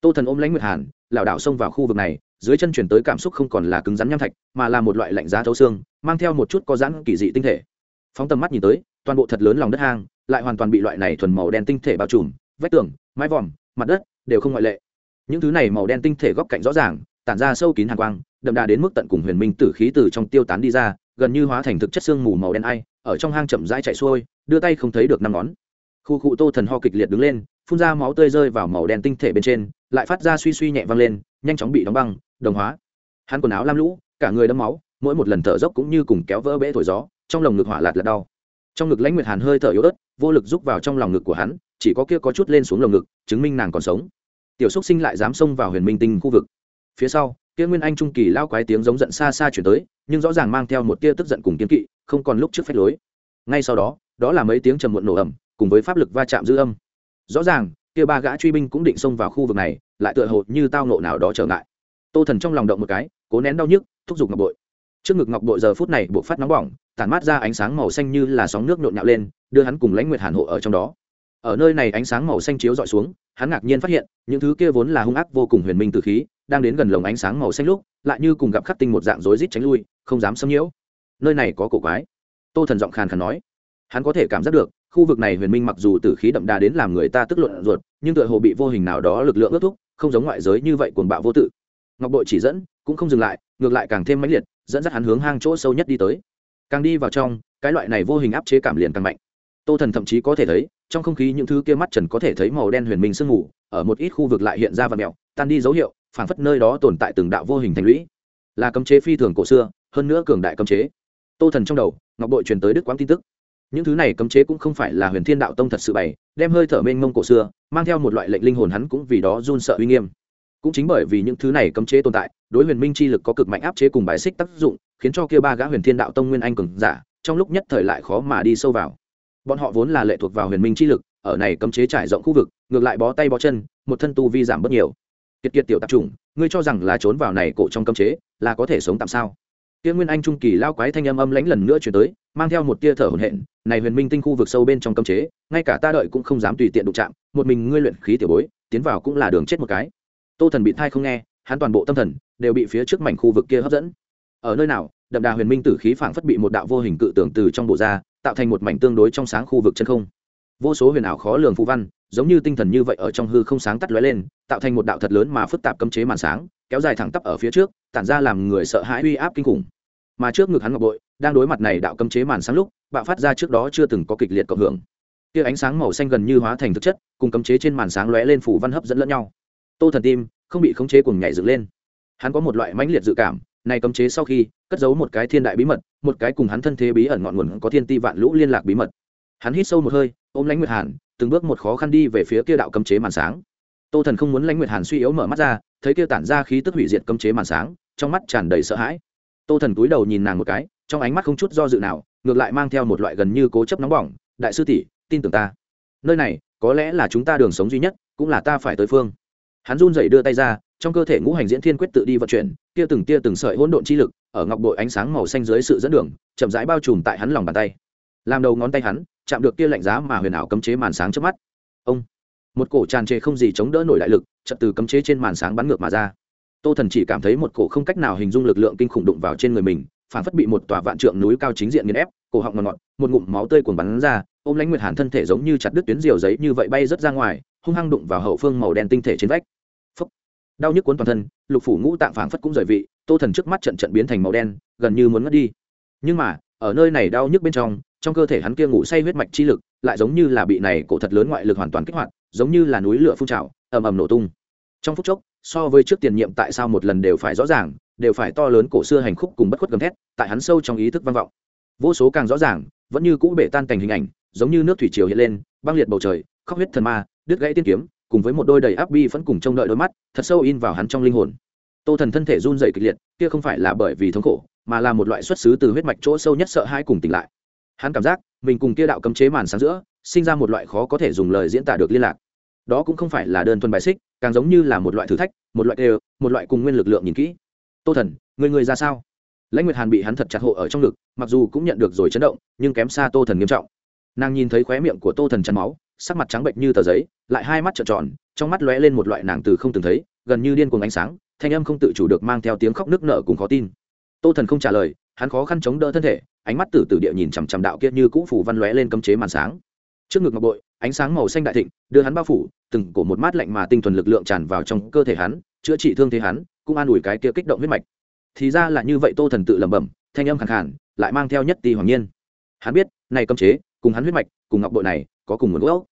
Tô thần ôm lãnh nguyệt hàn, lảo đảo xông vào khu vực này, dưới chân chuyển tới cảm xúc không còn là cứng rắn nham thạch, mà là một loại lạnh giá thấu xương, mang theo một chút có rãn kỳ dị tinh thể. Phóng tầm mắt nhìn tới, toàn bộ thật lớn lòng đất hang lại hoàn toàn bị loại này thuần màu đen tinh thể bao trùm, vách tường, mái vòm, mặt đất đều không ngoại lệ. Những thứ này màu đen tinh thể góc cạnh rõ ràng, tản ra sâu kín hàng quang, đậm đà đến mức tận cùng huyền minh tử khí từ trong tiêu tán đi ra gần như hóa thành thực chất xương mù màu đen ai, ở trong hang chậm rãi chạy xuôi, đưa tay không thấy được năm ngón. Khu cụ tô thần ho kịch liệt đứng lên, phun ra máu tươi rơi vào màu đen tinh thể bên trên, lại phát ra suy suy nhẹ văng lên, nhanh chóng bị đóng băng, đồng hóa. Hắn quần áo lam lũ, cả người đẫm máu, mỗi một lần thở dốc cũng như cùng kéo vỡ bể thổi gió, trong lồng ngực hỏa lạt lật đau. Trong ngực lãnh nguyệt hàn hơi thở yếu ớt, vô lực rúc vào trong lòng ngực của hắn, chỉ có kia có chút lên xuống lồng ngực, chứng minh nàng còn sống. Tiểu xúc sinh lại dám xông vào huyền minh tinh khu vực. Phía sau kia nguyên anh trung kỳ lao quái tiếng giống giận xa xa chuyển tới, nhưng rõ ràng mang theo một tia tức giận cùng kiên kỵ, không còn lúc trước phép lối. Ngay sau đó đó là mấy tiếng trầm muộn nổ ẩm cùng với pháp lực va chạm dư âm. Rõ ràng, kia ba gã truy binh cũng định xông vào khu vực này, lại tựa hồ như tao nộ nào đó trở ngại. Tô thần trong lòng động một cái, cố nén đau nhức, thúc giục ngọc bội. Trước ngực ngọc bội giờ phút này buộc phát nóng bỏng, tản mát ra ánh sáng màu xanh như là sóng nước nhộn nhạo lên, đưa hắn cùng lãnh nguyệt hàn hộ ở trong đó. Ở nơi này ánh sáng màu xanh chiếu dọi xuống, hắn ngạc nhiên phát hiện, những thứ kia vốn là hung ác vô cùng huyền minh từ khí đang đến gần lồng ánh sáng màu xanh lúc, lại như cùng gặp khắc tinh một dạng rối rít tránh lui, không dám xâm nhiễu. Nơi này có cổ quái. Tô thần giọng khàn khàn nói. Hắn có thể cảm giác được, khu vực này huyền minh mặc dù tử khí đậm đà đến làm người ta tức luận ruột, nhưng tựa hồ bị vô hình nào đó lực lượng ước thúc, không giống ngoại giới như vậy cuồng bạo vô tự. Ngọc bội chỉ dẫn, cũng không dừng lại, ngược lại càng thêm mãnh liệt, dẫn dắt hắn hướng hang chỗ sâu nhất đi tới. Càng đi vào trong, cái loại này vô hình áp chế cảm liền càng mạnh. Tô thần thậm chí có thể thấy, trong không khí những thứ kia mắt trần có thể thấy màu đen huyền minh sương mù, ở một ít khu vực lại hiện ra và mẹo, tan đi dấu hiệu phảng phất nơi đó tồn tại từng đạo vô hình thành lũy. Là cấm chế phi thường cổ xưa, hơn nữa cường đại cấm chế. Tô thần trong đầu, ngọc bội truyền tới đức quán tin tức. Những thứ này cấm chế cũng không phải là huyền thiên đạo tông thật sự bày, đem hơi thở mênh mông cổ xưa, mang theo một loại lệnh linh hồn hắn cũng vì đó run sợ uy nghiêm. Cũng chính bởi vì những thứ này cấm chế tồn tại, đối huyền minh chi lực có cực mạnh áp chế cùng bài xích tác dụng, khiến cho kia ba gã huyền thiên đạo tông nguyên anh cường giả, trong lúc nhất thời lại khó mà đi sâu vào. Bọn họ vốn là lệ thuộc vào huyền minh chi lực, ở này cấm chế trải rộng khu vực, ngược lại bó tay bó chân, một thân tu vi giảm bớt nhiều kiệt kiệt tiểu tạp chủng, ngươi cho rằng là trốn vào này cổ trong cấm chế, là có thể sống tạm sao? Kia nguyên anh trung kỳ lao quái thanh âm âm lãnh lần nữa chuyển tới, mang theo một tia thở hổn hển, này huyền minh tinh khu vực sâu bên trong cấm chế, ngay cả ta đợi cũng không dám tùy tiện đụng chạm, một mình ngươi luyện khí tiểu bối, tiến vào cũng là đường chết một cái. Tô thần bị thai không nghe, hắn toàn bộ tâm thần đều bị phía trước mảnh khu vực kia hấp dẫn. Ở nơi nào, đậm đà huyền minh tử khí phảng phất bị một đạo vô hình cự tưởng từ trong bộ ra, tạo thành một mảnh tương đối trong sáng khu vực chân không. Vô số huyền ảo khó lường phù văn giống như tinh thần như vậy ở trong hư không sáng tắt lóe lên, tạo thành một đạo thật lớn mà phức tạp cấm chế màn sáng, kéo dài thẳng tắp ở phía trước, tản ra làm người sợ hãi uy áp kinh khủng. Mà trước ngực hắn ngọc bội, đang đối mặt này đạo cấm chế màn sáng lúc, bạo phát ra trước đó chưa từng có kịch liệt cộng hưởng. Kia ánh sáng màu xanh gần như hóa thành thực chất, cùng cấm chế trên màn sáng lóe lên phủ văn hấp dẫn lẫn nhau. Tô thần tim, không bị khống chế cùng nhảy dựng lên. Hắn có một loại mãnh liệt dự cảm, này cấm chế sau khi, cất giấu một cái thiên đại bí mật, một cái cùng hắn thân thế bí ẩn ngọn nguồn có thiên ti vạn lũ liên lạc bí mật. Hắn hít sâu một hơi, ôm lãnh nguyệt hàn từng bước một khó khăn đi về phía kia đạo cấm chế màn sáng. Tô thần không muốn lãnh nguyệt hàn suy yếu mở mắt ra, thấy kia tản ra khí tức hủy diệt cấm chế màn sáng, trong mắt tràn đầy sợ hãi. Tô thần cúi đầu nhìn nàng một cái, trong ánh mắt không chút do dự nào, ngược lại mang theo một loại gần như cố chấp nóng bỏng, đại sư tỷ, tin tưởng ta. Nơi này, có lẽ là chúng ta đường sống duy nhất, cũng là ta phải tới phương. Hắn run rẩy đưa tay ra, trong cơ thể ngũ hành diễn thiên quyết tự đi vận chuyển, kia từng tia từng sợi hỗn độn chi lực, ở ngọc bội ánh sáng màu xanh dưới sự dẫn đường, chậm rãi bao trùm tại hắn lòng bàn tay làm đầu ngón tay hắn, chạm được kia lạnh giá mà huyền ảo cấm chế màn sáng trước mắt. Ông, một cổ tràn trề không gì chống đỡ nổi đại lực, chợt từ cấm chế trên màn sáng bắn ngược mà ra. Tô thần chỉ cảm thấy một cổ không cách nào hình dung lực lượng kinh khủng đụng vào trên người mình, phản phất bị một tòa vạn trượng núi cao chính diện nghiền ép, cổ họng ngọt ngọt, một ngụm máu tươi cuồng bắn ra, ôm lãnh nguyệt hàn thân thể giống như chặt đứt tuyến diều giấy như vậy bay rớt ra ngoài, hung hăng đụng vào hậu phương màu đen tinh thể trên vách. Phúc. đau nhức cuốn toàn thân, lục phủ ngũ tạng phảng phất cũng rời vị, tô thần trước mắt trận trận biến thành màu đen, gần như muốn mất đi. Nhưng mà, ở nơi này đau nhức bên trong trong cơ thể hắn kia ngủ say huyết mạch chi lực, lại giống như là bị này cổ thật lớn ngoại lực hoàn toàn kích hoạt, giống như là núi lửa phun trào, ầm ầm nổ tung. Trong phút chốc, so với trước tiền nhiệm tại sao một lần đều phải rõ ràng, đều phải to lớn cổ xưa hành khúc cùng bất khuất gầm thét, tại hắn sâu trong ý thức vang vọng. Vô số càng rõ ràng, vẫn như cũ bể tan cảnh hình ảnh, giống như nước thủy triều hiện lên, băng liệt bầu trời, khóc huyết thần ma, đứt gãy tiên kiếm, cùng với một đôi đầy áp bi vẫn cùng trông đợi đôi mắt, thật sâu in vào hắn trong linh hồn. Tô thần thân thể run dày kịch liệt, kia không phải là bởi vì thống khổ, mà là một loại xuất xứ từ huyết mạch chỗ sâu nhất sợ hai cùng tỉnh lại hắn cảm giác mình cùng kia đạo cấm chế màn sáng giữa sinh ra một loại khó có thể dùng lời diễn tả được liên lạc. Đó cũng không phải là đơn thuần bài xích, càng giống như là một loại thử thách, một loại đều một loại cùng nguyên lực lượng nhìn kỹ. Tô thần, người người ra sao? Lãnh nguyệt hàn bị hắn thật chặt hộ ở trong ngực, mặc dù cũng nhận được rồi chấn động, nhưng kém xa tô thần nghiêm trọng. Nàng nhìn thấy khóe miệng của tô thần chắn máu, sắc mặt trắng bệnh như tờ giấy, lại hai mắt trợn tròn, trong mắt lóe lên một loại nàng từ không từng thấy, gần như điên cuồng ánh sáng, thanh âm không tự chủ được mang theo tiếng khóc nức nở cùng khó tin. Tô thần không trả lời, hắn khó khăn chống đỡ thân thể ánh mắt từ từ địa nhìn chằm chằm đạo kia như cũ phủ văn lóe lên cấm chế màn sáng. Trước ngực ngọc bội, ánh sáng màu xanh đại thịnh, đưa hắn bao phủ, từng cổ một mát lạnh mà tinh thuần lực lượng tràn vào trong cơ thể hắn, chữa trị thương thế hắn, cũng an ủi cái kia kích động huyết mạch. Thì ra là như vậy tô thần tự lẩm bẩm, thanh âm khẳng khản lại mang theo nhất ti hoàng nhiên. Hắn biết, này cấm chế, cùng hắn huyết mạch, cùng ngọc bội này, có cùng nguồn gốc.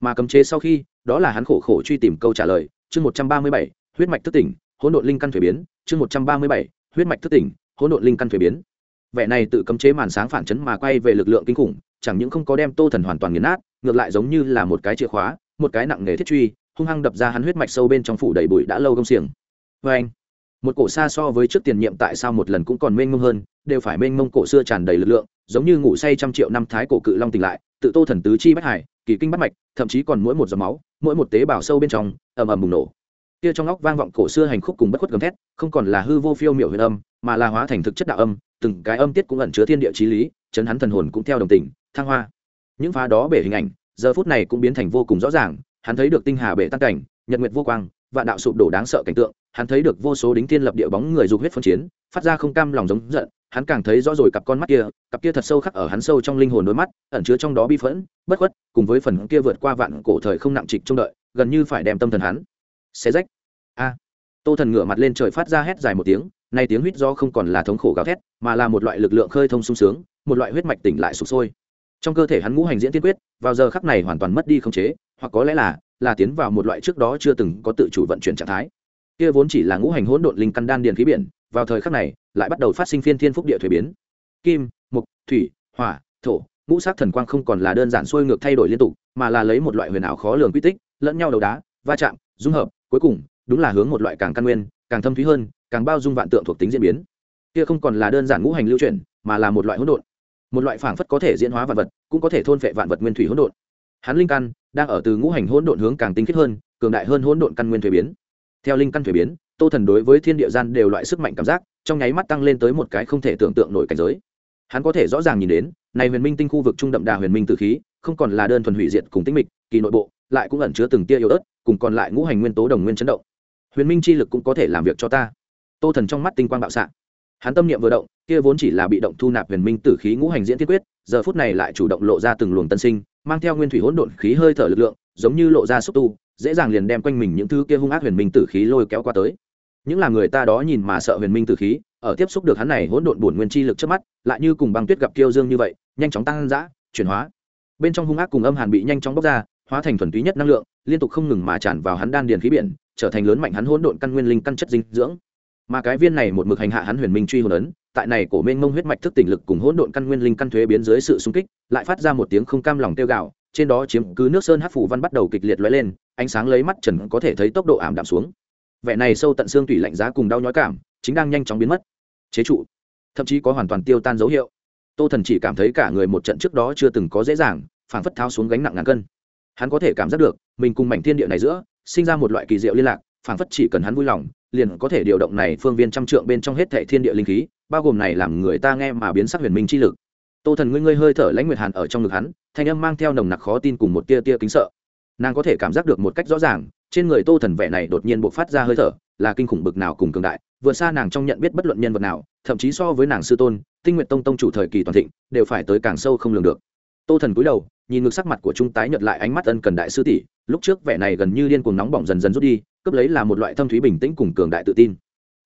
Mà cấm chế sau khi, đó là hắn khổ khổ truy tìm câu trả lời, chương một trăm ba mươi bảy, huyết mạch thức tỉnh, hỗn độn linh căn thuế biến, chương một trăm ba mươi bảy, huyết mạch thức tỉnh, hỗn độn linh căn thuế biến vẻ này tự cấm chế màn sáng phản chấn mà quay về lực lượng kinh khủng, chẳng những không có đem tô thần hoàn toàn nghiền nát, ngược lại giống như là một cái chìa khóa, một cái nặng nghề thiết truy, hung hăng đập ra hắn huyết mạch sâu bên trong phủ đầy bụi đã lâu công xiềng. Vê anh, một cổ xa so với trước tiền nhiệm tại sao một lần cũng còn mênh mông hơn, đều phải mênh mông cổ xưa tràn đầy lực lượng, giống như ngủ say trăm triệu năm thái cổ cự long tỉnh lại, tự tô thần tứ chi bất hải, kỳ kinh bắt mạch, thậm chí còn mỗi một giọt máu, mỗi một tế bào sâu bên trong, ầm ầm bùng nổ. Kia trong óc vang vọng cổ xưa hành khúc cùng bất khuất gầm thét, không còn là hư vô phiêu miểu huyền âm, mà là hóa thành thực chất đạo âm từng cái âm tiết cũng ẩn chứa thiên địa chí lý, chấn hắn thần hồn cũng theo đồng tình, thăng hoa. Những phá đó bể hình ảnh, giờ phút này cũng biến thành vô cùng rõ ràng, hắn thấy được tinh hà bể tan cảnh, nhật nguyệt vô quang, vạn đạo sụp đổ đáng sợ cảnh tượng, hắn thấy được vô số đính thiên lập địa bóng người dục huyết phân chiến, phát ra không cam lòng giống giận, hắn càng thấy rõ rồi cặp con mắt kia, cặp kia thật sâu khắc ở hắn sâu trong linh hồn đôi mắt, ẩn chứa trong đó bi phẫn, bất khuất, cùng với phần kia vượt qua vạn cổ thời không nặng trịch trông đợi, gần như phải đem tâm thần hắn xé rách. A! Tô thần ngửa mặt lên trời phát ra hét dài một tiếng nay tiếng huýt do không còn là thống khổ gào thét, mà là một loại lực lượng khơi thông sung sướng, một loại huyết mạch tỉnh lại sụp sôi. Trong cơ thể hắn ngũ hành diễn tiên quyết, vào giờ khắc này hoàn toàn mất đi khống chế, hoặc có lẽ là là tiến vào một loại trước đó chưa từng có tự chủ vận chuyển trạng thái. Kia vốn chỉ là ngũ hành hỗn độn linh căn đan điền khí biển, vào thời khắc này, lại bắt đầu phát sinh phiên thiên phúc địa thuế biến. Kim, mục, thủy, hỏa, thổ, ngũ sắc thần quang không còn là đơn giản xuôi ngược thay đổi liên tục, mà là lấy một loại huyền ảo khó lường quy tích, lẫn nhau đầu đá, va chạm, dung hợp, cuối cùng, đúng là hướng một loại càng căn nguyên, càng thâm thúy hơn càng bao dung vạn tượng thuộc tính diễn biến. Kia không còn là đơn giản ngũ hành lưu chuyển, mà là một loại hỗn độn. Một loại phảng phất có thể diễn hóa vạn vật, cũng có thể thôn phệ vạn vật nguyên thủy hỗn độn. Hắn linh căn đang ở từ ngũ hành hỗn độn hướng càng tinh khiết hơn, cường đại hơn hỗn độn căn nguyên thuế biến. Theo linh căn thuế biến, tô thần đối với thiên địa gian đều loại sức mạnh cảm giác, trong nháy mắt tăng lên tới một cái không thể tưởng tượng nổi cảnh giới. Hắn có thể rõ ràng nhìn đến, này huyền minh tinh khu vực trung đậm đà huyền minh tử khí, không còn là đơn thuần hủy diệt cùng tinh mịch, kỳ nội bộ, lại cũng ẩn chứa từng tia yếu ớt, cùng còn lại ngũ hành nguyên tố đồng nguyên chấn động. Huyền minh chi lực cũng có thể làm việc cho ta tô thần trong mắt tinh quang bạo xạ. Hắn tâm niệm vừa động, kia vốn chỉ là bị động thu nạp huyền minh tử khí ngũ hành diễn thiết quyết, giờ phút này lại chủ động lộ ra từng luồng tân sinh, mang theo nguyên thủy hỗn độn khí hơi thở lực lượng, giống như lộ ra xúc tu, dễ dàng liền đem quanh mình những thứ kia hung ác huyền minh tử khí lôi kéo qua tới. Những là người ta đó nhìn mà sợ huyền minh tử khí, ở tiếp xúc được hắn này hỗn độn bổn nguyên chi lực trước mắt, lại như cùng băng tuyết gặp kiêu dương như vậy, nhanh chóng tăng dã, chuyển hóa. Bên trong hung ác cùng âm hàn bị nhanh chóng bóc ra, hóa thành thuần túy nhất năng lượng, liên tục không ngừng mà tràn vào hắn đan điền khí biển, trở thành lớn mạnh hắn hỗn độn căn nguyên linh căn chất dinh dưỡng mà cái viên này một mực hành hạ hắn huyền minh truy hồn ấn, tại này cổ mênh mông huyết mạch thức tỉnh lực cùng hỗn độn căn nguyên linh căn thuế biến dưới sự xung kích, lại phát ra một tiếng không cam lòng tiêu gạo trên đó chiếm cứ nước sơn hát phủ văn bắt đầu kịch liệt lóe lên, ánh sáng lấy mắt trần có thể thấy tốc độ ảm đạm xuống. Vẻ này sâu tận xương tủy lạnh giá cùng đau nhói cảm, chính đang nhanh chóng biến mất. Chế trụ, thậm chí có hoàn toàn tiêu tan dấu hiệu. Tô thần chỉ cảm thấy cả người một trận trước đó chưa từng có dễ dàng, phảng phất tháo xuống gánh nặng ngàn cân. Hắn có thể cảm giác được, mình cùng mảnh thiên địa này giữa, sinh ra một loại kỳ diệu liên lạc phảng phất chỉ cần hắn vui lòng, liền có thể điều động này phương viên trăm trượng bên trong hết thệ thiên địa linh khí, bao gồm này làm người ta nghe mà biến sắc huyền minh chi lực. Tô thần ngươi ngươi hơi thở lãnh nguyệt hàn ở trong ngực hắn, thanh âm mang theo nồng nặc khó tin cùng một tia tia kính sợ. Nàng có thể cảm giác được một cách rõ ràng, trên người tô thần vẻ này đột nhiên buộc phát ra hơi thở, là kinh khủng bực nào cùng cường đại, vượt xa nàng trong nhận biết bất luận nhân vật nào, thậm chí so với nàng sư tôn, tinh nguyện tông tông chủ thời kỳ toàn thịnh, đều phải tới càng sâu không lường được. Tô thần cúi đầu, nhìn ngược sắc mặt của trung tái nhợt lại ánh mắt ân cần đại sư tỷ, lúc trước vẻ này gần như điên cuồng nóng bỏng dần dần rút đi Cấp lấy là một loại thâm thúy bình tĩnh cùng cường đại tự tin.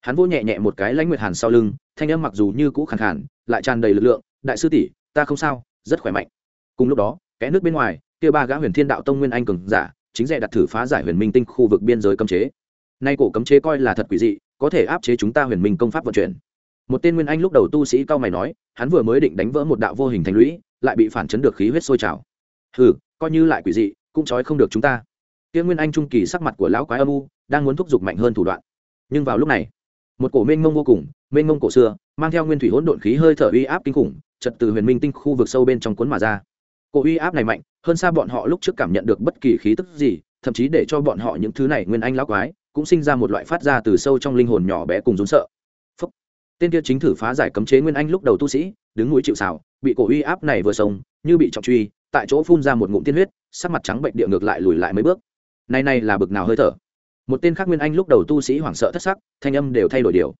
Hắn vỗ nhẹ nhẹ một cái lãnh nguyệt hàn sau lưng, thanh âm mặc dù như cũ khàn khàn, lại tràn đầy lực lượng, đại sư tỷ, ta không sao, rất khỏe mạnh. Cùng lúc đó, kẽ nước bên ngoài, kia ba gã huyền thiên đạo tông nguyên anh cường giả, chính dè đặt thử phá giải huyền minh tinh khu vực biên giới cấm chế. Nay cổ cấm chế coi là thật quỷ dị, có thể áp chế chúng ta huyền minh công pháp vận chuyển. Một tên nguyên anh lúc đầu tu sĩ cao mày nói, hắn vừa mới định đánh vỡ một đạo vô hình thành lũy, lại bị phản chấn được khí huyết sôi trào. Hừ, coi như lại quỷ dị, cũng trói không được chúng ta kia nguyên anh trung kỳ sắc mặt của lão quái âm u, đang muốn thúc giục mạnh hơn thủ đoạn. Nhưng vào lúc này, một cổ mênh mông vô cùng, mênh mông cổ xưa, mang theo nguyên thủy hỗn độn khí hơi thở uy áp kinh khủng chật từ huyền minh tinh khu vực sâu bên trong cuốn mà ra. Cổ uy áp này mạnh, hơn xa bọn họ lúc trước cảm nhận được bất kỳ khí tức gì, thậm chí để cho bọn họ những thứ này nguyên anh lão quái, cũng sinh ra một loại phát ra từ sâu trong linh hồn nhỏ bé cùng rốn sợ. Phúc. tên kia chính thử phá giải cấm chế nguyên anh lúc đầu tu sĩ, đứng núi chịu xào bị cổ uy áp này vừa sông, như bị trọng truy, tại chỗ phun ra một ngụm tiên huyết, sắc mặt trắng bệnh địa ngược lại lùi lại mấy bước nay này là bực nào hơi thở. Một tên khác nguyên anh lúc đầu tu sĩ hoảng sợ thất sắc, thanh âm đều thay đổi điều.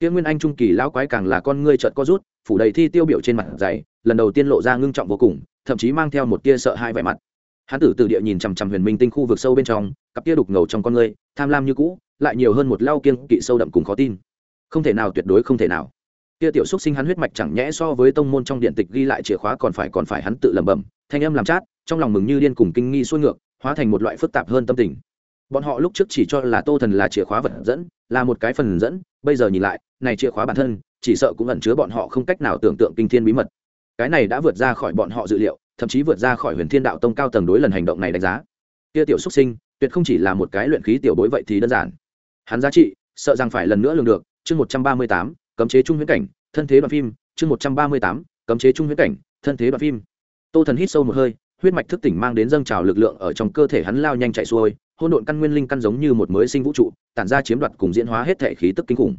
Kia nguyên anh trung kỳ lão quái càng là con ngươi trợt co rút, phủ đầy thi tiêu biểu trên mặt dày, lần đầu tiên lộ ra ngưng trọng vô cùng, thậm chí mang theo một tia sợ hai vẻ mặt. Hắn tử từ địa nhìn chằm chằm huyền minh tinh khu vực sâu bên trong, cặp tia đục ngầu trong con ngươi, tham lam như cũ, lại nhiều hơn một lao kiêng kỵ sâu đậm cùng khó tin. Không thể nào, tuyệt đối không thể nào. Kia tiểu xúc sinh hắn huyết mạch chẳng nhẽ so với tông môn trong điện tịch ghi lại chìa khóa còn phải còn phải hắn tự lẩm bẩm, thanh âm làm chát, trong lòng mừng như điên cùng kinh nghi xuôi ngược hóa thành một loại phức tạp hơn tâm tình. Bọn họ lúc trước chỉ cho là tô thần là chìa khóa vật dẫn, là một cái phần dẫn, bây giờ nhìn lại, này chìa khóa bản thân, chỉ sợ cũng ẩn chứa bọn họ không cách nào tưởng tượng kinh thiên bí mật. Cái này đã vượt ra khỏi bọn họ dự liệu, thậm chí vượt ra khỏi huyền thiên đạo tông cao tầng đối lần hành động này đánh giá. Kia tiểu xuất sinh, tuyệt không chỉ là một cái luyện khí tiểu bối vậy thì đơn giản. Hắn giá trị, sợ rằng phải lần nữa lường được, chương một trăm ba mươi tám, cấm chế trung huyễn cảnh, thân thế đoạn phim, chương một trăm ba mươi tám, cấm chế trung huyễn cảnh, thân thế đoạn phim. Tô thần hít sâu một hơi huyết mạch thức tỉnh mang đến dâng trào lực lượng ở trong cơ thể hắn lao nhanh chạy xuôi hôn độn căn nguyên linh căn giống như một mới sinh vũ trụ, tản ra chiếm đoạt cùng diễn hóa hết thể khí tức kinh khủng.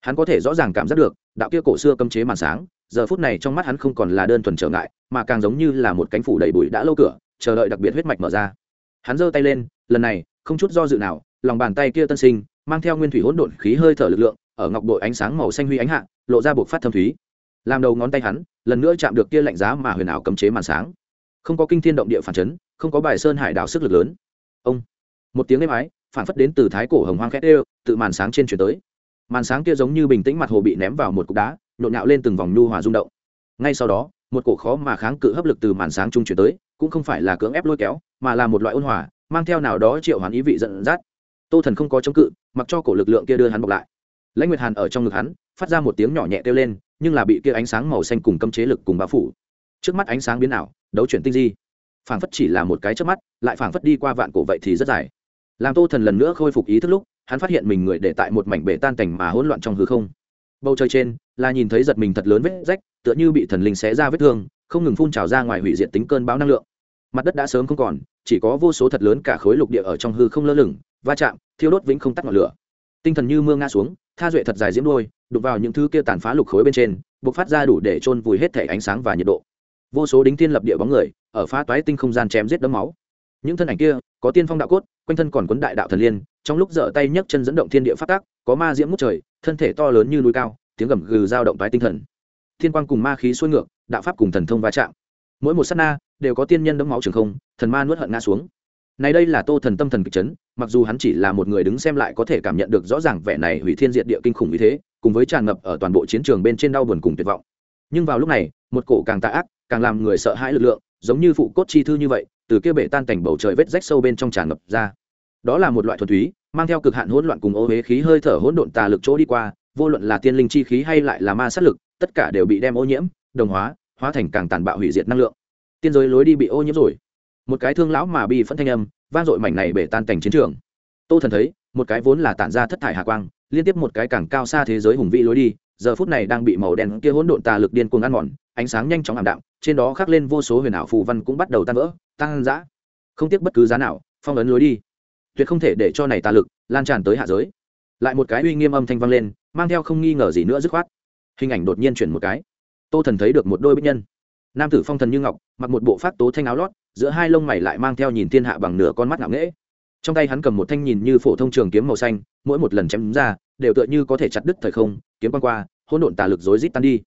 Hắn có thể rõ ràng cảm giác được, đạo kia cổ xưa cấm chế màn sáng, giờ phút này trong mắt hắn không còn là đơn thuần trở ngại, mà càng giống như là một cánh phủ đầy bụi đã lâu cửa, chờ đợi đặc biệt huyết mạch mở ra. Hắn giơ tay lên, lần này, không chút do dự nào, lòng bàn tay kia tân sinh, mang theo nguyên thủy hỗn độn khí hơi thở lực lượng, ở ngọc bội ánh sáng màu xanh huy ánh hạ, lộ ra buộc phát thâm thúy. Làm đầu ngón tay hắn, lần nữa chạm được kia lạnh giá mà huyền ảo cấm chế màn sáng không có kinh thiên động địa phản chấn, không có bài sơn hải đảo sức lực lớn. Ông, một tiếng êm ái, phản phất đến từ thái cổ hồng hoang khét ê tự màn sáng trên chuyển tới. Màn sáng kia giống như bình tĩnh mặt hồ bị ném vào một cục đá, nhộn nhạo lên từng vòng nhu hòa rung động. Ngay sau đó, một cổ khó mà kháng cự hấp lực từ màn sáng trung chuyển tới, cũng không phải là cưỡng ép lôi kéo, mà là một loại ôn hòa, mang theo nào đó triệu hoàn ý vị giận dắt. Tô thần không có chống cự, mặc cho cổ lực lượng kia đưa hắn bọc lại. Lãnh nguyệt hàn ở trong ngực hắn, phát ra một tiếng nhỏ nhẹ kêu lên, nhưng là bị kia ánh sáng màu xanh cùng cấm chế lực cùng bao phủ. Trước mắt ánh sáng biến ảo đấu chuyển tinh di. Phảng phất chỉ là một cái trước mắt, lại phảng phất đi qua vạn cổ vậy thì rất dài. Làm tô thần lần nữa khôi phục ý thức lúc, hắn phát hiện mình người để tại một mảnh bể tan cảnh mà hỗn loạn trong hư không. Bầu trời trên, là nhìn thấy giật mình thật lớn vết rách, tựa như bị thần linh xé ra vết thương, không ngừng phun trào ra ngoài hủy diệt tính cơn bão năng lượng. Mặt đất đã sớm không còn, chỉ có vô số thật lớn cả khối lục địa ở trong hư không lơ lửng, va chạm, thiêu đốt vĩnh không tắt ngọn lửa. Tinh thần như mưa ngã xuống, tha duệ thật dài diễm đôi đục vào những thứ kia tàn phá lục khối bên trên buộc phát ra đủ để trôn vùi hết thể ánh sáng và nhiệt độ vô số đính tiên lập địa bóng người, ở phá toái tinh không gian chém giết đấm máu. Những thân ảnh kia, có tiên phong đạo cốt, quanh thân còn quấn đại đạo thần liên, trong lúc dở tay nhấc chân dẫn động thiên địa phát tác, có ma diễm ngút trời, thân thể to lớn như núi cao, tiếng gầm gừ dao động toái tinh thần. Thiên quang cùng ma khí xuôi ngược, đạo pháp cùng thần thông va chạm. Mỗi một sát na, đều có tiên nhân đấm máu trường không, thần ma nuốt hận ngã xuống. Này đây là tô thần tâm thần kịch chấn, mặc dù hắn chỉ là một người đứng xem lại có thể cảm nhận được rõ ràng vẻ này hủy thiên diệt địa kinh khủng như thế, cùng với tràn ngập ở toàn bộ chiến trường bên trên đau buồn cùng tuyệt vọng. Nhưng vào lúc này, một cổ càng tà ác càng làm người sợ hãi lực lượng, giống như phụ cốt chi thư như vậy, từ kia bể tan cảnh bầu trời vết rách sâu bên trong tràn ngập ra. Đó là một loại thuần túy, mang theo cực hạn hỗn loạn cùng ô huế khí hơi thở hỗn độn tà lực chỗ đi qua, vô luận là tiên linh chi khí hay lại là ma sát lực, tất cả đều bị đem ô nhiễm, đồng hóa hóa thành càng tàn bạo hủy diệt năng lượng. Tiên giới lối đi bị ô nhiễm rồi. Một cái thương lão mà bị phân thanh âm, vang dội mảnh này bể tan cảnh chiến trường. Tô thần thấy, một cái vốn là tản ra thất thải hà quang, liên tiếp một cái càng cao xa thế giới hùng vĩ lối đi, giờ phút này đang bị màu đen kia hỗn độn tà lực điên cuồng ăn mòn ánh sáng nhanh chóng ảm đạm, trên đó khắc lên vô số huyền ảo phù văn cũng bắt đầu tan vỡ tăng dã không tiếc bất cứ giá nào, phong ấn lối đi. Tuyệt không thể để cho này tà lực lan tràn tới hạ giới. Lại một cái uy nghiêm âm thanh vang lên, mang theo không nghi ngờ gì nữa dứt khoát. Hình ảnh đột nhiên chuyển một cái. Tô thần thấy được một đôi bích nhân. Nam tử phong thần như ngọc, mặc một bộ phát tố thanh áo lót, giữa hai lông mày lại mang theo nhìn thiên hạ bằng nửa con mắt ngạo nghễ. Trong tay hắn cầm một thanh nhìn như phổ thông trường kiếm màu xanh, mỗi một lần chém ra, đều tựa như có thể chặt đứt thời không, kiếm quan qua, hỗn độn tà lực rối rít tan đi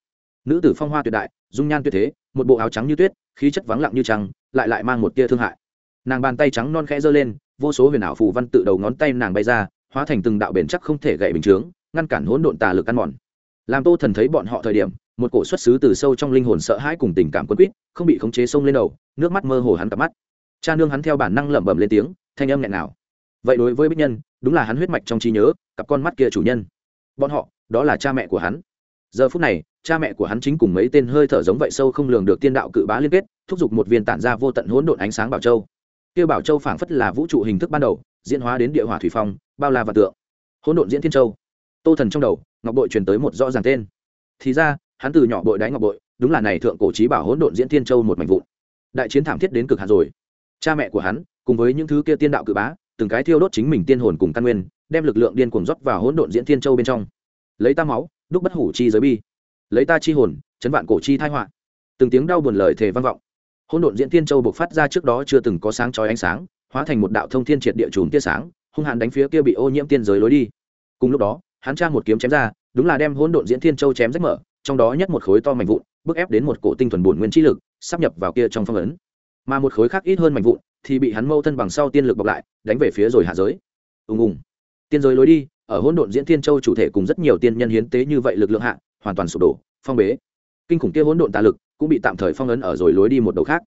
nữ tử phong hoa tuyệt đại, dung nhan tuyệt thế, một bộ áo trắng như tuyết, khí chất vắng lặng như trăng, lại lại mang một tia thương hại. Nàng bàn tay trắng non khẽ giơ lên, vô số huyền ảo phù văn tự đầu ngón tay nàng bay ra, hóa thành từng đạo bền chắc không thể gậy bình chướng, ngăn cản hỗn độn tà lực ăn mòn. Làm tô thần thấy bọn họ thời điểm, một cổ xuất xứ từ sâu trong linh hồn sợ hãi cùng tình cảm quân quýt, không bị khống chế sông lên đầu, nước mắt mơ hồ hắn cặp mắt. Cha nương hắn theo bản năng lẩm bẩm lên tiếng, thanh âm nghẹn nào vậy đối với bích nhân, đúng là hắn huyết mạch trong trí nhớ, cặp con mắt kia chủ nhân. Bọn họ, đó là cha mẹ của hắn. Giờ phút này cha mẹ của hắn chính cùng mấy tên hơi thở giống vậy sâu không lường được tiên đạo cự bá liên kết, thúc giục một viên tản ra vô tận hỗn độn ánh sáng bảo châu. Kêu bảo châu phảng phất là vũ trụ hình thức ban đầu, diễn hóa đến địa hỏa thủy phong, bao la và tượng. Hỗn độn diễn thiên châu. Tô thần trong đầu, ngọc bội truyền tới một rõ ràng tên. Thì ra, hắn từ nhỏ bội đáy ngọc bội, đúng là này thượng cổ trí bảo hỗn độn diễn thiên châu một mảnh vụn. Đại chiến thảm thiết đến cực hạn rồi. Cha mẹ của hắn, cùng với những thứ kia tiên đạo cự bá, từng cái thiêu đốt chính mình tiên hồn cùng căn nguyên, đem lực lượng điên cuồng rót vào hỗn độn diễn thiên châu bên trong. Lấy tam máu, đúc bất hủ chi giới bi lấy ta chi hồn, chấn vạn cổ chi thai họa. Từng tiếng đau buồn lời thề vang vọng. Hỗn độn diễn tiên châu buộc phát ra trước đó chưa từng có sáng chói ánh sáng, hóa thành một đạo thông thiên triệt địa chùm tia sáng, hung hãn đánh phía kia bị ô nhiễm tiên giới lối đi. Cùng lúc đó, hắn tra một kiếm chém ra, đúng là đem hỗn độn diễn thiên châu chém rách mở, trong đó nhất một khối to mảnh vụn, bức ép đến một cổ tinh thuần bổn nguyên chi lực, sắp nhập vào kia trong phong ấn. Mà một khối khác ít hơn mảnh vụn, thì bị hắn mâu thân bằng sau tiên lực bọc lại, đánh về phía rồi hạ giới. Ùng ùng. Tiên giới lối đi, ở hỗn độn diễn thiên châu chủ thể cùng rất nhiều tiên nhân hiến tế như vậy lực lượng hạ hoàn toàn sụp đổ, phong bế. Kinh khủng kia hỗn độn tà lực cũng bị tạm thời phong ấn ở rồi lối đi một đầu khác.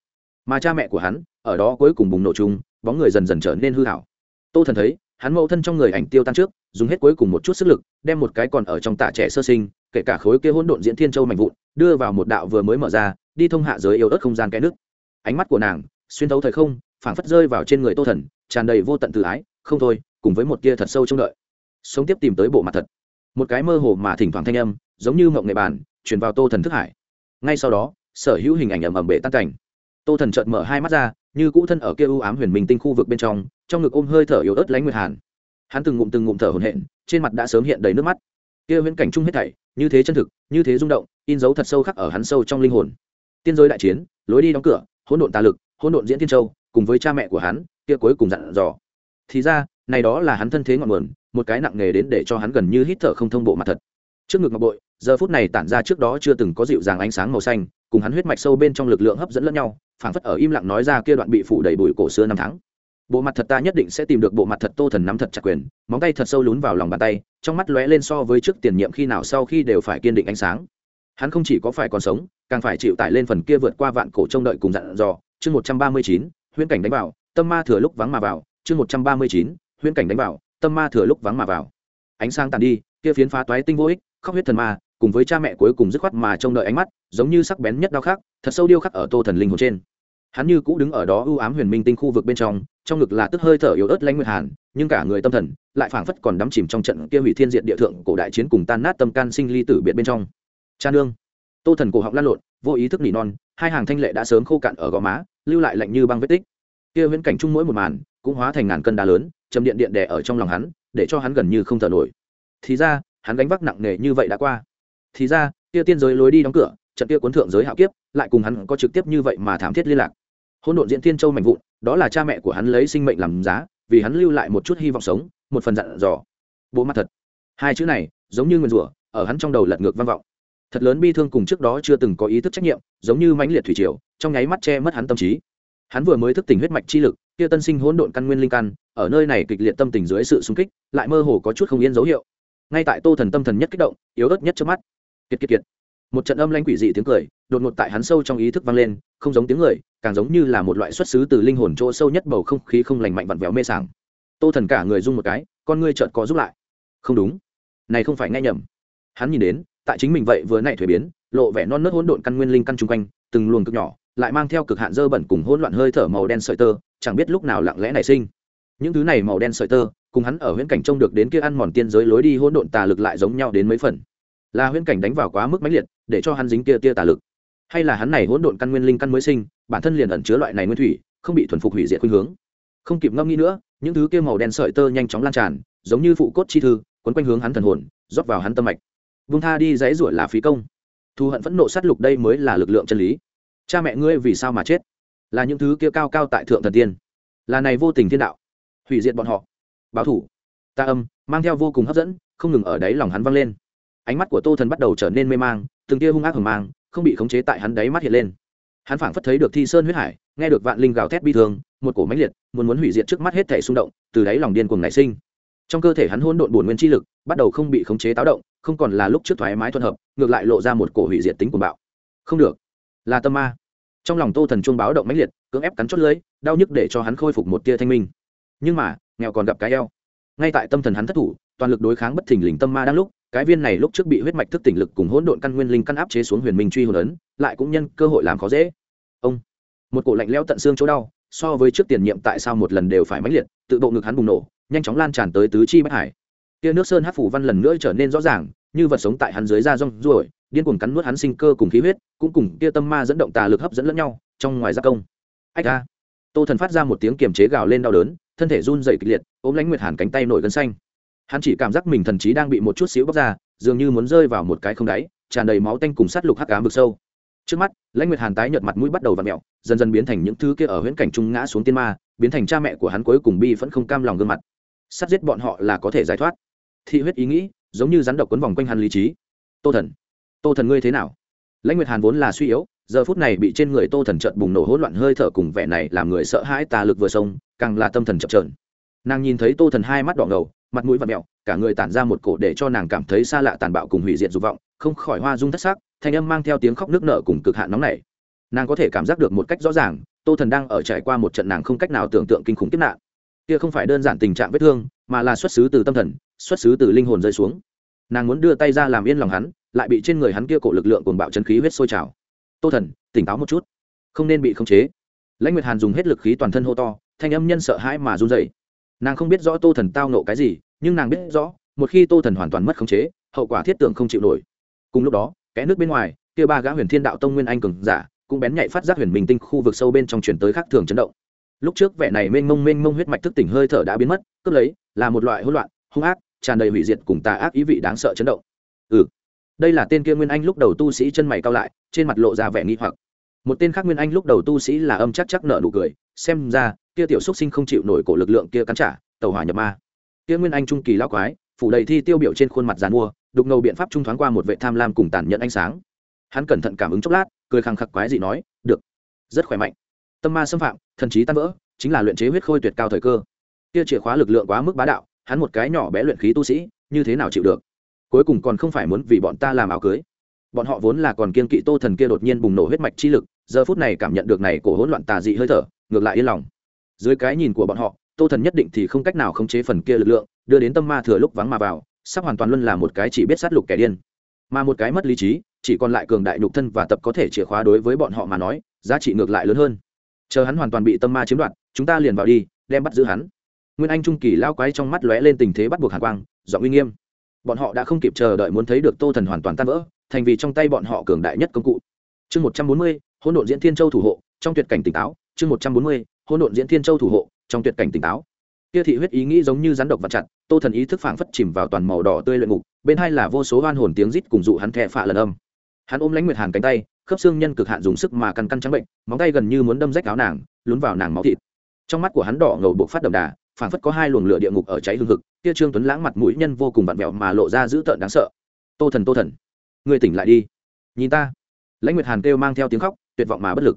Mà cha mẹ của hắn, ở đó cuối cùng bùng nổ chung, bóng người dần dần trở nên hư hảo. Tô thần thấy, hắn mẫu thân trong người ảnh tiêu tan trước, dùng hết cuối cùng một chút sức lực, đem một cái còn ở trong tạ trẻ sơ sinh, kể cả khối kia hỗn độn diễn thiên châu mạnh vụn, đưa vào một đạo vừa mới mở ra, đi thông hạ giới yếu ớt không gian cái nước. Ánh mắt của nàng, xuyên thấu thời không, phảng phất rơi vào trên người tô thần, tràn đầy vô tận tự ái, không thôi, cùng với một kia thật sâu trong đợi. Sống tiếp tìm tới bộ mặt thật một cái mơ hồ mà thỉnh thoảng thanh âm, giống như mộng nghệ bàn truyền vào tô thần thức hải. Ngay sau đó, sở hữu hình ảnh ẩm ẩm bể tan cảnh. Tô thần chợt mở hai mắt ra, như cũ thân ở kia u ám huyền minh tinh khu vực bên trong trong ngực ôm hơi thở yếu ớt lánh nguyệt hàn. Hắn từng ngụm từng ngụm thở hồn hện trên mặt đã sớm hiện đầy nước mắt. Kia viễn cảnh chung hết thảy, như thế chân thực, như thế rung động, in dấu thật sâu khắc ở hắn sâu trong linh hồn. Tiên giới đại chiến, lối đi đóng cửa, hỗn độn tà lực, hỗn độn diễn tiên châu, cùng với cha mẹ của hắn, kia cuối cùng dặn dò. Thì ra, này đó là hắn thân thế ngọn nguồn một cái nặng nề đến để cho hắn gần như hít thở không thông bộ mặt thật. Trước ngực ngọc bội, giờ phút này tản ra trước đó chưa từng có dịu dàng ánh sáng màu xanh, cùng hắn huyết mạch sâu bên trong lực lượng hấp dẫn lẫn nhau, phảng phất ở im lặng nói ra kia đoạn bị phủ đầy bụi cổ xưa năm tháng. Bộ mặt thật ta nhất định sẽ tìm được bộ mặt thật tô thần nắm thật chặt quyền, móng tay thật sâu lún vào lòng bàn tay, trong mắt lóe lên so với trước tiền nhiệm khi nào sau khi đều phải kiên định ánh sáng. Hắn không chỉ có phải còn sống, càng phải chịu tải lên phần kia vượt qua vạn cổ trông đợi cùng dặn dò. Chương một trăm ba mươi chín, huyễn cảnh đánh vào, tâm ma thừa lúc vắng mà vào. Chương một trăm ba mươi chín, huyễn cảnh đánh vào tâm ma thừa lúc vắng mà vào. Ánh sáng tàn đi kia phiến phá toái tinh vô ích khóc huyết thần ma cùng với cha mẹ cuối cùng dứt khoát mà trông đợi ánh mắt giống như sắc bén nhất đau khắc, thật sâu điêu khắc ở tô thần linh hồn trên. Hắn như cũ đứng ở đó ưu ám huyền minh tinh khu vực bên trong trong ngực là tức hơi thở yếu ớt lãnh nguyệt hàn nhưng cả người tâm thần lại phảng phất còn đắm chìm trong trận kia hủy thiên diện địa thượng cổ đại chiến cùng tan nát tâm can sinh ly tử biệt bên trong. Cha nương tô thần cổ họng lăn lộn vô ý thức nỉ non hai hàng thanh lệ đã sớm khô cạn ở gò má lưu lại lạnh như băng vết tích. Kia viễn cảnh chung mỗi một màn cũng hóa thành ngàn cân đá lớn trầm điện điện đè ở trong lòng hắn, để cho hắn gần như không thở nổi. Thì ra, hắn gánh vác nặng nề như vậy đã qua. Thì ra, kia tiên giới lối đi đóng cửa, trận kia cuốn thượng giới hạo kiếp, lại cùng hắn có trực tiếp như vậy mà thảm thiết liên lạc. Hôn độn diễn thiên châu mạnh vụn, đó là cha mẹ của hắn lấy sinh mệnh làm giá, vì hắn lưu lại một chút hy vọng sống, một phần dặn dò. Bộ mặt thật. Hai chữ này, giống như nguyên rủa, ở hắn trong đầu lật ngược vang vọng. Thật lớn bi thương cùng trước đó chưa từng có ý thức trách nhiệm, giống như mãnh liệt thủy triều, trong nháy mắt che mất hắn tâm trí. Hắn vừa mới thức tỉnh huyết mạch chi lực kia tân sinh hỗn độn căn nguyên linh căn, ở nơi này kịch liệt tâm tình dưới sự xung kích, lại mơ hồ có chút không yên dấu hiệu. Ngay tại tô thần tâm thần nhất kích động, yếu ớt nhất trước mắt. Kiệt kiệt kiệt. Một trận âm lanh quỷ dị tiếng cười, đột ngột tại hắn sâu trong ý thức vang lên, không giống tiếng người, càng giống như là một loại xuất xứ từ linh hồn chỗ sâu nhất bầu không khí không lành mạnh vặn vẹo mê sảng. Tô thần cả người rung một cái, con ngươi chợt có giúp lại. Không đúng. Này không phải nghe nhầm. Hắn nhìn đến, tại chính mình vậy vừa nãy thuế biến, lộ vẻ non nớt hỗn độn căn nguyên linh căn chung quanh, từng luồng cực nhỏ, lại mang theo cực hạn dơ bẩn cùng hỗn loạn hơi thở màu đen sợi tơ chẳng biết lúc nào lặng lẽ nảy sinh. Những thứ này màu đen sợi tơ, cùng hắn ở huyễn cảnh trông được đến kia ăn mòn tiên giới lối đi hỗn độn tà lực lại giống nhau đến mấy phần. Là huyễn cảnh đánh vào quá mức mãnh liệt, để cho hắn dính kia tia tà lực. Hay là hắn này hỗn độn căn nguyên linh căn mới sinh, bản thân liền ẩn chứa loại này nguyên thủy, không bị thuần phục hủy diệt khuynh hướng. Không kịp ngâm nghĩ nữa, những thứ kia màu đen sợi tơ nhanh chóng lan tràn, giống như phụ cốt chi thư, quấn quanh hướng hắn thần hồn, rót vào hắn tâm mạch. Vung tha đi dãy ruổi là phí công. Thù hận phẫn nộ sát lục đây mới là lực lượng chân lý. Cha mẹ ngươi vì sao mà chết? Là những thứ kia cao cao tại thượng thần tiên. Là này vô tình thiên đạo. Hủy diệt bọn họ. Báo thủ. Ta âm, mang theo vô cùng hấp dẫn, không ngừng ở đáy lòng hắn vang lên. Ánh mắt của tô thần bắt đầu trở nên mê mang, từng tia hung ác hầm mang, không bị khống chế tại hắn đáy mắt hiện lên. Hắn phảng phất thấy được thi sơn huyết hải, nghe được vạn linh gào thét bi thương, một cổ máy liệt, muốn muốn hủy diệt trước mắt hết thể xung động, từ đáy lòng điên cuồng nảy sinh. Trong cơ thể hắn hôn độn bổn nguyên chi lực, bắt đầu không bị khống chế táo động, không còn là lúc trước thoải mái thuận hợp, ngược lại lộ ra một cổ hủy diệt tính cuồng bạo. Không được. Là tâm ma trong lòng tô thần chuông báo động mãnh liệt, cưỡng ép cắn chót lưới đau nhức để cho hắn khôi phục một tia thanh minh. Nhưng mà, nghèo còn gặp cái eo. Ngay tại tâm thần hắn thất thủ, toàn lực đối kháng bất thình lình tâm ma đang lúc, cái viên này lúc trước bị huyết mạch thức tỉnh lực cùng hỗn độn căn nguyên linh căn áp chế xuống huyền minh truy hồn ấn, lại cũng nhân cơ hội làm khó dễ. Ông, một cổ lạnh lẽo tận xương chỗ đau, so với trước tiền nhiệm tại sao một lần đều phải mãnh liệt, tự bộ ngực hắn bùng nổ, nhanh chóng lan tràn tới tứ chi bất hải. Tia nước sơn hát phủ văn lần nữa trở nên rõ ràng, như vật sống tại hắn dưới da rong ruổi điên cuồng cắn nuốt hắn sinh cơ cùng khí huyết, cũng cùng tia tâm ma dẫn động tà lực hấp dẫn lẫn nhau, trong ngoài gia công. Ách a. Tô thần phát ra một tiếng kiềm chế gào lên đau đớn, thân thể run dậy kịch liệt, ôm lãnh nguyệt hàn cánh tay nổi gân xanh. Hắn chỉ cảm giác mình thần trí đang bị một chút xíu bóc ra, dường như muốn rơi vào một cái không đáy, tràn đầy máu tanh cùng sát lục hắc ám vực sâu. Trước mắt, lãnh nguyệt hàn tái nhợt mặt mũi bắt đầu vặn mẹo dần dần biến thành những thứ kia ở huyễn cảnh trung ngã xuống tiên ma, biến thành cha mẹ của hắn cuối cùng bi vẫn không cam lòng gương mặt. Sát giết bọn họ là có thể giải thoát. Thị huyết ý nghĩ, giống như rắn độc quấn vòng quanh hắn lý trí. Tô thần tô thần ngươi thế nào? Lãnh nguyệt hàn vốn là suy yếu, giờ phút này bị trên người tô thần trợn bùng nổ hỗn loạn hơi thở cùng vẻ này làm người sợ hãi tà lực vừa sông càng là tâm thần chập trờn nàng nhìn thấy tô thần hai mắt đỏ ngầu, mặt mũi và mẹo, cả người tản ra một cổ để cho nàng cảm thấy xa lạ tàn bạo cùng hủy diệt dục vọng, không khỏi hoa dung thất sắc, thanh âm mang theo tiếng khóc nước nở cùng cực hạn nóng này nàng có thể cảm giác được một cách rõ ràng, tô thần đang ở trải qua một trận nàng không cách nào tưởng tượng kinh khủng kiếp nạn. Kia không phải đơn giản tình trạng vết thương, mà là xuất xứ từ tâm thần, xuất xứ từ linh hồn rơi xuống. Nàng muốn đưa tay ra làm yên lòng hắn lại bị trên người hắn kia cổ lực lượng cuồng bạo chân khí huyết sôi trào. Tô thần, tỉnh táo một chút, không nên bị khống chế. Lãnh nguyệt hàn dùng hết lực khí toàn thân hô to, thanh âm nhân sợ hãi mà run dậy nàng không biết rõ tô thần tao nộ cái gì, nhưng nàng biết rõ, một khi tô thần hoàn toàn mất khống chế, hậu quả thiết tưởng không chịu nổi. Cùng lúc đó, kẽ nước bên ngoài, kia ba gã huyền thiên đạo tông nguyên anh cường giả cũng bén nhạy phát giác huyền minh tinh khu vực sâu bên trong chuyển tới khác thường chấn động. Lúc trước vẻ này mênh mông mênh mông huyết mạch thức tỉnh hơi thở đã biến mất, cướp lấy là một loại hỗn loạn, hung ác, tràn đầy hủy diệt cùng tà ác ý vị đáng sợ chấn động. Ừ đây là tên kia nguyên anh lúc đầu tu sĩ chân mày cao lại, trên mặt lộ ra vẻ nghi hoặc. Một tên khác nguyên anh lúc đầu tu sĩ là âm chắc chắc nợ nụ cười, xem ra, kia tiểu xúc sinh không chịu nổi cổ lực lượng kia cắn trả tàu hỏa nhập ma. Kia nguyên anh trung kỳ lao quái, phủ đầy thi tiêu biểu trên khuôn mặt dàn mua, đục ngầu biện pháp trung thoáng qua một vệ tham lam cùng tàn nhẫn ánh sáng. Hắn cẩn thận cảm ứng chốc lát, cười khăng khắc quái dị nói, được, rất khỏe mạnh. Tâm ma xâm phạm, thần trí tan vỡ, chính là luyện chế huyết khôi tuyệt cao thời cơ. Kia chìa khóa lực lượng quá mức bá đạo, hắn một cái nhỏ bé luyện khí tu sĩ, như thế nào chịu được? Cuối cùng còn không phải muốn vì bọn ta làm áo cưới. Bọn họ vốn là còn kiên kỵ tô thần kia đột nhiên bùng nổ huyết mạch chi lực, giờ phút này cảm nhận được này cổ hỗn loạn tà dị hơi thở, ngược lại yên lòng. Dưới cái nhìn của bọn họ, tô thần nhất định thì không cách nào khống chế phần kia lực lượng, đưa đến tâm ma thừa lúc vắng mà vào, sắp hoàn toàn luôn là một cái chỉ biết sát lục kẻ điên. Mà một cái mất lý trí, chỉ còn lại cường đại nhục thân và tập có thể chìa khóa đối với bọn họ mà nói, giá trị ngược lại lớn hơn. Chờ hắn hoàn toàn bị tâm ma chiếm đoạt, chúng ta liền vào đi, đem bắt giữ hắn. Nguyên anh trung kỳ lao quái trong mắt lóe lên tình thế bắt buộc hàn quang, giọng uy nghiêm bọn họ đã không kịp chờ đợi muốn thấy được tô thần hoàn toàn tan vỡ, thành vì trong tay bọn họ cường đại nhất công cụ. Chương một trăm bốn mươi, hỗn độn diễn thiên châu thủ hộ, trong tuyệt cảnh tỉnh táo. Chương một trăm bốn mươi, hỗn độn diễn thiên châu thủ hộ, trong tuyệt cảnh tỉnh táo. Kia thị huyết ý nghĩ giống như rắn độc vặt chặt, tô thần ý thức phảng phất chìm vào toàn màu đỏ tươi luyện ngục, bên hai là vô số oan hồn tiếng rít cùng dụ hắn thẹ phạ lần âm. Hắn ôm lãnh nguyệt hàn cánh tay, khớp xương nhân cực hạn dùng sức mà căn căn trắng bệnh, móng tay gần như muốn đâm rách áo nàng, lún vào nàng máu thịt. Trong mắt của hắn đỏ ngầu buộc phát đậm đà phảng phất có hai luồng lửa địa ngục ở cháy hương hực, kia trương tuấn lãng mặt mũi nhân vô cùng vặn vẹo mà lộ ra dữ tợn đáng sợ. Tô thần tô thần người tỉnh lại đi. Nhìn ta. Lãnh nguyệt hàn kêu mang theo tiếng khóc, tuyệt vọng mà bất lực.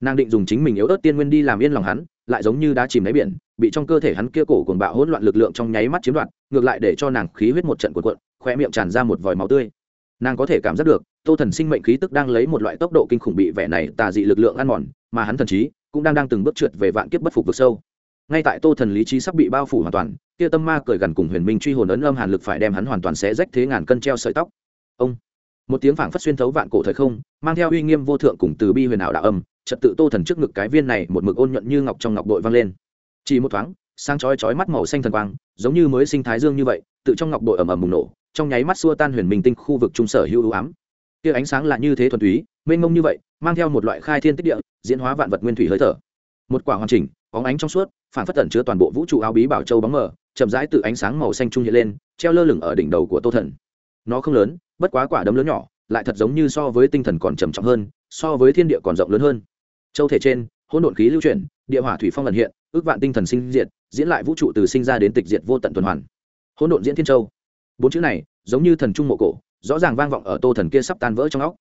Nàng định dùng chính mình yếu ớt tiên nguyên đi làm yên lòng hắn, lại giống như đã chìm đáy biển, bị trong cơ thể hắn kia cổ cuồng bạo hỗn loạn lực lượng trong nháy mắt chiếm đoạt, ngược lại để cho nàng khí huyết một trận cuộn cuộn khoe miệng tràn ra một vòi máu tươi. Nàng có thể cảm giác được, tô thần sinh mệnh khí tức đang lấy một loại tốc độ kinh khủng bị vẻ này tà dị lực lượng ăn mòn, mà hắn thần trí cũng đang đang từng bước trượt về vạn kiếp bất phục vực sâu ngay tại tô thần lý trí sắp bị bao phủ hoàn toàn, kia tâm ma cởi gần cùng huyền minh truy hồn ấn âm hàn lực phải đem hắn hoàn toàn xé rách thế ngàn cân treo sợi tóc. Ông! Một tiếng phảng phất xuyên thấu vạn cổ thời không, mang theo uy nghiêm vô thượng cùng từ bi huyền ảo đạo âm trật tự tô thần trước ngực cái viên này một mực ôn nhuận như ngọc trong ngọc đội vang lên. Chỉ một thoáng, sáng chói chói mắt màu xanh thần quang, giống như mới sinh thái dương như vậy, tự trong ngọc đội ầm ầm bùng nổ, trong nháy mắt xua tan huyền minh tinh khu vực trung sở hữu ưu ám. Kia ánh sáng là như thế thuần túy, mênh mông như vậy, mang theo một loại khai thiên tích địa, diễn hóa vạn vật nguyên thủy hơi thở. Một quả hoàn chỉnh óng ánh trong suốt, phản phất tẩn chứa toàn bộ vũ trụ áo bí bảo châu bóng mờ, chậm rãi từ ánh sáng màu xanh trung hiện lên, treo lơ lửng ở đỉnh đầu của tô thần. Nó không lớn, bất quá quả đấm lớn nhỏ, lại thật giống như so với tinh thần còn trầm trọng hơn, so với thiên địa còn rộng lớn hơn. Châu thể trên, hỗn độn khí lưu chuyển, địa hỏa thủy phong lần hiện, ước vạn tinh thần sinh diệt, diễn lại vũ trụ từ sinh ra đến tịch diệt vô tận tuần hoàn. Hỗn độn diễn thiên châu. Bốn chữ này, giống như thần trung mộ cổ, rõ ràng vang vọng ở tô thần kia sắp tan vỡ trong óc.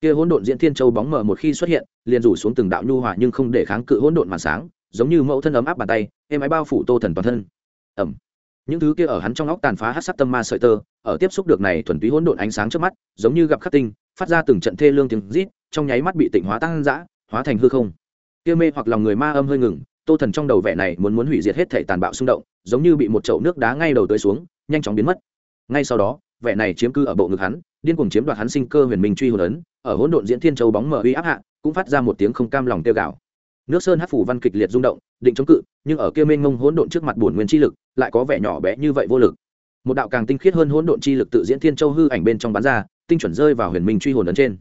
Kia hỗn độn diễn thiên châu bóng mờ một khi xuất hiện, liền rủ xuống từng đạo nhu hòa nhưng không để kháng cự hỗn độn màn sáng giống như mẫu thân ấm áp bàn tay, êm ái bao phủ tô thần toàn thân. Ẩm. Những thứ kia ở hắn trong óc tàn phá hát sắc tâm ma sợi tơ, ở tiếp xúc được này thuần túy hỗn độn ánh sáng trước mắt, giống như gặp khắc tinh, phát ra từng trận thê lương tiếng rít, trong nháy mắt bị tịnh hóa tăng dã hóa thành hư không. Kia mê hoặc lòng người ma âm hơi ngừng, tô thần trong đầu vẻ này muốn muốn hủy diệt hết thể tàn bạo xung động, giống như bị một chậu nước đá ngay đầu tới xuống, nhanh chóng biến mất. Ngay sau đó, vẻ này chiếm cư ở bộ ngực hắn, điên cuồng chiếm đoạt hắn sinh cơ huyền minh truy hồn ấn, ở hỗn độn diễn thiên châu bóng mở uy áp hạ, cũng phát ra một tiếng không cam lòng tiêu gạo nước sơn hát phủ văn kịch liệt rung động, định chống cự, nhưng ở kia mênh mông hỗn độn trước mặt bổn nguyên chi lực lại có vẻ nhỏ bé như vậy vô lực. Một đạo càng tinh khiết hơn hỗn độn chi lực tự diễn thiên châu hư ảnh bên trong bán ra, tinh chuẩn rơi vào huyền minh truy hồn ấn trên.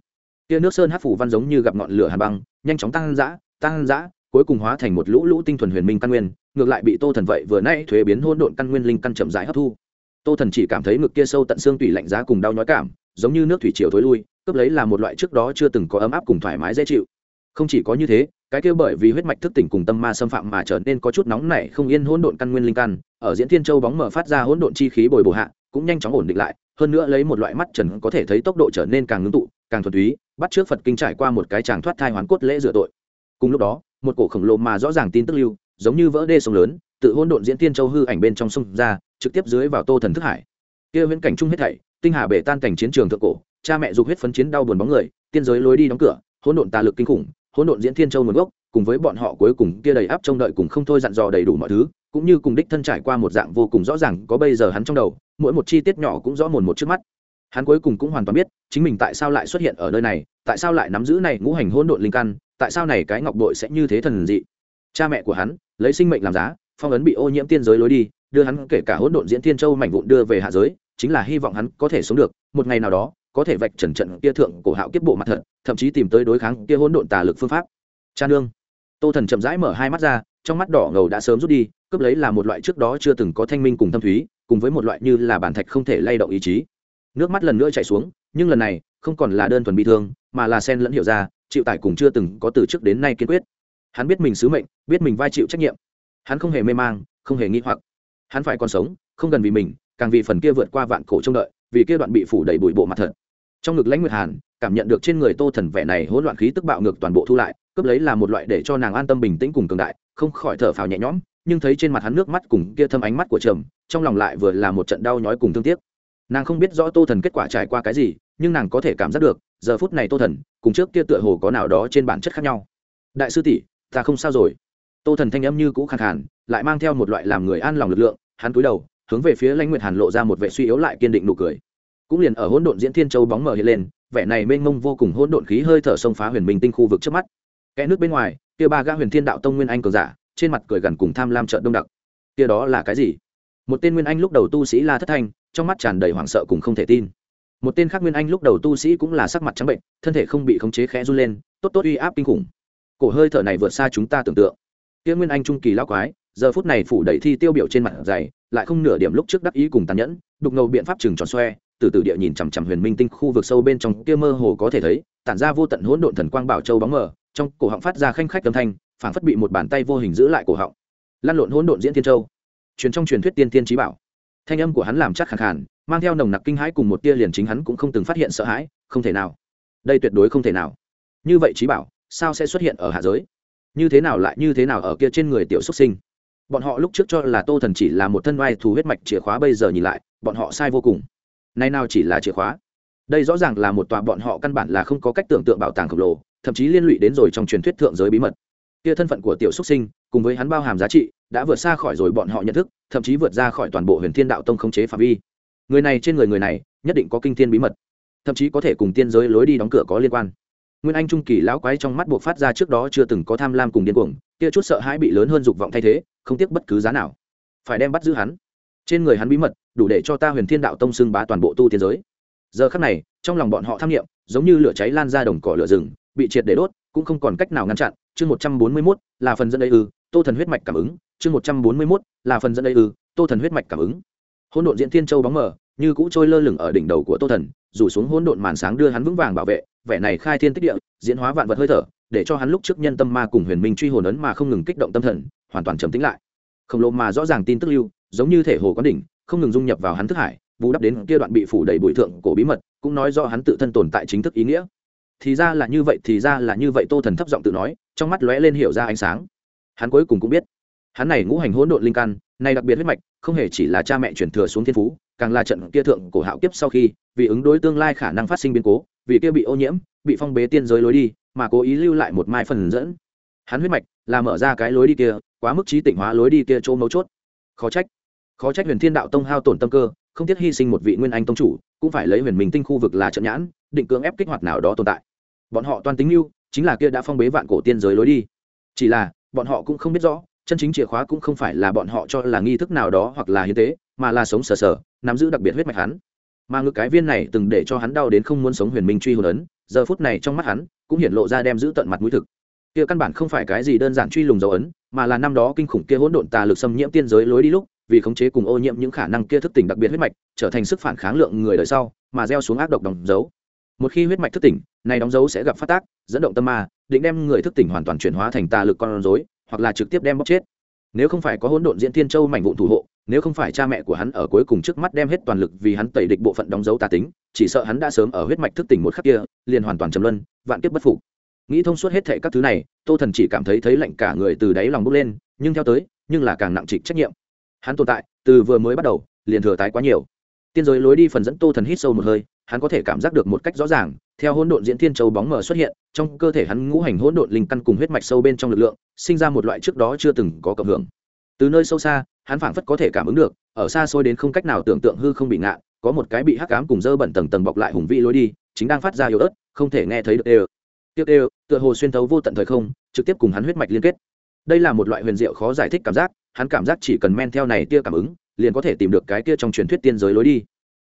Kia nước sơn hát phủ văn giống như gặp ngọn lửa hàn băng, nhanh chóng tăng dã tăng dã, cuối cùng hóa thành một lũ lũ tinh thuần huyền minh căn nguyên, ngược lại bị tô thần vậy vừa nãy thuế biến hỗn độn căn nguyên linh căn chậm rãi hấp thu. Tô thần chỉ cảm thấy ngực kia sâu tận xương tủy lạnh giá cùng đau nhói cảm, giống như nước thủy triều thối lui, cướp lấy là một loại trước đó chưa từng có ấm áp cùng thoải mái dễ chịu. Không chỉ có như thế cái kia bởi vì huyết mạch thức tỉnh cùng tâm ma xâm phạm mà trở nên có chút nóng nảy, không yên hỗn độn căn nguyên linh căn, ở diễn thiên châu bóng mở phát ra hỗn độn chi khí bồi bổ hạ, cũng nhanh chóng ổn định lại, hơn nữa lấy một loại mắt trần có thể thấy tốc độ trở nên càng ngưng tụ, càng thuần túy, bắt trước phật kinh trải qua một cái tràng thoát thai hoàn cốt lễ rửa tội. Cùng lúc đó, một cổ khổng lồ mà rõ ràng tin tức lưu, giống như vỡ đê sông lớn, tự hỗn độn diễn thiên châu hư ảnh bên trong sông ra, trực tiếp dưới vào tô thần thức hải. Kia viễn cảnh trung hết thảy, tinh hà bể tan cảnh chiến trường thượng cổ, cha mẹ dục huyết phấn chiến đau buồn bóng người, tiên giới lối đi đóng cửa, hỗn độn tà lực kinh khủng hỗn độn diễn thiên châu nguồn gốc, cùng với bọn họ cuối cùng kia đầy áp trông đợi cùng không thôi dặn dò đầy đủ mọi thứ, cũng như cùng đích thân trải qua một dạng vô cùng rõ ràng có bây giờ hắn trong đầu, mỗi một chi tiết nhỏ cũng rõ mồn một trước mắt. Hắn cuối cùng cũng hoàn toàn biết, chính mình tại sao lại xuất hiện ở nơi này, tại sao lại nắm giữ này ngũ hành hỗn độn linh căn, tại sao này cái ngọc bội sẽ như thế thần dị. Cha mẹ của hắn, lấy sinh mệnh làm giá, phong ấn bị ô nhiễm tiên giới lối đi, đưa hắn kể cả hỗn độn diễn thiên châu mảnh vụn đưa về hạ giới, chính là hy vọng hắn có thể sống được, một ngày nào đó có thể vạch trần trận kia thượng cổ hạo kiếp bộ mặt thật, thậm chí tìm tới đối kháng kia hỗn độn tà lực phương pháp. Cha nương. Tô thần chậm rãi mở hai mắt ra, trong mắt đỏ ngầu đã sớm rút đi, cướp lấy là một loại trước đó chưa từng có thanh minh cùng thâm thúy, cùng với một loại như là bản thạch không thể lay động ý chí. Nước mắt lần nữa chảy xuống, nhưng lần này, không còn là đơn thuần bị thương, mà là sen lẫn hiểu ra, chịu tải cùng chưa từng có từ trước đến nay kiên quyết. Hắn biết mình sứ mệnh, biết mình vai chịu trách nhiệm. Hắn không hề mê mang, không hề nghi hoặc. Hắn phải còn sống, không gần vì mình, càng vì phần kia vượt qua vạn cổ trông đợi, vì kia đoạn bị phủ đầy bụi bộ mặt thật trong ngực lãnh nguyệt hàn, cảm nhận được trên người tô thần vẻ này hỗn loạn khí tức bạo ngược toàn bộ thu lại, cướp lấy là một loại để cho nàng an tâm bình tĩnh cùng cường đại, không khỏi thở phào nhẹ nhõm, nhưng thấy trên mặt hắn nước mắt cùng kia thâm ánh mắt của trầm, trong lòng lại vừa là một trận đau nhói cùng thương tiếc. Nàng không biết rõ tô thần kết quả trải qua cái gì, nhưng nàng có thể cảm giác được, giờ phút này tô thần, cùng trước kia tựa hồ có nào đó trên bản chất khác nhau. Đại sư tỷ, ta không sao rồi. Tô thần thanh âm như cũ khàn khàn, lại mang theo một loại làm người an lòng lực lượng, hắn cúi đầu, hướng về phía lãnh nguyệt hàn lộ ra một vệ suy yếu lại kiên định nụ cười cũng liền ở hỗn độn diễn thiên châu bóng mờ hiện lên, vẻ này mênh mông vô cùng hỗn độn khí hơi thở sông phá huyền minh tinh khu vực trước mắt. Kẽ nước bên ngoài, kia ba gã huyền thiên đạo tông nguyên anh cường giả, trên mặt cười gần cùng tham lam trợn đông đặc. Kia đó là cái gì? Một tên nguyên anh lúc đầu tu sĩ la thất thanh, trong mắt tràn đầy hoảng sợ cùng không thể tin. Một tên khác nguyên anh lúc đầu tu sĩ cũng là sắc mặt trắng bệnh, thân thể không bị khống chế khẽ run lên, tốt tốt uy áp kinh khủng. Cổ hơi thở này vượt xa chúng ta tưởng tượng. Kia nguyên anh trung kỳ lão quái, giờ phút này phủ đầy thi tiêu biểu trên mặt dày, lại không nửa điểm lúc trước đắc ý cùng tàn nhẫn, đục ngầu biện pháp chừng tròn xoe từ từ địa nhìn chằm chằm huyền minh tinh khu vực sâu bên trong kia mơ hồ có thể thấy, tản ra vô tận hỗn độn thần quang bảo châu bóng mờ, trong cổ họng phát ra khanh khách âm thanh, phảng phất bị một bàn tay vô hình giữ lại cổ họng. Lăn lộn hỗn độn diễn thiên châu. Truyền trong truyền thuyết tiên tiên trí bảo. Thanh âm của hắn làm chắc khẳng khàn, mang theo nồng nặc kinh hãi cùng một tia liền chính hắn cũng không từng phát hiện sợ hãi, không thể nào. Đây tuyệt đối không thể nào. Như vậy trí bảo, sao sẽ xuất hiện ở hạ giới? Như thế nào lại như thế nào ở kia trên người tiểu xuất sinh? Bọn họ lúc trước cho là tô thần chỉ là một thân oai thù huyết mạch chìa khóa bây giờ nhìn lại, bọn họ sai vô cùng nay nào chỉ là chìa khóa. Đây rõ ràng là một tòa bọn họ căn bản là không có cách tưởng tượng bảo tàng khổng lồ, thậm chí liên lụy đến rồi trong truyền thuyết thượng giới bí mật. Kia thân phận của tiểu xuất sinh, cùng với hắn bao hàm giá trị, đã vượt xa khỏi rồi bọn họ nhận thức, thậm chí vượt ra khỏi toàn bộ huyền thiên đạo tông khống chế phạm vi. Người này trên người người này, nhất định có kinh thiên bí mật. Thậm chí có thể cùng tiên giới lối đi đóng cửa có liên quan. Nguyên anh trung kỳ lão quái trong mắt buộc phát ra trước đó chưa từng có tham lam cùng điên cuồng, kia chút sợ hãi bị lớn hơn dục vọng thay thế, không tiếc bất cứ giá nào. Phải đem bắt giữ hắn trên người hắn bí mật, đủ để cho ta huyền thiên đạo tông xưng bá toàn bộ tu tiên giới. Giờ khắc này, trong lòng bọn họ tham nghiệm giống như lửa cháy lan ra đồng cỏ lửa rừng, bị triệt để đốt, cũng không còn cách nào ngăn chặn. Chương một trăm bốn mươi mốt, là phần dẫn đây ư, tô thần huyết mạch cảm ứng. Chương một trăm bốn mươi mốt, là phần dẫn đây ư, tô thần huyết mạch cảm ứng. Hỗn độn diễn thiên châu bóng mờ, như cũ trôi lơ lửng ở đỉnh đầu của tô thần, rủ xuống hỗn độn màn sáng đưa hắn vững vàng bảo vệ. Vẻ này khai thiên tích địa, diễn hóa vạn vật hơi thở, để cho hắn lúc trước nhân tâm ma cùng huyền minh truy hồn ấn mà không ngừng kích động tâm thần, hoàn toàn trầm tĩnh lại. Khổng lồ mà rõ ràng tin tức lưu giống như thể hồ quán đỉnh, không ngừng dung nhập vào hắn thức hải, bù đắp đến kia đoạn bị phủ đầy bụi thượng cổ bí mật, cũng nói do hắn tự thân tồn tại chính thức ý nghĩa. Thì ra là như vậy, thì ra là như vậy, tô thần thấp giọng tự nói, trong mắt lóe lên hiểu ra ánh sáng. Hắn cuối cùng cũng biết, hắn này ngũ hành hỗn độn linh căn, này đặc biệt huyết mạch, không hề chỉ là cha mẹ chuyển thừa xuống thiên phú, càng là trận kia thượng cổ hạo kiếp sau khi, vì ứng đối tương lai khả năng phát sinh biến cố, vì kia bị ô nhiễm, bị phong bế tiên giới lối đi, mà cố ý lưu lại một mai phần dẫn. Hắn huyết mạch là mở ra cái lối đi kia, quá mức trí tỉnh hóa lối đi kia chỗ mấu chốt. Khó trách khó trách huyền thiên đạo tông hao tổn tâm cơ, không tiếc hy sinh một vị nguyên anh tông chủ, cũng phải lấy huyền minh tinh khu vực là trận nhãn, định cưỡng ép kích hoạt nào đó tồn tại. Bọn họ toàn tính mưu, chính là kia đã phong bế vạn cổ tiên giới lối đi. Chỉ là, bọn họ cũng không biết rõ, chân chính chìa khóa cũng không phải là bọn họ cho là nghi thức nào đó hoặc là hiến tế, mà là sống sờ sờ, nắm giữ đặc biệt huyết mạch hắn. Mà ngực cái viên này từng để cho hắn đau đến không muốn sống huyền minh truy hồn ấn, giờ phút này trong mắt hắn, cũng hiện lộ ra đem giữ tận mặt mũi thực. Kia căn bản không phải cái gì đơn giản truy lùng dấu ấn, mà là năm đó kinh khủng kia hỗn độn tà lực xâm nhiễm tiên giới lối đi lúc vì khống chế cùng ô nhiễm những khả năng kia thức tỉnh đặc biệt huyết mạch, trở thành sức phản kháng lượng người đời sau, mà gieo xuống ác độc đóng dấu. Một khi huyết mạch thức tỉnh, này đóng dấu sẽ gặp phát tác, dẫn động tâm ma, định đem người thức tỉnh hoàn toàn chuyển hóa thành tà lực con rối, hoặc là trực tiếp đem bóc chết. Nếu không phải có hỗn độn diễn thiên châu mảnh vụn thủ hộ, nếu không phải cha mẹ của hắn ở cuối cùng trước mắt đem hết toàn lực vì hắn tẩy địch bộ phận đóng dấu tà tính, chỉ sợ hắn đã sớm ở huyết mạch thức tỉnh một khắc kia, liền hoàn toàn trầm luân, vạn kiếp bất phục. Nghĩ thông suốt hết thệ các thứ này, tô thần chỉ cảm thấy thấy lạnh cả người từ đáy lòng bốc lên, nhưng theo tới, nhưng là càng nặng trịch trách nhiệm hắn tồn tại từ vừa mới bắt đầu liền thừa tái quá nhiều. Tiên giới lối đi phần dẫn tô thần hít sâu một hơi hắn có thể cảm giác được một cách rõ ràng theo hỗn độn diễn thiên châu bóng mờ xuất hiện trong cơ thể hắn ngũ hành hỗn độn linh căn cùng huyết mạch sâu bên trong lực lượng sinh ra một loại trước đó chưa từng có cộng hưởng. Từ nơi sâu xa hắn phảng phất có thể cảm ứng được ở xa xôi đến không cách nào tưởng tượng hư không bị ngạ, có một cái bị hắc ám cùng dơ bẩn tầng tầng bọc lại hùng vĩ lối đi chính đang phát ra yếu ớt không thể nghe thấy được đều. Tiếp đều tựa hồ xuyên thấu vô tận thời không trực tiếp cùng hắn huyết mạch liên kết. Đây là một loại huyền diệu khó giải thích cảm giác hắn cảm giác chỉ cần men theo này tia cảm ứng, liền có thể tìm được cái tia trong truyền thuyết tiên giới lối đi.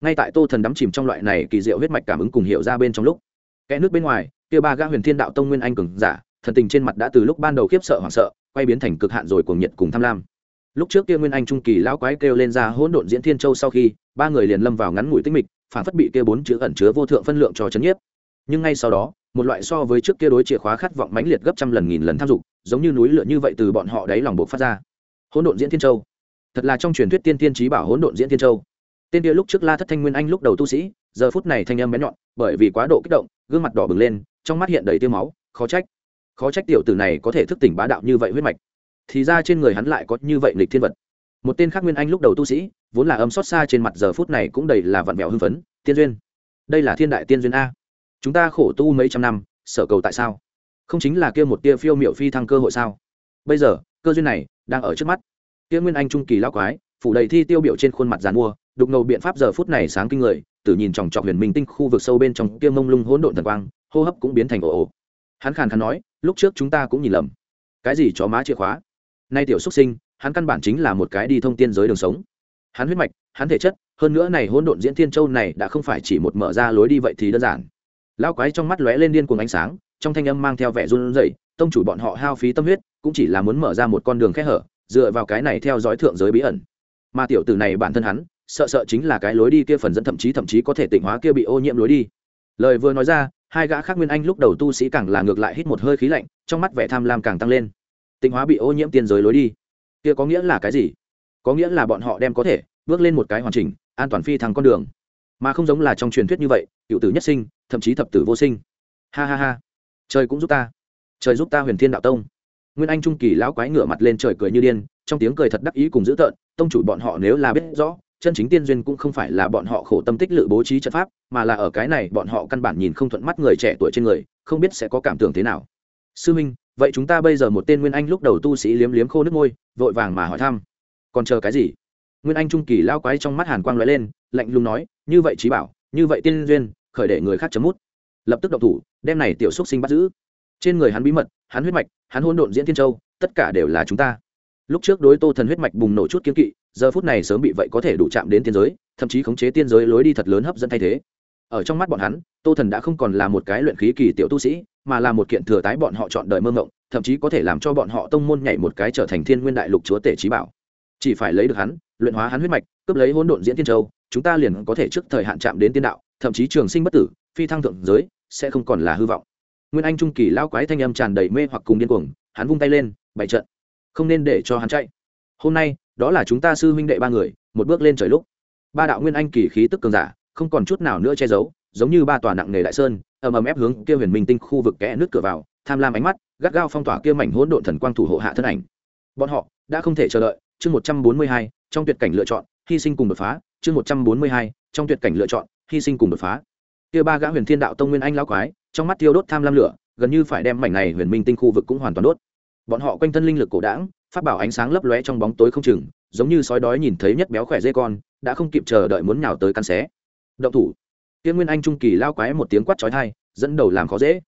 Ngay tại tô thần đắm chìm trong loại này kỳ diệu huyết mạch cảm ứng cùng hiệu ra bên trong lúc, kẽ nước bên ngoài tia ba gã huyền thiên đạo tông nguyên anh cường giả, thần tình trên mặt đã từ lúc ban đầu khiếp sợ hoảng sợ, quay biến thành cực hạn rồi cuồng nhiệt cùng tham lam. Lúc trước kia nguyên anh trung kỳ lão quái kêu lên ra hỗn độn diễn thiên châu sau khi, ba người liền lâm vào ngắn ngủi tích mịch, phản phất bị kia bốn chữ ẩn chứa vô thượng phân lượng cho chấn nhiếp. Nhưng ngay sau đó, một loại so với trước kia đối chìa khóa khát vọng mãnh liệt gấp trăm lần nghìn lần tham dục, giống như núi lửa như vậy từ bọn họ đáy lòng buộc phát ra hỗn độn diễn thiên châu. Thật là trong truyền thuyết tiên tiên trí bảo hỗn độn diễn thiên châu. Tên kia lúc trước la thất thanh nguyên anh lúc đầu tu sĩ, giờ phút này thanh âm bén nhọn, bởi vì quá độ kích động, gương mặt đỏ bừng lên, trong mắt hiện đầy tiêu máu, khó trách. Khó trách tiểu tử này có thể thức tỉnh bá đạo như vậy huyết mạch. Thì ra trên người hắn lại có như vậy lịch thiên vật. Một tên khác nguyên anh lúc đầu tu sĩ, vốn là âm xót xa trên mặt giờ phút này cũng đầy là vặn vẹo hưng phấn, tiên duyên, đây là thiên đại tiên duyên a. Chúng ta khổ tu mấy trăm năm, sở cầu tại sao? Không chính là kia một tia phiêu miệu phi thăng cơ hội sao? Bây giờ, cơ duyên này đang ở trước mắt. Tiên nguyên anh trung kỳ lao quái, phủ đầy thi tiêu biểu trên khuôn mặt giàn mua, đục ngầu biện pháp giờ phút này sáng kinh người, tử nhìn chòng chọc huyền minh tinh khu vực sâu bên trong kia mông lung hỗn độn thần quang, hô hấp cũng biến thành ồ ồ. Hắn khàn khàn nói, lúc trước chúng ta cũng nhìn lầm. Cái gì chó má chìa khóa? Nay tiểu xuất sinh, hắn căn bản chính là một cái đi thông tiên giới đường sống. Hắn huyết mạch, hắn thể chất, hơn nữa này hỗn độn diễn thiên châu này đã không phải chỉ một mở ra lối đi vậy thì đơn giản. Lão quái trong mắt lóe lên điên cuồng ánh sáng, trong thanh âm mang theo vẻ run rẩy tông chủ bọn họ hao phí tâm huyết, cũng chỉ là muốn mở ra một con đường khe hở, dựa vào cái này theo dõi thượng giới bí ẩn. Mà tiểu tử này bản thân hắn, sợ sợ chính là cái lối đi kia phần dẫn thậm chí thậm chí có thể tỉnh hóa kia bị ô nhiễm lối đi. Lời vừa nói ra, hai gã khác nguyên anh lúc đầu tu sĩ càng là ngược lại hít một hơi khí lạnh, trong mắt vẻ tham lam càng tăng lên. Tịnh hóa bị ô nhiễm tiên giới lối đi. Kia có nghĩa là cái gì? Có nghĩa là bọn họ đem có thể bước lên một cái hoàn chỉnh, an toàn phi thăng con đường. Mà không giống là trong truyền thuyết như vậy, cựu tử nhất sinh, thậm chí thập tử vô sinh. Ha ha ha. Trời cũng giúp ta trời giúp ta huyền thiên đạo tông. Nguyên anh trung kỳ lão quái ngửa mặt lên trời cười như điên, trong tiếng cười thật đắc ý cùng dữ tợn, tông chủ bọn họ nếu là biết rõ, chân chính tiên duyên cũng không phải là bọn họ khổ tâm tích lự bố trí trận pháp, mà là ở cái này bọn họ căn bản nhìn không thuận mắt người trẻ tuổi trên người, không biết sẽ có cảm tưởng thế nào. Sư minh, vậy chúng ta bây giờ một tên nguyên anh lúc đầu tu sĩ liếm liếm khô nước môi, vội vàng mà hỏi thăm. Còn chờ cái gì? Nguyên anh trung kỳ lao quái trong mắt hàn quang lóe lên, lạnh lùng nói, như vậy trí bảo, như vậy tiên duyên, khởi để người khác chấm mút. Lập tức động thủ, đem này tiểu xúc sinh bắt giữ trên người hắn bí mật, hắn huyết mạch, hắn hôn độn diễn thiên châu, tất cả đều là chúng ta. Lúc trước đối tô thần huyết mạch bùng nổ chút kiếm kỵ, giờ phút này sớm bị vậy có thể đủ chạm đến tiên giới, thậm chí khống chế tiên giới lối đi thật lớn hấp dẫn thay thế. Ở trong mắt bọn hắn, tô thần đã không còn là một cái luyện khí kỳ tiểu tu sĩ, mà là một kiện thừa tái bọn họ chọn đời mơ ngộng thậm chí có thể làm cho bọn họ tông môn nhảy một cái trở thành thiên nguyên đại lục chúa tể trí bảo. Chỉ phải lấy được hắn, luyện hóa hắn huyết mạch, cướp lấy hỗn độn diễn tiên châu, chúng ta liền có thể trước thời hạn chạm đến tiên đạo, thậm chí trường sinh bất tử, phi thăng thượng giới, sẽ không còn là hư vọng nguyên anh trung kỳ lao quái thanh âm tràn đầy mê hoặc cùng điên cuồng, hắn vung tay lên, bày trận. Không nên để cho hắn chạy. Hôm nay, đó là chúng ta sư huynh đệ ba người, một bước lên trời lúc. Ba đạo nguyên anh kỳ khí tức cường giả, không còn chút nào nữa che giấu, giống như ba tòa nặng nề đại sơn, ầm ầm ép hướng kia huyền minh tinh khu vực kẽ nước cửa vào, tham lam ánh mắt, gắt gao phong tỏa kia mảnh hỗn độn thần quang thủ hộ hạ thân ảnh. Bọn họ đã không thể chờ đợi, chương một trăm bốn mươi hai, trong tuyệt cảnh lựa chọn, hy sinh cùng đột phá, chương một trăm bốn mươi hai, trong tuyệt cảnh lựa chọn, hy sinh cùng đột phá kia ba gã huyền thiên đạo tông nguyên anh lão quái, trong mắt tiêu đốt tham lam lửa, gần như phải đem mảnh này huyền minh tinh khu vực cũng hoàn toàn đốt. Bọn họ quanh thân linh lực cổ đảng phát bảo ánh sáng lấp lóe trong bóng tối không chừng, giống như sói đói nhìn thấy nhất béo khỏe dê con, đã không kịp chờ đợi muốn nhào tới căn xé. Động thủ. Kia nguyên anh trung kỳ lao quái một tiếng quát chói tai, dẫn đầu làm khó dễ.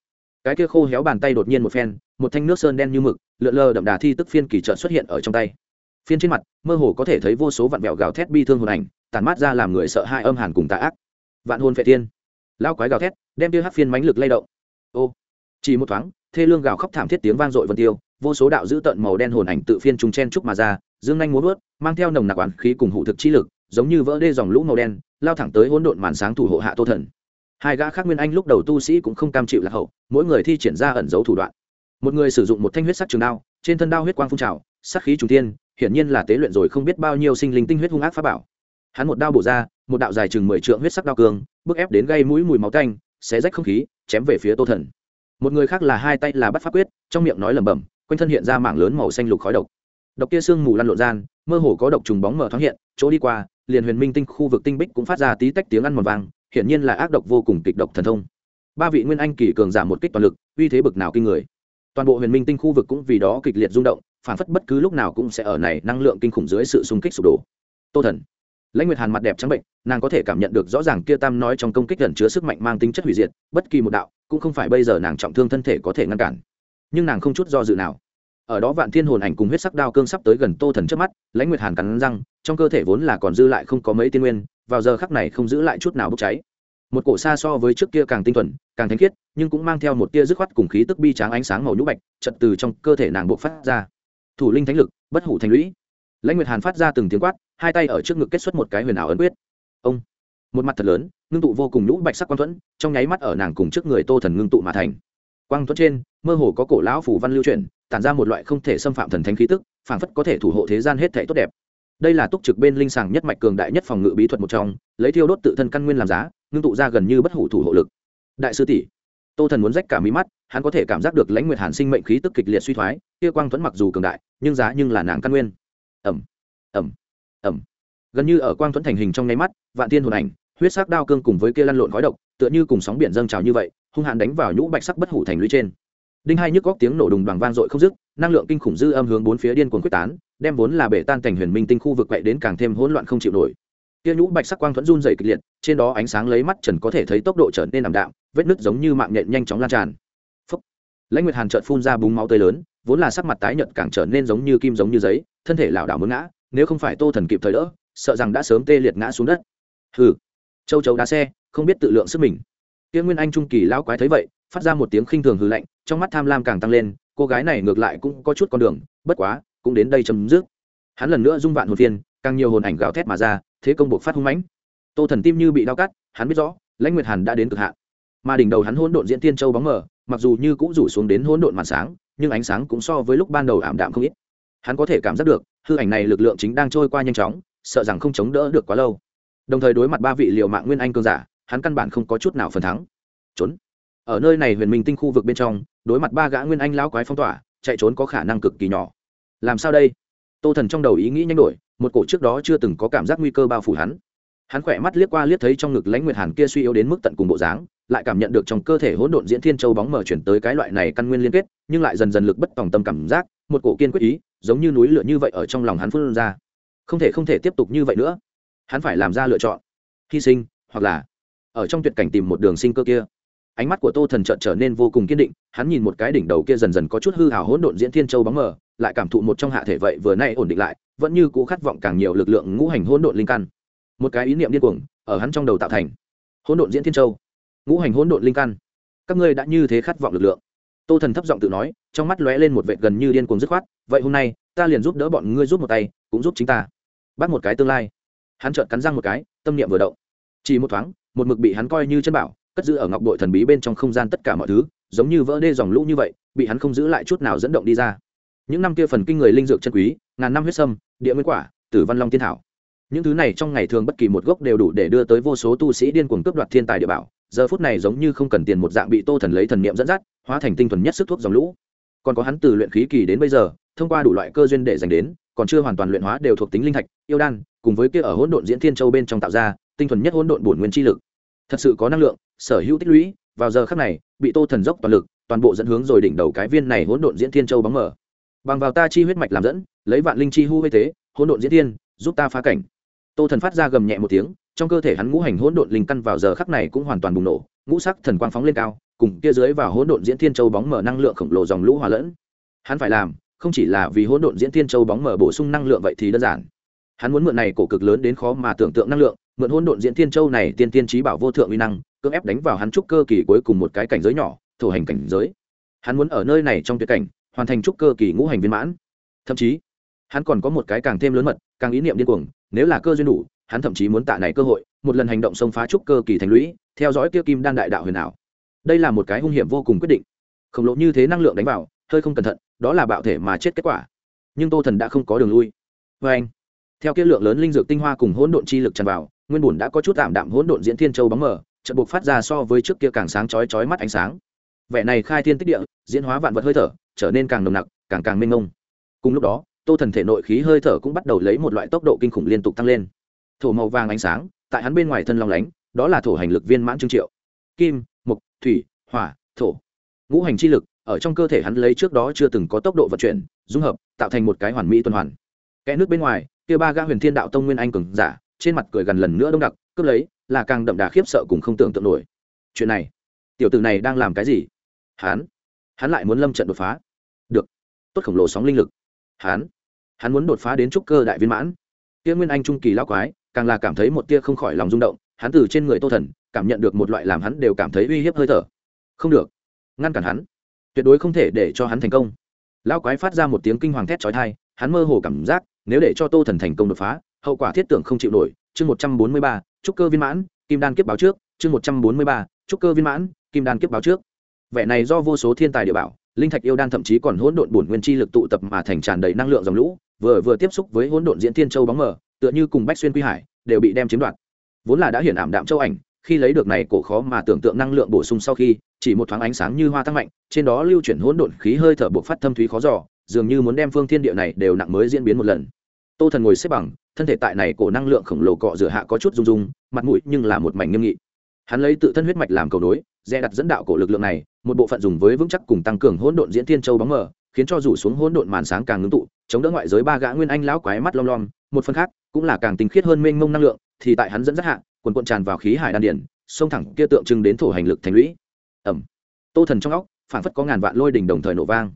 Cái kia khô héo bàn tay đột nhiên một phen, một thanh nước sơn đen như mực, lượn lờ đậm đà thi tức phiên kỳ trợ xuất hiện ở trong tay. Phiên trên mặt, mơ hồ có thể thấy vô số vạn vẹo gào thét bi thương hồn ảnh tàn mát ra làm người sợ hai âm hàn cùng tà ác. Vạn hồn phệ thiên lao quái gào thét, đem tia hắc phiên mánh lực lay động. Ô, chỉ một thoáng, thê lương gào khóc thảm thiết tiếng vang dội vân tiêu, vô số đạo dữ tận màu đen hồn ảnh tự phiên trùng chen trúc mà ra, dương nhanh muốn vớt, mang theo nồng nặc oán khí cùng hụ thực chi lực, giống như vỡ đê dòng lũ màu đen, lao thẳng tới hỗn độn màn sáng thủ hộ hạ tô thần. Hai gã khác nguyên anh lúc đầu tu sĩ cũng không cam chịu lạc hậu, mỗi người thi triển ra ẩn dấu thủ đoạn. Một người sử dụng một thanh huyết sắc trường đao, trên thân đao huyết quang phun trào sắc khí trùng tiên hiển nhiên là tế luyện rồi không biết bao nhiêu sinh linh tinh huyết hung ác pháp bảo. Hắn một đao bổ ra, một đạo dài chừng mười trượng huyết sắc đao cường bức ép đến gây mũi mùi máu tanh xé rách không khí chém về phía tô thần. Một người khác là hai tay là bắt pháp quyết trong miệng nói lẩm bẩm quanh thân hiện ra mảng lớn màu xanh lục khói độc. Độc kia sương mù lăn lộn gian mơ hồ có độc trùng bóng mở thoáng hiện chỗ đi qua liền huyền minh tinh khu vực tinh bích cũng phát ra tí tách tiếng ăn mòn vàng, hiển nhiên là ác độc vô cùng kịch độc thần thông. Ba vị nguyên anh kỳ cường giảm một kích toàn lực uy thế bực nào kinh người. Toàn bộ huyền minh tinh khu vực cũng vì đó kịch liệt rung động phản phất bất cứ lúc nào cũng sẽ ở này năng lượng kinh khủng dưới sự xung kích sụp đổ. Tô thần lãnh nguyệt hàn mặt đẹp trắng bệnh, nàng có thể cảm nhận được rõ ràng kia tam nói trong công kích gần chứa sức mạnh mang tính chất hủy diệt, bất kỳ một đạo, cũng không phải bây giờ nàng trọng thương thân thể có thể ngăn cản. Nhưng nàng không chút do dự nào. Ở đó vạn thiên hồn ảnh cùng huyết sắc đao cương sắp tới gần tô thần trước mắt, lãnh nguyệt hàn cắn răng, trong cơ thể vốn là còn dư lại không có mấy tiên nguyên, vào giờ khắc này không giữ lại chút nào bốc cháy. Một cổ xa so với trước kia càng tinh thuần, càng thanh khiết, nhưng cũng mang theo một tia dứt khoát cùng khí tức bi tráng ánh sáng màu nhũ bạch, chật từ trong cơ thể nàng buộc phát ra. Thủ linh thánh lực, bất hủ thành lũy. Lãnh nguyệt hàn phát ra từng tiếng quát hai tay ở trước ngực kết xuất một cái huyền ảo ấn quyết. Ông, một mặt thật lớn, ngưng tụ vô cùng nhũ bạch sắc quang thuẫn, trong nháy mắt ở nàng cùng trước người tô thần ngưng tụ mà thành. Quang thuẫn trên, mơ hồ có cổ lão phủ văn lưu truyền tản ra một loại không thể xâm phạm thần thánh khí tức, phảng phất có thể thủ hộ thế gian hết thể tốt đẹp. Đây là túc trực bên linh sàng nhất mạch cường đại nhất phòng ngự bí thuật một trong, lấy thiêu đốt tự thân căn nguyên làm giá, ngưng tụ ra gần như bất hủ thủ hộ lực. Đại sư tỷ, tô thần muốn rách cả mí mắt, hắn có thể cảm giác được lãnh nguyệt hàn sinh mệnh khí tức kịch liệt suy thoái, kia quang thuẫn mặc dù cường đại, nhưng giá nhưng là nàng căn nguyên. Ẩm ẩm ẩm. Gần như ở quang thuẫn thành hình trong nháy mắt, vạn tiên hồn ảnh, huyết sắc đao cương cùng với kia lăn lộn khói độc, tựa như cùng sóng biển dâng trào như vậy, hung hãn đánh vào nhũ bạch sắc bất hủ thành lũy trên. Đinh hai nhức góc tiếng nổ đùng đoàn vang dội không dứt, năng lượng kinh khủng dư âm hướng bốn phía điên cuồng quyết tán, đem vốn là bể tan cảnh huyền minh tinh khu vực quậy đến càng thêm hỗn loạn không chịu nổi. Kia nhũ bạch sắc quang thuẫn run dày kịch liệt, trên đó ánh sáng lấy mắt trần có thể thấy tốc độ trở nên ảm đạm, vết nứt giống như mạng nhện nhanh chóng lan tràn. Phúc. lãnh nguyệt hàn trợn phun ra búng máu tươi lớn, vốn là sắc mặt tái nhợt càng trở nên giống như kim giống như giấy, thân thể lảo đảo muốn ngã nếu không phải tô thần kịp thời đỡ, sợ rằng đã sớm tê liệt ngã xuống đất. Hừ, châu chấu đá xe, không biết tự lượng sức mình. Tiên nguyên anh trung kỳ lão quái thấy vậy, phát ra một tiếng khinh thường hư lạnh, trong mắt tham lam càng tăng lên, cô gái này ngược lại cũng có chút con đường, bất quá, cũng đến đây chấm dứt. Hắn lần nữa dung vạn hồn phiên, càng nhiều hồn ảnh gào thét mà ra, thế công buộc phát hung mãnh. Tô thần tim như bị đau cắt, hắn biết rõ, lãnh nguyệt hàn đã đến cực hạn. Mà đỉnh đầu hắn hỗn độn diễn tiên châu bóng mờ, mặc dù như cũng rủ xuống đến hỗn độn màn sáng, nhưng ánh sáng cũng so với lúc ban đầu ảm đạm không ít. Hắn có thể cảm giác được hư ảnh này lực lượng chính đang trôi qua nhanh chóng, sợ rằng không chống đỡ được quá lâu. Đồng thời đối mặt ba vị liều mạng nguyên anh cương giả, hắn căn bản không có chút nào phần thắng. Trốn. Ở nơi này huyền minh tinh khu vực bên trong, đối mặt ba gã nguyên anh lão quái phong tỏa, chạy trốn có khả năng cực kỳ nhỏ. Làm sao đây? Tô thần trong đầu ý nghĩ nhanh đổi, một cổ trước đó chưa từng có cảm giác nguy cơ bao phủ hắn. Hắn khỏe mắt liếc qua liếc thấy trong ngực lãnh nguyệt hàn kia suy yếu đến mức tận cùng bộ dáng, lại cảm nhận được trong cơ thể hỗn độn diễn thiên châu bóng mở chuyển tới cái loại này căn nguyên liên kết, nhưng lại dần dần lực bất tòng tâm cảm giác, một cổ kiên quyết ý giống như núi lửa như vậy ở trong lòng hắn phun ra. Không thể không thể tiếp tục như vậy nữa. Hắn phải làm ra lựa chọn. Hy sinh, hoặc là ở trong tuyệt cảnh tìm một đường sinh cơ kia. Ánh mắt của tô thần trợn trở nên vô cùng kiên định, hắn nhìn một cái đỉnh đầu kia dần dần có chút hư hào hỗn độn diễn thiên châu bóng mờ, lại cảm thụ một trong hạ thể vậy vừa nay ổn định lại, vẫn như cũ khát vọng càng nhiều lực lượng ngũ hành hỗn độn linh căn. Một cái ý niệm điên cuồng ở hắn trong đầu tạo thành. Hỗn độn diễn thiên châu. Ngũ hành hỗn độn linh căn. Các ngươi đã như thế khát vọng lực lượng. Tô thần thấp giọng tự nói trong mắt lóe lên một vệ gần như điên cuồng dứt khoát, vậy hôm nay, ta liền giúp đỡ bọn ngươi giúp một tay, cũng giúp chính ta. Bắt một cái tương lai. Hắn chợt cắn răng một cái, tâm niệm vừa động. Chỉ một thoáng, một mực bị hắn coi như chân bảo, cất giữ ở ngọc bội thần bí bên trong không gian tất cả mọi thứ, giống như vỡ đê dòng lũ như vậy, bị hắn không giữ lại chút nào dẫn động đi ra. Những năm kia phần kinh người linh dược chân quý, ngàn năm huyết sâm, địa nguyên quả, tử văn long tiên thảo. Những thứ này trong ngày thường bất kỳ một gốc đều đủ để đưa tới vô số tu sĩ điên cuồng cướp đoạt thiên tài địa bảo, giờ phút này giống như không cần tiền một dạng bị tô thần lấy thần niệm dẫn dắt, hóa thành tinh thuần nhất sức thuốc dòng lũ còn có hắn từ luyện khí kỳ đến bây giờ, thông qua đủ loại cơ duyên để dành đến, còn chưa hoàn toàn luyện hóa đều thuộc tính linh thạch, yêu đan, cùng với kia ở hỗn độn diễn thiên châu bên trong tạo ra, tinh thuần nhất hỗn độn bổn nguyên chi lực. Thật sự có năng lượng, sở hữu tích lũy, vào giờ khắc này, bị tô thần dốc toàn lực, toàn bộ dẫn hướng rồi đỉnh đầu cái viên này hỗn độn diễn thiên châu bóng mở. Bằng vào ta chi huyết mạch làm dẫn, lấy vạn linh chi hu huy thế, hỗn độn diễn thiên, giúp ta phá cảnh. Tô thần phát ra gầm nhẹ một tiếng, trong cơ thể hắn ngũ hành hỗn độn linh căn vào giờ khắc này cũng hoàn toàn bùng nổ, ngũ sắc thần quang phóng lên cao cùng kia dưới vào hỗn độn diễn thiên châu bóng mở năng lượng khổng lồ dòng lũ hòa lẫn. Hắn phải làm, không chỉ là vì hỗn độn diễn thiên châu bóng mở bổ sung năng lượng vậy thì đơn giản. Hắn muốn mượn này cổ cực lớn đến khó mà tưởng tượng năng lượng, mượn hỗn độn diễn thiên châu này tiên tiên trí bảo vô thượng uy năng, cưỡng ép đánh vào hắn trúc cơ kỳ cuối cùng một cái cảnh giới nhỏ, thổ hành cảnh giới. Hắn muốn ở nơi này trong tuyệt cảnh, hoàn thành trúc cơ kỳ ngũ hành viên mãn. Thậm chí, hắn còn có một cái càng thêm lớn mật, càng ý niệm điên cuồng, nếu là cơ duyên đủ, hắn thậm chí muốn tạ này cơ hội, một lần hành động xông phá trúc cơ kỳ thành lũy, theo dõi kia kim đan đại đạo huyền ảo đây là một cái hung hiểm vô cùng quyết định. Khổng lồ như thế năng lượng đánh vào, hơi không cẩn thận, đó là bạo thể mà chết kết quả. Nhưng tô thần đã không có đường lui. Vê anh, theo kia lượng lớn linh dược tinh hoa cùng hỗn độn chi lực tràn vào, nguyên bùn đã có chút tạm đạm hỗn độn diễn thiên châu bóng mờ trận buộc phát ra so với trước kia càng sáng chói chói mắt ánh sáng. Vẻ này khai thiên tích địa, diễn hóa vạn vật hơi thở, trở nên càng nồng nặc, càng càng mênh mông. Cùng lúc đó, tô thần thể nội khí hơi thở cũng bắt đầu lấy một loại tốc độ kinh khủng liên tục tăng lên. Thổ màu vàng ánh sáng, tại hắn bên ngoài thân long lánh, đó là thổ hành lực viên mãn trương triệu. Kim Mộc thủy, hỏa, thổ. Ngũ hành chi lực, ở trong cơ thể hắn lấy trước đó chưa từng có tốc độ vận chuyển, dung hợp, tạo thành một cái hoàn mỹ tuần hoàn. Kẽ nước bên ngoài, kia ba ga huyền thiên đạo tông nguyên anh cường giả, trên mặt cười gần lần nữa đông đặc, cướp lấy, là càng đậm đà khiếp sợ cùng không tưởng tượng nổi. Chuyện này, tiểu tử này đang làm cái gì? Hắn hắn lại muốn lâm trận đột phá. Được, tốt khổng lồ sóng linh lực. Hắn hắn muốn đột phá đến trúc cơ đại viên mãn. Kia nguyên anh trung kỳ lão quái, càng là cảm thấy một tia không khỏi lòng rung động, hắn từ trên người tô thần cảm nhận được một loại làm hắn đều cảm thấy uy hiếp hơi thở. Không được. Ngăn cản hắn. Tuyệt đối không thể để cho hắn thành công. Lão quái phát ra một tiếng kinh hoàng thét trói thai hắn mơ hồ cảm giác, nếu để cho tô thần thành công đột phá, hậu quả thiết tưởng không chịu nổi. Chương một trăm bốn mươi ba, trúc cơ viên mãn, kim đan kiếp báo trước. Chương một trăm bốn mươi ba, trúc cơ viên mãn, kim đan kiếp báo trước. Vẻ này do vô số thiên tài địa bảo, linh thạch yêu đan thậm chí còn hỗn độn bổn nguyên chi lực tụ tập mà thành tràn đầy năng lượng dòng lũ, vừa vừa tiếp xúc với hỗn độn diễn thiên châu bóng mờ, tựa như cùng bách xuyên quy hải, đều bị đem chiếm đoạt. Vốn là đã hiển ảm đạm châu ảnh khi lấy được này cổ khó mà tưởng tượng năng lượng bổ sung sau khi, chỉ một thoáng ánh sáng như hoa tăng mạnh, trên đó lưu chuyển hỗn độn khí hơi thở buộc phát thâm thúy khó giỏ dường như muốn đem phương thiên địa này đều nặng mới diễn biến một lần. Tô thần ngồi xếp bằng, thân thể tại này cổ năng lượng khổng lồ cọ rửa hạ có chút rung rung, mặt mũi nhưng là một mảnh nghiêm nghị. Hắn lấy tự thân huyết mạch làm cầu nối, dè đặt dẫn đạo cổ lực lượng này, một bộ phận dùng với vững chắc cùng tăng cường hỗn độn diễn thiên châu bóng mờ, khiến cho rủ xuống hỗn độn màn sáng càng ngưng tụ, chống đỡ ngoại giới ba gã nguyên anh lão quái mắt lom lom. Một phần khác, cũng là càng tinh khiết hơn mênh mông năng lượng, thì tại hắn dẫn dắt hạ quần cuộn tràn vào khí hải đan điển xông thẳng kia tượng trưng đến thổ hành lực thành lũy. Ẩm. Tô thần trong óc phản phất có ngàn vạn lôi đỉnh đồng thời nổ vang.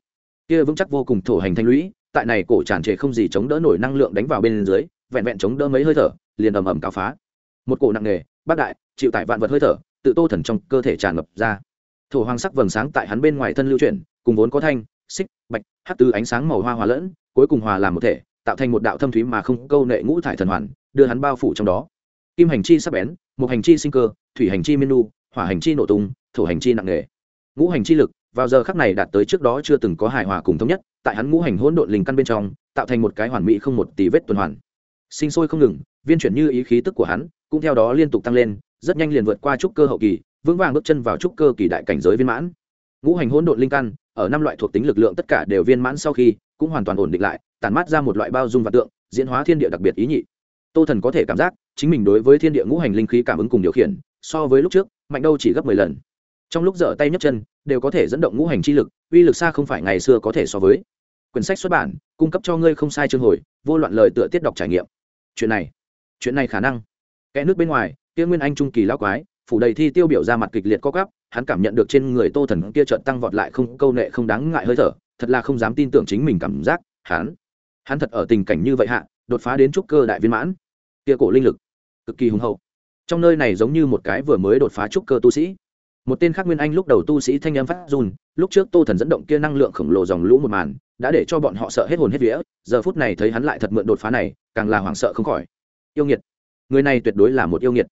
Kia vững chắc vô cùng thổ hành thành lũy, tại này cổ tràn trề không gì chống đỡ nổi năng lượng đánh vào bên dưới, vẹn vẹn chống đỡ mấy hơi thở, liền ầm ầm cáo phá. Một cổ nặng nề, bác đại, chịu tại vạn vật hơi thở, tự tô thần trong cơ thể tràn ngập ra. Thổ hoàng sắc vầng sáng tại hắn bên ngoài thân lưu chuyển, cùng vốn có thanh, xích, bạch hát từ ánh sáng màu hoa hòa lẫn, cuối cùng hòa làm một thể, tạo thành một đạo thâm thúy mà không câu nệ ngũ thải thần hoàn, đưa hắn bao phủ trong đó kim hành chi sắp bén một hành chi sinh cơ, thủy hành chi minu, hỏa hành chi nổ tung, thổ hành chi nặng nề. Ngũ hành chi lực, vào giờ khắc này đạt tới trước đó chưa từng có hài hòa cùng thống nhất, tại hắn ngũ hành hỗn độn linh căn bên trong, tạo thành một cái hoàn mỹ không một tỷ vết tuần hoàn. Sinh sôi không ngừng, viên chuyển như ý khí tức của hắn, cũng theo đó liên tục tăng lên, rất nhanh liền vượt qua trúc cơ hậu kỳ, vững vàng bước chân vào trúc cơ kỳ đại cảnh giới viên mãn. Ngũ hành hỗn độn linh căn, ở năm loại thuộc tính lực lượng tất cả đều viên mãn sau khi, cũng hoàn toàn ổn định lại, tản mát ra một loại bao dung và tượng, diễn hóa thiên địa đặc biệt ý nhị tô thần có thể cảm giác, chính mình đối với thiên địa ngũ hành linh khí cảm ứng cùng điều khiển, so với lúc trước, mạnh đâu chỉ gấp mười lần. Trong lúc dở tay nhấc chân, đều có thể dẫn động ngũ hành chi lực, uy lực xa không phải ngày xưa có thể so với. Quyển sách xuất bản, cung cấp cho ngươi không sai chương hồi, vô loạn lời tựa tiết đọc trải nghiệm. Chuyện này chuyện này khả năng. Kẽ nước bên ngoài, kia nguyên anh trung kỳ lao quái, phủ đầy thi tiêu biểu ra mặt kịch liệt co cắp hắn cảm nhận được trên người tô thần kia trợn tăng vọt lại không, câu nệ không đáng ngại hơi thở, thật là không dám tin tưởng chính mình cảm giác, hắn hắn thật ở tình cảnh như vậy hạ, đột phá đến trúc cơ đại viên mãn kia cổ linh lực, cực kỳ hùng hậu. Trong nơi này giống như một cái vừa mới đột phá trúc cơ tu sĩ. Một tên khác nguyên anh lúc đầu tu sĩ thanh âm phát run, lúc trước tô thần dẫn động kia năng lượng khổng lồ dòng lũ một màn, đã để cho bọn họ sợ hết hồn hết vía, giờ phút này thấy hắn lại thật mượn đột phá này, càng là hoảng sợ không khỏi. Yêu nghiệt. Người này tuyệt đối là một yêu nghiệt.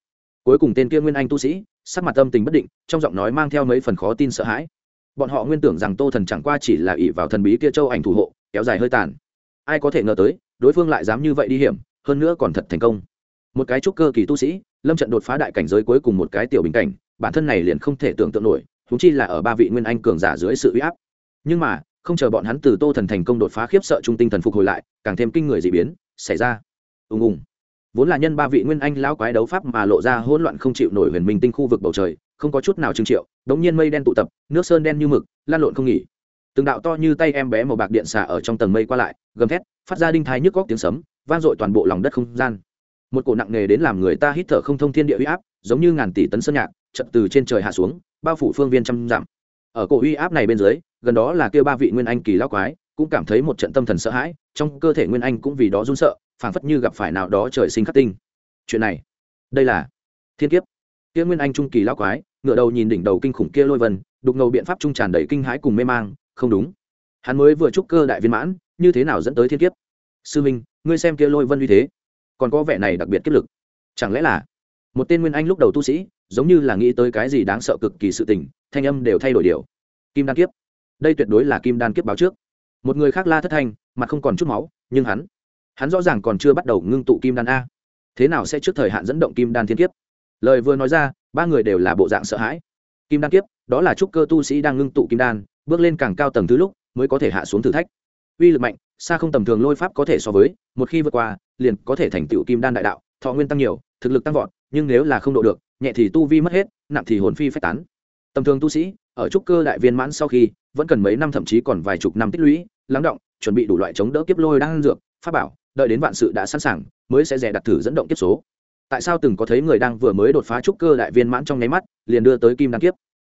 Cuối cùng tên kia nguyên anh tu sĩ, sắc mặt tâm tình bất định, trong giọng nói mang theo mấy phần khó tin sợ hãi. Bọn họ nguyên tưởng rằng tô thần chẳng qua chỉ là ỷ vào thần bí kia châu ảnh thủ hộ, kéo dài hơi tàn. Ai có thể ngờ tới, đối phương lại dám như vậy đi hiểm hơn nữa còn thật thành công. Một cái trúc cơ kỳ tu sĩ, lâm trận đột phá đại cảnh giới cuối cùng một cái tiểu bình cảnh, bản thân này liền không thể tưởng tượng nổi thú chi là ở ba vị nguyên anh cường giả dưới sự uy áp. Nhưng mà, không chờ bọn hắn từ tô thần thành công đột phá khiếp sợ trung tinh thần phục hồi lại, càng thêm kinh người d ị biến xảy ra. Ùng ùng. Vốn là nhân ba vị nguyên anh lão quái đấu pháp mà lộ ra hỗn loạn không chịu nổi huyền minh tinh khu vực bầu trời, không có chút nào trưng triệu, đống nhiên mây đen tụ tập, nước sơn đen như mực, lan lộn không nghỉ. Từng đạo to như tay em bé màu bạc điện xả ở trong tầng mây qua lại, gầm thét, phát ra đinh thái nhức góc tiếng sấm vang dội toàn bộ lòng đất không gian. Một cổ nặng nề đến làm người ta hít thở không thông thiên địa uy áp, giống như ngàn tỷ tấn sơn nhạc, chật từ trên trời hạ xuống, bao phủ phương viên trăm dặm. Ở cổ uy áp này bên dưới, gần đó là kêu ba vị nguyên anh kỳ lao quái, cũng cảm thấy một trận tâm thần sợ hãi, trong cơ thể nguyên anh cũng vì đó run sợ, phảng phất như gặp phải nào đó trời sinh khắc tinh. Chuyện này, đây là thiên kiếp. Kia nguyên anh trung kỳ lao quái ngựa đầu nhìn đỉnh đầu kinh khủng kia lôi vân, đục ngầu biện pháp trung tràn đầy kinh hãi cùng mê mang, không đúng. Hắn mới vừa trúc cơ đại viên mãn, như thế nào dẫn tới thiên kiếp? Sư minh ngươi xem kia lôi vân uy thế, còn có vẻ này đặc biệt kết lực. Chẳng lẽ là một tên nguyên anh lúc đầu tu sĩ, giống như là nghĩ tới cái gì đáng sợ cực kỳ sự tình, thanh âm đều thay đổi điều. Kim đan kiếp. Đây tuyệt đối là kim đan kiếp báo trước. Một người khác la thất thanh, mặt không còn chút máu, nhưng hắn hắn rõ ràng còn chưa bắt đầu ngưng tụ kim đan a. Thế nào sẽ trước thời hạn dẫn động kim đan thiên kiếp? Lời vừa nói ra, ba người đều là bộ dạng sợ hãi. Kim đan kiếp, đó là chúc cơ tu sĩ đang ngưng tụ kim đan, bước lên càng cao tầng thứ lúc, mới có thể hạ xuống thử thách. Uy lực mạnh xa không tầm thường lôi pháp có thể so với, một khi vượt qua, liền có thể thành tựu kim đan đại đạo, thọ nguyên tăng nhiều, thực lực tăng vọt, nhưng nếu là không độ được, nhẹ thì tu vi mất hết, nặng thì hồn phi phách tán. Tầm thường tu sĩ, ở trúc cơ đại viên mãn sau khi, vẫn cần mấy năm thậm chí còn vài chục năm tích lũy, lắng động, chuẩn bị đủ loại chống đỡ kiếp lôi đang dược, pháp bảo, đợi đến vạn sự đã sẵn sàng, mới sẽ rẻ đặt thử dẫn động kiếp số. Tại sao từng có thấy người đang vừa mới đột phá trúc cơ đại viên mãn trong nháy mắt, liền đưa tới kim đan kiếp?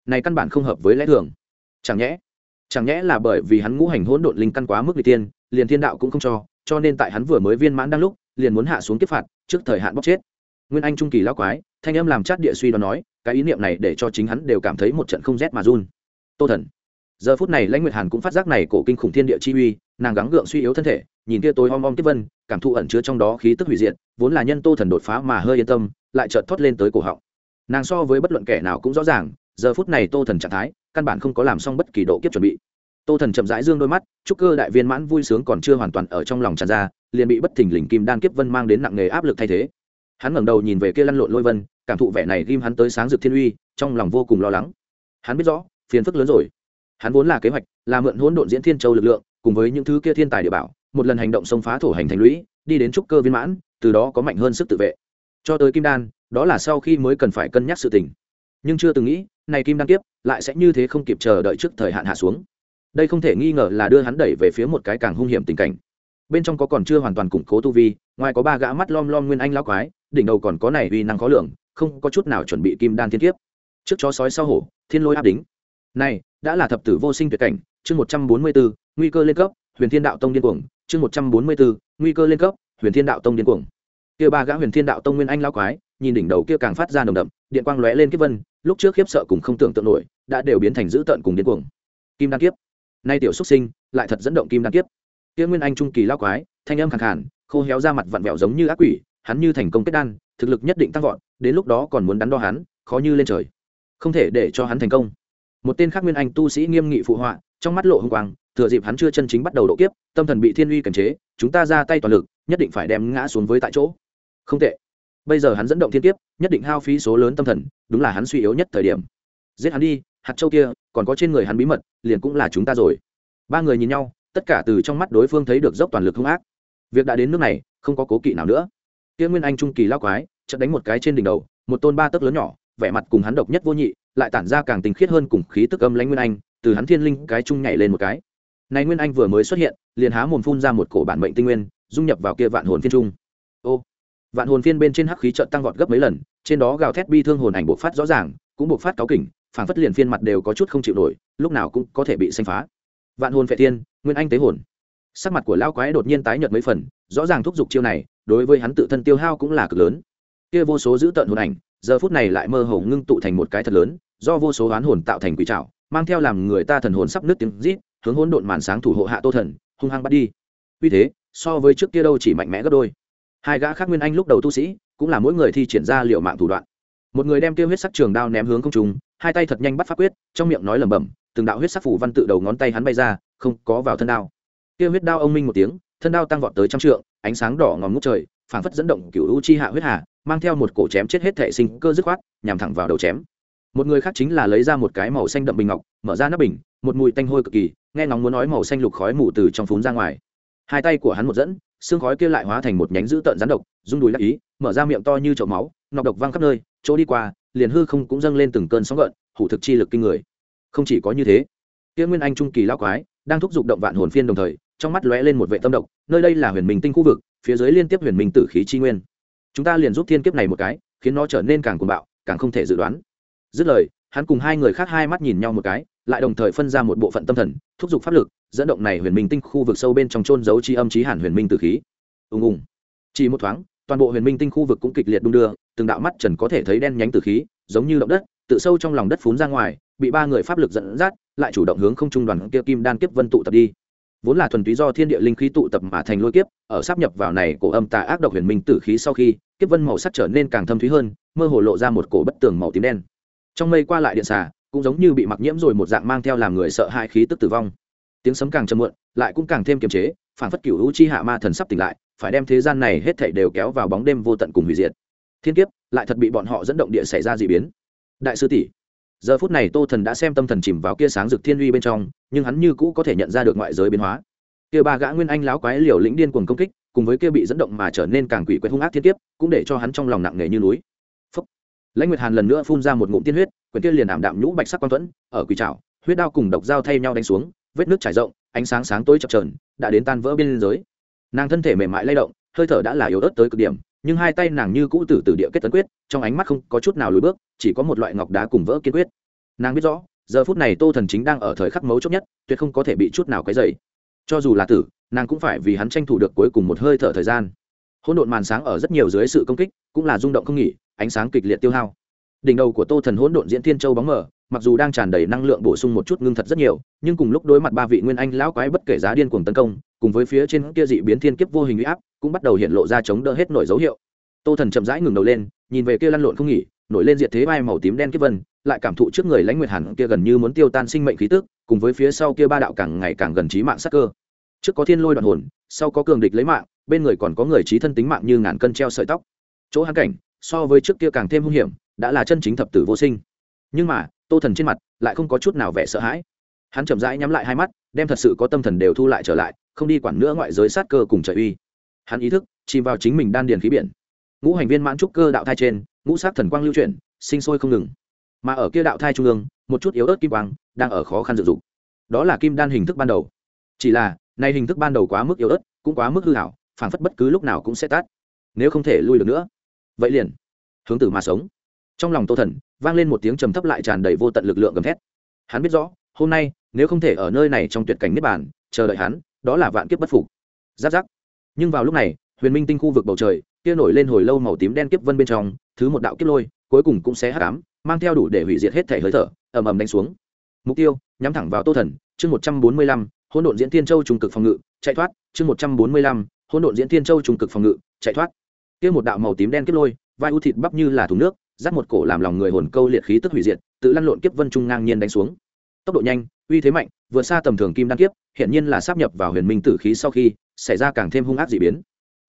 Này căn bản không hợp với lẽ thường. Chẳng nhẽ chẳng nhẽ là bởi vì hắn ngũ hành hỗn độn linh căn quá mức vị tiên liền thiên đạo cũng không cho cho nên tại hắn vừa mới viên mãn đang lúc, liền muốn hạ xuống kiếp phạt, trước thời hạn bóc chết. Nguyên anh trung kỳ lão quái, thanh âm làm chát địa suy đoán nói, cái ý niệm này để cho chính hắn đều cảm thấy một trận không rét mà run. Tô thần. Giờ phút này lãnh nguyệt hàn cũng phát giác này cổ kinh khủng thiên địa chi uy, nàng gắng gượng suy yếu thân thể, nhìn kia tối om om tiếp vân, cảm thụ ẩn chứa trong đó khí tức hủy diệt, vốn là nhân tô thần đột phá mà hơi yên tâm, lại chợt thoát lên tới cổ họng. Nàng so với bất luận kẻ nào cũng rõ ràng, giờ phút này tô thần trạng thái căn bản không có làm xong bất kỳ độ kiếp chuẩn bị. Tô thần chậm rãi dương đôi mắt, chúc cơ đại viên mãn vui sướng còn chưa hoàn toàn ở trong lòng tràn ra, liền bị bất thình lình kim đan kiếp vân mang đến nặng nề áp lực thay thế. Hắn ngẩng đầu nhìn về kia lăn lộn lôi vân, cảm thụ vẻ này ghim hắn tới sáng rực thiên uy, trong lòng vô cùng lo lắng. Hắn biết rõ, phiền phức lớn rồi. Hắn vốn là kế hoạch, là mượn hỗn độn diễn thiên châu lực lượng, cùng với những thứ kia thiên tài địa bảo, một lần hành động xông phá thổ hành thành lũy, đi đến trúc cơ viên mãn, từ đó có mạnh hơn sức tự vệ. Cho tới kim đan, đó là sau khi mới cần phải cân nhắc sự tình. Nhưng chưa từng nghĩ, này kim đan kiếp lại sẽ như thế không kịp chờ đợi trước thời hạn hạ xuống. Đây không thể nghi ngờ là đưa hắn đẩy về phía một cái càng hung hiểm tình cảnh. Bên trong có còn chưa hoàn toàn củng cố tu vi, ngoài có ba gã mắt lom lom nguyên anh lao quái, đỉnh đầu còn có này uy năng khó lường, không có chút nào chuẩn bị kim đan thiên kiếp. Trước chó sói sau hổ, thiên lôi áp đính. Này, đã là thập tử vô sinh tuyệt cảnh, chương một trăm bốn mươi bốn, nguy cơ lên cấp, huyền thiên đạo tông điên cuồng, chương một trăm bốn mươi bốn, nguy cơ lên cấp, huyền thiên đạo tông điên cuồng. Kia ba gã huyền thiên đạo tông nguyên anh lao quái, nhìn đỉnh đầu kia càng phát ra nồng đậm điện quang lóe lên kiếp vân, lúc trước khiếp sợ cùng không tưởng tượng nổi, đã đều biến thành dữ tợn cùng điên cuồng. Kim đan kiếp. Nay tiểu xuất sinh, lại thật dẫn động kim đan kiếp. Tiên nguyên anh trung kỳ lao quái, thanh âm khẳng khàn, khô héo ra mặt vặn vẹo giống như ác quỷ, hắn như thành công kết đan, thực lực nhất định tăng vọt, đến lúc đó còn muốn đắn đo hắn, khó như lên trời. Không thể để cho hắn thành công. Một tên khác nguyên anh tu sĩ nghiêm nghị phụ họa, trong mắt lộ hồng quang, thừa dịp hắn chưa chân chính bắt đầu độ kiếp, tâm thần bị thiên uy kiềm chế, chúng ta ra tay toàn lực, nhất định phải đem ngã xuống với tại chỗ. Không tệ bây giờ hắn dẫn động thiên kiếp, nhất định hao phí số lớn tâm thần, đúng là hắn suy yếu nhất thời điểm. Giết hắn đi, hạt châu kia, còn có trên người hắn bí mật, liền cũng là chúng ta rồi. Ba người nhìn nhau, tất cả từ trong mắt đối phương thấy được dốc toàn lực hung ác. Việc đã đến nước này, không có cố kỵ nào nữa. Kia nguyên anh trung kỳ lao quái, chợt đánh một cái trên đỉnh đầu, một tôn ba tấc lớn nhỏ, vẻ mặt cùng hắn độc nhất vô nhị, lại tản ra càng tình khiết hơn cùng khí tức âm lãnh nguyên anh, từ hắn thiên linh cái trung nhảy lên một cái. Này nguyên anh vừa mới xuất hiện, liền há mồm phun ra một cổ bản mệnh tinh nguyên, dung nhập vào kia vạn hồn phiên trung. Ô vạn hồn phiên bên trên hắc khí trợn tăng vọt gấp mấy lần, trên đó gào thét bi thương hồn ảnh bộc phát rõ ràng, cũng bộc phát cáo kỉnh phản phất liền phiên mặt đều có chút không chịu nổi, lúc nào cũng có thể bị xanh phá. Vạn hồn phệ thiên, nguyên anh tế hồn. Sắc mặt của lao quái đột nhiên tái nhợt mấy phần, rõ ràng thúc giục chiêu này, đối với hắn tự thân tiêu hao cũng là cực lớn. Kia vô số giữ tận hồn ảnh, giờ phút này lại mơ hồ ngưng tụ thành một cái thật lớn, do vô số oán hồn tạo thành quỷ trảo, mang theo làm người ta thần hồn sắp nứt tiếng rít, hướng hỗn độn màn sáng thủ hộ hạ tô thần, hung hăng bắt đi. Vì thế, so với trước kia đâu chỉ mạnh mẽ gấp đôi hai gã khác nguyên anh lúc đầu tu sĩ, cũng là mỗi người thi triển ra liệu mạng thủ đoạn. Một người đem tiêu huyết sắc trường đao ném hướng công chúng hai tay thật nhanh bắt pháp quyết, trong miệng nói lẩm bẩm, từng đạo huyết sắc phủ văn tự đầu ngón tay hắn bay ra, không có vào thân đao. Tiêu huyết đao ông minh một tiếng, thân đao tăng vọt tới trăm trượng, ánh sáng đỏ ngòm ngút trời, phảng phất dẫn động cựu u chi hạ huyết hà, mang theo một cổ chém chết hết thể sinh cơ dứt khoát, nhằm thẳng vào đầu chém. Một người khác chính là lấy ra một cái màu xanh đậm bình ngọc, mở ra nắp bình, một mùi tanh hôi cực kỳ, nghe nóng muốn nói màu xanh lục khói mù từ trong phún ra ngoài. Hai tay của hắn một dẫn xương khói kia lại hóa thành một nhánh dữ tợn rắn độc, rung đùi đắc ý, mở ra miệng to như chậu máu, nọc độc văng khắp nơi, chỗ đi qua, liền hư không cũng dâng lên từng cơn sóng gợn, hủ thực chi lực kinh người. Không chỉ có như thế tiên nguyên anh trung kỳ lao quái đang thúc giục động vạn hồn phiên đồng thời, trong mắt lóe lên một vệ tâm độc, nơi đây là huyền minh tinh khu vực, phía dưới liên tiếp huyền minh tử khí chi nguyên. Chúng ta liền giúp thiên kiếp này một cái, khiến nó trở nên càng cuồng bạo, càng không thể dự đoán. Dứt lời, hắn cùng hai người khác hai mắt nhìn nhau một cái lại đồng thời phân ra một bộ phận tâm thần, thúc giục pháp lực, dẫn động này huyền minh tinh khu vực sâu bên trong trôn giấu chi âm chí hàn huyền minh tử khí. Ùng ùng. Chỉ một thoáng, toàn bộ huyền minh tinh khu vực cũng kịch liệt đung đưa, từng đạo mắt trần có thể thấy đen nhánh tử khí, giống như động đất, tự sâu trong lòng đất phún ra ngoài, bị ba người pháp lực dẫn dắt, lại chủ động hướng không trung đoàn kia kim đan kiếp vân tụ tập đi. Vốn là thuần túy do thiên địa linh khí tụ tập mà thành lôi kiếp, ở sắp nhập vào này cổ âm tà ác độc huyền minh tử khí sau khi, kiếp vân màu sắc trở nên càng thâm thúy hơn, mơ hồ lộ ra một cổ bất tường màu tím đen. Trong mây qua lại điện xà cũng giống như bị mặc nhiễm rồi một dạng mang theo làm người sợ hãi khí tức tử vong. Tiếng sấm càng chậm muộn, lại cũng càng thêm kiềm chế phản phất cửu u chi hạ ma thần sắp tỉnh lại, phải đem thế gian này hết thảy đều kéo vào bóng đêm vô tận cùng hủy diệt. Thiên kiếp, lại thật bị bọn họ dẫn động địa xảy ra dị biến. Đại sư tỷ, giờ phút này tô thần đã xem tâm thần chìm vào kia sáng rực thiên uy bên trong, nhưng hắn như cũ có thể nhận ra được ngoại giới biến hóa. Kia ba gã nguyên anh láo quái liều lĩnh điên cuồng công kích, cùng với kia bị dẫn động mà trở nên càng quỷ quái hung ác thiên kiếp, cũng để cho hắn trong lòng nặng nề như núi lãnh nguyệt hàn lần nữa phun ra một ngụm tiên huyết, quyển kia liền ảm đạm nhũ bạch sắc quang thuẫn, ở quỳ trào huyết đao cùng độc dao thay nhau đánh xuống, vết nước trải rộng, ánh sáng sáng tối chập trờn đã đến tan vỡ biên giới. Nàng thân thể mềm mại lay động, hơi thở đã là yếu ớt tới cực điểm, nhưng hai tay nàng như cũ từ từ địa kết tấn quyết, trong ánh mắt không có chút nào lùi bước, chỉ có một loại ngọc đá cùng vỡ kiên quyết. Nàng biết rõ, giờ phút này tô thần chính đang ở thời khắc mấu chốt nhất, tuyệt không có thể bị chút nào cái dày cho dù là tử, nàng cũng phải vì hắn tranh thủ được cuối cùng một hơi thở thời gian hỗn độn màn sáng ở rất nhiều dưới sự công kích, cũng là rung động không nghỉ, ánh sáng kịch liệt tiêu hao. Đỉnh đầu của tô thần hỗn độn diễn thiên châu bóng mờ, mặc dù đang tràn đầy năng lượng bổ sung một chút ngưng thật rất nhiều, nhưng cùng lúc đối mặt ba vị nguyên anh lão quái bất kể giá điên cuồng tấn công, cùng với phía trên kia dị biến thiên kiếp vô hình uy áp, cũng bắt đầu hiện lộ ra chống đỡ hết nổi dấu hiệu. Tô thần chậm rãi ngừng đầu lên, nhìn về kia lăn lộn không nghỉ, nổi lên diệt thế vai màu tím đen kiếp vân, lại cảm thụ trước người lãnh nguyệt hẳn kia gần như muốn tiêu tan sinh mệnh khí tức, cùng với phía sau kia ba đạo càng ngày càng gần trí mạng sắc cơ. Trước có thiên lôi đoạn hồn, sau có cường địch lấy mạng bên người còn có người trí thân tính mạng như ngàn cân treo sợi tóc. Chỗ hắn cảnh, so với trước kia càng thêm hung hiểm, đã là chân chính thập tử vô sinh. Nhưng mà, tô thần trên mặt lại không có chút nào vẻ sợ hãi. Hắn chậm rãi nhắm lại hai mắt, đem thật sự có tâm thần đều thu lại trở lại, không đi quản nữa ngoại giới sát cơ cùng trợ uy. Hắn ý thức chìm vào chính mình đan điền khí biển. Ngũ hành viên mãn trúc cơ đạo thai trên, ngũ sát thần quang lưu chuyển, sinh sôi không ngừng. Mà ở kia đạo thai trung ương, một chút yếu ớt kim quang đang ở khó khăn dự dụng. Đó là kim đan hình thức ban đầu. Chỉ là, nay hình thức ban đầu quá mức yếu ớt, cũng quá mức hư hảo phảng phất bất cứ lúc nào cũng sẽ tát nếu không thể lui được nữa. Vậy liền, hướng tử mà sống. Trong lòng tô thần, vang lên một tiếng trầm thấp lại tràn đầy vô tận lực lượng gầm thét. Hắn biết rõ, hôm nay, nếu không thể ở nơi này trong tuyệt cảnh niết bàn, chờ đợi hắn, đó là vạn kiếp bất phục. Giáp giáp. Nhưng vào lúc này, huyền minh tinh khu vực bầu trời, kia nổi lên hồi lâu màu tím đen kiếp vân bên trong, thứ một đạo kiếp lôi, cuối cùng cũng sẽ hắc ám, mang theo đủ để hủy diệt hết thể hơi thở, ầm ầm đánh xuống. Mục tiêu, nhắm thẳng vào tô thần, chương một trăm bốn mươi lăm, hỗn độn diễn thiên châu trung cực phòng ngự, chạy thoát, chương một trăm bốn mươi lăm hỗn độn diễn thiên châu trung cực phòng ngự, chạy thoát. Kia một đạo màu tím đen kiếp lôi, vai u thịt bắp như là thùng nước dắt một cổ làm lòng người hồn câu liệt khí tức hủy diệt, tự lăn lộn kiếp vân trung ngang nhiên đánh xuống. Tốc độ nhanh, uy thế mạnh, vượt xa tầm thường kim đan kiếp hiện nhiên là sắp nhập vào huyền minh tử khí sau khi xảy ra càng thêm hung ác dị biến.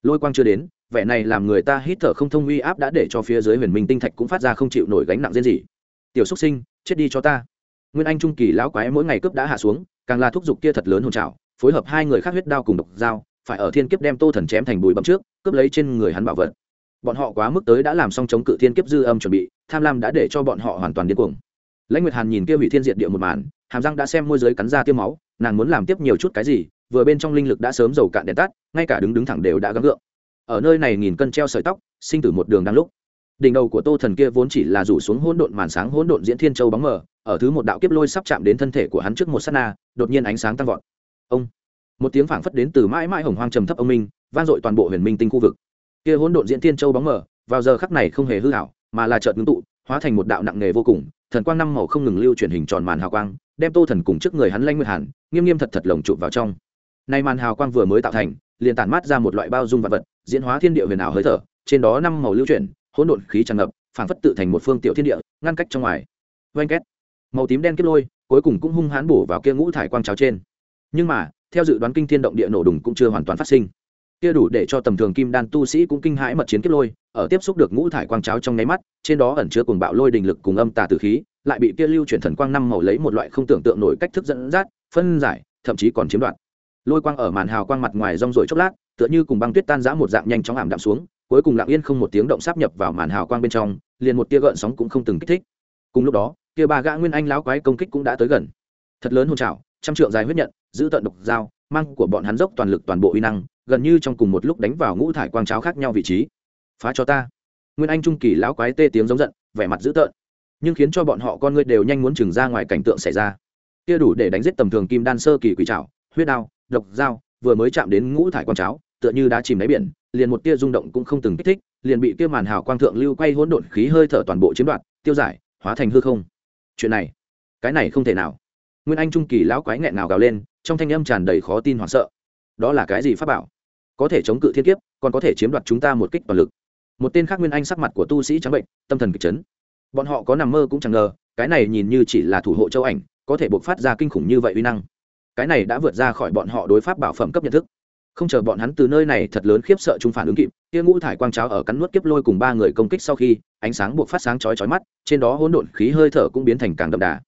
Lôi quang chưa đến, vẻ này làm người ta hít thở không thông uy áp đã để cho phía dưới huyền minh tinh thạch cũng phát ra không chịu nổi gánh nặng riêng gì. Tiểu xúc sinh, chết đi cho ta. Nguyên anh trung kỳ lão quái mỗi ngày cướp đã hạ xuống, càng là thúc giục kia thật lớn hồn trào phối hợp hai người khác huyết đao cùng độc dao phải ở thiên kiếp đem tô thần chém thành bùi bậm trước, cướp lấy trên người hắn bảo vật. Bọn họ quá mức tới đã làm xong chống cự thiên kiếp dư âm chuẩn bị, tham lam đã để cho bọn họ hoàn toàn điên cuồng. Lãnh nguyệt hàn nhìn kia hủy thiên diệt địa một màn, hàm răng đã xem môi giới cắn ra tiêm máu, nàng muốn làm tiếp nhiều chút cái gì, vừa bên trong linh lực đã sớm dầu cạn đèn tắt, ngay cả đứng đứng thẳng đều đã gắng gượng. Ở nơi này nghìn cân treo sợi tóc, sinh tử một đường đang lúc. Đỉnh đầu của tô thần kia vốn chỉ là rủ xuống hỗn độn màn sáng, hỗn độn diễn thiên châu bóng mờ, ở thứ một đạo kiếp lôi sắp chạm đến thân thể của hắn trước một sát na, đột nhiên ánh sáng tăng vọt. Ông! Một tiếng phảng phất đến từ mãi mãi hồng hoang trầm thấp ông minh, vang dội toàn bộ huyền minh tinh khu vực. Kia hỗn độn diễn thiên châu bóng mờ, vào giờ khắc này không hề hư hảo mà là chợt ngưng tụ, hóa thành một đạo nặng nghề vô cùng, thần quang năm màu không ngừng lưu chuyển hình tròn màn hào quang, đem tô thần cùng trước người hắn lanh nguyệt hàn, nghiêm nghiêm thật thật lồng trụ vào trong. Nay màn hào quang vừa mới tạo thành, liền tản mát ra một loại bao dung vật vật, diễn hóa thiên địa huyền ảo hơi thở, trên đó năm màu lưu chuyển, hỗn độn khí tràn ngập, phảng phất tự thành một phương tiểu thiên địa, ngăn cách trong ngoài. Vanh két. Màu tím đen kết lôi, cuối cùng cũng hung hãn bổ vào kia ngũ thải quang cháo trên. Nhưng mà theo dự đoán kinh thiên động địa nổ đùng cũng chưa hoàn toàn phát sinh. Kia đủ để cho tầm thường kim đan tu sĩ cũng kinh hãi mật chiến kiếp lôi, ở tiếp xúc được ngũ thải quang cháo trong nháy mắt, trên đó ẩn chứa cuồng bạo lôi đình lực cùng âm tà tử khí, lại bị kia lưu chuyển thần quang năm màu lấy một loại không tưởng tượng nổi cách thức dẫn dắt, phân giải, thậm chí còn chiếm đoạt. Lôi quang ở màn hào quang mặt ngoài rong rồi chốc lát, tựa như cùng băng tuyết tan rã một dạng nhanh chóng ảm đạm xuống, cuối cùng lặng yên không một tiếng động sáp nhập vào màn hào quang bên trong, liền một tia gợn sóng cũng không từng kích thích. Cùng lúc đó, kia ba gã nguyên anh lão quái công kích cũng đã tới gần. Thật lớn hôn trào trăm trượng dài huyết nhận giữ tận độc dao, mang của bọn hắn dốc toàn lực toàn bộ uy năng, gần như trong cùng một lúc đánh vào ngũ thải quang cháo khác nhau vị trí. Phá cho ta. Nguyên anh trung kỳ lão quái tê tiếng giống giận, vẻ mặt dữ tợn. Nhưng khiến cho bọn họ con ngươi đều nhanh muốn chừng ra ngoài cảnh tượng xảy ra. Kia đủ để đánh giết tầm thường kim đan sơ kỳ quỷ trảo, huyết đao, độc dao, vừa mới chạm đến ngũ thải quang cháo, tựa như đã chìm đáy biển, liền một tia rung động cũng không từng kích thích, liền bị kia màn hào quang thượng lưu quay hỗn độn khí hơi thở toàn bộ chiếm đoạt, tiêu giải, hóa thành hư không. Chuyện này, cái này không thể nào. Nguyên anh trung kỳ lão quái nghẹn nào gào lên trong thanh âm tràn đầy khó tin hoảng sợ. Đó là cái gì pháp bảo? Có thể chống cự thiên kiếp, còn có thể chiếm đoạt chúng ta một kích toàn lực. Một tên khác nguyên anh sắc mặt của tu sĩ trắng bệnh, tâm thần kịch chấn. Bọn họ có nằm mơ cũng chẳng ngờ, cái này nhìn như chỉ là thủ hộ châu ảnh, có thể buộc phát ra kinh khủng như vậy uy năng. Cái này đã vượt ra khỏi bọn họ đối pháp bảo phẩm cấp nhận thức. Không chờ bọn hắn từ nơi này thật lớn khiếp sợ chúng phản ứng kịp, kia ngũ thải quang cháo ở cắn nuốt kiếp lôi cùng ba người công kích sau khi, ánh sáng buộc phát sáng chói chói mắt, trên đó hỗn độn khí hơi thở cũng biến thành càng đậm đà.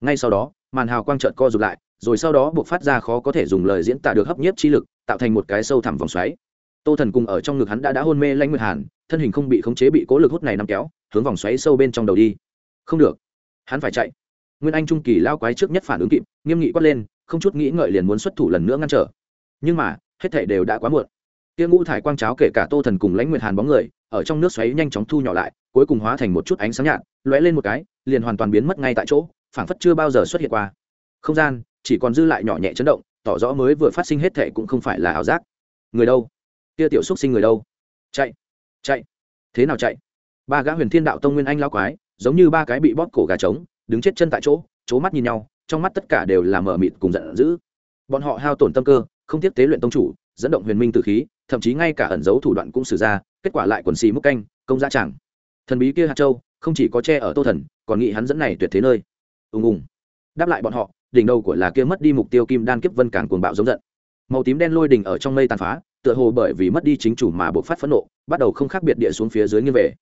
Ngay sau đó, màn hào quang trợn co rụt lại rồi sau đó buộc phát ra khó có thể dùng lời diễn tả được hấp nhiếp chi lực, tạo thành một cái sâu thẳm vòng xoáy. Tô thần cùng ở trong ngực hắn đã đã hôn mê lãnh nguyệt hàn, thân hình không bị khống chế bị cố lực hút này nắm kéo, hướng vòng xoáy sâu bên trong đầu đi. Không được. Hắn phải chạy. Nguyên anh trung kỳ lao quái trước nhất phản ứng kịp, nghiêm nghị quát lên, không chút nghĩ ngợi liền muốn xuất thủ lần nữa ngăn trở. Nhưng mà, hết thể đều đã quá muộn. Tiêu ngũ thải quang cháo kể cả tô thần cùng lãnh nguyệt hàn bóng người, ở trong nước xoáy nhanh chóng thu nhỏ lại, cuối cùng hóa thành một chút ánh sáng nhạt, lóe lên một cái, liền hoàn toàn biến mất ngay tại chỗ, phảng phất chưa bao giờ xuất hiện qua không gian, chỉ còn dư lại nhỏ nhẹ chấn động, tỏ rõ mới vừa phát sinh hết thệ cũng không phải là ảo giác. Người đâu? Kia tiểu xúc sinh người đâu? Chạy chạy. Thế nào chạy? Ba gã huyền thiên đạo tông nguyên anh lao quái, giống như ba cái bị bóp cổ gà trống, đứng chết chân tại chỗ c mắt nhìn nhau, trong mắt tất cả đều là mở mịt cùng giận dữ. Bọn họ hao tổn tâm cơ, không tiếp tế luyện tông chủ, dẫn động huyền minh từ khí, thậm chí ngay cả ẩn dấu thủ đoạn cũng xử ra, kết quả lại quần xì múc canh, công gia chẳng. Thần bí kia hạt châu, không chỉ có che ở tô thần, còn nghĩ hắn dẫn này tuyệt thế nơi. Ùng ùng. Đáp lại bọn họ đỉnh đầu của là kia mất đi mục tiêu kim đan kiếp vân càng cuồng bạo giống giận. Màu tím đen lôi đỉnh ở trong mây tàn phá, tựa hồ bởi vì mất đi chính chủ mà buộc phát phẫn nộ, bắt đầu không khác biệt địa xuống phía dưới như về.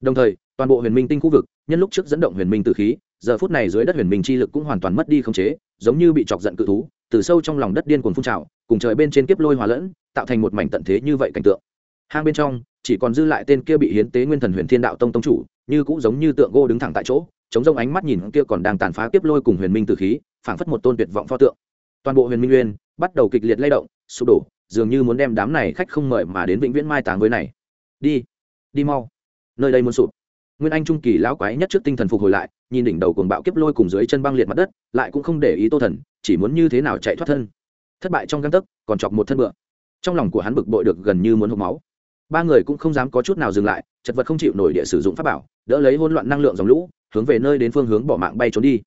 Đồng thời, toàn bộ huyền minh tinh khu vực, nhân lúc trước dẫn động huyền minh từ khí, giờ phút này dưới đất huyền minh chi lực cũng hoàn toàn mất đi khống chế, giống như bị chọc giận cự thú, từ sâu trong lòng đất điên cuồng phun trào, cùng trời bên trên kiếp lôi hòa lẫn, tạo thành một mảnh tận thế như vậy cảnh tượng. Hang bên trong, chỉ còn dư lại tên kia bị hiến tế nguyên thần huyền thiên đạo tông tông chủ, như cũng giống như tượng gỗ đứng thẳng tại chỗ, chống rông ánh mắt nhìn kia còn đang tàn phá kiếp lôi cùng huyền minh từ khí phảng phất một tôn tuyệt vọng pho tượng. Toàn bộ huyền minh nguyên bắt đầu kịch liệt lay động, sụp đổ, dường như muốn đem đám này khách không mời mà đến vĩnh viễn mai táng với này. Đi đi mau. Nơi đây muốn sụp. Nguyên anh trung kỳ lão quái nhất trước tinh thần phục hồi lại, nhìn đỉnh đầu cuồng bạo kiếp lôi cùng dưới chân băng liệt mặt đất, lại cũng không để ý tô thần, chỉ muốn như thế nào chạy thoát thân. Thất bại trong găng tấc, còn chọc một thân bựa. Trong lòng của hắn bực bội được gần như muốn hộp máu. Ba người cũng không dám có chút nào dừng lại, chật vật không chịu nổi địa sử dụng pháp bảo, đỡ lấy hỗn loạn năng lượng dòng lũ, hướng về nơi đến phương hướng bỏ mạng bay trốn đi.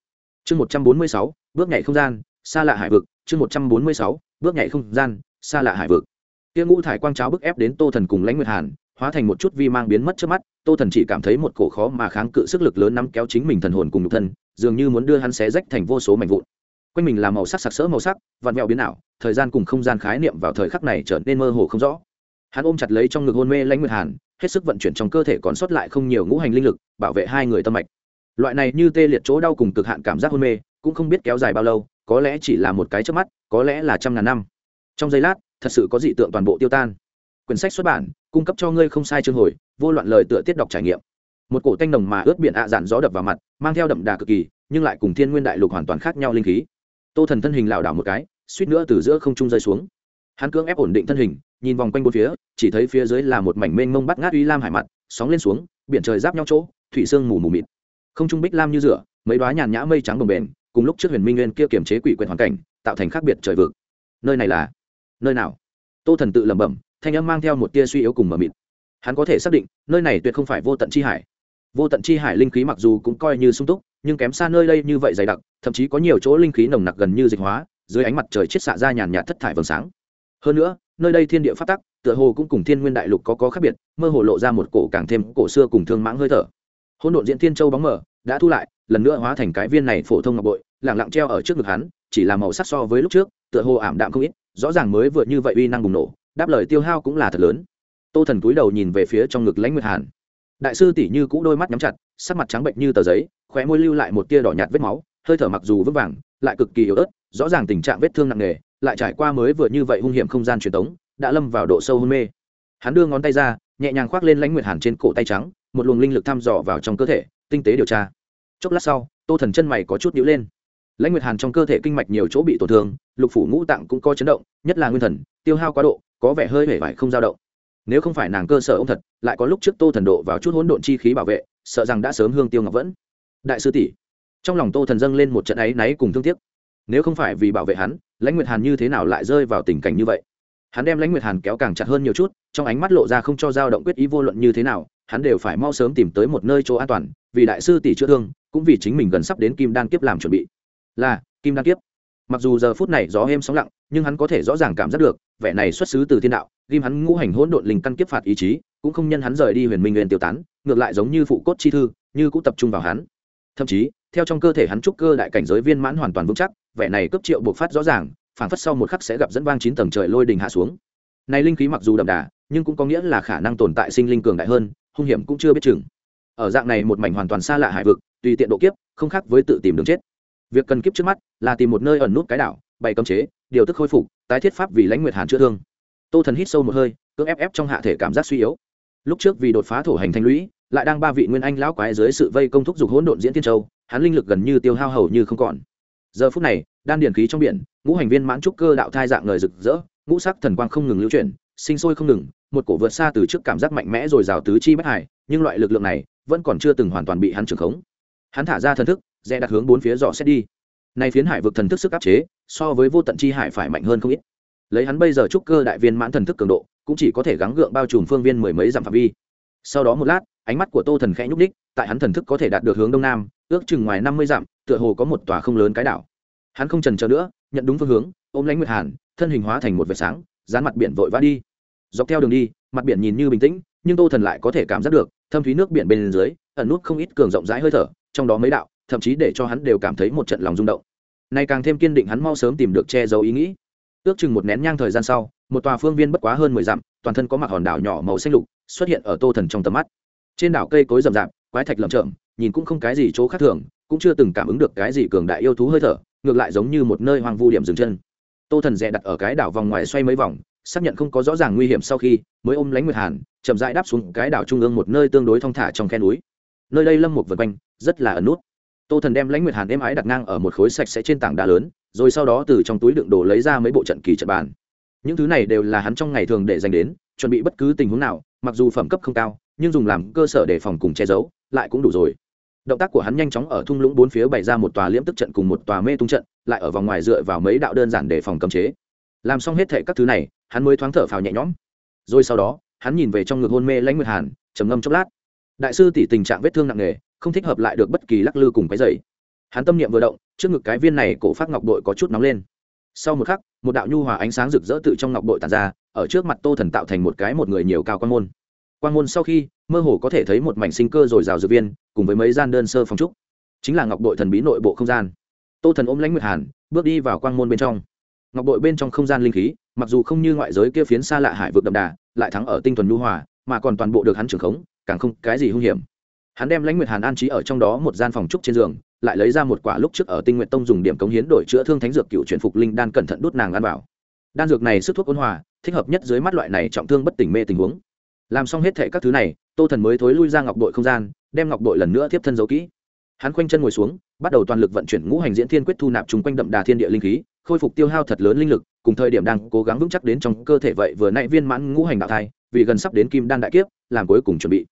Chương một trăm bốn mươi sáu bước nhảy không gian, xa lạ hải vực, chương một trăm bốn mươi sáu, bước nhảy không gian, xa lạ hải vực. Kia ngũ thải quang cháo bức ép đến tô thần cùng lãnh nguyệt hàn, hóa thành một chút vi mang biến mất trước mắt, tô thần chỉ cảm thấy một cổ khó mà kháng cự sức lực lớn nắm kéo chính mình thần hồn cùng nhục thân, dường như muốn đưa hắn xé rách thành vô số mảnh vụn. Quanh mình là màu sắc sặc sỡ màu sắc, vặn vẹo biến ảo, thời gian cùng không gian khái niệm vào thời khắc này trở nên mơ hồ không rõ. Hắn ôm chặt lấy trong ngực hôn mê lãnh nguyệt hàn, hết sức vận chuyển trong cơ thể còn sót lại không nhiều ngũ hành linh lực, bảo vệ hai người tâm mạch. Loại này như tê liệt chỗ đau cùng cực hạn cảm giác hôn mê cũng không biết kéo dài bao lâu, có lẽ chỉ là một cái trước mắt, có lẽ là trăm ngàn năm. Trong giây lát, thật sự có dị tượng toàn bộ tiêu tan. Quyển sách xuất bản, cung cấp cho ngươi không sai chương hồi, vô loạn lời tựa tiết đọc trải nghiệm. Một cổ tanh nồng mà ướt biển ạ à dạn gió đập vào mặt, mang theo đậm đà cực kỳ, nhưng lại cùng thiên nguyên đại lục hoàn toàn khác nhau linh khí. Tô thần thân hình lảo đảo một cái, suýt nữa từ giữa không trung rơi xuống. Hắn cưỡng ép ổn định thân hình, nhìn vòng quanh bốn phía, chỉ thấy phía dưới là một mảnh mênh mông bắt ngát uy lam hải mặt, sóng lên xuống, biển trời giáp nhau chỗ, thủy sương mù mù mịt. Không trung bích lam như rửa, mấy đoá nhàn nhã mây trắng bồng bềnh cùng lúc trước huyền minh nguyên kia kiềm chế quỷ quyền hoàn cảnh, tạo thành khác biệt trời vực. Nơi này là? Nơi nào? Tô thần tự lẩm bẩm, thanh âm mang theo một tia suy yếu cùng mờ mịt. Hắn có thể xác định, nơi này tuyệt không phải vô tận chi hải. Vô tận chi hải linh khí mặc dù cũng coi như sung túc, nhưng kém xa nơi đây như vậy dày đặc, thậm chí có nhiều chỗ linh khí nồng nặc gần như dịch hóa, dưới ánh mặt trời chết xạ ra nhàn nhạt thất thải vầng sáng. Hơn nữa, nơi đây thiên địa phát tắc, tựa hồ cũng cùng thiên nguyên đại lục có có khác biệt, mơ hồ lộ ra một cổ càng thêm cổ xưa cùng thương mãng hơi thở. Hỗn độn diễn thiên châu bóng mờ đã thu lại, lần nữa hóa thành cái viên này phổ thông ngọc bội lẳng lặng treo ở trước ngực hắn, chỉ là màu sắc so với lúc trước, tựa hồ ảm đạm không ít, rõ ràng mới vừa như vậy uy năng bùng nổ, đáp lời tiêu hao cũng là thật lớn. Tô thần cúi đầu nhìn về phía trong ngực lãnh nguyệt hàn. Đại sư tỷ như cũ đôi mắt nhắm chặt, sắc mặt trắng bệnh như tờ giấy, khóe môi lưu lại một tia đỏ nhạt vết máu, hơi thở mặc dù vững vàng, lại cực kỳ yếu ớt, rõ ràng tình trạng vết thương nặng nề, lại trải qua mới vừa như vậy hung hiểm không gian truyền tống, đã lâm vào độ sâu hôn mê. Hắn đưa ngón tay ra, nhẹ nhàng khoác lên lãnh nguyệt hàn trên cổ tay trắng, một luồng linh lực thăm dò vào trong cơ thể tinh tế điều tra. Chốc lát sau, tô thần chân mày có chút nhíu lên. Lãnh nguyệt hàn trong cơ thể kinh mạch nhiều chỗ bị tổn thương, lục phủ ngũ tạng cũng có chấn động, nhất là nguyên thần, tiêu hao quá độ, có vẻ hơi hể vải không dao động. Nếu không phải nàng cơ sở ông thật, lại có lúc trước tô thần độ vào chút hỗn độn chi khí bảo vệ, sợ rằng đã sớm hương tiêu ngọc vẫn. Đại sư tỷ, trong lòng tô thần dâng lên một trận áy náy cùng thương tiếc. Nếu không phải vì bảo vệ hắn, lãnh nguyệt hàn như thế nào lại rơi vào tình cảnh như vậy? Hắn đem lãnh nguyệt hàn kéo càng chặt hơn nhiều chút, trong ánh mắt lộ ra không cho dao động quyết ý vô luận như thế nào hắn đều phải mau sớm tìm tới một nơi chỗ an toàn, vì đại sư tỷ chữa thương, cũng vì chính mình gần sắp đến kim đan kiếp làm chuẩn bị. Là, kim đan kiếp. Mặc dù giờ phút này gió êm sóng lặng, nhưng hắn có thể rõ ràng cảm giác được, vẻ này xuất xứ từ thiên đạo, ghim hắn ngũ hành hỗn độn linh căn kiếp phạt ý chí, cũng không nhân hắn rời đi huyền minh nguyện tiêu tán, ngược lại giống như phụ cốt chi thư, như cũng tập trung vào hắn. Thậm chí, theo trong cơ thể hắn trúc cơ đại cảnh giới viên mãn hoàn toàn vững chắc, vẻ này cấp triệu buộc phát rõ ràng, phảng phất sau một khắc sẽ gặp dẫn vang chín tầng trời lôi đình hạ xuống. Này linh khí mặc dù đậm đà, nhưng cũng có nghĩa là khả năng tồn tại sinh linh cường đại hơn hung hiểm cũng chưa biết chừng. Ở dạng này một mảnh hoàn toàn xa lạ hải vực, tùy tiện độ kiếp, không khác với tự tìm đường chết. Việc cần kiếp trước mắt là tìm một nơi ẩn nút cái đảo, bày cấm chế, điều tức khôi phục, tái thiết pháp vì lãnh nguyệt hàn chữa thương. Tô thần hít sâu một hơi, cưỡng ép ép trong hạ thể cảm giác suy yếu. Lúc trước vì đột phá thổ hành thanh lũy, lại đang ba vị nguyên anh lão quái dưới sự vây công thúc giục hỗn độn diễn tiên châu, hắn linh lực gần như tiêu hao hầu như không còn. Giờ phút này, đan điển khí trong biển, ngũ hành viên mãn trúc cơ đạo thai dạng người rực rỡ, ngũ sắc thần quang không ngừng lưu chuyển, sinh sôi không ngừng một cổ vượt xa từ trước cảm giác mạnh mẽ rồi rào tứ chi bất hải, nhưng loại lực lượng này vẫn còn chưa từng hoàn toàn bị hắn trưởng khống. Hắn thả ra thần thức, dè đặt hướng bốn phía dò xét đi. Nay phiến hải vực thần thức sức áp chế, so với vô tận chi hải phải mạnh hơn không ít. Lấy hắn bây giờ trúc cơ đại viên mãn thần thức cường độ, cũng chỉ có thể gắng gượng bao trùm phương viên mười mấy dặm phạm vi. Sau đó một lát, ánh mắt của tô thần khẽ nhúc nhích, tại hắn thần thức có thể đạt được hướng đông nam, ước chừng ngoài năm mươi dặm, tựa hồ có một tòa không lớn cái đảo. Hắn không trần chờ nữa, nhận đúng phương hướng, ôm lãnh nguyệt hàn, thân hình hóa thành một vệt sáng, dán mặt biển vội vã đi dọc theo đường đi, mặt biển nhìn như bình tĩnh, nhưng tô thần lại có thể cảm giác được, thâm thúy nước biển bên dưới, ẩn nút không ít cường rộng rãi hơi thở, trong đó mấy đạo, thậm chí để cho hắn đều cảm thấy một trận lòng rung động. Nay càng thêm kiên định hắn mau sớm tìm được che giấu ý nghĩ. Ước chừng một nén nhang thời gian sau, một tòa phương viên bất quá hơn mười dặm, toàn thân có mặt hòn đảo nhỏ màu xanh lục, xuất hiện ở tô thần trong tầm mắt. Trên đảo cây cối rậm rạp, quái thạch lầm chậm nhìn cũng không cái gì chỗ khác thường, cũng chưa từng cảm ứng được cái gì cường đại yêu thú hơi thở, ngược lại giống như một nơi hoang vu điểm dừng chân. Tô thần dè đặt ở cái đảo vòng ngoài xoay mấy vòng xác nhận không có rõ ràng nguy hiểm sau khi, mới ôm lánh nguyệt hàn, chậm rãi đáp xuống cái đảo trung ương một nơi tương đối thong thả trong khe núi. Nơi đây lâm một vật quanh, rất là ẩn nút. Tô thần đem lãnh nguyệt hàn êm ái đặt ngang ở một khối sạch sẽ trên tảng đá lớn, rồi sau đó từ trong túi đựng đồ lấy ra mấy bộ trận kỳ trận bàn. Những thứ này đều là hắn trong ngày thường để dành đến, chuẩn bị bất cứ tình huống nào, mặc dù phẩm cấp không cao, nhưng dùng làm cơ sở để phòng cùng che giấu, lại cũng đủ rồi. Động tác của hắn nhanh chóng ở thung lũng bốn phía bày ra một tòa liễm tức trận cùng một tòa mê tung trận, lại ở vòng ngoài dựa vào mấy đạo đơn giản để phòng cấm chế. Làm xong hết thệ các thứ này hắn mới thoáng thở phào nhẹ nhõm. Rồi sau đó, hắn nhìn về trong ngực hôn mê lãnh nguyệt hàn, trầm ngâm chốc lát. Đại sư tỷ tình trạng vết thương nặng nề, không thích hợp lại được bất kỳ lắc lư cùng cái dày hắn tâm niệm vừa động, trước ngực cái viên này cổ phát ngọc đội có chút nóng lên. Sau một khắc, một đạo nhu hòa ánh sáng rực rỡ tự trong ngọc đội tàn ra, ở trước mặt tô thần tạo thành một cái một người nhiều cao quan môn. Quan môn sau khi, mơ hồ có thể thấy một mảnh sinh cơ dồi rào dược viên, cùng với mấy gian đơn sơ phong trúc. Chính là ngọc đội thần bí nội bộ không gian. Tô thần ôm lãnh nguyệt hàn, bước đi vào quan môn bên trong ngọc bội bên trong không gian linh khí, mặc dù không như ngoại giới kia phiến xa lạ hải vực đậm đà, lại thắng ở tinh thuần nhu hòa, mà còn toàn bộ được hắn trưởng khống, càng không cái gì hung hiểm. Hắn đem lãnh nguyệt hàn an trí ở trong đó một gian phòng trúc trên giường, lại lấy ra một quả lúc trước ở tinh nguyện tông dùng điểm cống hiến đổi chữa thương thánh dược cựu chuyển phục linh đan cẩn thận đút nàng ăn vào. Đan dược này sức thuốc ôn hòa, thích hợp nhất dưới mắt loại này trọng thương bất tỉnh mê tình huống. Làm xong hết thệ các thứ này, tô thần mới thối lui ra ngọc đội không gian, đem ngọc đội lần nữa tiếp thân giấu kỹ. Hắn khoanh chân ngồi xuống, bắt đầu toàn lực vận chuyển ngũ hành diễn thiên quyết thu nạp chung quanh đậm đà thiên địa linh khí khôi phục tiêu hao thật lớn linh lực, cùng thời điểm đang cố gắng vững chắc đến trong cơ thể vậy vừa nãy viên mãn ngũ hành đạo thai, vì gần sắp đến kim đan đại kiếp, làm cuối cùng chuẩn bị.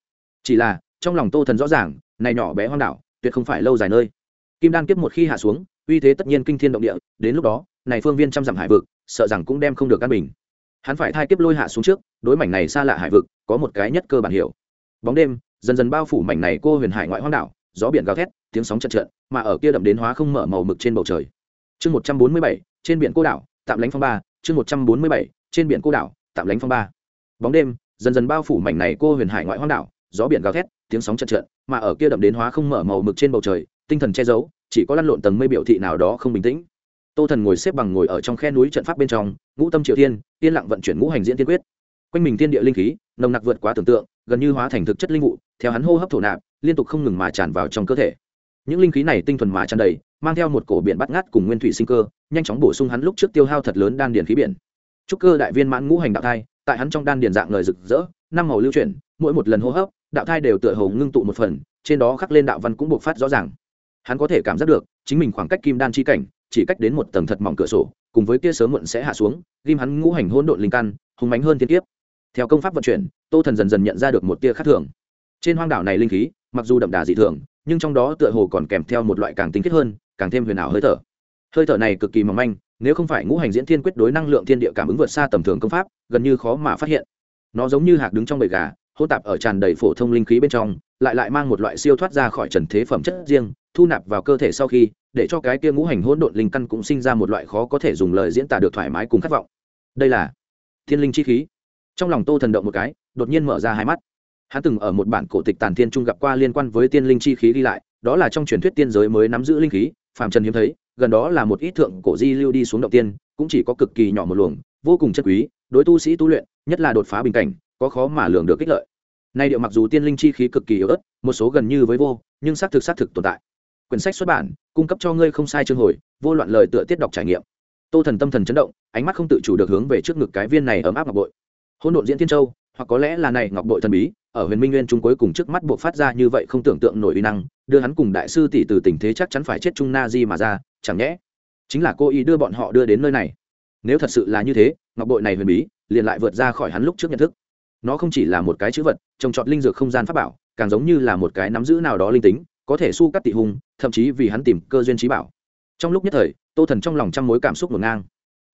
Chỉ là, trong lòng tô thần rõ ràng, này nhỏ bé hoang đảo tuyệt không phải lâu dài nơi. Kim đan kiếp một khi hạ xuống, uy thế tất nhiên kinh thiên động địa, đến lúc đó, này phương viên trăm dặm hải vực, sợ rằng cũng đem không được căn bình. Hắn phải thai kiếp lôi hạ xuống trước, đối mảnh này xa lạ hải vực, có một cái nhất cơ bản hiểu. Bóng đêm, dần dần bao phủ mảnh này cô huyền hải ngoại hoang đảo gió biển gào thét, tiếng sóng chật trượt mà ở kia đậm đến hóa không mở màu mực trên bầu trời chương một trăm bốn mươi bảy, trên biển cô đảo, tạm lánh phong ba, chương một trăm bốn mươi bảy, trên biển cô đảo, tạm lánh phong ba. Bóng đêm, dần dần bao phủ mảnh này cô huyền hải ngoại hoang đảo, gió biển gào thét, tiếng sóng chật trợn mà ở kia đậm đến hóa không mở màu mực trên bầu trời, tinh thần che giấu, chỉ có lăn lộn tầng mây biểu thị nào đó không bình tĩnh. Tô thần ngồi xếp bằng ngồi ở trong khe núi trận pháp bên trong, ngũ tâm triệu thiên yên lặng vận chuyển ngũ hành diễn tiên quyết. Quanh mình thiên địa linh khí, nồng nặc vượt quá tưởng tượng, gần như hóa thành thực chất linh vụ, theo hắn hô hấp thổ nạp, liên tục không ngừng mà tràn vào trong cơ thể. Những linh khí này tinh thuần mà tràn đầy mang theo một cổ biển bắt ngát cùng nguyên thủy sinh cơ, nhanh chóng bổ sung hắn lúc trước tiêu hao thật lớn đan điền khí biển. Trúc cơ đại viên mãn ngũ hành đạo thai, tại hắn trong đan điền dạng người rực rỡ, năm màu lưu chuyển, mỗi một lần hô hấp, đạo thai đều tựa hồ ngưng tụ một phần, trên đó khắc lên đạo văn cũng buộc phát rõ ràng. Hắn có thể cảm giác được, chính mình khoảng cách kim đan chi cảnh, chỉ cách đến một tầng thật mỏng cửa sổ, cùng với kia sớm muộn sẽ hạ xuống, ghim hắn ngũ hành hỗn độn linh căn, hùng mánh hơn thiên tiếp theo công pháp vận chuyển, tô thần dần dần nhận ra được một tia khác thường. Trên hoang đảo này linh khí, mặc dù đậm đà dị thường, nhưng trong đó tựa hồ còn kèm theo một loại càng tinh khiết hơn càng thêm huyền ảo hơi thở. Hơi thở này cực kỳ mỏng manh, nếu không phải ngũ hành diễn thiên quyết đối năng lượng thiên địa cảm ứng vượt xa tầm thường công pháp, gần như khó mà phát hiện. Nó giống như hạc đứng trong bầy gà hô tạp ở tràn đầy phổ thông linh khí bên trong, lại lại mang một loại siêu thoát ra khỏi trần thế phẩm chất riêng, thu nạp vào cơ thể sau khi, để cho cái kia ngũ hành hỗn độn linh căn cũng sinh ra một loại khó có thể dùng lời diễn tả được thoải mái cùng khát vọng. Đây là thiên linh chi khí. Trong lòng tô thần động một cái, đột nhiên mở ra hai mắt. Hắn từng ở một bản cổ tịch tàn thiên trung gặp qua liên quan với tiên linh chi khí ghi lại, đó là trong truyền thuyết tiên giới mới nắm giữ linh khí phàm trần hiếm thấy, gần đó là một ít thượng cổ di lưu đi xuống động tiên, cũng chỉ có cực kỳ nhỏ một luồng, vô cùng chất quý, đối tu sĩ tu luyện, nhất là đột phá bình cảnh, có khó mà lường được kích lợi. Nay điệu mặc dù tiên linh chi khí cực kỳ yếu ớt, một số gần như với vô, nhưng xác thực xác thực tồn tại. Quyển sách xuất bản, cung cấp cho ngươi không sai chương hồi, vô loạn lời tựa tiết đọc trải nghiệm. Tô thần tâm thần chấn động, ánh mắt không tự chủ được hướng về trước ngực cái viên này ấm áp ngọc bội. Hôn độn diễn thiên châu, hoặc có lẽ là này ngọc bội thần bí ở huyền minh nguyên trung cuối cùng trước mắt buộc phát ra như vậy không tưởng tượng nổi uy năng, đưa hắn cùng đại sư tỷ từ tình thế chắc chắn phải chết chung na di mà ra, chẳng nhẽ chính là cô ý đưa bọn họ đưa đến nơi này. Nếu thật sự là như thế, ngọc bội này huyền bí liền lại vượt ra khỏi hắn lúc trước nhận thức. Nó không chỉ là một cái chữ vật, trồng trọt linh dược không gian pháp bảo, càng giống như là một cái nắm giữ nào đó linh tính, có thể su cắt tị hùng thậm chí vì hắn tìm cơ duyên trí bảo. Trong lúc nhất thời, tô thần trong lòng trăm mối cảm xúc ngổn ngang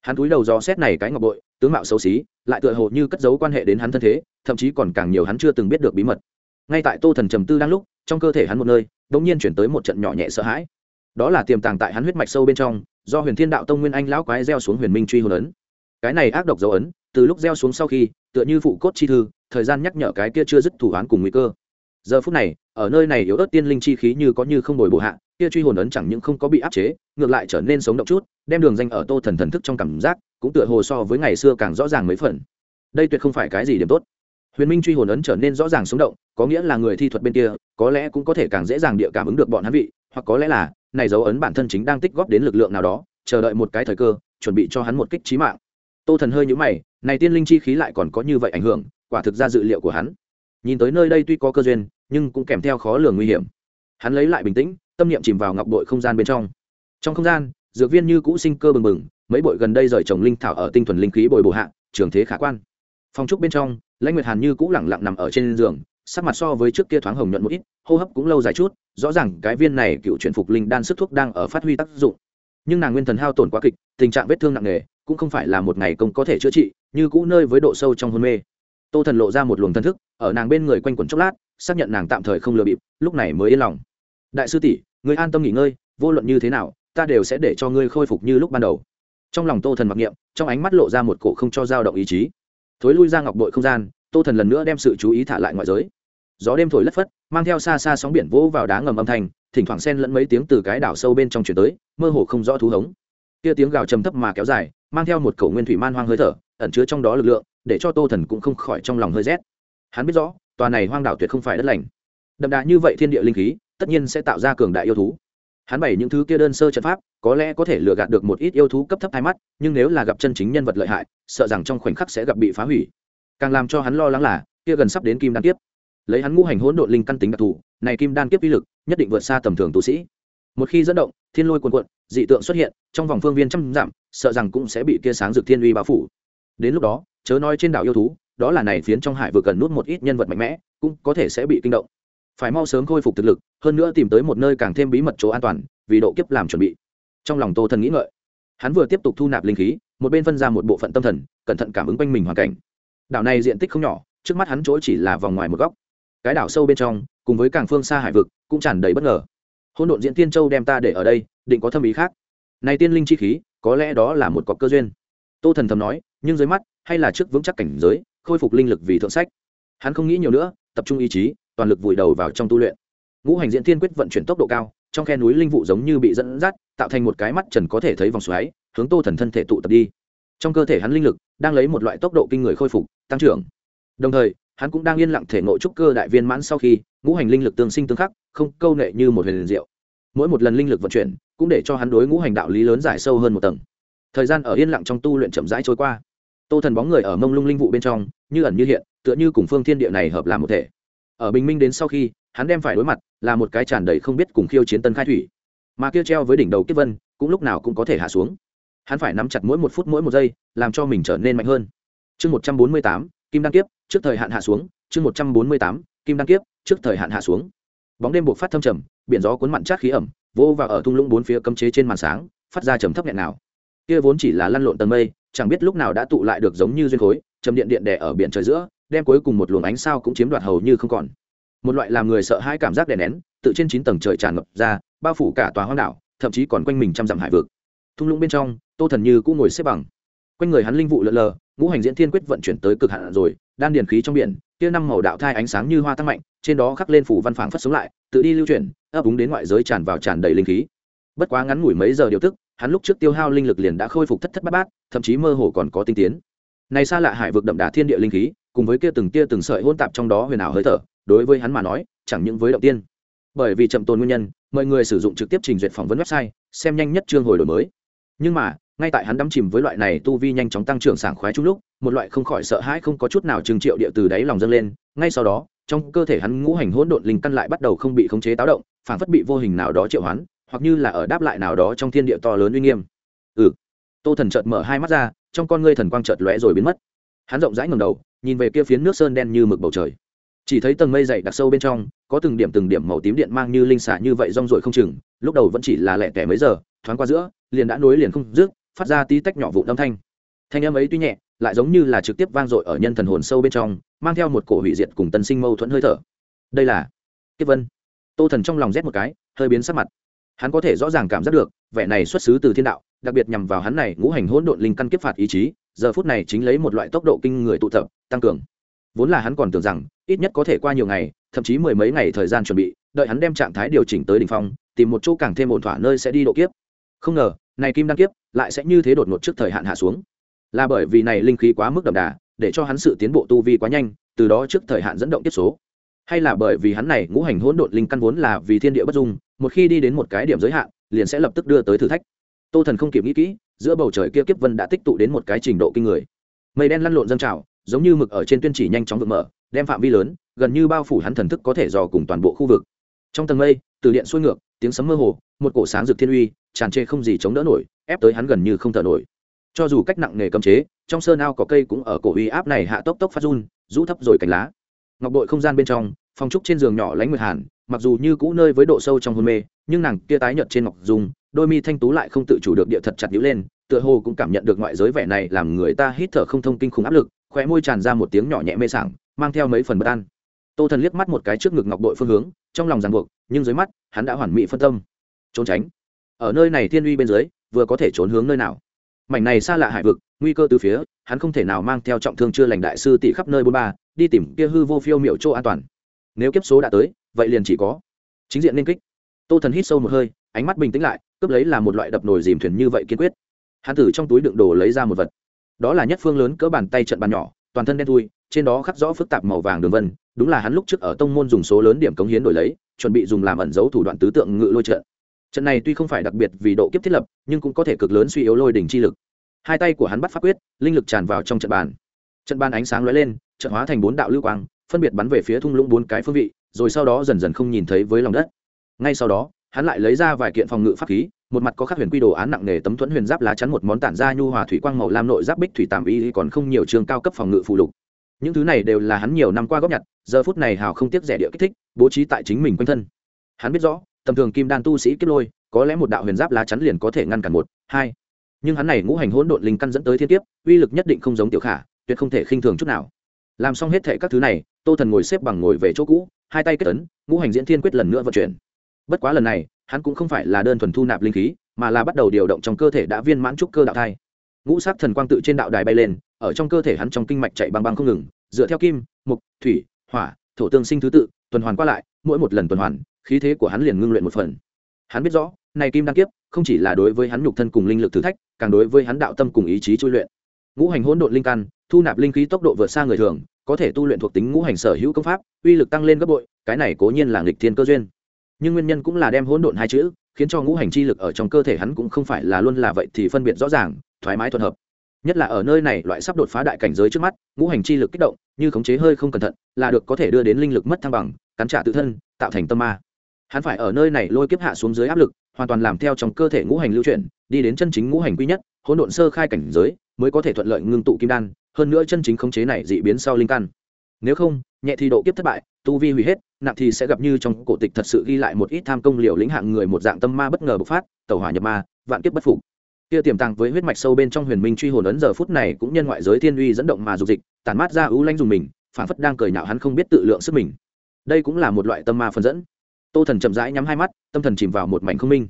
hắn túi đầu dò xét này cái ngọc bội, tướng mạo xấu xí, lại tựa hồ như cất giấu quan hệ đến hắn thân thế, thậm chí còn càng nhiều hắn chưa từng biết được bí mật. Ngay tại tô thần trầm tư đang lúc, trong cơ thể hắn một nơi đ ỗ n g nhiên chuyển tới một trận nhỏ nhẹ sợ hãi. Đó là tiềm tàng tại hắn huyết mạch sâu bên trong, do huyền thiên đạo tông nguyên anh lão quái gieo xuống huyền minh truy hồn ấn. Cái này ác độc dấu ấn, từ lúc gieo xuống sau khi, tựa như phụ cốt chi thư, thời gian nhắc nhở cái kia chưa dứt thủ án cùng nguy cơ giờ phút này, ở nơi này yếu ớt tiên linh chi khí như có như không đổi bộ hạ, kia truy hồn ấn chẳng những không có bị áp chế, ngược lại trở nên sống động chút, đem đường danh ở tô thần thần thức trong cảm giác, cũng tựa hồ so với ngày xưa càng rõ ràng mấy phần. Đây tuyệt không phải cái gì điểm tốt. Huyền minh truy hồn ấn trở nên rõ ràng sống động, có nghĩa là người thi thuật bên kia, có lẽ cũng có thể càng dễ dàng địa cảm ứng được bọn hắn vị, hoặc có lẽ là, này dấu ấn bản thân chính đang tích góp đến lực lượng nào đó, chờ đợi một cái thời cơ, chuẩn bị cho hắn một kích trí mạng. Tô thần hơi nhũ mày, này tiên linh chi khí lại còn có như vậy ảnh hưởng, quả thực ra dự liệu của hắn nhìn tới nơi đây tuy có cơ duyên, nhưng cũng kèm theo khó lường nguy hiểm. Hắn lấy lại bình tĩnh, tâm niệm chìm vào ngọc bội không gian bên trong. Trong không gian, dược viên như cũ sinh cơ bừng bừng, mấy bội gần đây rời trồng linh thảo ở tinh thuần linh khí bồi bổ hạ, trường thế khả quan. Phong trúc bên trong, lãnh nguyệt hàn như cũ lẳng lặng nằm ở trên giường, sắc mặt so với trước kia thoáng hồng nhuận một ít, hô hấp cũng lâu dài chút, rõ ràng cái viên này cựu chuyển phục linh đan sức thuốc đang ở phát huy tác dụng. Nhưng nàng nguyên thần hao tổn quá kịch, tình trạng vết thương nặng nề, cũng không phải là một ngày công có thể chữa trị, như cũ nơi với độ sâu trong hôn mê tô thần lộ ra một luồng thân thức, ở nàng bên người quanh quẩn chốc lát, xác nhận nàng tạm thời không lừa bịp, lúc này mới yên lòng. Đại sư tỷ người an tâm nghỉ ngơi, vô luận như thế nào, ta đều sẽ để cho ngươi khôi phục như lúc ban đầu. Trong lòng tô thần mặc niệm, trong ánh mắt lộ ra một cổ không cho dao động ý chí. Thối lui ra ngọc bội không gian, tô thần lần nữa đem sự chú ý thả lại ngoại giới. Gió đêm thổi lất phất, mang theo xa xa sóng biển vỗ vào đá ngầm âm thanh, thỉnh thoảng xen lẫn mấy tiếng từ cái đảo sâu bên trong chuyển tới, mơ hồ không rõ thú hống. Kia tiếng gào trầm thấp mà kéo dài, mang theo một cổ nguyên thủy man hoang hơi thở, ẩn chứa trong đó lực lượng để cho tô thần cũng không khỏi trong lòng hơi rét. Hắn biết rõ, tòa này hoang đảo tuyệt không phải đất lành. Đậm đà như vậy thiên địa linh khí, tất nhiên sẽ tạo ra cường đại yêu thú. Hắn bày những thứ kia đơn sơ trận pháp, có lẽ có thể lừa gạt được một ít yêu thú cấp thấp hai mắt, nhưng nếu là gặp chân chính nhân vật lợi hại, sợ rằng trong khoảnh khắc sẽ gặp bị phá hủy. Càng làm cho hắn lo lắng là, kia gần sắp đến kim đan kiếp. Lấy hắn ngũ hành hỗn độn linh căn tính đặc thù, này kim đan kiếp uy lực, nhất định vượt xa tầm thường tu sĩ. Một khi dẫn động, thiên lôi cuồn cuộn, dị tượng xuất hiện, trong vòng phương viên trăm dặm, sợ rằng cũng sẽ bị kia sáng rực thiên uy bao phủ. Đến lúc đó chớ nói trên đảo yêu thú, đó là này phiến trong hải vừa cần nút một ít nhân vật mạnh mẽ, cũng có thể sẽ bị kinh động. Phải mau sớm khôi phục thực lực, hơn nữa tìm tới một nơi càng thêm bí mật chỗ an toàn, vì độ kiếp làm chuẩn bị. Trong lòng tô thần nghĩ ngợi, hắn vừa tiếp tục thu nạp linh khí, một bên phân ra một bộ phận tâm thần, cẩn thận cảm ứng quanh mình hoàn cảnh. Đảo này diện tích không nhỏ, trước mắt hắn chỗ chỉ là vòng ngoài một góc. Cái đảo sâu bên trong, cùng với càng phương xa hải vực, cũng tràn đầy bất ngờ. Hôn độn diễn tiên châu đem ta để ở đây, định có thâm ý khác. Này tiên linh chi khí, có lẽ đó là một cọc cơ duyên. Tô thần thầm nói, nhưng dưới mắt hay là trước vững chắc cảnh giới, khôi phục linh lực vì thượng sách. Hắn không nghĩ nhiều nữa, tập trung ý chí, toàn lực vùi đầu vào trong tu luyện. Ngũ hành diễn tiên quyết vận chuyển tốc độ cao, trong khe núi linh vụ giống như bị dẫn dắt, tạo thành một cái mắt trần có thể thấy vòng xoáy, hướng tô thần thân thể tụ tập đi. Trong cơ thể hắn linh lực đang lấy một loại tốc độ kinh người khôi phục, tăng trưởng. Đồng thời, hắn cũng đang yên lặng thể nội trúc cơ đại viên mãn sau khi, ngũ hành linh lực tương sinh tương khắc, không câu nệ như một huyền diệu. Mỗi một lần linh lực vận chuyển cũng để cho hắn đối ngũ hành đạo lý lớn giải sâu hơn một tầng. Thời gian ở yên lặng trong tu luyện chậm rãi trôi qua tô thần bóng người ở mông lung linh vụ bên trong, như ẩn như hiện, tựa như cùng phương thiên địa này hợp làm một thể. Ở bình minh đến sau khi, hắn đem phải đối mặt, là một cái tràn đầy không biết cùng khiêu chiến tân khai thủy. Mà kia treo với đỉnh đầu kiếp vân, cũng lúc nào cũng có thể hạ xuống. Hắn phải nắm chặt mỗi một phút mỗi một giây, làm cho mình trở nên mạnh hơn. Chương một trăm bốn mươi tám, kim đăng kiếp, trước thời hạn hạ xuống. Chương một trăm bốn mươi tám, kim đăng kiếp, trước thời hạn hạ xuống. Bóng đêm buộc phát thâm trầm, biển gió cuốn mặn chát khí ẩm, vô và ở thung lũng bốn phía cấm chế trên màn sáng, phát ra trầm thấp nhẹ nào kia vốn chỉ là lăn lộn tầng mây chẳng biết lúc nào đã tụ lại được giống như duyên khối chầm điện điện đẻ ở biển trời giữa, đem cuối cùng một luồng ánh sao cũng chiếm đoạt hầu như không còn. Một loại làm người sợ hãi cảm giác đè nén, tự trên chín tầng trời tràn ngập ra, bao phủ cả tòa hoang đảo, thậm chí còn quanh mình trăm dặm hải vực. Thung lũng bên trong, tô thần như cũng ngồi xếp bằng. Quanh người hắn linh vụ lợn lờ, ngũ hành diễn thiên quyết vận chuyển tới cực hạn rồi, đan điền khí trong biển kia năm màu đạo thai ánh sáng như hoa tăng mạnh, trên đó khắc lên phủ văn phảng phất sống lại, tự đi lưu chuyển, ấp úng đến ngoại giới tràn vào tràn đầy linh khí. Bất quá ngắn ngủi mấy giờ điều tức hắn lúc trước tiêu hao linh lực liền đã khôi phục thất thất bát bát, thậm chí mơ hồ còn có tinh tiến. Này xa lạ hải vực đậm đà thiên địa linh khí, cùng với kia từng tia từng sợi hôn tạp trong đó huyền ảo hơi thở, đối với hắn mà nói, chẳng những với động tiên. Bởi vì chậm tồn nguyên nhân, mọi người sử dụng trực tiếp trình duyệt phỏng vấn website, xem nhanh nhất chương hồi đổi mới. Nhưng mà, ngay tại hắn đắm chìm với loại này tu vi nhanh chóng tăng trưởng sảng khoái chung lúc, một loại không khỏi sợ hãi không có chút nào trừng triệu địa từ đáy lòng dâng lên. Ngay sau đó, trong cơ thể hắn ngũ hành hỗn độn linh căn lại bắt đầu không bị khống chế táo động, phản phất bị vô hình nào đó triệu hoán hoặc như là ở đáp lại nào đó trong thiên địa to lớn uy nghiêm. Ừ. Tô thần chợt mở hai mắt ra, trong con ngươi thần quang chợt lóe rồi biến mất. Hắn rộng rãi ngầm đầu, nhìn về kia phiến nước sơn đen như mực bầu trời. Chỉ thấy tầng mây dày đặc sâu bên trong, có từng điểm từng điểm màu tím điện mang như linh xả như vậy rong ruổi không chừng, lúc đầu vẫn chỉ là lẻ tẻ mấy giờ, thoáng qua giữa, liền đã nối liền không dứt, phát ra tí tách nhỏ vụn âm thanh. Thanh âm ấy tuy nhẹ, lại giống như là trực tiếp vang dội ở nhân thần hồn sâu bên trong, mang theo một cổ hủy diệt cùng tân sinh mâu thuẫn hơi thở. Đây là kiếp vân. Tô thần trong lòng rét một cái, hơi biến sắc mặt hắn có thể rõ ràng cảm giác được, vẻ này xuất xứ từ thiên đạo, đặc biệt nhằm vào hắn này ngũ hành hỗn độn linh căn kiếp phạt ý chí, giờ phút này chính lấy một loại tốc độ kinh người tụ tập, tăng cường. Vốn là hắn còn tưởng rằng, ít nhất có thể qua nhiều ngày, thậm chí mười mấy ngày thời gian chuẩn bị, đợi hắn đem trạng thái điều chỉnh tới đ ỉ n h phong, tìm một chỗ càng thêm ổn thỏa nơi sẽ đi độ kiếp. Không ngờ, này kim đăng kiếp lại sẽ như thế đột ngột trước thời hạn hạ xuống. Là bởi vì này linh khí quá mức đậm đà, để cho hắn sự tiến bộ tu vi quá nhanh, từ đó trước thời hạn dẫn động kiếp số hay là bởi vì hắn này ngũ hành hỗn độn linh căn vốn là vì thiên địa bất dung, một khi đi đến một cái điểm giới hạn, liền sẽ lập tức đưa tới thử thách. Tô thần không kịp nghĩ kỹ, giữa bầu trời kia kiếp vân đã tích tụ đến một cái trình độ kinh người. Mây đen lăn lộn dâng trào, giống như mực ở trên tuyên chỉ nhanh chóng vượt mở, đem phạm vi lớn, gần như bao phủ hắn thần thức có thể dò cùng toàn bộ khu vực. Trong tầng mây, từ điện xuôi ngược, tiếng sấm mơ hồ, một cổ sáng rực thiên uy, tràn trề không gì chống đỡ nổi, ép tới hắn gần như không thở nổi. Cho dù cách nặng nề cấm chế, trong sơn ao có cây cũng ở cổ uy áp này hạ tốc tốc phát run, rũ thấp rồi cành lá ngọc bội không gian bên trong, phong trúc trên giường nhỏ lánh nguyệt hàn, mặc dù như cũ nơi với độ sâu trong hôn mê, nhưng nàng kia tái nhợt trên ngọc dùng đôi mi thanh tú lại không tự chủ được địa thật chặt nhíu lên, tựa hồ cũng cảm nhận được ngoại giới vẻ này làm người ta hít thở không thông kinh khủng áp lực, khóe môi tràn ra một tiếng nhỏ nhẹ mê sảng, mang theo mấy phần bất an. Tô thần liếc mắt một cái trước ngực ngọc đội phương hướng, trong lòng ràng buộc, nhưng dưới mắt, hắn đã hoàn mỹ phân tâm. Trốn tránh. Ở nơi này thiên uy bên dưới, vừa có thể trốn hướng nơi nào? Mảnh này xa lạ hải vực, nguy cơ từ phía, hắn không thể nào mang theo trọng thương chưa lành đại sư tỷ khắp nơi bốn ba đi tìm kia hư vô phiêu miệu chỗ an toàn. Nếu kiếp số đã tới, vậy liền chỉ có chính diện liên kích. Tô thần hít sâu một hơi, ánh mắt bình tĩnh lại, cướp lấy là một loại đập nồi dìm thuyền như vậy kiên quyết. Hắn từ trong túi đựng đồ lấy ra một vật. Đó là nhất phương lớn cỡ bàn tay trận bàn nhỏ, toàn thân đen thui, trên đó khắc rõ phức tạp màu vàng đường vân, đúng là hắn lúc trước ở tông môn dùng số lớn điểm cống hiến đổi lấy, chuẩn bị dùng làm ẩn dấu thủ đoạn tứ tượng ngự lôi trận. Trận này tuy không phải đặc biệt vì độ kiếp thiết lập, nhưng cũng có thể cực lớn suy yếu lôi đỉnh chi lực. Hai tay của hắn bắt pháp quyết, linh lực tràn vào trong trận bàn trận ban ánh sáng lóe lên, trận hóa thành bốn đạo lưu quang, phân biệt bắn về phía thung lũng bốn cái phương vị, rồi sau đó dần dần không nhìn thấy với lòng đất. Ngay sau đó, hắn lại lấy ra vài kiện phòng ngự pháp khí, một mặt có khắc huyền quy đồ án nặng nề tấm thuẫn huyền giáp lá chắn một món tản ra nhu hòa thủy quang màu lam nội giáp bích thủy tàm y còn không nhiều trường cao cấp phòng ngự phụ lục. Những thứ này đều là hắn nhiều năm qua góp nhặt, giờ phút này hào không tiếc rẻ địa kích thích, bố trí tại chính mình quanh thân. Hắn biết rõ, tầm thường kim đan tu sĩ kiếp lôi, có lẽ một đạo huyền giáp lá chắn liền có thể ngăn cản một, hai. Nhưng hắn này ngũ hành hỗn độn linh căn dẫn tới thiên kiếp, uy lực nhất định không giống tiểu khả tuyệt không thể khinh thường chút nào. Làm xong hết thệ các thứ này, tô thần ngồi xếp bằng ngồi về chỗ cũ, hai tay kết tấn ngũ hành diễn thiên quyết lần nữa vận chuyển. Bất quá lần này, hắn cũng không phải là đơn thuần thu nạp linh khí, mà là bắt đầu điều động trong cơ thể đã viên mãn trúc cơ đạo thai. Ngũ sắc thần quang tự trên đạo đài bay lên, ở trong cơ thể hắn trong kinh mạch chạy băng băng không ngừng, dựa theo kim, mục, thủy, hỏa, thổ tương sinh thứ tự, tuần hoàn qua lại, mỗi một lần tuần hoàn, khí thế của hắn liền ngưng luyện một phần. Hắn biết rõ, này kim đăng kiếp, không chỉ là đối với hắn nhục thân cùng linh lực thử thách, càng đối với hắn đạo tâm cùng ý chí chui luyện. Ngũ hành hỗn độn linh căn thu nạp linh khí tốc độ vượt xa người thường, có thể tu luyện thuộc tính ngũ hành sở hữu công pháp, uy lực tăng lên gấp bội, cái này cố nhiên là nghịch thiên cơ duyên. Nhưng nguyên nhân cũng là đem hỗn độn hai chữ, khiến cho ngũ hành chi lực ở trong cơ thể hắn cũng không phải là luôn là vậy thì phân biệt rõ ràng, thoải mái thuận hợp. Nhất là ở nơi này loại sắp đột phá đại cảnh giới trước mắt, ngũ hành chi lực kích động, như khống chế hơi không cẩn thận, là được có thể đưa đến linh lực mất thăng bằng, cắn trả tự thân, tạo thành tâm ma. Hắn phải ở nơi này lôi kiếp hạ xuống dưới áp lực, hoàn toàn làm theo trong cơ thể ngũ hành lưu chuyển, đi đến chân chính ngũ hành quy nhất, hỗn độn sơ khai cảnh giới, mới có thể thuận lợi ngưng tụ kim đan hơn nữa chân chính khống chế này dị biến sau linh căn. Nếu không, nhẹ thì độ kiếp thất bại, tu vi hủy hết, nặng thì sẽ gặp như trong cổ tịch thật sự ghi lại một ít tham công liều lĩnh hạng người một dạng tâm ma bất ngờ bộc phát, tẩu hỏa nhập ma, vạn kiếp bất phục. Kia tiềm tàng với huyết mạch sâu bên trong huyền minh truy hồn ấn giờ phút này cũng nhân ngoại giới thiên uy dẫn động mà dục dịch, tản mát ra ưu lanh dùng mình phản phất đang cười nhạo hắn không biết tự lượng sức mình. Đây cũng là một loại tâm ma phân dẫn. Tô thần chậm rãi nhắm hai mắt, tâm thần chìm vào một mảnh không minh.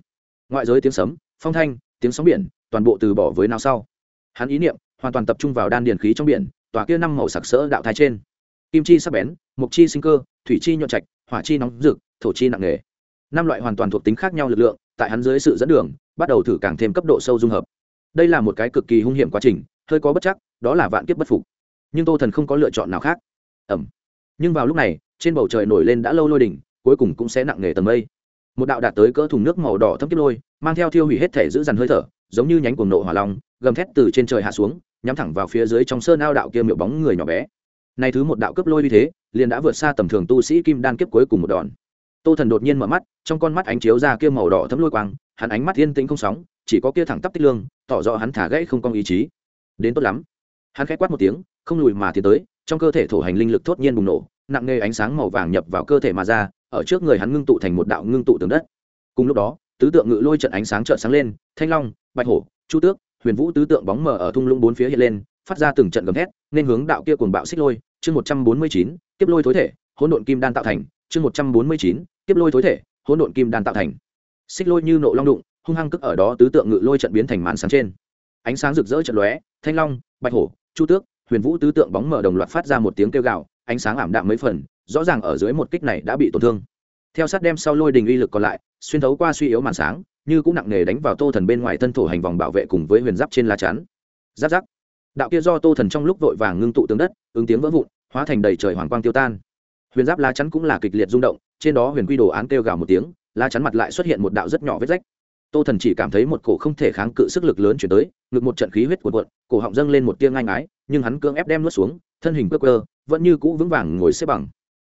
Ngoại giới tiếng sấm, phong thanh, tiếng sóng biển, toàn bộ từ bỏ với nào sau. Hắn ý niệm hoàn toàn tập trung vào đan điền khí trong biển, tòa kia năm màu sặc sỡ đạo thái trên. Kim chi sắc bén, Mộc chi sinh cơ, thủy chi nhuận trạch, hỏa chi nóng rực, thổ chi nặng nghề. năm loại hoàn toàn thuộc tính khác nhau lực lượng, tại hắn dưới sự dẫn đường, bắt đầu thử càng thêm cấp độ sâu dung hợp. Đây là một cái cực kỳ hung hiểm quá trình, hơi có bất chắc, đó là vạn kiếp bất phục. Nhưng tô thần không có lựa chọn nào khác. Ẩm nhưng vào lúc này, trên bầu trời nổi lên đã lâu lôi đỉnh, cuối cùng cũng sẽ nặng nề tầng mây. Một đạo đạt tới cỡ thùng nước màu đỏ thâm kiếp lôi, mang theo thiêu hủy hết thể giữ dằn hơi thở, giống như nhánh cuồng nộ hỏa long, gầm thét từ trên trời hạ xuống nhắm thẳng vào phía dưới trong sơn ao đạo kia miệu bóng người nhỏ bé. Này thứ một đạo cấp lôi như thế, liền đã vượt xa tầm thường tu sĩ kim đan kiếp cuối cùng một đòn. Tô thần đột nhiên mở mắt, trong con mắt ánh chiếu ra kia màu đỏ thấm lôi quang, hắn ánh mắt yên tĩnh không sóng, chỉ có kia thẳng tắp tích lương, tỏ rõ hắn thả gãy không cong ý chí. Đến tốt lắm. Hắn khẽ quát một tiếng, không lùi mà tiến tới, trong cơ thể thổ hành linh lực thốt nhiên bùng nổ, nặng nề ánh sáng màu vàng nhập vào cơ thể mà ra, ở trước người hắn ngưng tụ thành một đạo ngưng tụ tường đất. Cùng lúc đó, tứ tượng ngự lôi trận ánh sáng trợn sáng lên, thanh long, bạch hổ, chu tước huyền vũ tứ tượng bóng mờ ở thung lũng bốn phía hiện lên, phát ra từng trận gầm thét, nên hướng đạo kia cuồng bạo xích lôi, chương một trăm bốn mươi chín tiếp lôi thối thể, hỗn độn kim đan tạo thành, chương một trăm bốn mươi chín tiếp lôi thối thể, hỗn độn kim đan tạo thành. Xích lôi như nộ long đụng, hung hăng cức ở đó tứ tượng ngự lôi trận biến thành màn sáng trên. Ánh sáng rực rỡ trận lóe, thanh long, bạch hổ, chu tước, huyền vũ tứ tượng bóng mở đồng loạt phát ra một tiếng kêu gạo ánh sáng ảm đạm mấy phần, rõ ràng ở dưới một kích này đã bị tổn thương. Theo sát đem sau lôi đình uy lực còn lại, xuyên thấu qua suy yếu màn sáng như cũng nặng nề đánh vào tô thần bên ngoài thân thổ hành vòng bảo vệ cùng với huyền giáp trên lá chắn. Giáp giáp. Đạo kia do tô thần trong lúc vội vàng ngưng tụ tướng đất, ứng tiếng vỡ vụn, hóa thành đầy trời hoàng quang tiêu tan. Huyền giáp lá chắn cũng là kịch liệt rung động, trên đó huyền quy đồ án kêu gào một tiếng, lá chắn mặt lại xuất hiện một đạo rất nhỏ vết rách. Tô thần chỉ cảm thấy một cổ không thể kháng cự sức lực lớn chuyển tới, ngực một trận khí huyết cuộn cuộn, cổ họng dâng lên một tiếng ngang ái nhưng hắn cưỡng ép đem nuốt xuống, thân hình cơ cơ vẫn như cũ vững vàng ngồi xếp bằng.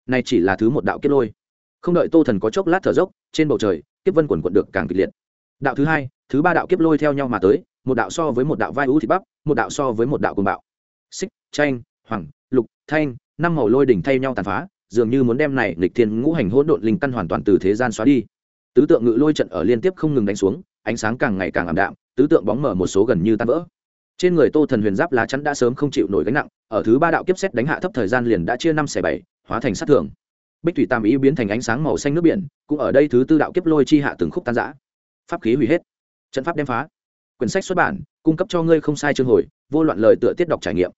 Này chỉ là thứ một đạo kết lôi. Không đợi tô thần có chốc lát thở dốc, trên bầu trời, kiếp vân quần quận được càng kịch liệt đạo thứ hai, thứ ba đạo kiếp lôi theo nhau mà tới, một đạo so với một đạo vai ú thịt bắp, một đạo so với một đạo côn bạo. Xích tranh hoàng, lục, thanh, năm màu lôi đỉnh thay nhau tàn phá, dường như muốn đem này lịch thiên ngũ hành hỗn độn linh căn hoàn toàn từ thế gian xóa đi. Tứ tượng ngự lôi trận ở liên tiếp không ngừng đánh xuống, ánh sáng càng ngày càng ảm đạm, tứ tượng bóng mở một số gần như tan vỡ. Trên người tô thần huyền giáp lá chắn đã sớm không chịu nổi gánh nặng, ở thứ ba đạo kiếp xét đánh hạ thấp thời gian liền đã chia năm xẻ bảy, hóa thành sát thường bích thủy tam ý biến thành ánh sáng màu xanh nước biển, cũng ở đây thứ tư đạo kiếp lôi chi hạ từng khúc tan giã pháp khí hủy hết. Trận pháp đem phá. Quyển sách xuất bản, cung cấp cho ngươi không sai chương hồi, vô loạn lời tựa tiết đọc trải nghiệm.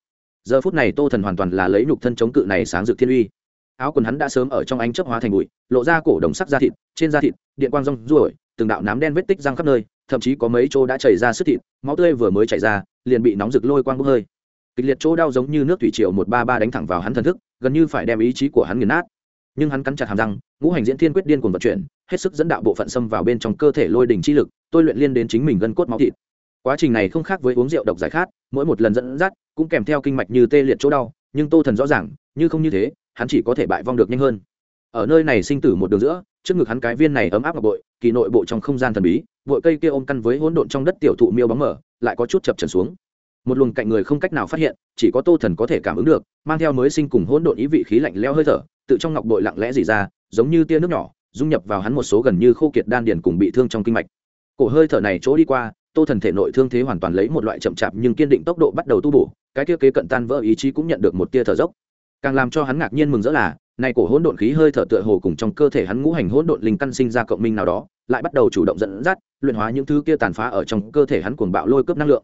Giờ phút này tô thần hoàn toàn là lấy nhục thân chống cự này sáng dược thiên uy. Áo quần hắn đã sớm ở trong ánh chấp hóa thành bụi, lộ ra cổ đồng sắc da thịt, trên da thịt, điện quang rong ruổi, từng đạo nám đen vết tích răng khắp nơi, thậm chí có mấy chỗ đã chảy ra sức thịt, máu tươi vừa mới chảy ra, liền bị nóng rực lôi quang bốc hơi. Kịch liệt chỗ đau giống như nước thủy triều một ba ba đánh thẳng vào hắn thần thức, gần như phải đem ý chí của hắn nghiền nát. Nhưng hắn cắn chặt hàm răng, ngũ hành diễn thiên quyết điên cuồng vận chuyển hết sức dẫn đạo bộ phận xâm vào bên trong cơ thể lôi đỉnh chi lực, tôi luyện liên đến chính mình gân cốt máu thịt. Quá trình này không khác với uống rượu độc giải khát, mỗi một lần dẫn dắt cũng kèm theo kinh mạch như tê liệt chỗ đau, nhưng tô thần rõ ràng, như không như thế, hắn chỉ có thể bại vong được nhanh hơn. Ở nơi này sinh tử một đường giữa, trước ngực hắn cái viên này ấm áp ngọc bội, kỳ nội bộ trong không gian thần bí bội cây kia ôm căn với hỗn độn trong đất tiểu thụ miêu bóng mở lại có chút chập trần xuống. Một luồng cạnh người không cách nào phát hiện, chỉ có tô thần có thể cảm ứng được, mang theo mới sinh cùng hỗn độn ý vị khí lạnh leo hơi thở, tự trong ngọc bội lặng lẽ dỉ ra, giống như tia nước nhỏ dung nhập vào hắn một số gần như khô kiệt đan điền cùng bị thương trong kinh mạch. Cổ hơi thở này chỗ đi qua, tô thần thể nội thương thế hoàn toàn lấy một loại chậm chạp nhưng kiên định tốc độ bắt đầu tu bổ, cái kia kế cận tan vỡ ý chí cũng nhận được một tia thở dốc. Càng làm cho hắn ngạc nhiên mừng rỡ là, này cổ hỗn độn khí hơi thở tựa hồ cùng trong cơ thể hắn ngũ hành hỗn độn linh căn sinh ra cộng minh nào đó, lại bắt đầu chủ động dẫn dắt, luyện hóa những thứ kia tàn phá ở trong cơ thể hắn cuồng bạo lôi cướp năng lượng.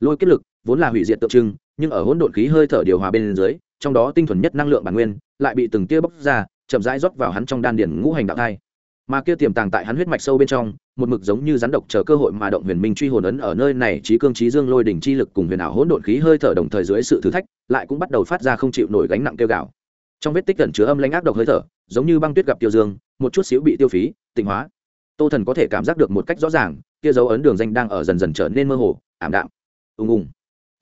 Lôi kiếp lực vốn là hủy diệt tượng trưng, nhưng ở hỗn độn khí hơi thở điều hòa bên dưới, trong đó tinh thuần nhất năng lượng bản nguyên lại bị từng tia bốc ra chậm rãi rót vào hắn trong đan điển ngũ hành đạo thai. Mà kia tiềm tàng tại hắn huyết mạch sâu bên trong, một mực giống như rắn độc chờ cơ hội mà động huyền minh truy hồn ấn ở nơi này, trí cương trí dương lôi đỉnh chi lực cùng huyền ảo hỗn độn khí hơi thở đồng thời dưới sự thử thách, lại cũng bắt đầu phát ra không chịu nổi gánh nặng kêu gạo trong vết tích cẩn chứa âm lãnh ác độc hơi thở, giống như băng tuyết gặp tiêu dương, một chút xíu bị tiêu phí, tịnh hóa. Tô thần có thể cảm giác được một cách rõ ràng, kia dấu ấn đường danh đang ở dần dần trở nên mơ hồ, ảm đạm. Ùng ùng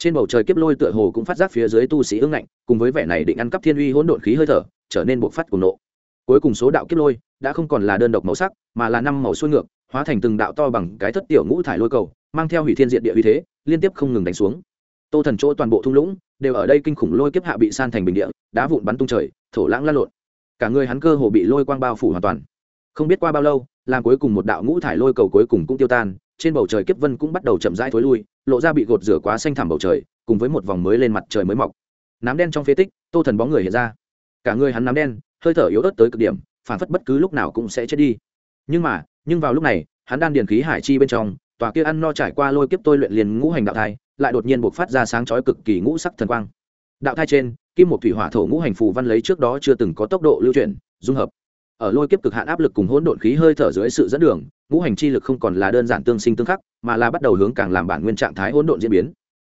trên bầu trời kiếp lôi tựa hồ cũng phát giác phía dưới tu sĩ ương ngạnh, cùng với vẻ này định ăn cắp thiên uy hỗn độn khí hơi thở, trở nên bộc phát cùng nộ. Cuối cùng số đạo kiếp lôi đã không còn là đơn độc màu sắc, mà là năm màu xuôi ngược, hóa thành từng đạo to bằng cái thất tiểu ngũ thải lôi cầu, mang theo hủy thiên diện địa uy thế, liên tiếp không ngừng đánh xuống. Tô thần chỗ toàn bộ thung lũng đều ở đây kinh khủng lôi kiếp hạ bị san thành bình địa, đá vụn bắn tung trời, thổ lãng lăn lộn. Cả người hắn cơ hồ bị lôi quang bao phủ hoàn toàn. Không biết qua bao lâu, làm cuối cùng một đạo ngũ thải lôi cầu cuối cùng cũng tiêu tan trên bầu trời kiếp vân cũng bắt đầu chậm rãi thối lui, lộ ra bị gột rửa quá xanh thẳm bầu trời, cùng với một vòng mới lên mặt trời mới mọc. Nám đen trong phế tích, tô thần bóng người hiện ra. Cả người hắn nám đen, hơi thở yếu ớt tới cực điểm, phản phất bất cứ lúc nào cũng sẽ chết đi. Nhưng mà, nhưng vào lúc này, hắn đan điền khí hải chi bên trong, tòa kia ăn no trải qua lôi kiếp tôi luyện liền ngũ hành đạo thai, lại đột nhiên buộc phát ra sáng chói cực kỳ ngũ sắc thần quang. Đạo thai trên, kim một thủy hỏa thổ ngũ hành phù văn lấy trước đó chưa từng có tốc độ lưu chuyển, dung hợp ở lôi kiếp cực hạn áp lực cùng hỗn độn khí hơi thở dưới sự dẫn đường, ngũ hành chi lực không còn là đơn giản tương sinh tương khắc, mà là bắt đầu hướng càng làm bản nguyên trạng thái hỗn độn diễn biến.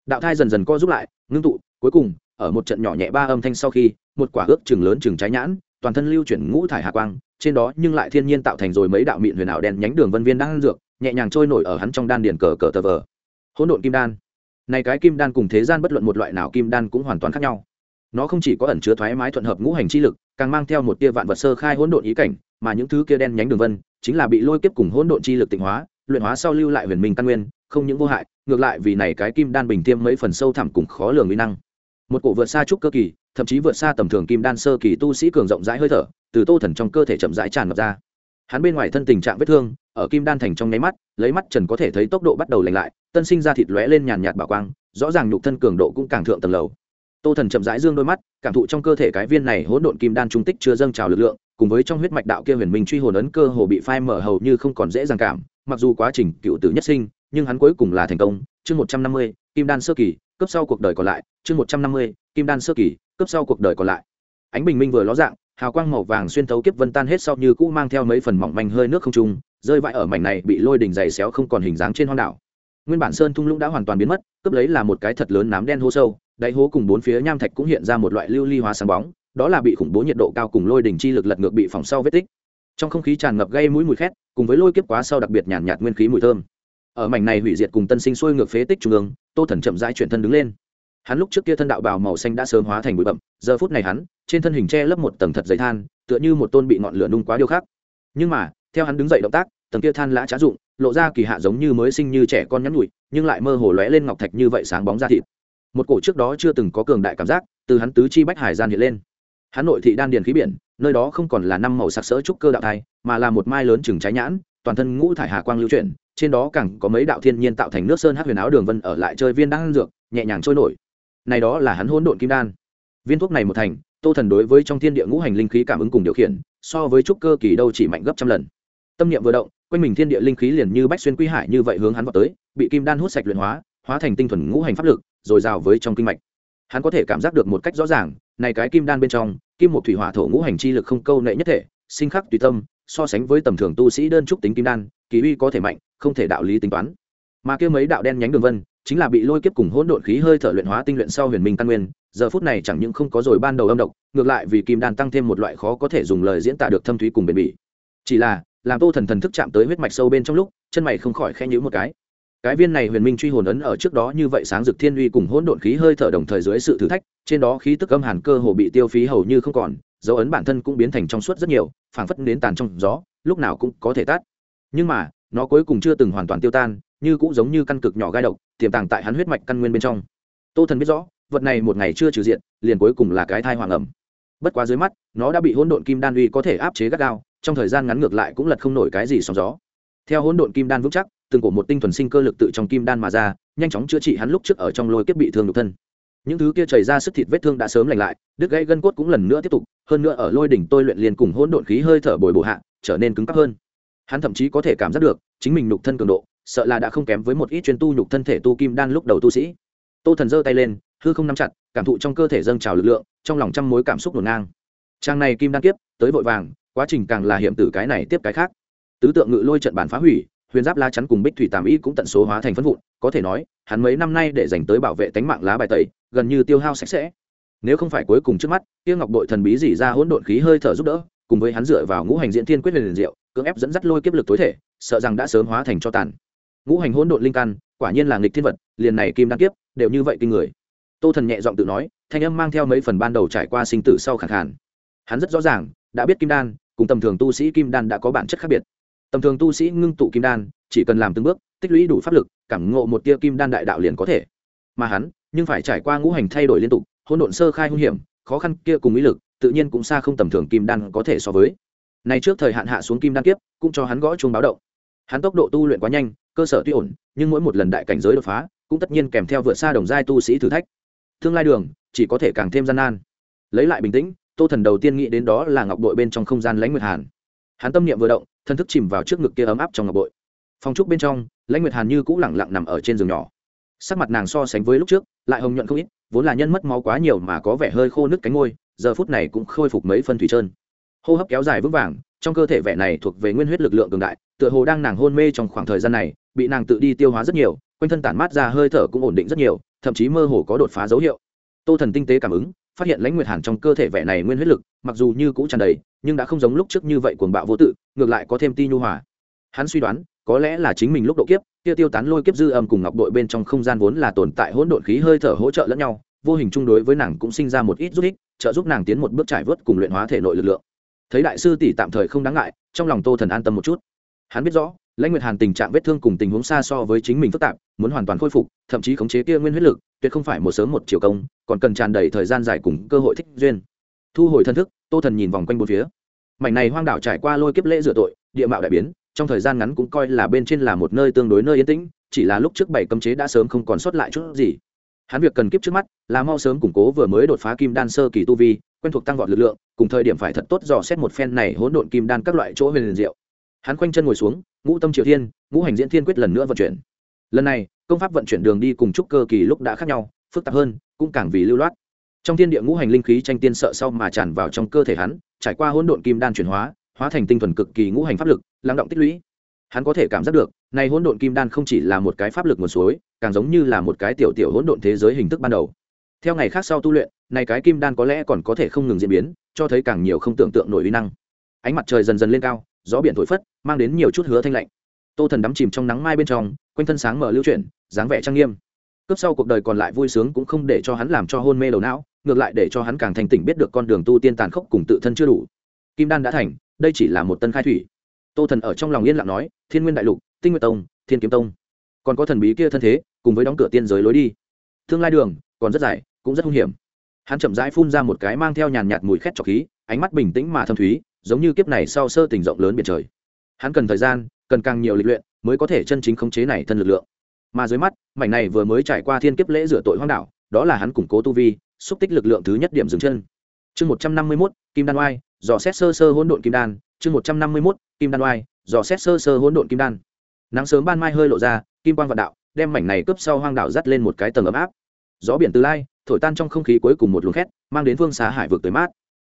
Đạo thai dần dần co giúp lại, ngưng tụ, cuối cùng, ở một trận nhỏ nhẹ ba âm thanh sau khi, một quả ước chừng lớn chừng trái nhãn, toàn thân lưu chuyển ngũ thải hạ quang, trên đó nhưng lại thiên nhiên tạo thành rồi mấy đạo mịn huyền ảo đen nhánh đường vân viên đang dược, nhẹ nhàng trôi nổi ở hắn trong đan điền cờ cờ tờ vờ. Hỗn độn kim đan. Này cái kim đan cùng thế gian bất luận một loại nào kim đan cũng hoàn toàn khác nhau nó không chỉ có ẩn chứa thoái mái thuận hợp ngũ hành chi lực, càng mang theo một tia vạn vật sơ khai hỗn độn ý cảnh, mà những thứ kia đen nhánh đường vân, chính là bị lôi kiếp cùng hỗn độn chi lực tịnh hóa, luyện hóa sau lưu lại huyền minh căn nguyên, không những vô hại, ngược lại vì này cái kim đan bình tiêm mấy phần sâu thẳm cùng khó lường uy năng. Một cổ vượt xa trúc cơ kỳ, thậm chí vượt xa tầm thường kim đan sơ kỳ tu sĩ cường rộng rãi hơi thở, từ tô thần trong cơ thể chậm rãi tràn ngập ra. Hắn bên ngoài thân tình trạng vết thương, ở kim đan thành trong nháy mắt, lấy mắt trần có thể thấy tốc độ bắt đầu lành lại, tân sinh ra thịt lóe lên nhàn nhạt bảo quang, rõ ràng nhục thân cường độ cũng càng thượng tầng lầu tô thần chậm rãi dương đôi mắt, cảm thụ trong cơ thể cái viên này hỗn độn kim đan trung tích chưa dâng trào lực lượng, cùng với trong huyết mạch đạo kia huyền minh truy hồn ấn cơ hồ bị phai mở hầu như không còn dễ dàng cảm, mặc dù quá trình cựu tử nhất sinh, nhưng hắn cuối cùng là thành công. Chương một trăm năm mươi, kim đan sơ kỳ, cấp sau cuộc đời còn lại. Chương một trăm năm mươi, kim đan sơ kỳ, cấp sau cuộc đời còn lại. Ánh bình minh vừa ló dạng, hào quang màu vàng xuyên thấu kiếp vân tan hết sau như cũ mang theo mấy phần mỏng manh hơi nước không trung, rơi vãi ở mảnh này bị lôi đỉnh dày xéo không còn hình dáng trên hoang đảo. Nguyên bản sơn thung lũng đã hoàn toàn biến mất, cướp lấy là một cái thật lớn nám đen hô sâu đáy hố cùng bốn phía nham thạch cũng hiện ra một loại lưu ly hóa sáng bóng đó là bị khủng bố nhiệt độ cao cùng lôi đỉnh chi lực lật ngược bị phòng sau vết tích. Trong không khí tràn ngập gây mũi mùi khét cùng với lôi kiếp quá sau đặc biệt nhàn nhạt, nguyên khí mùi thơm. Ở mảnh này hủy diệt cùng tân sinh sôi ngược phế tích trung ương tô thần chậm rãi chuyển thân đứng lên. Hắn lúc trước kia thân đạo bào màu xanh đã sớm hóa thành bụi bậm giờ phút này hắn trên thân hình che lấp một tầng thật giấy than tựa như một tôn bị ngọn lửa nung quá điêu khắc nhưng mà theo hắn đứng dậy động tác tầng kia than lã trá dụng lộ ra kỳ hạ giống như mới sinh như trẻ con nhắn nhụi nhưng lại mơ hồ lóe lên ngọc thạch như vậy sáng bóng ra thịt một cổ trước đó chưa từng có cường đại cảm giác từ hắn tứ chi bách hải gian hiện lên hắn nội thị đan điền khí biển nơi đó không còn là năm màu sặc sỡ trúc cơ đạo thai mà là một mai lớn chừng trái nhãn toàn thân ngũ thải hà quang lưu chuyển trên đó càng có mấy đạo thiên nhiên tạo thành nước sơn hát huyền áo đường vân ở lại chơi viên đan dược nhẹ nhàng trôi nổi này đó là hắn hỗn độn kim đan viên thuốc này một thành tô thần đối với trong thiên địa ngũ hành linh khí cảm ứng cùng điều khiển so với trúc cơ kỳ đâu chỉ mạnh gấp trăm lần tâm niệm vừa động quanh mình thiên địa linh khí liền như bách xuyên quy hải như vậy hướng hắn vào tới bị kim đan hút sạch luyện hóa hóa thành tinh thuần ngũ hành pháp lực rồi rào với trong kinh mạch. Hắn có thể cảm giác được một cách rõ ràng, này cái kim đan bên trong, kim một thủy hỏa thổ ngũ hành chi lực không câu nệ nhất thể, sinh khắc tùy tâm, so sánh với tầm thường tu sĩ đơn trúc tính kim đan, kỳ uy có thể mạnh, không thể đạo lý tính toán. Mà kia mấy đạo đen nhánh đường vân, chính là bị lôi kiếp cùng hỗn độn khí hơi thở luyện hóa tinh luyện sau huyền minh căn nguyên, giờ phút này chẳng những không có rồi ban đầu âm độc, ngược lại vì kim đan tăng thêm một loại khó có thể dùng lời diễn tả được thâm thúy cùng bền bỉ. Chỉ là, làm tô thần thần thức chạm tới huyết mạch sâu bên trong lúc, chân mày không khỏi khe nhữ một cái cái viên này huyền minh truy hồn ấn ở trước đó như vậy sáng rực thiên uy cùng hỗn độn khí hơi thở đồng thời dưới sự thử thách, trên đó khí tức âm hàn cơ hồ bị tiêu phí hầu như không còn, dấu ấn bản thân cũng biến thành trong suốt rất nhiều, phảng phất đến tàn trong gió, lúc nào cũng có thể tắt. Nhưng mà, nó cuối cùng chưa từng hoàn toàn tiêu tan, như cũng giống như căn cực nhỏ gai độc, tiềm tàng tại hắn huyết mạch căn nguyên bên trong. Tô thần biết rõ, vật này một ngày chưa trừ diện, liền cuối cùng là cái thai hoàng ẩm. Bất quá dưới mắt, nó đã bị hỗn độn kim đan uy có thể áp chế gắt gao, trong thời gian ngắn ngược lại cũng lật không nổi cái gì sóng gió theo hỗn độn kim đan vững chắc, từng cổ một tinh thuần sinh cơ lực tự trong kim đan mà ra, nhanh chóng chữa trị hắn lúc trước ở trong lôi kiếp bị thương nhục thân. Những thứ kia chảy ra sức thịt vết thương đã sớm lành lại, đứt gãy gân cốt cũng lần nữa tiếp tục, hơn nữa ở lôi đỉnh tôi luyện liền cùng hỗn độn khí hơi thở bồi bổ hạ, trở nên cứng cáp hơn. Hắn thậm chí có thể cảm giác được, chính mình nhục thân cường độ, sợ là đã không kém với một ít chuyên tu nhục thân thể tu kim đan lúc đầu tu sĩ. Tô thần giơ tay lên, hư không nắm chặt, cảm thụ trong cơ thể dâng trào lực lượng, trong lòng trăm mối cảm xúc ngổn ngang. Trang này kim đan kiếp, tới vội vàng, quá trình càng là hiểm tử cái này tiếp cái khác tứ tượng ngự lôi trận bản phá hủy, huyền giáp la chắn cùng bích thủy tàm y cũng tận số hóa thành phân vụn, có thể nói, hắn mấy năm nay để dành tới bảo vệ tánh mạng lá bài tẩy, gần như tiêu hao sạch sẽ. Nếu không phải cuối cùng trước mắt tiêu ngọc đội thần bí dỉ ra hỗn độn khí hơi thở giúp đỡ, cùng với hắn dựa vào ngũ hành diễn thiên quyết liền diệu, cưỡng ép dẫn dắt lôi kiếp lực tối thể, sợ rằng đã sớm hóa thành cho tàn. Ngũ hành hỗn độn linh căn, quả nhiên là nghịch thiên vật, liền này kim đăng kiếp, đều như vậy kinh người. Tô thần nhẹ giọng tự nói, thanh âm mang theo mấy phần ban đầu trải qua sinh tử sau khẳng hẳn hắn rất rõ ràng, đã biết kim đan, cùng tầm thường tu sĩ kim đan đã có bản chất khác biệt tầm thường tu sĩ ngưng tụ kim đan, chỉ cần làm từng bước, tích lũy đủ pháp lực, cảm ngộ một tia kim đan đại đạo liền có thể. Mà hắn, nhưng phải trải qua ngũ hành thay đổi liên tục, hỗn độn sơ khai hung hiểm, khó khăn kia cùng ý lực, tự nhiên cũng xa không tầm thường kim đan có thể so với. Này trước thời hạn hạ xuống kim đan kiếp, cũng cho hắn gõ chuông báo động. Hắn tốc độ tu luyện quá nhanh, cơ sở tuy ổn, nhưng mỗi một lần đại cảnh giới đột phá, cũng tất nhiên kèm theo vượt xa đồng giai tu sĩ thử thách. Tương lai đường, chỉ có thể càng thêm gian nan. Lấy lại bình tĩnh, tô thần đầu tiên nghĩ đến đó là ngọc đội bên trong không gian lãnh nguyệt hàn hắn tâm niệm vừa động, thân thức chìm vào trước ngực kia ấm áp trong ngọc bội. Phòng trúc bên trong, lãnh nguyệt hàn như cũng lẳng lặng nằm ở trên giường nhỏ. Sắc mặt nàng so sánh với lúc trước, lại hồng nhuận không ít, vốn là nhân mất máu quá nhiều mà có vẻ hơi khô nứt cánh ngôi giờ phút này cũng khôi phục mấy phân thủy trơn. Hô hấp kéo dài vững vàng, trong cơ thể vẻ này thuộc về nguyên huyết lực lượng cường đại, tựa hồ đang nàng hôn mê trong khoảng thời gian này, bị nàng tự đi tiêu hóa rất nhiều, quanh thân tản mát ra hơi thở cũng ổn định rất nhiều, thậm chí mơ hồ có đột phá dấu hiệu. Tô thần tinh tế cảm ứng, phát hiện lãnh nguyệt hàn trong cơ thể vẻ này nguyên huyết lực, mặc dù như cũ tràn đầy nhưng đã không giống lúc trước như vậy cuồng bạo vô tự, ngược lại có thêm ti nhu hòa. Hắn suy đoán, có lẽ là chính mình lúc độ kiếp, kia tiêu tán lôi kiếp dư âm cùng ngọc đội bên trong không gian vốn là tồn tại hỗn độn khí hơi thở hỗ trợ lẫn nhau, vô hình chung đối với nàng cũng sinh ra một ít giúp ích, trợ giúp nàng tiến một bước trải vớt cùng luyện hóa thể nội lực lượng. Thấy đại sư tỷ tạm thời không đáng ngại, trong lòng tô thần an tâm một chút. Hắn biết rõ, lãnh nguyệt hàn tình trạng vết thương cùng tình huống xa so với chính mình phức tạp, muốn hoàn toàn khôi phục, thậm chí khống chế kia nguyên huyết lực, tuyệt không phải một sớm một chiều công, còn cần tràn đầy thời gian dài cùng cơ hội thích duyên thu hồi thân thức, tô thần nhìn vòng quanh bốn phía. Mảnh này hoang đảo trải qua lôi kiếp lễ rửa tội, địa mạo đại biến, trong thời gian ngắn cũng coi là bên trên là một nơi tương đối nơi yên tĩnh, chỉ là lúc trước bảy cấm chế đã sớm không còn sót lại chút gì. Hắn việc cần kiếp trước mắt, là mau sớm củng cố vừa mới đột phá kim đan sơ kỳ tu vi, quen thuộc tăng vọt lực lượng, cùng thời điểm phải thật tốt dò xét một phen này hỗn độn kim đan các loại chỗ huyền liền diệu. Hắn khoanh chân ngồi xuống, ngũ tâm triều thiên, ngũ hành diễn thiên quyết lần nữa vận chuyển. Lần này, công pháp vận chuyển đường đi cùng trúc cơ kỳ lúc đã khác nhau, phức tạp hơn, cũng càng vì lưu loát trong thiên địa ngũ hành linh khí tranh tiên sợ sau mà tràn vào trong cơ thể hắn, trải qua hỗn độn kim đan chuyển hóa hóa thành tinh thuần cực kỳ ngũ hành pháp lực, lắng động tích lũy. Hắn có thể cảm giác được, này hỗn độn kim đan không chỉ là một cái pháp lực nguồn suối, càng giống như là một cái tiểu tiểu hỗn độn thế giới hình thức ban đầu. Theo ngày khác sau tu luyện, này cái kim đan có lẽ còn có thể không ngừng diễn biến, cho thấy càng nhiều không tưởng tượng nổi uy năng. Ánh mặt trời dần dần lên cao, gió biển thổi phất, mang đến nhiều chút hứa thanh lạnh. Tô thần đắm chìm trong nắng mai bên trong, quanh thân sáng mở lưu chuyển, dáng vẻ trang nghiêm. Cướp sau cuộc đời còn lại vui sướng cũng không để cho hắn làm cho hôn mê đầu não ngược lại để cho hắn càng thành tỉnh biết được con đường tu tiên tàn khốc cùng tự thân chưa đủ. Kim đan đã thành, đây chỉ là một tân khai thủy. Tô thần ở trong lòng yên lặng nói, thiên nguyên đại lục, tinh nguyệt tông, thiên kiếm tông. Còn có thần bí kia thân thế, cùng với đóng cửa tiên giới lối đi. Tương lai đường, còn rất dài, cũng rất hung hiểm. Hắn chậm rãi phun ra một cái mang theo nhàn nhạt mùi khét trọc khí, ánh mắt bình tĩnh mà thâm thúy, giống như kiếp này sau sơ tình rộng lớn biển trời. Hắn cần thời gian, cần càng nhiều lịch luyện, mới có thể chân chính khống chế này thân lực lượng. Mà dưới mắt, mảnh này vừa mới trải qua thiên kiếp lễ rửa tội hoang đảo, đó là hắn củng cố tu vi xúc tích lực lượng thứ nhất điểm dừng chân. Chương một trăm năm mươi mốt, kim đan oai, dò xét sơ sơ hỗn độn kim đan. Chương một trăm năm mươi mốt, kim đan oai, dò xét sơ sơ hỗn độn kim đan. Nắng sớm ban mai hơi lộ ra, kim quang vạn đạo, đem mảnh này cướp sau hoang đảo dắt lên một cái tầng ấm áp. Gió biển từ lai, thổi tan trong không khí cuối cùng một luồng khét, mang đến phương xá hải vực tới mát.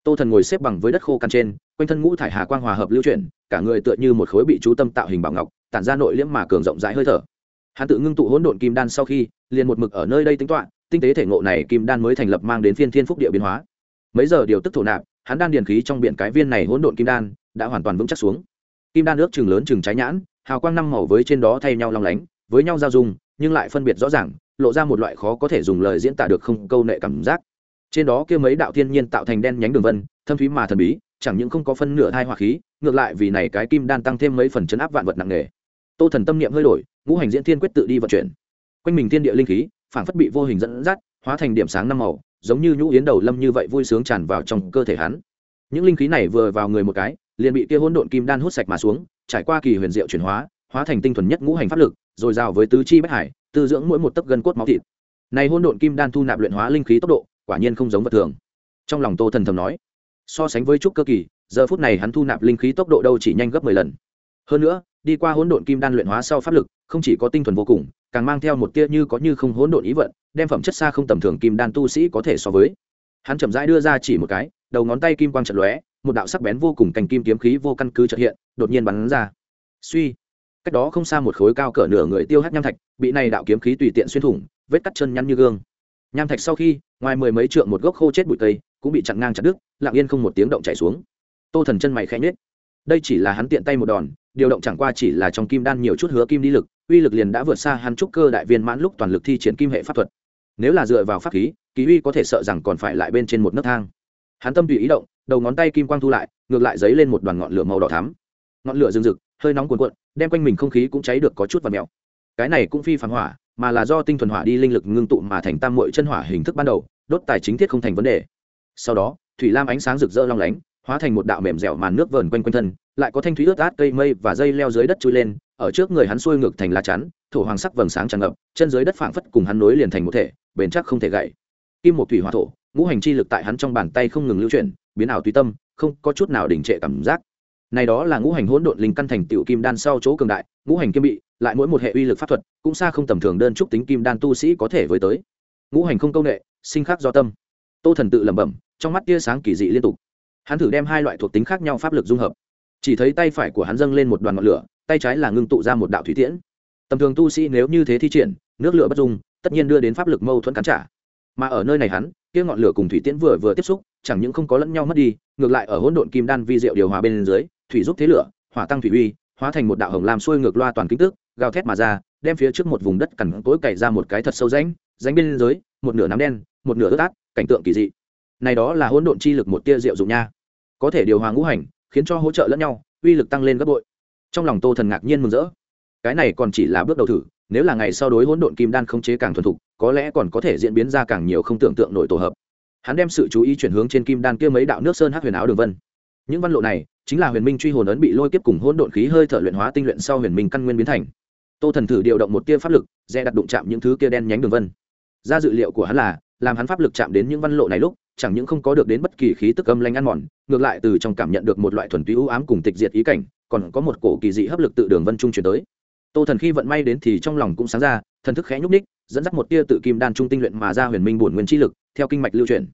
Tô thần ngồi xếp bằng với đất khô căn trên, quanh thân ngũ thải hà quang hòa hợp lưu chuyển, cả người tựa như một khối bị chú tâm tạo hình bảo ngọc, tản ra nội liễm mà cường rộng rãi hơi thở. Hắn tự ngưng tụ hỗn độn kim đan sau khi liền một mực ở nơi đây tính toán, tinh tế thể ngộ này kim đan mới thành lập mang đến phiên thiên phúc địa biến hóa. Mấy giờ điều tức thổ nạp, hắn đan điền khí trong biển cái viên này hỗn độn kim đan đã hoàn toàn vững chắc xuống. Kim đan nước chừng lớn chừng trái nhãn, hào quang năm màu với trên đó thay nhau long lánh, với nhau giao dung, nhưng lại phân biệt rõ ràng, lộ ra một loại khó có thể dùng lời diễn tả được không câu nệ cảm giác. Trên đó kia mấy đạo thiên nhiên tạo thành đen nhánh đường vân, thâm thúy mà thần bí, chẳng những không có phân nửa thai hỏa khí, ngược lại vì này cái kim đan tăng thêm mấy phần chấn áp vạn vật nặng nề. Tô thần tâm niệm hơi đổi, ngũ hành diễn thiên quyết tự đi vận chuyển quanh mình thiên địa linh khí phản phất bị vô hình dẫn dắt, hóa thành điểm sáng năm màu, giống như nhũ yến đầu lâm như vậy vui sướng tràn vào trong cơ thể hắn. Những linh khí này vừa vào người một cái, liền bị kia hỗn độn kim đan hút sạch mà xuống, trải qua kỳ huyền diệu chuyển hóa hóa thành tinh thuần nhất ngũ hành pháp lực, rồi rào với tứ chi bách hải, tư dưỡng mỗi một tấc gân cốt máu thịt. Này hỗn độn kim đan thu nạp luyện hóa linh khí tốc độ, quả nhiên không giống vật thường. Trong lòng tô thần thầm nói, so sánh với trúc cơ kỳ, giờ phút này hắn thu nạp linh khí tốc độ đâu chỉ nhanh gấp mười lần. Hơn nữa, đi qua hỗn độn kim đan luyện hóa sau pháp lực, không chỉ có tinh thuần vô cùng càng mang theo một tia như có như không hỗn độn ý vận, đem phẩm chất xa không tầm thường kim đan tu sĩ có thể so với. Hắn chậm rãi đưa ra chỉ một cái, đầu ngón tay kim quang trận lóe, một đạo sắc bén vô cùng cành kim kiếm khí vô căn cứ chợt hiện, đột nhiên bắn ra. Suy. Cách đó không xa một khối cao cỡ nửa người tiêu hắc nham thạch, bị này đạo kiếm khí tùy tiện xuyên thủng, vết cắt chân nhăn như gương. Nham thạch sau khi, ngoài mười mấy trượng một gốc khô chết bụi cây, cũng bị chặn ngang chặt đứt, lặng yên không một tiếng động chảy xuống. Tô thần chân mày khẽ nhếch. Đây chỉ là hắn tiện tay một đòn điều động chẳng qua chỉ là trong kim đan nhiều chút hứa kim đi lực, uy lực liền đã vượt xa hắn trúc cơ đại viên mãn lúc toàn lực thi triển kim hệ pháp thuật. Nếu là dựa vào pháp khí, kỳ uy có thể sợ rằng còn phải lại bên trên một nấc thang. Hắn tâm tùy ý động, đầu ngón tay kim quang thu lại, ngược lại dấy lên một đoàn ngọn lửa màu đỏ thắm. Ngọn lửa rừng rực, hơi nóng cuồn cuộn, đem quanh mình không khí cũng cháy được có chút và mèo. Cái này cũng phi phản hỏa, mà là do tinh thuần hỏa đi linh lực ngưng tụ mà thành tam muội chân hỏa hình thức ban đầu, đốt tài chính thiết không thành vấn đề. Sau đó, thủy lam ánh sáng rực rỡ long lánh, hóa thành một đạo mềm dẻo màn nước vờn quanh quanh thân lại có thanh thúy ướt át cây mây và dây leo dưới đất trôi lên, ở trước người hắn xuôi ngược thành lá chắn, thổ hoàng sắc vầng sáng tràn ngập, chân dưới đất phảng phất cùng hắn nối liền thành một thể, bền chắc không thể gãy. Kim một thủy hỏa thổ, ngũ hành chi lực tại hắn trong bàn tay không ngừng lưu chuyển, biến ảo tùy tâm, không có chút nào đình trệ cảm giác. Này đó là ngũ hành hỗn độn linh căn thành tiểu kim đan sau chỗ cường đại, ngũ hành kim bị, lại mỗi một hệ uy lực pháp thuật, cũng xa không tầm thường đơn trúc tính kim đan tu sĩ có thể với tới. Ngũ hành không công nghệ, sinh khắc do tâm. Tô thần tự lẩm bẩm, trong mắt tia sáng kỳ dị liên tục. Hắn thử đem hai loại thuộc tính khác nhau pháp lực dung hợp chỉ thấy tay phải của hắn dâng lên một đoàn ngọn lửa, tay trái là ngưng tụ ra một đạo thủy tiễn. Tầm thường tu sĩ nếu như thế thi triển, nước lửa bất dung, tất nhiên đưa đến pháp lực mâu thuẫn cắn trả. Mà ở nơi này hắn, kia ngọn lửa cùng thủy tiễn vừa vừa tiếp xúc, chẳng những không có lẫn nhau mất đi, ngược lại ở hỗn độn kim đan vi diệu điều hòa bên dưới, thủy giúp thế lửa, hỏa tăng thủy uy, hóa thành một đạo hồng làm xuôi ngược loa toàn kính tức, gào thét mà ra, đem phía trước một vùng đất cằn tối cày ra một cái thật sâu rãnh rãnh bên dưới, một nửa nám đen, một nửa ướt át, cảnh tượng kỳ dị. Này đó là hỗn độn chi lực một tia diệu dụng nha. Có thể điều hòa ngũ hành khiến cho hỗ trợ lẫn nhau, uy lực tăng lên gấp bội. Trong lòng tô thần ngạc nhiên mừng rỡ. Cái này còn chỉ là bước đầu thử, nếu là ngày sau đối hỗn độn kim đan không chế càng thuần thục, có lẽ còn có thể diễn biến ra càng nhiều không tưởng tượng nổi tổ hợp. Hắn đem sự chú ý chuyển hướng trên kim đan kia mấy đạo nước sơn hát huyền áo đường vân. Những văn lộ này, chính là huyền minh truy hồn ấn bị lôi kiếp cùng hỗn độn khí hơi thở luyện hóa tinh luyện sau huyền minh căn nguyên biến thành. Tô thần thử điều động một tia pháp lực, dè đặt đụng chạm những thứ kia đen nhánh đường vân. Ra dự liệu của hắn là, làm hắn pháp lực chạm đến những văn lộ này lúc chẳng những không có được đến bất kỳ khí tức âm lanh ăn mòn ngược lại từ trong cảm nhận được một loại thuần túy ưu ám cùng tịch diệt ý cảnh còn có một cổ kỳ dị hấp lực tự đường vân trung chuyển tới. Tô thần khi vận may đến thì trong lòng cũng sáng ra thần thức khẽ nhúc ních dẫn dắt một tia tự kim đan trung tinh luyện mà ra huyền minh bổn nguyên chi lực theo kinh mạch lưu truyền,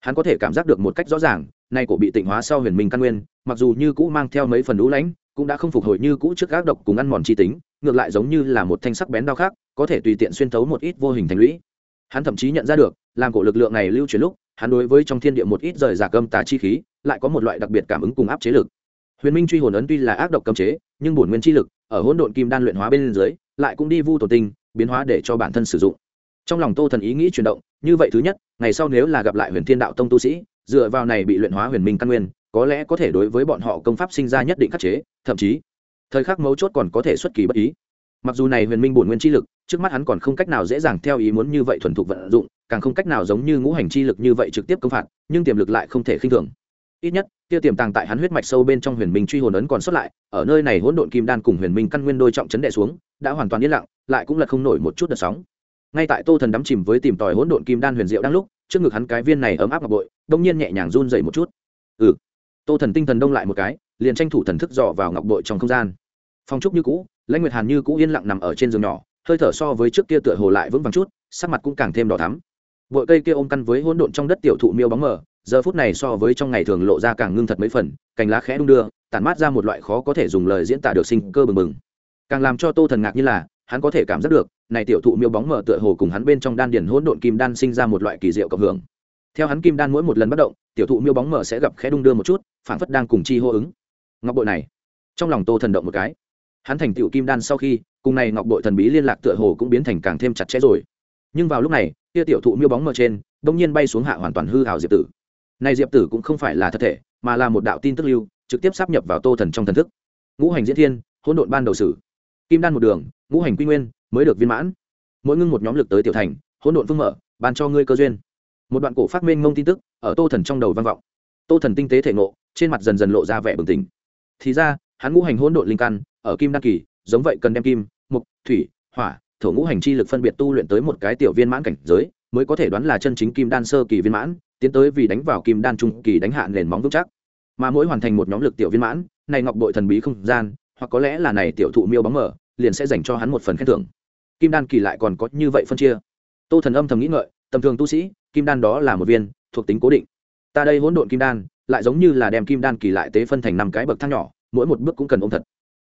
hắn có thể cảm giác được một cách rõ ràng nay cổ bị tịnh hóa sau huyền minh căn nguyên mặc dù như cũ mang theo mấy phần lũ lãnh cũng đã không phục hồi như cũ trước gác độc cùng ăn mòn chi tính ngược lại giống như là một thanh sắc bén đao khác có thể tùy tiện xuyên thấu một ít vô hình thành lũy. Hắn thậm chí nhận ra được làm cổ lực lượng này lưu chuyển lúc hắn đối với trong thiên địa một ít rời giả cơm tà chi khí, lại có một loại đặc biệt cảm ứng cùng áp chế lực. Huyền minh truy hồn ấn tuy là ác độc cấm chế, nhưng bổn nguyên chi lực, ở hỗn độn kim đan luyện hóa bên dưới, lại cũng đi vu tổ tinh, biến hóa để cho bản thân sử dụng. Trong lòng tô thần ý nghĩ chuyển động, như vậy thứ nhất, ngày sau nếu là gặp lại huyền thiên đạo tông tu sĩ, dựa vào này bị luyện hóa huyền minh căn nguyên, có lẽ có thể đối với bọn họ công pháp sinh ra nhất định khắc chế, thậm chí, thời khắc mấu chốt còn có thể xuất kỳ bất ý. Mặc dù này huyền minh bổn nguyên chi lực trước mắt hắn còn không cách nào dễ dàng theo ý muốn như vậy thuần thục vận dụng, càng không cách nào giống như ngũ hành chi lực như vậy trực tiếp công phạt, nhưng tiềm lực lại không thể khinh thường. Ít nhất, kia tiềm tàng tại hắn huyết mạch sâu bên trong huyền minh truy hồn ấn còn sót lại, ở nơi này hỗn độn kim đan cùng huyền minh căn nguyên đôi trọng chấn đệ xuống, đã hoàn toàn yên lặng, lại cũng là không nổi một chút đợt sóng. Ngay tại tô thần đắm chìm với tìm tòi hỗn độn kim đan huyền diệu đang lúc, trước ngực hắn cái viên này ấm áp ngọc bội đông nhiên nhẹ nhàng run dậy một chút. Ừ. Tô thần tinh thần đông lại một cái, liền tranh thủ thần thức dò vào ngọc bội trong không gian. Phong trúc như cũ, lãnh nguyệt hàn như cũ yên lặng nằm ở trên giường nhỏ hơi thở so với trước kia tựa hồ lại vững vàng chút, sắc mặt cũng càng thêm đỏ thắm. Bội cây kia ôm căn với hỗn độn trong đất tiểu thụ miêu bóng mờ, giờ phút này so với trong ngày thường lộ ra càng ngưng thật mấy phần, cành lá khẽ đung đưa, tản mát ra một loại khó có thể dùng lời diễn tả được sinh cơ bừng bừng. Càng làm cho tô thần ngạc như là, hắn có thể cảm giác được, này tiểu thụ miêu bóng mờ tựa hồ cùng hắn bên trong đan điển hỗn độn kim đan sinh ra một loại kỳ diệu cộng hưởng. Theo hắn kim đan mỗi một lần bất động, tiểu thụ miêu bóng mờ sẽ gặp khẽ đung đưa một chút phản phất đang cùng chi hô ứng. Ngọc bội này, trong lòng tô thần động một cái. Hắn thành tiểu kim đan sau khi cùng này ngọc bội thần bí liên lạc tựa hồ cũng biến thành càng thêm chặt chẽ rồi. Nhưng vào lúc này, kia tiểu thụ miêu bóng mờ trên bỗng nhiên bay xuống hạ hoàn toàn hư hào diệp tử. Này diệp tử cũng không phải là thật thể, mà là một đạo tin tức lưu, trực tiếp sắp nhập vào tô thần trong thần thức. Ngũ hành diễn thiên, hỗn độn ban đầu sử. Kim đan một đường, ngũ hành quy nguyên, mới được viên mãn. Mỗi ngưng một nhóm lực tới tiểu thành, hỗn độn phương mở, ban cho ngươi cơ duyên. Một đoạn cổ phát minh ngông tin tức, ở tô thần trong đầu vang vọng. Tô thần tinh tế thể ngộ, trên mặt dần dần lộ ra vẻ bừng tỉnh. Thì ra, hắn ngũ hành hỗn độn linh căn, ở kim đan kỳ giống vậy cần đem kim mục thủy, hỏa, thổ ngũ hành chi lực phân biệt tu luyện tới một cái tiểu viên mãn cảnh giới, mới có thể đoán là chân chính kim đan sơ kỳ viên mãn, tiến tới vì đánh vào kim đan trung kỳ đánh hạ nền móng vững chắc. Mà mỗi hoàn thành một nhóm lực tiểu viên mãn, này ngọc bội thần bí không gian, hoặc có lẽ là này tiểu thụ miêu bóng mở liền sẽ dành cho hắn một phần khen thưởng. Kim đan kỳ lại còn có như vậy phân chia. Tô thần âm thầm nghĩ ngợi, tầm thường tu sĩ, kim đan đó là một viên, thuộc tính cố định. Ta đây hỗn độn kim đan, lại giống như là đem kim đan kỳ lại tế phân thành năm cái bậc thang nhỏ, mỗi một bước cũng cần ôm thật.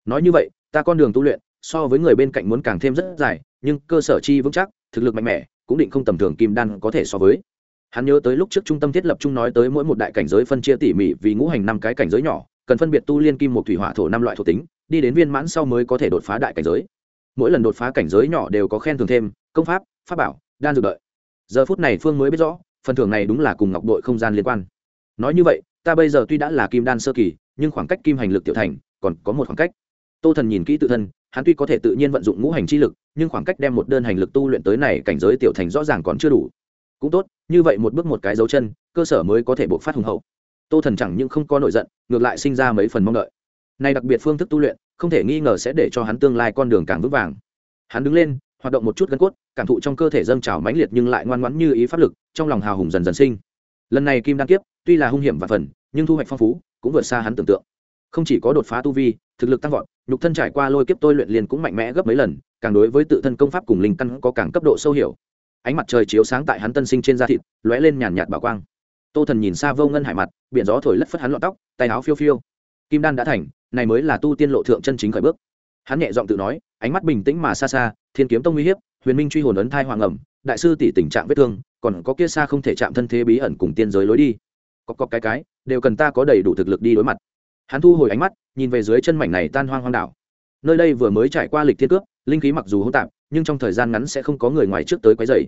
Nói như vậy ta con đường tu luyện, so với người bên cạnh muốn càng thêm rất dài, nhưng cơ sở chi vững chắc, thực lực mạnh mẽ, cũng định không tầm thường kim đan có thể so với. Hắn nhớ tới lúc trước trung tâm thiết lập chung nói tới mỗi một đại cảnh giới phân chia tỉ mỉ vì ngũ hành năm cái cảnh giới nhỏ, cần phân biệt tu liên kim một thủy hỏa thổ năm loại thuộc tính, đi đến viên mãn sau mới có thể đột phá đại cảnh giới. Mỗi lần đột phá cảnh giới nhỏ đều có khen thưởng thêm, công pháp pháp bảo, đan dược đợi. Giờ phút này phương mới biết rõ, phần thưởng này đúng là cùng ngọc đội không gian liên quan. Nói như vậy, ta bây giờ tuy đã là kim đan sơ kỳ, nhưng khoảng cách kim hành lực tiểu thành, còn có một khoảng cách tô thần nhìn kỹ tự thân, hắn tuy có thể tự nhiên vận dụng ngũ hành chi lực, nhưng khoảng cách đem một đơn hành lực tu luyện tới này cảnh giới tiểu thành rõ ràng còn chưa đủ. Cũng tốt, như vậy một bước một cái dấu chân, cơ sở mới có thể buộc phát hùng hậu. Tô thần chẳng những không có nổi giận, ngược lại sinh ra mấy phần mong đợi. Này đặc biệt phương thức tu luyện, không thể nghi ngờ sẽ để cho hắn tương lai con đường càng vững vàng. Hắn đứng lên, hoạt động một chút gân cốt, cảm thụ trong cơ thể dâng trào mãnh liệt nhưng lại ngoan ngoãn như ý pháp lực, trong lòng hào hùng dần dần sinh. Lần này kim đan kiếp, tuy là hung hiểm và phần, nhưng thu hoạch phong phú, cũng vượt xa hắn tưởng tượng. Không chỉ có đột phá tu vi thực lực tăng vọt, nhục thân trải qua lôi kiếp tôi luyện liền cũng mạnh mẽ gấp mấy lần, càng đối với tự thân công pháp cùng linh căn có càng cấp độ sâu hiểu. Ánh mặt trời chiếu sáng tại hắn tân sinh trên da thịt, lóe lên nhàn nhạt bảo quang. Tô thần nhìn xa vô ngân hải mặt, biển gió thổi lất phất hắn lọn tóc, tay áo phiêu phiêu. Kim đan đã thành, này mới là tu tiên lộ thượng chân chính khởi bước. Hắn nhẹ giọng tự nói, ánh mắt bình tĩnh mà xa xa, thiên kiếm tông uy hiếp, huyền minh truy hồn ấn thai hoàng ẩm, đại sư tỷ tình trạng vết thương, còn có kia xa không thể chạm thân thế bí ẩn cùng tiên giới lối đi. Có có cái cái, đều cần ta có đầy đủ thực lực đi đối mặt hắn thu hồi ánh mắt, nhìn về dưới chân mảnh này tan hoang hoang đảo. Nơi đây vừa mới trải qua lịch thiên cướp, linh khí mặc dù hỗn tạp, nhưng trong thời gian ngắn sẽ không có người ngoài trước tới quấy rầy.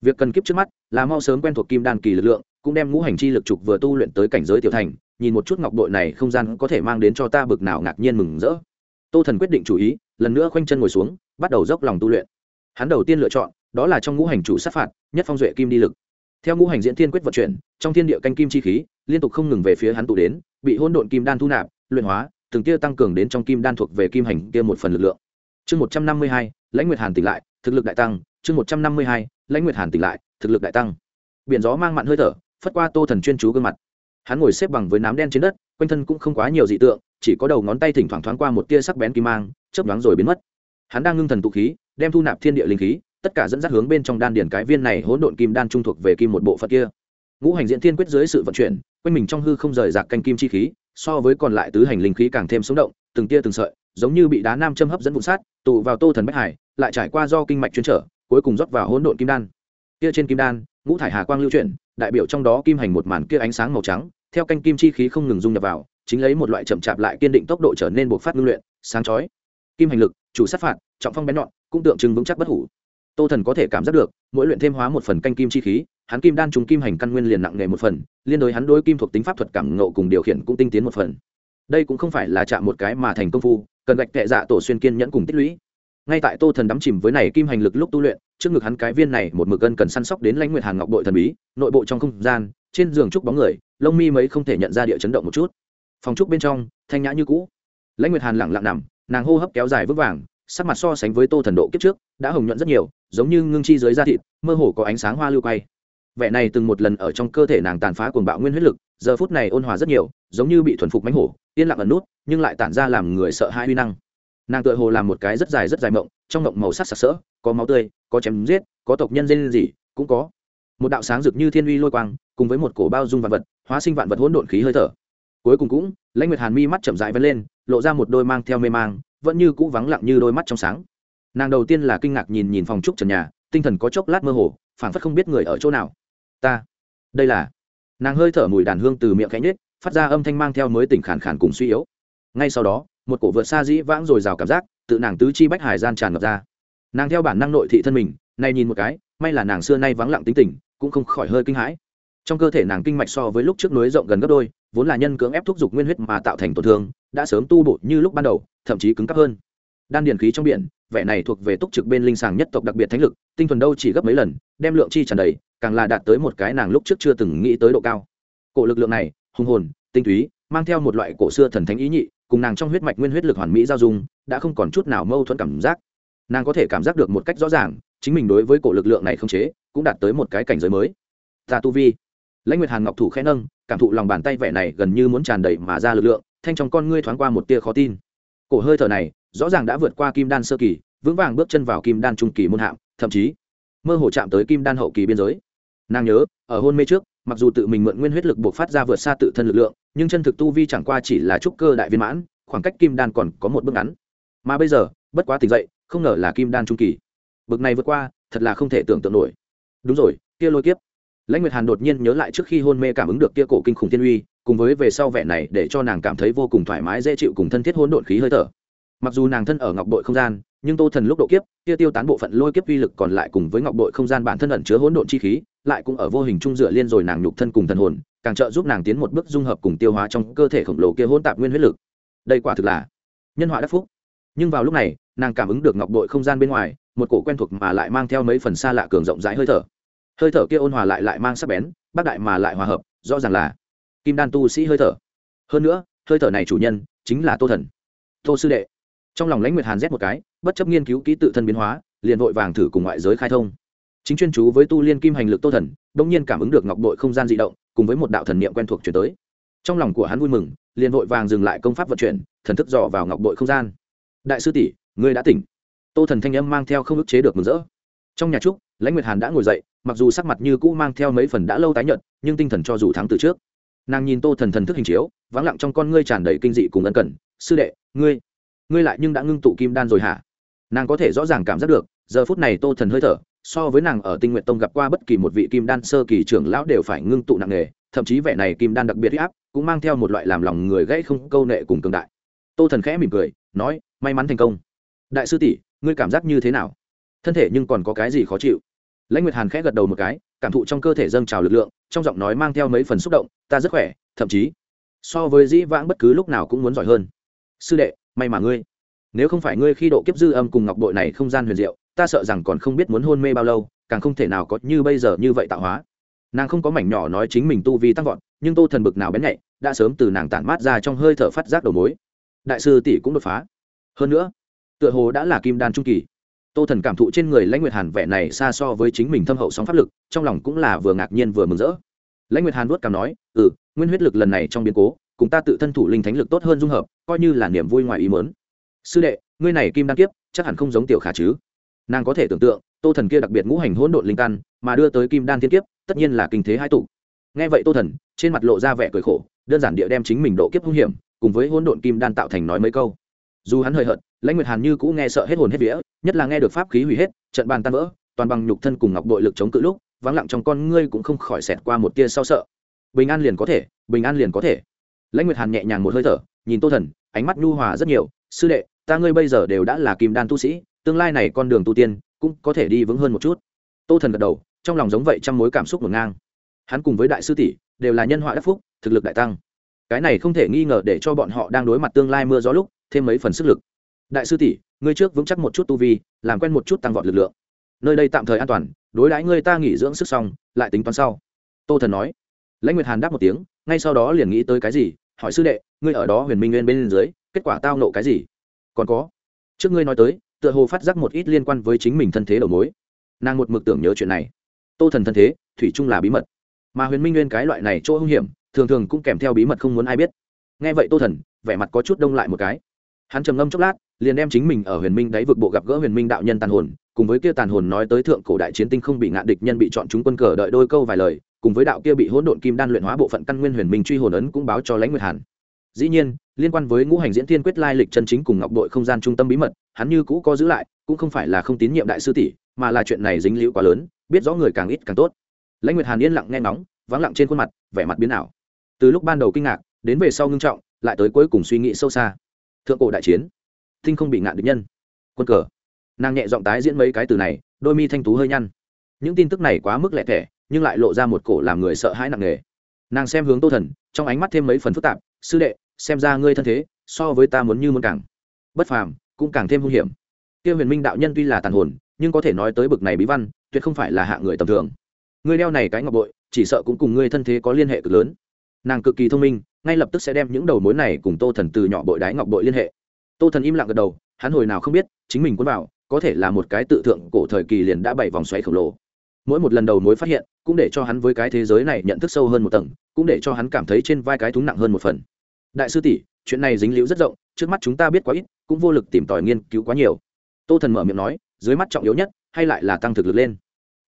Việc cần kiếp trước mắt là mau sớm quen thuộc kim đan kỳ lực lượng, cũng đem ngũ hành chi lực trục vừa tu luyện tới cảnh giới tiểu thành, nhìn một chút ngọc bội này không gian có thể mang đến cho ta bực nào ngạc nhiên mừng rỡ. Tô thần quyết định chủ ý, lần nữa khoanh chân ngồi xuống, bắt đầu dốc lòng tu luyện. Hắn đầu tiên lựa chọn, đó là trong ngũ hành chủ sát phạt, nhất phong duệ kim đi lực. Theo ngũ hành diễn thiên quyết vận chuyển, trong thiên địa canh kim chi khí, liên tục không ngừng về phía hắn tụ đến bị hỗn độn kim đan thu nạp, luyện hóa, từng tia tăng cường đến trong kim đan thuộc về kim hành kia một phần lực lượng. Chương một trăm năm mươi hai, lãnh nguyệt hàn tỉnh lại, thực lực đại tăng. Chương một trăm năm mươi hai, lãnh nguyệt hàn tỉnh lại, thực lực đại tăng. Biển gió mang mặn hơi thở, phất qua tô thần chuyên chú gương mặt. Hắn ngồi xếp bằng với nám đen trên đất, quanh thân cũng không quá nhiều dị tượng, chỉ có đầu ngón tay thỉnh thoảng thoáng qua một tia sắc bén kim mang, chớp đoán rồi biến mất. Hắn đang ngưng thần tụ khí, đem thu nạp thiên địa linh khí, tất cả dẫn dắt hướng bên trong đan điển cái viên này hỗn độn kim đan trung thuộc về kim một bộ phận kia ngũ hành diễn thiên quyết dưới sự vận chuyển, quanh mình trong hư không rời rạc canh kim chi khí, so với còn lại tứ hành linh khí càng thêm sống động, từng tia từng sợi, giống như bị đá nam châm hấp dẫn vụ sát, tụ vào tô thần bách hải, lại trải qua do kinh mạch chuyên trở, cuối cùng rót vào hỗn độn kim đan. Kia trên kim đan, ngũ thải hà quang lưu chuyển, đại biểu trong đó kim hành một màn kia ánh sáng màu trắng, theo canh kim chi khí không ngừng dung nhập vào, chính lấy một loại chậm chạp lại kiên định tốc độ trở nên buộc phát ngưng luyện, sáng chói. Kim hành lực, chủ sát phạt, trọng phong bén nhọn, cũng tượng trưng vững chắc bất hủ tô thần có thể cảm giác được, mỗi luyện thêm hóa một phần canh kim chi khí, hắn kim đan trùng kim hành căn nguyên liền nặng nghề một phần, liên đối hắn đối kim thuộc tính pháp thuật cảm ngộ cùng điều khiển cũng tinh tiến một phần. Đây cũng không phải là chạm một cái mà thành công phu, cần gạch tệ dạ tổ xuyên kiên nhẫn cùng tích lũy. Ngay tại tô thần đắm chìm với này kim hành lực lúc tu luyện, trước ngực hắn cái viên này một mực gân cần săn sóc đến lãnh nguyệt hàn ngọc bội thần bí, nội bộ trong không gian, trên giường trúc bóng người, lông mi mấy không thể nhận ra địa chấn động một chút. Phòng trúc bên trong, thanh nhã như cũ. Lãnh nguyệt hàn lẳng lặng nằm, nàng hô hấp kéo dài vững vàng sắc mặt so sánh với tô thần độ kiếp trước, đã hồng nhuận rất nhiều, giống như ngưng chi dưới da thịt, mơ hồ có ánh sáng hoa lưu quay. Vẻ này từng một lần ở trong cơ thể nàng tàn phá cuồng bạo nguyên huyết lực, giờ phút này ôn hòa rất nhiều, giống như bị thuần phục mánh hổ, yên lặng ẩn nút, nhưng lại tản ra làm người sợ hai uy năng. Nàng tựa hồ làm một cái rất dài rất dài mộng, trong mộng màu sắc sặc sỡ, có máu tươi, có chém giết, có tộc nhân dên gì cũng có một đạo sáng rực như thiên uy lôi quang, cùng với một cổ bao dung vạn vật, hóa sinh vạn vật hỗn độn khí hơi thở. Cuối cùng cũng, lãnh nguyệt hàn mi mắt chậm dại vẫn lên, lộ ra một đôi mang theo mê mang vẫn như cũ vắng lặng như đôi mắt trong sáng. Nàng đầu tiên là kinh ngạc nhìn nhìn phòng trúc trần nhà, tinh thần có chốc lát mơ hồ, phảng phất không biết người ở chỗ nào. Ta, đây là, nàng hơi thở mùi đàn hương từ miệng cánh nết phát ra âm thanh mang theo mới tỉnh khàn khàn cùng suy yếu. Ngay sau đó, một cổ vượt xa dĩ vãng rồi rào cảm giác, tự nàng tứ chi bách hải gian tràn ngập ra. Nàng theo bản năng nội thị thân mình, nay nhìn một cái, may là nàng xưa nay vắng lặng tính tình, cũng không khỏi hơi kinh hãi. Trong cơ thể nàng kinh mạch so với lúc trước núi rộng gần gấp đôi, vốn là nhân cưỡng ép thúc giục nguyên huyết mà tạo thành tổn thương, đã sớm tu bổ như lúc ban đầu thậm chí cứng cắp hơn. Đan điền khí trong biển, vẻ này thuộc về túc trực bên linh sàng nhất tộc đặc biệt thánh lực, tinh thuần đâu chỉ gấp mấy lần, đem lượng chi tràn đầy, càng là đạt tới một cái nàng lúc trước chưa từng nghĩ tới độ cao. Cổ lực lượng này, hùng hồn, tinh túy, mang theo một loại cổ xưa thần thánh ý nhị, cùng nàng trong huyết mạch nguyên huyết lực hoàn mỹ giao dung, đã không còn chút nào mâu thuẫn cảm giác. Nàng có thể cảm giác được một cách rõ ràng, chính mình đối với cổ lực lượng này không chế, cũng đạt tới một cái cảnh giới mới. Ta tu vi. Lãnh nguyệt hàn ngọc thủ khẽ nâng, cảm thụ lòng bàn tay vẻ này gần như muốn tràn đầy mà ra lực lượng, thanh trong con ngươi thoáng qua một tia khó tin cổ hơi thở này, rõ ràng đã vượt qua kim đan sơ kỳ, vững vàng bước chân vào kim đan trung kỳ môn hạng, thậm chí, mơ hồ chạm tới kim đan hậu kỳ biên giới. Nàng nhớ, ở hôn mê trước, mặc dù tự mình mượn nguyên huyết lực buộc phát ra vượt xa tự thân lực lượng, nhưng chân thực tu vi chẳng qua chỉ là trúc cơ đại viên mãn, khoảng cách kim đan còn có một bước ngắn. Mà bây giờ, bất quá tỉnh dậy, không ngờ là kim đan trung kỳ. Bực này vượt qua, thật là không thể tưởng tượng nổi. Đúng rồi, kia lôi kiếp. Lãnh nguyệt hàn đột nhiên nhớ lại trước khi hôn mê cảm ứng được kia cổ kinh khủng thiên uy cùng với về sau vẻ này để cho nàng cảm thấy vô cùng thoải mái, dễ chịu cùng thân thiết hỗn độn khí hơi thở. Mặc dù nàng thân ở ngọc bội không gian, nhưng tô thần lúc độ kiếp kia tiêu tán bộ phận lôi kiếp uy lực còn lại cùng với ngọc bội không gian bản thân ẩn chứa hỗn độn chi khí, lại cũng ở vô hình trung dựa liên rồi nàng nhục thân cùng thần hồn, càng trợ giúp nàng tiến một bước dung hợp cùng tiêu hóa trong cơ thể khổng lồ kia hỗn tạp nguyên huyết lực. Đây quả thực là nhân họa đắc phúc. Nhưng vào lúc này, nàng cảm ứng được ngọc bội không gian bên ngoài, một cổ quen thuộc mà lại mang theo mấy phần xa lạ cường rộng rãi hơi thở. Hơi thở kia ôn hòa lại lại mang sắc bén, bác đại mà lại hòa hợp, rõ ràng là kim đan tu sĩ hơi thở. Hơn nữa, hơi thở này chủ nhân chính là tô thần. Tô sư đệ. Trong lòng lãnh nguyệt hàn rét một cái, bất chấp nghiên cứu kỹ tự thân biến hóa, liền vội vàng thử cùng ngoại giới khai thông. Chính chuyên chú với tu liên kim hành lực tô thần đông nhiên cảm ứng được ngọc đội không gian di động, cùng với một đạo thần niệm quen thuộc chuyển tới. Trong lòng của hắn vui mừng, liền vội vàng dừng lại công pháp vận chuyển, thần thức dò vào ngọc đội không gian. Đại sư tỷ, ngươi đã tỉnh. Tô thần thanh âm mang theo không ức chế được mừng rỡ. Trong nhà trúc, lãnh nguyệt hàn đã ngồi dậy, mặc dù sắc mặt như cũ mang theo mấy phần đã lâu tái nhợt, nhưng tinh thần cho dù thắng từ trước nàng nhìn tô thần thần thức hình chiếu, vắng lặng trong con ngươi tràn đầy kinh dị cùng ân cần. Sư đệ, ngươi ngươi lại nhưng đã ngưng tụ kim đan rồi hả? Nàng có thể rõ ràng cảm giác được, giờ phút này tô thần hơi thở, so với nàng ở tinh nguyện tông gặp qua bất kỳ một vị kim đan sơ kỳ trưởng lão đều phải ngưng tụ nặng nề, thậm chí vẻ này kim đan đặc biệt huy áp cũng mang theo một loại làm lòng người gãy không câu nệ cùng cường đại. Tô thần khẽ mỉm cười, nói, may mắn thành công. Đại sư tỷ, ngươi cảm giác như thế nào? Thân thể nhưng còn có cái gì khó chịu? Lãnh nguyệt hàn khẽ gật đầu một cái, cảm thụ trong cơ thể dâng trào lực lượng trong giọng nói mang theo mấy phần xúc động, ta rất khỏe, thậm chí, so với dĩ vãng bất cứ lúc nào cũng muốn giỏi hơn. Sư đệ, may mà ngươi. Nếu không phải ngươi khi độ kiếp dư âm cùng ngọc bội này không gian huyền diệu, ta sợ rằng còn không biết muốn hôn mê bao lâu, càng không thể nào có như bây giờ như vậy tạo hóa. Nàng không có mảnh nhỏ nói chính mình tu vi tăng vọt, nhưng tô thần bực nào bén nhạy, đã sớm từ nàng tản mát ra trong hơi thở phát giác đầu mối. Đại sư tỷ cũng đột phá. Hơn nữa, tựa hồ đã là kim đan trung kỳ tô thần cảm thụ trên người lãnh nguyệt hàn vẻ này xa so với chính mình thâm hậu sóng pháp lực, trong lòng cũng là vừa ngạc nhiên vừa mừng rỡ. Lãnh nguyệt hàn vuốt cảm nói ừ nguyên huyết lực lần này trong biến cố, cùng ta tự thân thủ linh thánh lực tốt hơn dung hợp, coi như là niềm vui ngoài ý mớn sư đệ, ngươi này kim đăng kiếp, chắc hẳn không giống tiểu khả chứ. Nàng có thể tưởng tượng, tô thần kia đặc biệt ngũ hành hỗn độn linh căn, mà đưa tới kim đan thiên kiếp, tất nhiên là kinh thế hai tụ. Nghe vậy tô thần, trên mặt lộ ra vẻ cười khổ, đơn giản địa đem chính mình độ kiếp hung hiểm, cùng với hỗn độn kim đan tạo thành nói mấy câu dù hắn hời hợt, lãnh nguyệt hàn như cũ nghe sợ hết hồn hết vía, nhất là nghe được pháp khí hủy hết, trận bàn tan vỡ, toàn bằng nhục thân cùng ngọc đội lực chống cự lúc, vắng lặng trong con ngươi cũng không khỏi xẹt qua một tia sau sợ. Bình an liền có thể, bình an liền có thể. Lãnh nguyệt hàn nhẹ nhàng một hơi thở, nhìn tô thần, ánh mắt nhu hòa rất nhiều, sư đệ, ta ngươi bây giờ đều đã là kim đan tu sĩ, tương lai này con đường tu tiên cũng có thể đi vững hơn một chút. Tô thần gật đầu, trong lòng giống vậy trong mối cảm xúc ngổn ngang. Hắn cùng với đại sư tỷ đều là nhân họa đắc phúc, thực lực đại tăng. Cái này không thể nghi ngờ để cho bọn họ đang đối mặt tương lai mưa gió lúc thêm mấy phần sức lực. Đại sư tỷ, ngươi trước vững chắc một chút tu vi, làm quen một chút tăng vọt lực lượng. Nơi đây tạm thời an toàn, đối đãi ngươi ta nghỉ dưỡng sức xong, lại tính toán sau. Tô thần nói. Lãnh nguyệt hàn đáp một tiếng, ngay sau đó liền nghĩ tới cái gì, hỏi sư đệ, ngươi ở đó huyền minh nguyên bên dưới, kết quả tao nộ cái gì? Còn có. Trước ngươi nói tới, tựa hồ phát giác một ít liên quan với chính mình thân thế đầu mối. Nàng một mực tưởng nhớ chuyện này. Tô thần thân thế, thủy chung là bí mật. Mà huyền minh nguyên cái loại này chỗ hung hiểm, thường thường cũng kèm theo bí mật không muốn ai biết. Nghe vậy tô thần, vẻ mặt có chút đông lại một cái hắn trầm ngâm chốc lát, liền đem chính mình ở huyền minh đáy vực bộ gặp gỡ huyền minh đạo nhân tàn hồn, cùng với kia tàn hồn nói tới thượng cổ đại chiến tinh không bị ngạn địch nhân bị chọn chúng quân cờ đợi đôi câu vài lời, cùng với đạo kia bị hỗn độn kim đan luyện hóa bộ phận căn nguyên huyền minh truy hồn ấn cũng báo cho lãnh nguyệt hàn. Dĩ nhiên, liên quan với ngũ hành diễn thiên quyết lai lịch chân chính cùng ngọc đội không gian trung tâm bí mật, hắn như cũ có giữ lại, cũng không phải là không tín nhiệm đại sư tỷ, mà là chuyện này dính liễu quá lớn, biết rõ người càng ít càng tốt. Lãnh nguyệt hàn yên lặng nghe ngóng, vắng lặng trên khuôn mặt, vẻ mặt biến ảo. Từ lúc ban đầu kinh ngạc, đến về sau ngưng trọng, lại tới cuối cùng suy nghĩ sâu xa thượng cổ đại chiến tinh không bị ngạn địch nhân. Quân cờ. Nàng nhẹ giọng tái diễn mấy cái từ này, đôi mi thanh tú hơi nhăn. Những tin tức này quá mức lẹ thẻ nhưng lại lộ ra một cổ làm người sợ hãi nặng nề. Nàng xem hướng tô thần, trong ánh mắt thêm mấy phần phức tạp, sư đệ, xem ra ngươi thân thế, so với ta muốn như muốn càng. Bất phàm, cũng càng thêm hung hiểm. Tiêu huyền minh đạo nhân tuy là tàn hồn, nhưng có thể nói tới bực này bí văn, tuyệt không phải là hạ người tầm thường. Ngươi đeo này cái ngọc bội, chỉ sợ cũng cùng ngươi thân thế có liên hệ cực lớn. Nàng cực kỳ thông minh ngay lập tức sẽ đem những đầu mối này cùng tô thần từ nhỏ bội đái ngọc bội liên hệ. Tô thần im lặng gật đầu, hắn hồi nào không biết, chính mình quân vào, có thể là một cái tự thượng cổ thời kỳ liền đã bảy vòng xoáy khổng lồ. Mỗi một lần đầu mối phát hiện, cũng để cho hắn với cái thế giới này nhận thức sâu hơn một tầng, cũng để cho hắn cảm thấy trên vai cái thúng nặng hơn một phần. Đại sư tỷ, chuyện này dính liễu rất rộng, trước mắt chúng ta biết quá ít, cũng vô lực tìm tòi nghiên cứu quá nhiều. Tô thần mở miệng nói, dưới mắt trọng yếu nhất, hay lại là tăng thực lực lên.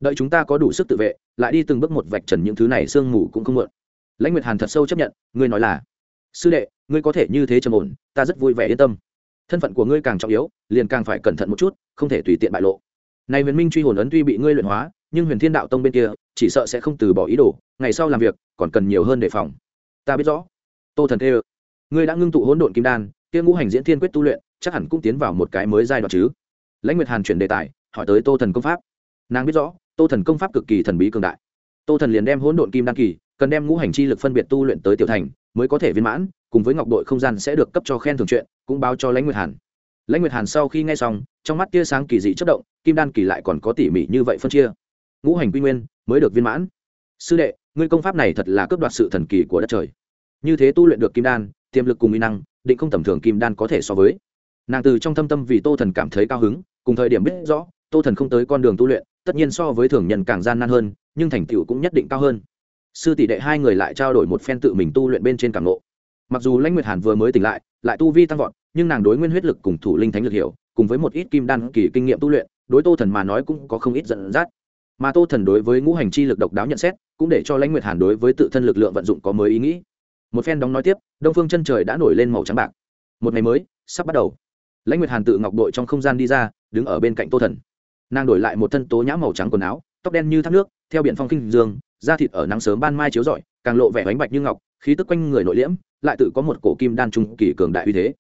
Đợi chúng ta có đủ sức tự vệ, lại đi từng bước một vạch trần những thứ này, sương mù cũng không mượn lãnh nguyệt hàn thật sâu chấp nhận, ngươi nói là, sư đệ, ngươi có thể như thế trầm ổn, ta rất vui vẻ yên tâm. Thân phận của ngươi càng trọng yếu, liền càng phải cẩn thận một chút, không thể tùy tiện bại lộ. Này huyền minh truy hồn ấn tuy bị ngươi luyện hóa, nhưng huyền thiên đạo tông bên kia, chỉ sợ sẽ không từ bỏ ý đồ, ngày sau làm việc, còn cần nhiều hơn đề phòng. Ta biết rõ. Tô thần tê ơ ngươi đã ngưng tụ hỗn độn kim đan, kia ngũ hành diễn thiên quyết tu luyện, chắc hẳn cũng tiến vào một cái mới giai đoạn chứ. Lãnh nguyệt hàn chuyển đề tài, hỏi tới tô thần công pháp. Nàng biết rõ, tô thần công pháp cực kỳ thần bí cường đại. Tô thần liền đem hỗn độn kim đan kỳ cần đem ngũ hành chi lực phân biệt tu luyện tới tiểu thành, mới có thể viên mãn, cùng với ngọc đội không gian sẽ được cấp cho khen thường chuyện, cũng báo cho lãnh nguyệt hàn. Lãnh nguyệt hàn sau khi nghe xong, trong mắt tia sáng kỳ dị chất động, kim đan kỳ lại còn có tỉ mỉ như vậy phân chia. Ngũ hành quy nguyên mới được viên mãn. Sư đệ, ngươi công pháp này thật là cướp đoạt sự thần kỳ của đất trời. Như thế tu luyện được kim đan, tiềm lực cùng mỹ năng, định không tầm thường kim đan có thể so với. Nàng từ trong thâm tâm vì tô thần cảm thấy cao hứng, cùng thời điểm biết rõ, tô thần không tới con đường tu luyện, tất nhiên so với thường nhân càng gian nan hơn, nhưng thành tựu cũng nhất định cao hơn sư tỷ đệ hai người lại trao đổi một phen tự mình tu luyện bên trên cảm ngộ. Mặc dù lãnh nguyệt hàn vừa mới tỉnh lại lại tu vi tăng vọt, nhưng nàng đối nguyên huyết lực cùng thủ linh thánh lực hiểu, cùng với một ít kim đan kỳ kinh nghiệm tu luyện, đối tô thần mà nói cũng có không ít dẫn dắt. Mà tô thần đối với ngũ hành chi lực độc đáo nhận xét, cũng để cho lãnh nguyệt hàn đối với tự thân lực lượng vận dụng có mới ý nghĩ. Một phen đóng nói tiếp, đông phương chân trời đã nổi lên màu trắng bạc. Một ngày mới, sắp bắt đầu. Lãnh nguyệt hàn tự ngọc đội trong không gian đi ra, đứng ở bên cạnh tô thần. Nàng đổi lại một thân tố nhã màu trắng quần áo, tóc đen như thác nước, theo biển phong kinh dương da thịt ở nắng sớm ban mai chiếu rọi, càng lộ vẻ bánh bạch như ngọc, khí tức quanh người nội liễm, lại tự có một cổ kim đan trung kỳ cường đại uy thế.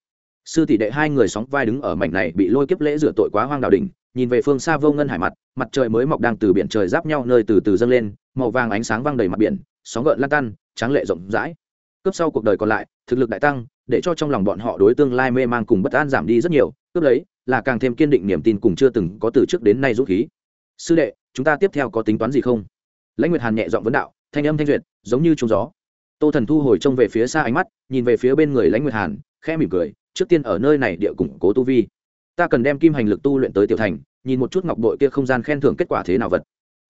Sư tỷ đệ hai người sóng vai đứng ở mảnh này bị lôi kiếp lễ rửa tội quá hoang đào đỉnh, nhìn về phương xa vô ngân hải mặt mặt trời mới mọc đang từ biển trời giáp nhau nơi từ từ dâng lên, màu vàng ánh sáng văng đầy mặt biển, sóng gợn lan tan, tráng lệ rộng rãi. Cướp sau cuộc đời còn lại, thực lực đại tăng, để cho trong lòng bọn họ đối tương lai mê mang cùng bất an giảm đi rất nhiều, cướp lấy là càng thêm kiên định niềm tin cùng chưa từng có từ trước đến nay dũng khí. Sư đệ, chúng ta tiếp theo có tính toán gì không? Lãnh nguyệt hàn nhẹ giọng vấn đạo, thanh âm thanh duyệt, giống như trúng gió. Tô thần thu hồi trông về phía xa ánh mắt, nhìn về phía bên người lãnh nguyệt hàn, khẽ mỉm cười, trước tiên ở nơi này địa củng cố tu vi. Ta cần đem kim hành lực tu luyện tới tiểu thành, nhìn một chút ngọc bội kia không gian khen thưởng kết quả thế nào vật.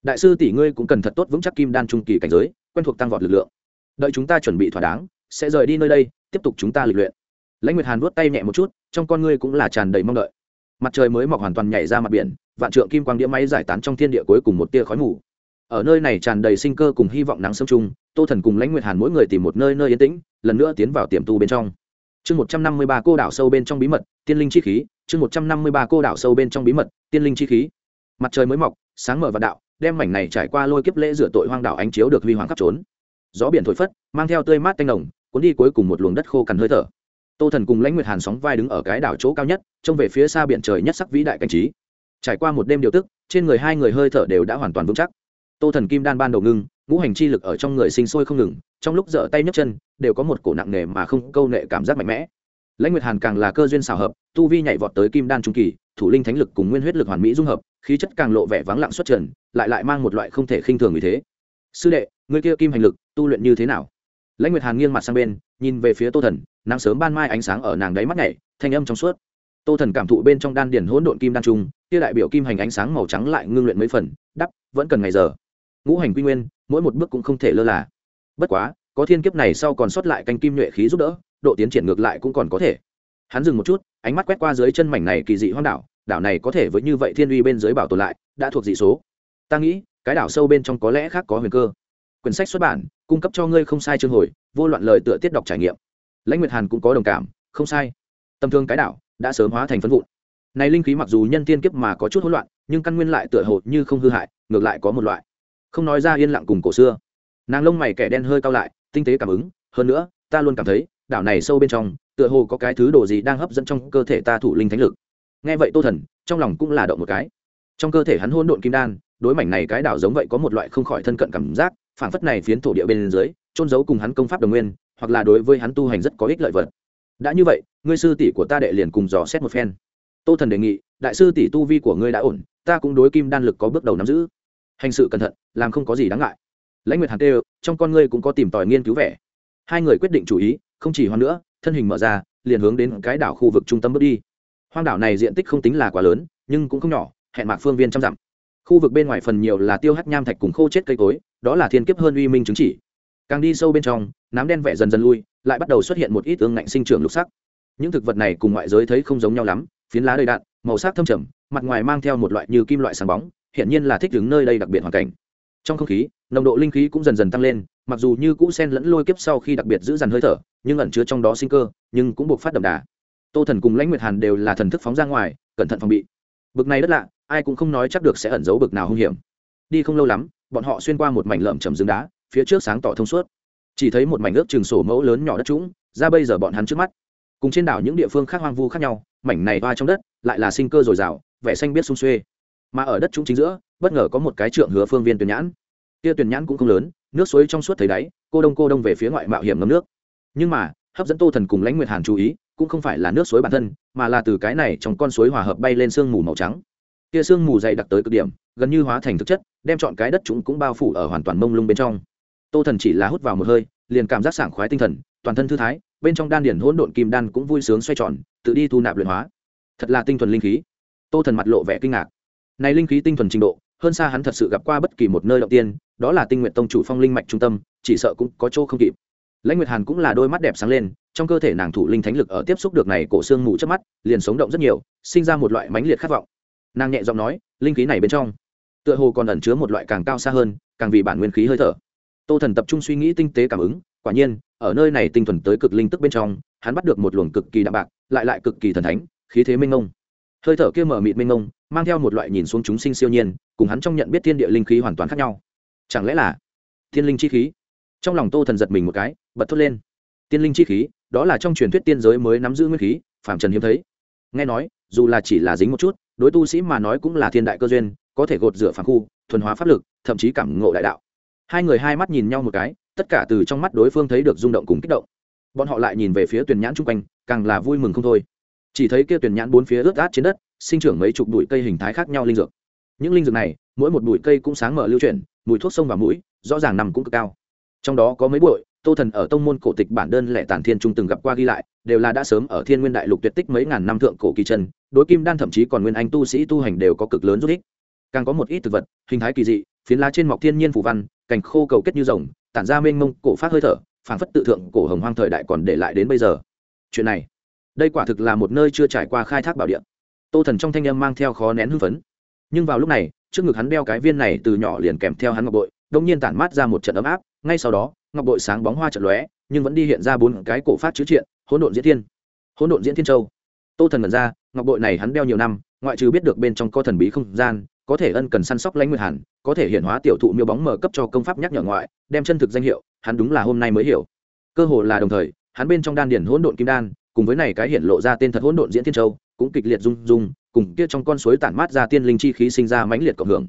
Đại sư tỷ ngươi cũng cần thật tốt vững chắc kim đan trung kỳ cảnh giới, quen thuộc tăng vọt lực lượng. Đợi chúng ta chuẩn bị thỏa đáng, sẽ rời đi nơi đây, tiếp tục chúng ta lịch luyện. Lãnh nguyệt hàn vuốt tay nhẹ một chút, trong con ngươi cũng là tràn đầy mong đợi. Mặt trời mới mọc hoàn toàn nhảy ra mặt biển, vạn trượng kim quang đĩa máy giải tán trong thiên địa cuối cùng một tia khói mù ở nơi này tràn đầy sinh cơ cùng hy vọng nắng sớm chung tô thần cùng lãnh nguyệt hàn mỗi người tìm một nơi nơi yên tĩnh lần nữa tiến vào tiềm tu bên trong. Chương một trăm năm mươi ba cô đảo sâu bên trong bí mật tiên linh chi khí chương một trăm năm mươi ba cô đảo sâu bên trong bí mật tiên linh chi khí. Mặt trời mới mọc sáng mở và đạo đem mảnh này trải qua lôi kiếp lễ rửa tội hoang đảo ánh chiếu được huy hoàng khắp trốn. Gió biển thổi phất mang theo tươi mát tanh đồng, cuốn đi cuối cùng một luồng đất khô cằn hơi thở. Tô thần cùng lãnh nguyệt hàn sóng vai đứng ở cái đảo chỗ cao nhất trông về phía xa biển trời nhất sắc vĩ đại cảnh trí. Trải qua một đêm điều tức trên người hai người hơi thở đều đã hoàn toàn vững chắc tô thần kim đan ban đầu ngưng, ngũ hành chi lực ở trong người sinh sôi không ngừng, trong lúc dở tay nhấc chân, đều có một cổ nặng nề mà không câu nệ cảm giác mạnh mẽ. Lãnh nguyệt hàn càng là cơ duyên xào hợp, tu vi nhảy vọt tới kim đan trung kỳ, thủ linh thánh lực cùng nguyên huyết lực hoàn mỹ dung hợp, khí chất càng lộ vẻ vắng lặng xuất trần, lại lại mang một loại không thể khinh thường như thế. Sư đệ người kia kim hành lực, tu luyện như thế nào? Lãnh nguyệt hàn nghiêng mặt sang bên, nhìn về phía tô thần, nắng sớm ban mai ánh sáng ở nàng đáy mắt nhảy, thanh âm trong suốt. Tô thần cảm thụ bên trong đan điển hỗn độn kim đan trung, kia đại biểu kim hành ánh sáng màu trắng lại ngưng luyện mấy phần đắp vẫn cần ngày giờ ngũ hành quy nguyên, mỗi một bước cũng không thể lơ là. Bất quá, có thiên kiếp này sau còn sót lại canh kim nhuệ khí giúp đỡ, độ tiến triển ngược lại cũng còn có thể. Hắn dừng một chút, ánh mắt quét qua dưới chân mảnh này kỳ dị hoang đảo đảo này có thể với như vậy thiên uy bên dưới bảo tồn lại, đã thuộc dị số. Ta nghĩ, cái đảo sâu bên trong có lẽ khác có huyền cơ. Quyển sách xuất bản, cung cấp cho ngươi không sai chương hồi, vô loạn lời tựa tiết đọc trải nghiệm. Lãnh nguyệt hàn cũng có đồng cảm, không sai. Tầm thương cái đảo đã sớm hóa thành phân vụn. Này linh khí mặc dù nhân tiên kiếp mà có chút hỗn loạn, nhưng căn nguyên lại tựa hồ như không hư hại, ngược lại có một loại không nói ra yên lặng cùng cổ xưa. Nàng lông mày kẻ đen hơi cao lại, tinh tế cảm ứng, hơn nữa, ta luôn cảm thấy, đảo này sâu bên trong, tựa hồ có cái thứ đồ gì đang hấp dẫn trong cơ thể ta thủ linh thánh lực. Nghe vậy tô thần, trong lòng cũng là động một cái. Trong cơ thể hắn hôn độn kim đan, đối mảnh này cái đảo giống vậy có một loại không khỏi thân cận cảm giác, phảng phất này phiến thổ địa bên dưới trôn giấu cùng hắn công pháp đồng nguyên, hoặc là đối với hắn tu hành rất có ích lợi vật. Đã như vậy, ngươi sư tỷ của ta đệ liền cùng dò xét một phen. Tô thần đề nghị, đại sư tỷ tu vi của ngươi đã ổn, ta cũng đối kim đan lực có bước đầu nắm giữ hành sự cẩn thận, làm không có gì đáng ngại. Lãnh nguyệt hàn tê, trong con ngươi cũng có tìm tòi nghiên cứu vẻ. Hai người quyết định chủ ý, không chỉ hoan nữa, thân hình mở ra, liền hướng đến cái đảo khu vực trung tâm bước đi. Hoang đảo này diện tích không tính là quá lớn, nhưng cũng không nhỏ, hẹn mạc phương viên trăm dặm. Khu vực bên ngoài phần nhiều là tiêu hắc nham thạch cùng khô chết cây cối, đó là thiên kiếp hơn uy minh chứng chỉ. Càng đi sâu bên trong, nám đen vẽ dần dần lui, lại bắt đầu xuất hiện một ít tương ngạnh sinh trưởng lục sắc. Những thực vật này cùng ngoại giới thấy không giống nhau lắm, phiến lá đầy đạn, màu sắc thâm trầm, mặt ngoài mang theo một loại như kim loại sáng bóng hiện nhiên là thích đứng nơi đây đặc biệt hoàn cảnh. Trong không khí, nồng độ linh khí cũng dần dần tăng lên, mặc dù như cũ sen lẫn lôi kiếp sau khi đặc biệt giữ dằn hơi thở, nhưng ẩn chứa trong đó sinh cơ, nhưng cũng buộc phát đậm đà. Tô thần cùng lãnh nguyệt hàn đều là thần thức phóng ra ngoài, cẩn thận phòng bị. Bực này đất lạ, ai cũng không nói chắc được sẽ ẩn giấu bực nào hung hiểm. Đi không lâu lắm, bọn họ xuyên qua một mảnh lợm chầm rừng đá, phía trước sáng tỏ thông suốt. Chỉ thấy một mảnh ước chừng sổ mẫu lớn nhỏ đất trũng, ra bây giờ bọn hắn trước mắt. Cùng trên đảo những địa phương khác hoang vu khác nhau, mảnh này toa trong đất lại là sinh cơ dồi dào, vẻ xanh biết sung xuê mà ở đất trũng chính giữa, bất ngờ có một cái trượng hứa phương viên tuyển nhãn. Kia tuyển nhãn cũng không lớn, nước suối trong suốt thấy đáy, cô đông cô đông về phía ngoại mạo hiểm ngâm nước. Nhưng mà, hấp dẫn tô thần cùng lãnh nguyệt hàn chú ý, cũng không phải là nước suối bản thân, mà là từ cái này trong con suối hòa hợp bay lên sương mù màu trắng. Kia sương mù dày đặc tới cực điểm, gần như hóa thành thực chất, đem chọn cái đất chúng cũng bao phủ ở hoàn toàn mông lung bên trong. Tô thần chỉ là hút vào một hơi, liền cảm giác sảng khoái tinh thần, toàn thân thư thái, bên trong đan điển hỗn độn kim đan cũng vui sướng xoay tròn, tự đi thu nạp luyện hóa. Thật là tinh thuần linh khí. Tô thần mặt lộ vẻ kinh ngạc này linh khí tinh thuần trình độ, hơn xa hắn thật sự gặp qua bất kỳ một nơi động tiên, đó là tinh nguyện tông chủ phong linh mạch trung tâm, chỉ sợ cũng có chỗ không kịp. Lãnh nguyệt hàn cũng là đôi mắt đẹp sáng lên, trong cơ thể nàng thủ linh thánh lực ở tiếp xúc được này cổ xương mù trước mắt, liền sống động rất nhiều, sinh ra một loại mãnh liệt khát vọng. Nàng nhẹ giọng nói, linh khí này bên trong, tựa hồ còn ẩn chứa một loại càng cao xa hơn, càng vì bản nguyên khí hơi thở. Tô thần tập trung suy nghĩ tinh tế cảm ứng, quả nhiên, ở nơi này tinh thuần tới cực linh tức bên trong, hắn bắt được một luồng cực kỳ đạm bạc, lại lại cực kỳ thần thánh, khí thế minh ngông hơi thở kia mở mịt mênh mông, mang theo một loại nhìn xuống chúng sinh siêu nhiên cùng hắn trong nhận biết thiên địa linh khí hoàn toàn khác nhau. Chẳng lẽ là thiên linh chi khí? Trong lòng tô thần giật mình một cái bật thốt lên. Tiên linh chi khí đó là trong truyền thuyết tiên giới mới nắm giữ nguyên khí phạm trần hiếm thấy. Nghe nói dù là chỉ là dính một chút đối tu sĩ mà nói cũng là thiên đại cơ duyên có thể gột rửa phản khu thuần hóa pháp lực thậm chí cảm ngộ đại đạo. Hai người hai mắt nhìn nhau một cái tất cả từ trong mắt đối phương thấy được rung động cùng kích động. Bọn họ lại nhìn về phía tuyền nhãn chung quanh càng là vui mừng không thôi chỉ thấy kia tuyển nhãn bốn phía ướt át trên đất, sinh trưởng mấy chục bụi cây hình thái khác nhau linh dược. Những linh dược này, mỗi một bụi cây cũng sáng mở lưu chuyển, mùi thuốc sông và mũi, rõ ràng nằm cũng cực cao. Trong đó có mấy bụi, tô thần ở tông môn cổ tịch bản đơn lẻ tản thiên trung từng gặp qua ghi lại, đều là đã sớm ở thiên nguyên đại lục tuyệt tích mấy ngàn năm thượng cổ kỳ chân, đối kim đan thậm chí còn nguyên anh tu sĩ tu hành đều có cực lớn rút ích. Càng có một ít thực vật, hình thái kỳ dị, phiến lá trên mọc thiên nhiên phủ văn, cành khô cầu kết như rồng, tản ra mênh mông, cổ phát hơi thở, phảng phất tự thượng cổ hồng hoang thời đại còn để lại đến bây giờ. Chuyện này đây quả thực là một nơi chưa trải qua khai thác bảo địa. Tô thần trong thanh âm mang theo khó nén hưng phấn. Nhưng vào lúc này, trước ngực hắn đeo cái viên này từ nhỏ liền kèm theo hắn ngọc bội đông nhiên tản mát ra một trận ấm áp, ngay sau đó, ngọc bội sáng bóng hoa trận lóe, nhưng vẫn đi hiện ra bốn cái cổ phát chữ triện, hỗn độn diễn thiên. Hỗn độn diễn thiên châu. Tô thần mật ra, ngọc bội này hắn đeo nhiều năm, ngoại trừ biết được bên trong có thần bí không gian, có thể ân cần săn sóc lãnh nguyệt hàn, có thể hiện hóa tiểu thụ miêu bóng mở cấp cho công pháp nhắc nhở ngoại, đem chân thực danh hiệu, hắn đúng là hôm nay mới hiểu. Cơ hồ là đồng thời, hắn bên trong đan điển hỗn độn kim đan cùng với này cái hiện lộ ra tên thật hỗn độn diễn thiên châu, cũng kịch liệt rung rung, cùng kia trong con suối tản mát ra tiên linh chi khí sinh ra mãnh liệt cộng hưởng.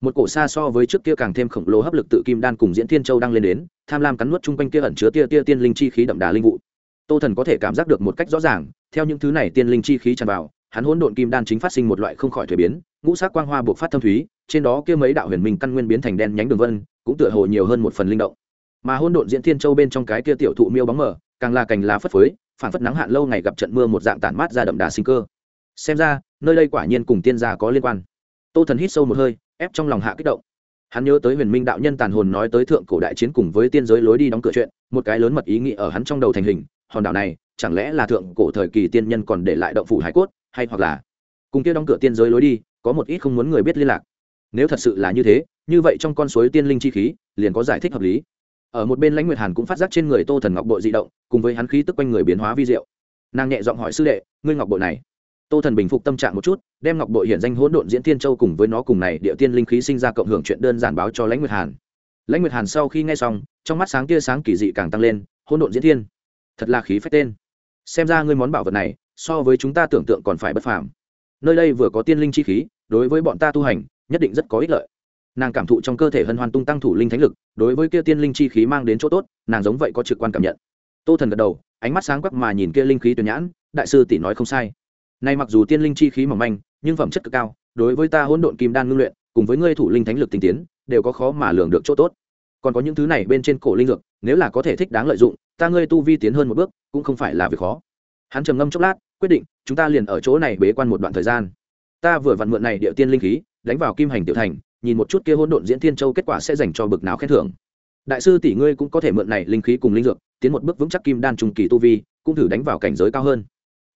Một cổ xa so với trước kia càng thêm khổng lồ hấp lực tự kim đan cùng diễn thiên châu đang lên đến, tham lam cắn nuốt chung quanh kia ẩn chứa tia tia tiên linh chi khí đậm đà linh vụ. Tô thần có thể cảm giác được một cách rõ ràng, theo những thứ này tiên linh chi khí tràn vào, hắn hỗn độn kim đan chính phát sinh một loại không khỏi thuế biến, ngũ sắc quang hoa buộc phát thâm thúy, trên đó kia mấy đạo huyền minh căn nguyên biến thành đen nhánh đường vân, cũng tựa hồ nhiều hơn một phần linh động. Mà hỗn độn diễn thiên châu bên trong cái kia tiểu thụ miêu bóng mờ, càng là cành lá phất phới phản phất nắng hạn lâu ngày gặp trận mưa một dạng tản mát ra đậm đà sinh cơ. Xem ra, nơi đây quả nhiên cùng tiên gia có liên quan. Tô thần hít sâu một hơi, ép trong lòng hạ kích động. Hắn nhớ tới huyền minh đạo nhân tàn hồn nói tới thượng cổ đại chiến cùng với tiên giới lối đi đóng cửa chuyện, một cái lớn mật ý nghĩ ở hắn trong đầu thành hình, hòn đảo này, chẳng lẽ là thượng cổ thời kỳ tiên nhân còn để lại động phủ hải cốt, hay hoặc là cùng kia đóng cửa tiên giới lối đi, có một ít không muốn người biết liên lạc. Nếu thật sự là như thế, như vậy trong con suối tiên linh chi khí, liền có giải thích hợp lý ở một bên lãnh nguyệt hàn cũng phát giác trên người tô thần ngọc bội di động, cùng với hắn khí tức quanh người biến hóa vi diệu. Nàng nhẹ giọng hỏi sư đệ, ngươi ngọc bội này? Tô thần bình phục tâm trạng một chút, đem ngọc bội hiện danh hỗn độn diễn tiên châu cùng với nó cùng này địa tiên linh khí sinh ra cộng hưởng chuyện đơn giản báo cho lãnh nguyệt hàn. Lãnh nguyệt hàn sau khi nghe xong, trong mắt sáng tia sáng kỳ dị càng tăng lên, hỗn độn diễn thiên. Thật là khí phách tên. Xem ra ngươi món bảo vật này, so với chúng ta tưởng tượng còn phải bất phàm. Nơi đây vừa có tiên linh chi khí, đối với bọn ta tu hành, nhất định rất có ích lợi nàng cảm thụ trong cơ thể hân hoan tung tăng thủ linh thánh lực, đối với kia tiên linh chi khí mang đến chỗ tốt, nàng giống vậy có trực quan cảm nhận. Tô thần gật đầu, ánh mắt sáng quắc mà nhìn kia linh khí tuyển nhãn, đại sư tỷ nói không sai. Nay mặc dù tiên linh chi khí mỏng manh, nhưng phẩm chất cực cao, đối với ta hỗn độn kim đan ngưng luyện, cùng với ngươi thủ linh thánh lực tinh tiến, đều có khó mà lường được chỗ tốt. Còn có những thứ này bên trên cổ linh dược, nếu là có thể thích đáng lợi dụng, ta ngươi tu vi tiến hơn một bước, cũng không phải là việc khó. Hắn trầm ngâm chốc lát, quyết định, chúng ta liền ở chỗ này bế quan một đoạn thời gian. Ta vừa vặn mượn này địa tiên linh khí, đánh vào kim hành tiểu thành nhìn một chút kia hỗn độn diễn thiên châu kết quả sẽ dành cho bực nào khen thưởng. Đại sư tỷ ngươi cũng có thể mượn này linh khí cùng linh dược, tiến một bước vững chắc kim đan trung kỳ tu vi, cũng thử đánh vào cảnh giới cao hơn.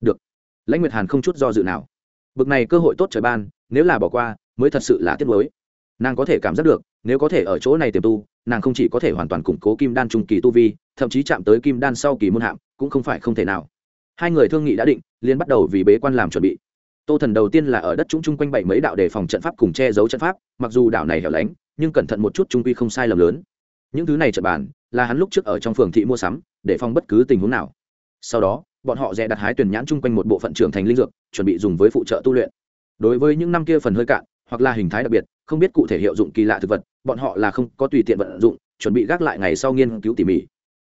Được. Lãnh nguyệt hàn không chút do dự nào. Bực này cơ hội tốt trời ban, nếu là bỏ qua, mới thật sự là tiếc nuối. Nàng có thể cảm giác được, nếu có thể ở chỗ này tiềm tu, nàng không chỉ có thể hoàn toàn củng cố kim đan trung kỳ tu vi, thậm chí chạm tới kim đan sau kỳ môn hạm, cũng không phải không thể nào. Hai người thương nghị đã định liên bắt đầu vì bế quan làm chuẩn bị tô thần đầu tiên là ở đất chúng chung quanh bảy mấy đạo đề phòng trận pháp cùng che giấu trận pháp, mặc dù đảo này hẻo lánh, nhưng cẩn thận một chút trung quy không sai lầm lớn. Những thứ này trận bàn, là hắn lúc trước ở trong phường thị mua sắm, để phòng bất cứ tình huống nào. Sau đó, bọn họ dè đặt hái tuyển nhãn chung quanh một bộ phận trưởng thành linh dược, chuẩn bị dùng với phụ trợ tu luyện. Đối với những năm kia phần hơi cạn, hoặc là hình thái đặc biệt, không biết cụ thể hiệu dụng kỳ lạ thực vật, bọn họ là không có tùy tiện vận dụng, chuẩn bị gác lại ngày sau nghiên cứu tỉ mỉ.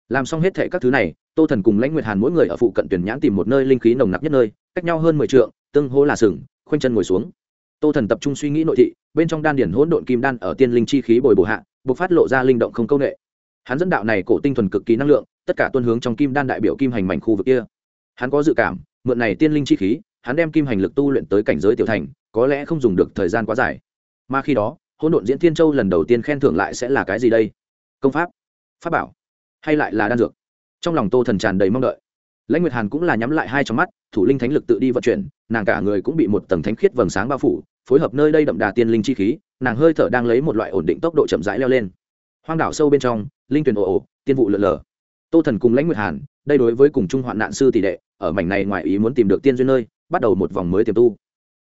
Làm xong hết thể các thứ này, tô thần cùng lãnh nguyệt hàn mỗi người ở phụ cận tuyển nhãn tìm một nơi linh khí nồng nặc nhất nơi, cách nhau hơn mười t tương hô là sừng, khoanh chân ngồi xuống. Tô thần tập trung suy nghĩ nội thị, bên trong đan điển hỗn độn kim đan ở tiên linh chi khí bồi bổ hạ buộc phát lộ ra linh động không công nghệ. Hắn dẫn đạo này cổ tinh thuần cực kỳ năng lượng, tất cả tuân hướng trong kim đan đại biểu kim hành mảnh khu vực kia. Hắn có dự cảm, mượn này tiên linh chi khí, hắn đem kim hành lực tu luyện tới cảnh giới tiểu thành, có lẽ không dùng được thời gian quá dài. Mà khi đó, hỗn độn diễn thiên châu lần đầu tiên khen thưởng lại sẽ là cái gì đây? Công pháp pháp bảo, hay lại là đan dược? Trong lòng tô thần tràn đầy mong đợi lãnh nguyệt hàn cũng là nhắm lại hai trong mắt, thủ linh thánh lực tự đi vận chuyển, nàng cả người cũng bị một tầng thánh khiết vầng sáng bao phủ, phối hợp nơi đây đậm đà tiên linh chi khí, nàng hơi thở đang lấy một loại ổn định tốc độ chậm rãi leo lên. Hoang đảo sâu bên trong, linh tuyển ồ ồ, tiên vụ lượn lờ. Tô thần cùng lãnh nguyệt hàn, đây đối với cùng chung hoạn nạn sư tỷ đệ, ở mảnh này ngoài ý muốn tìm được tiên duyên nơi, bắt đầu một vòng mới tiềm tu.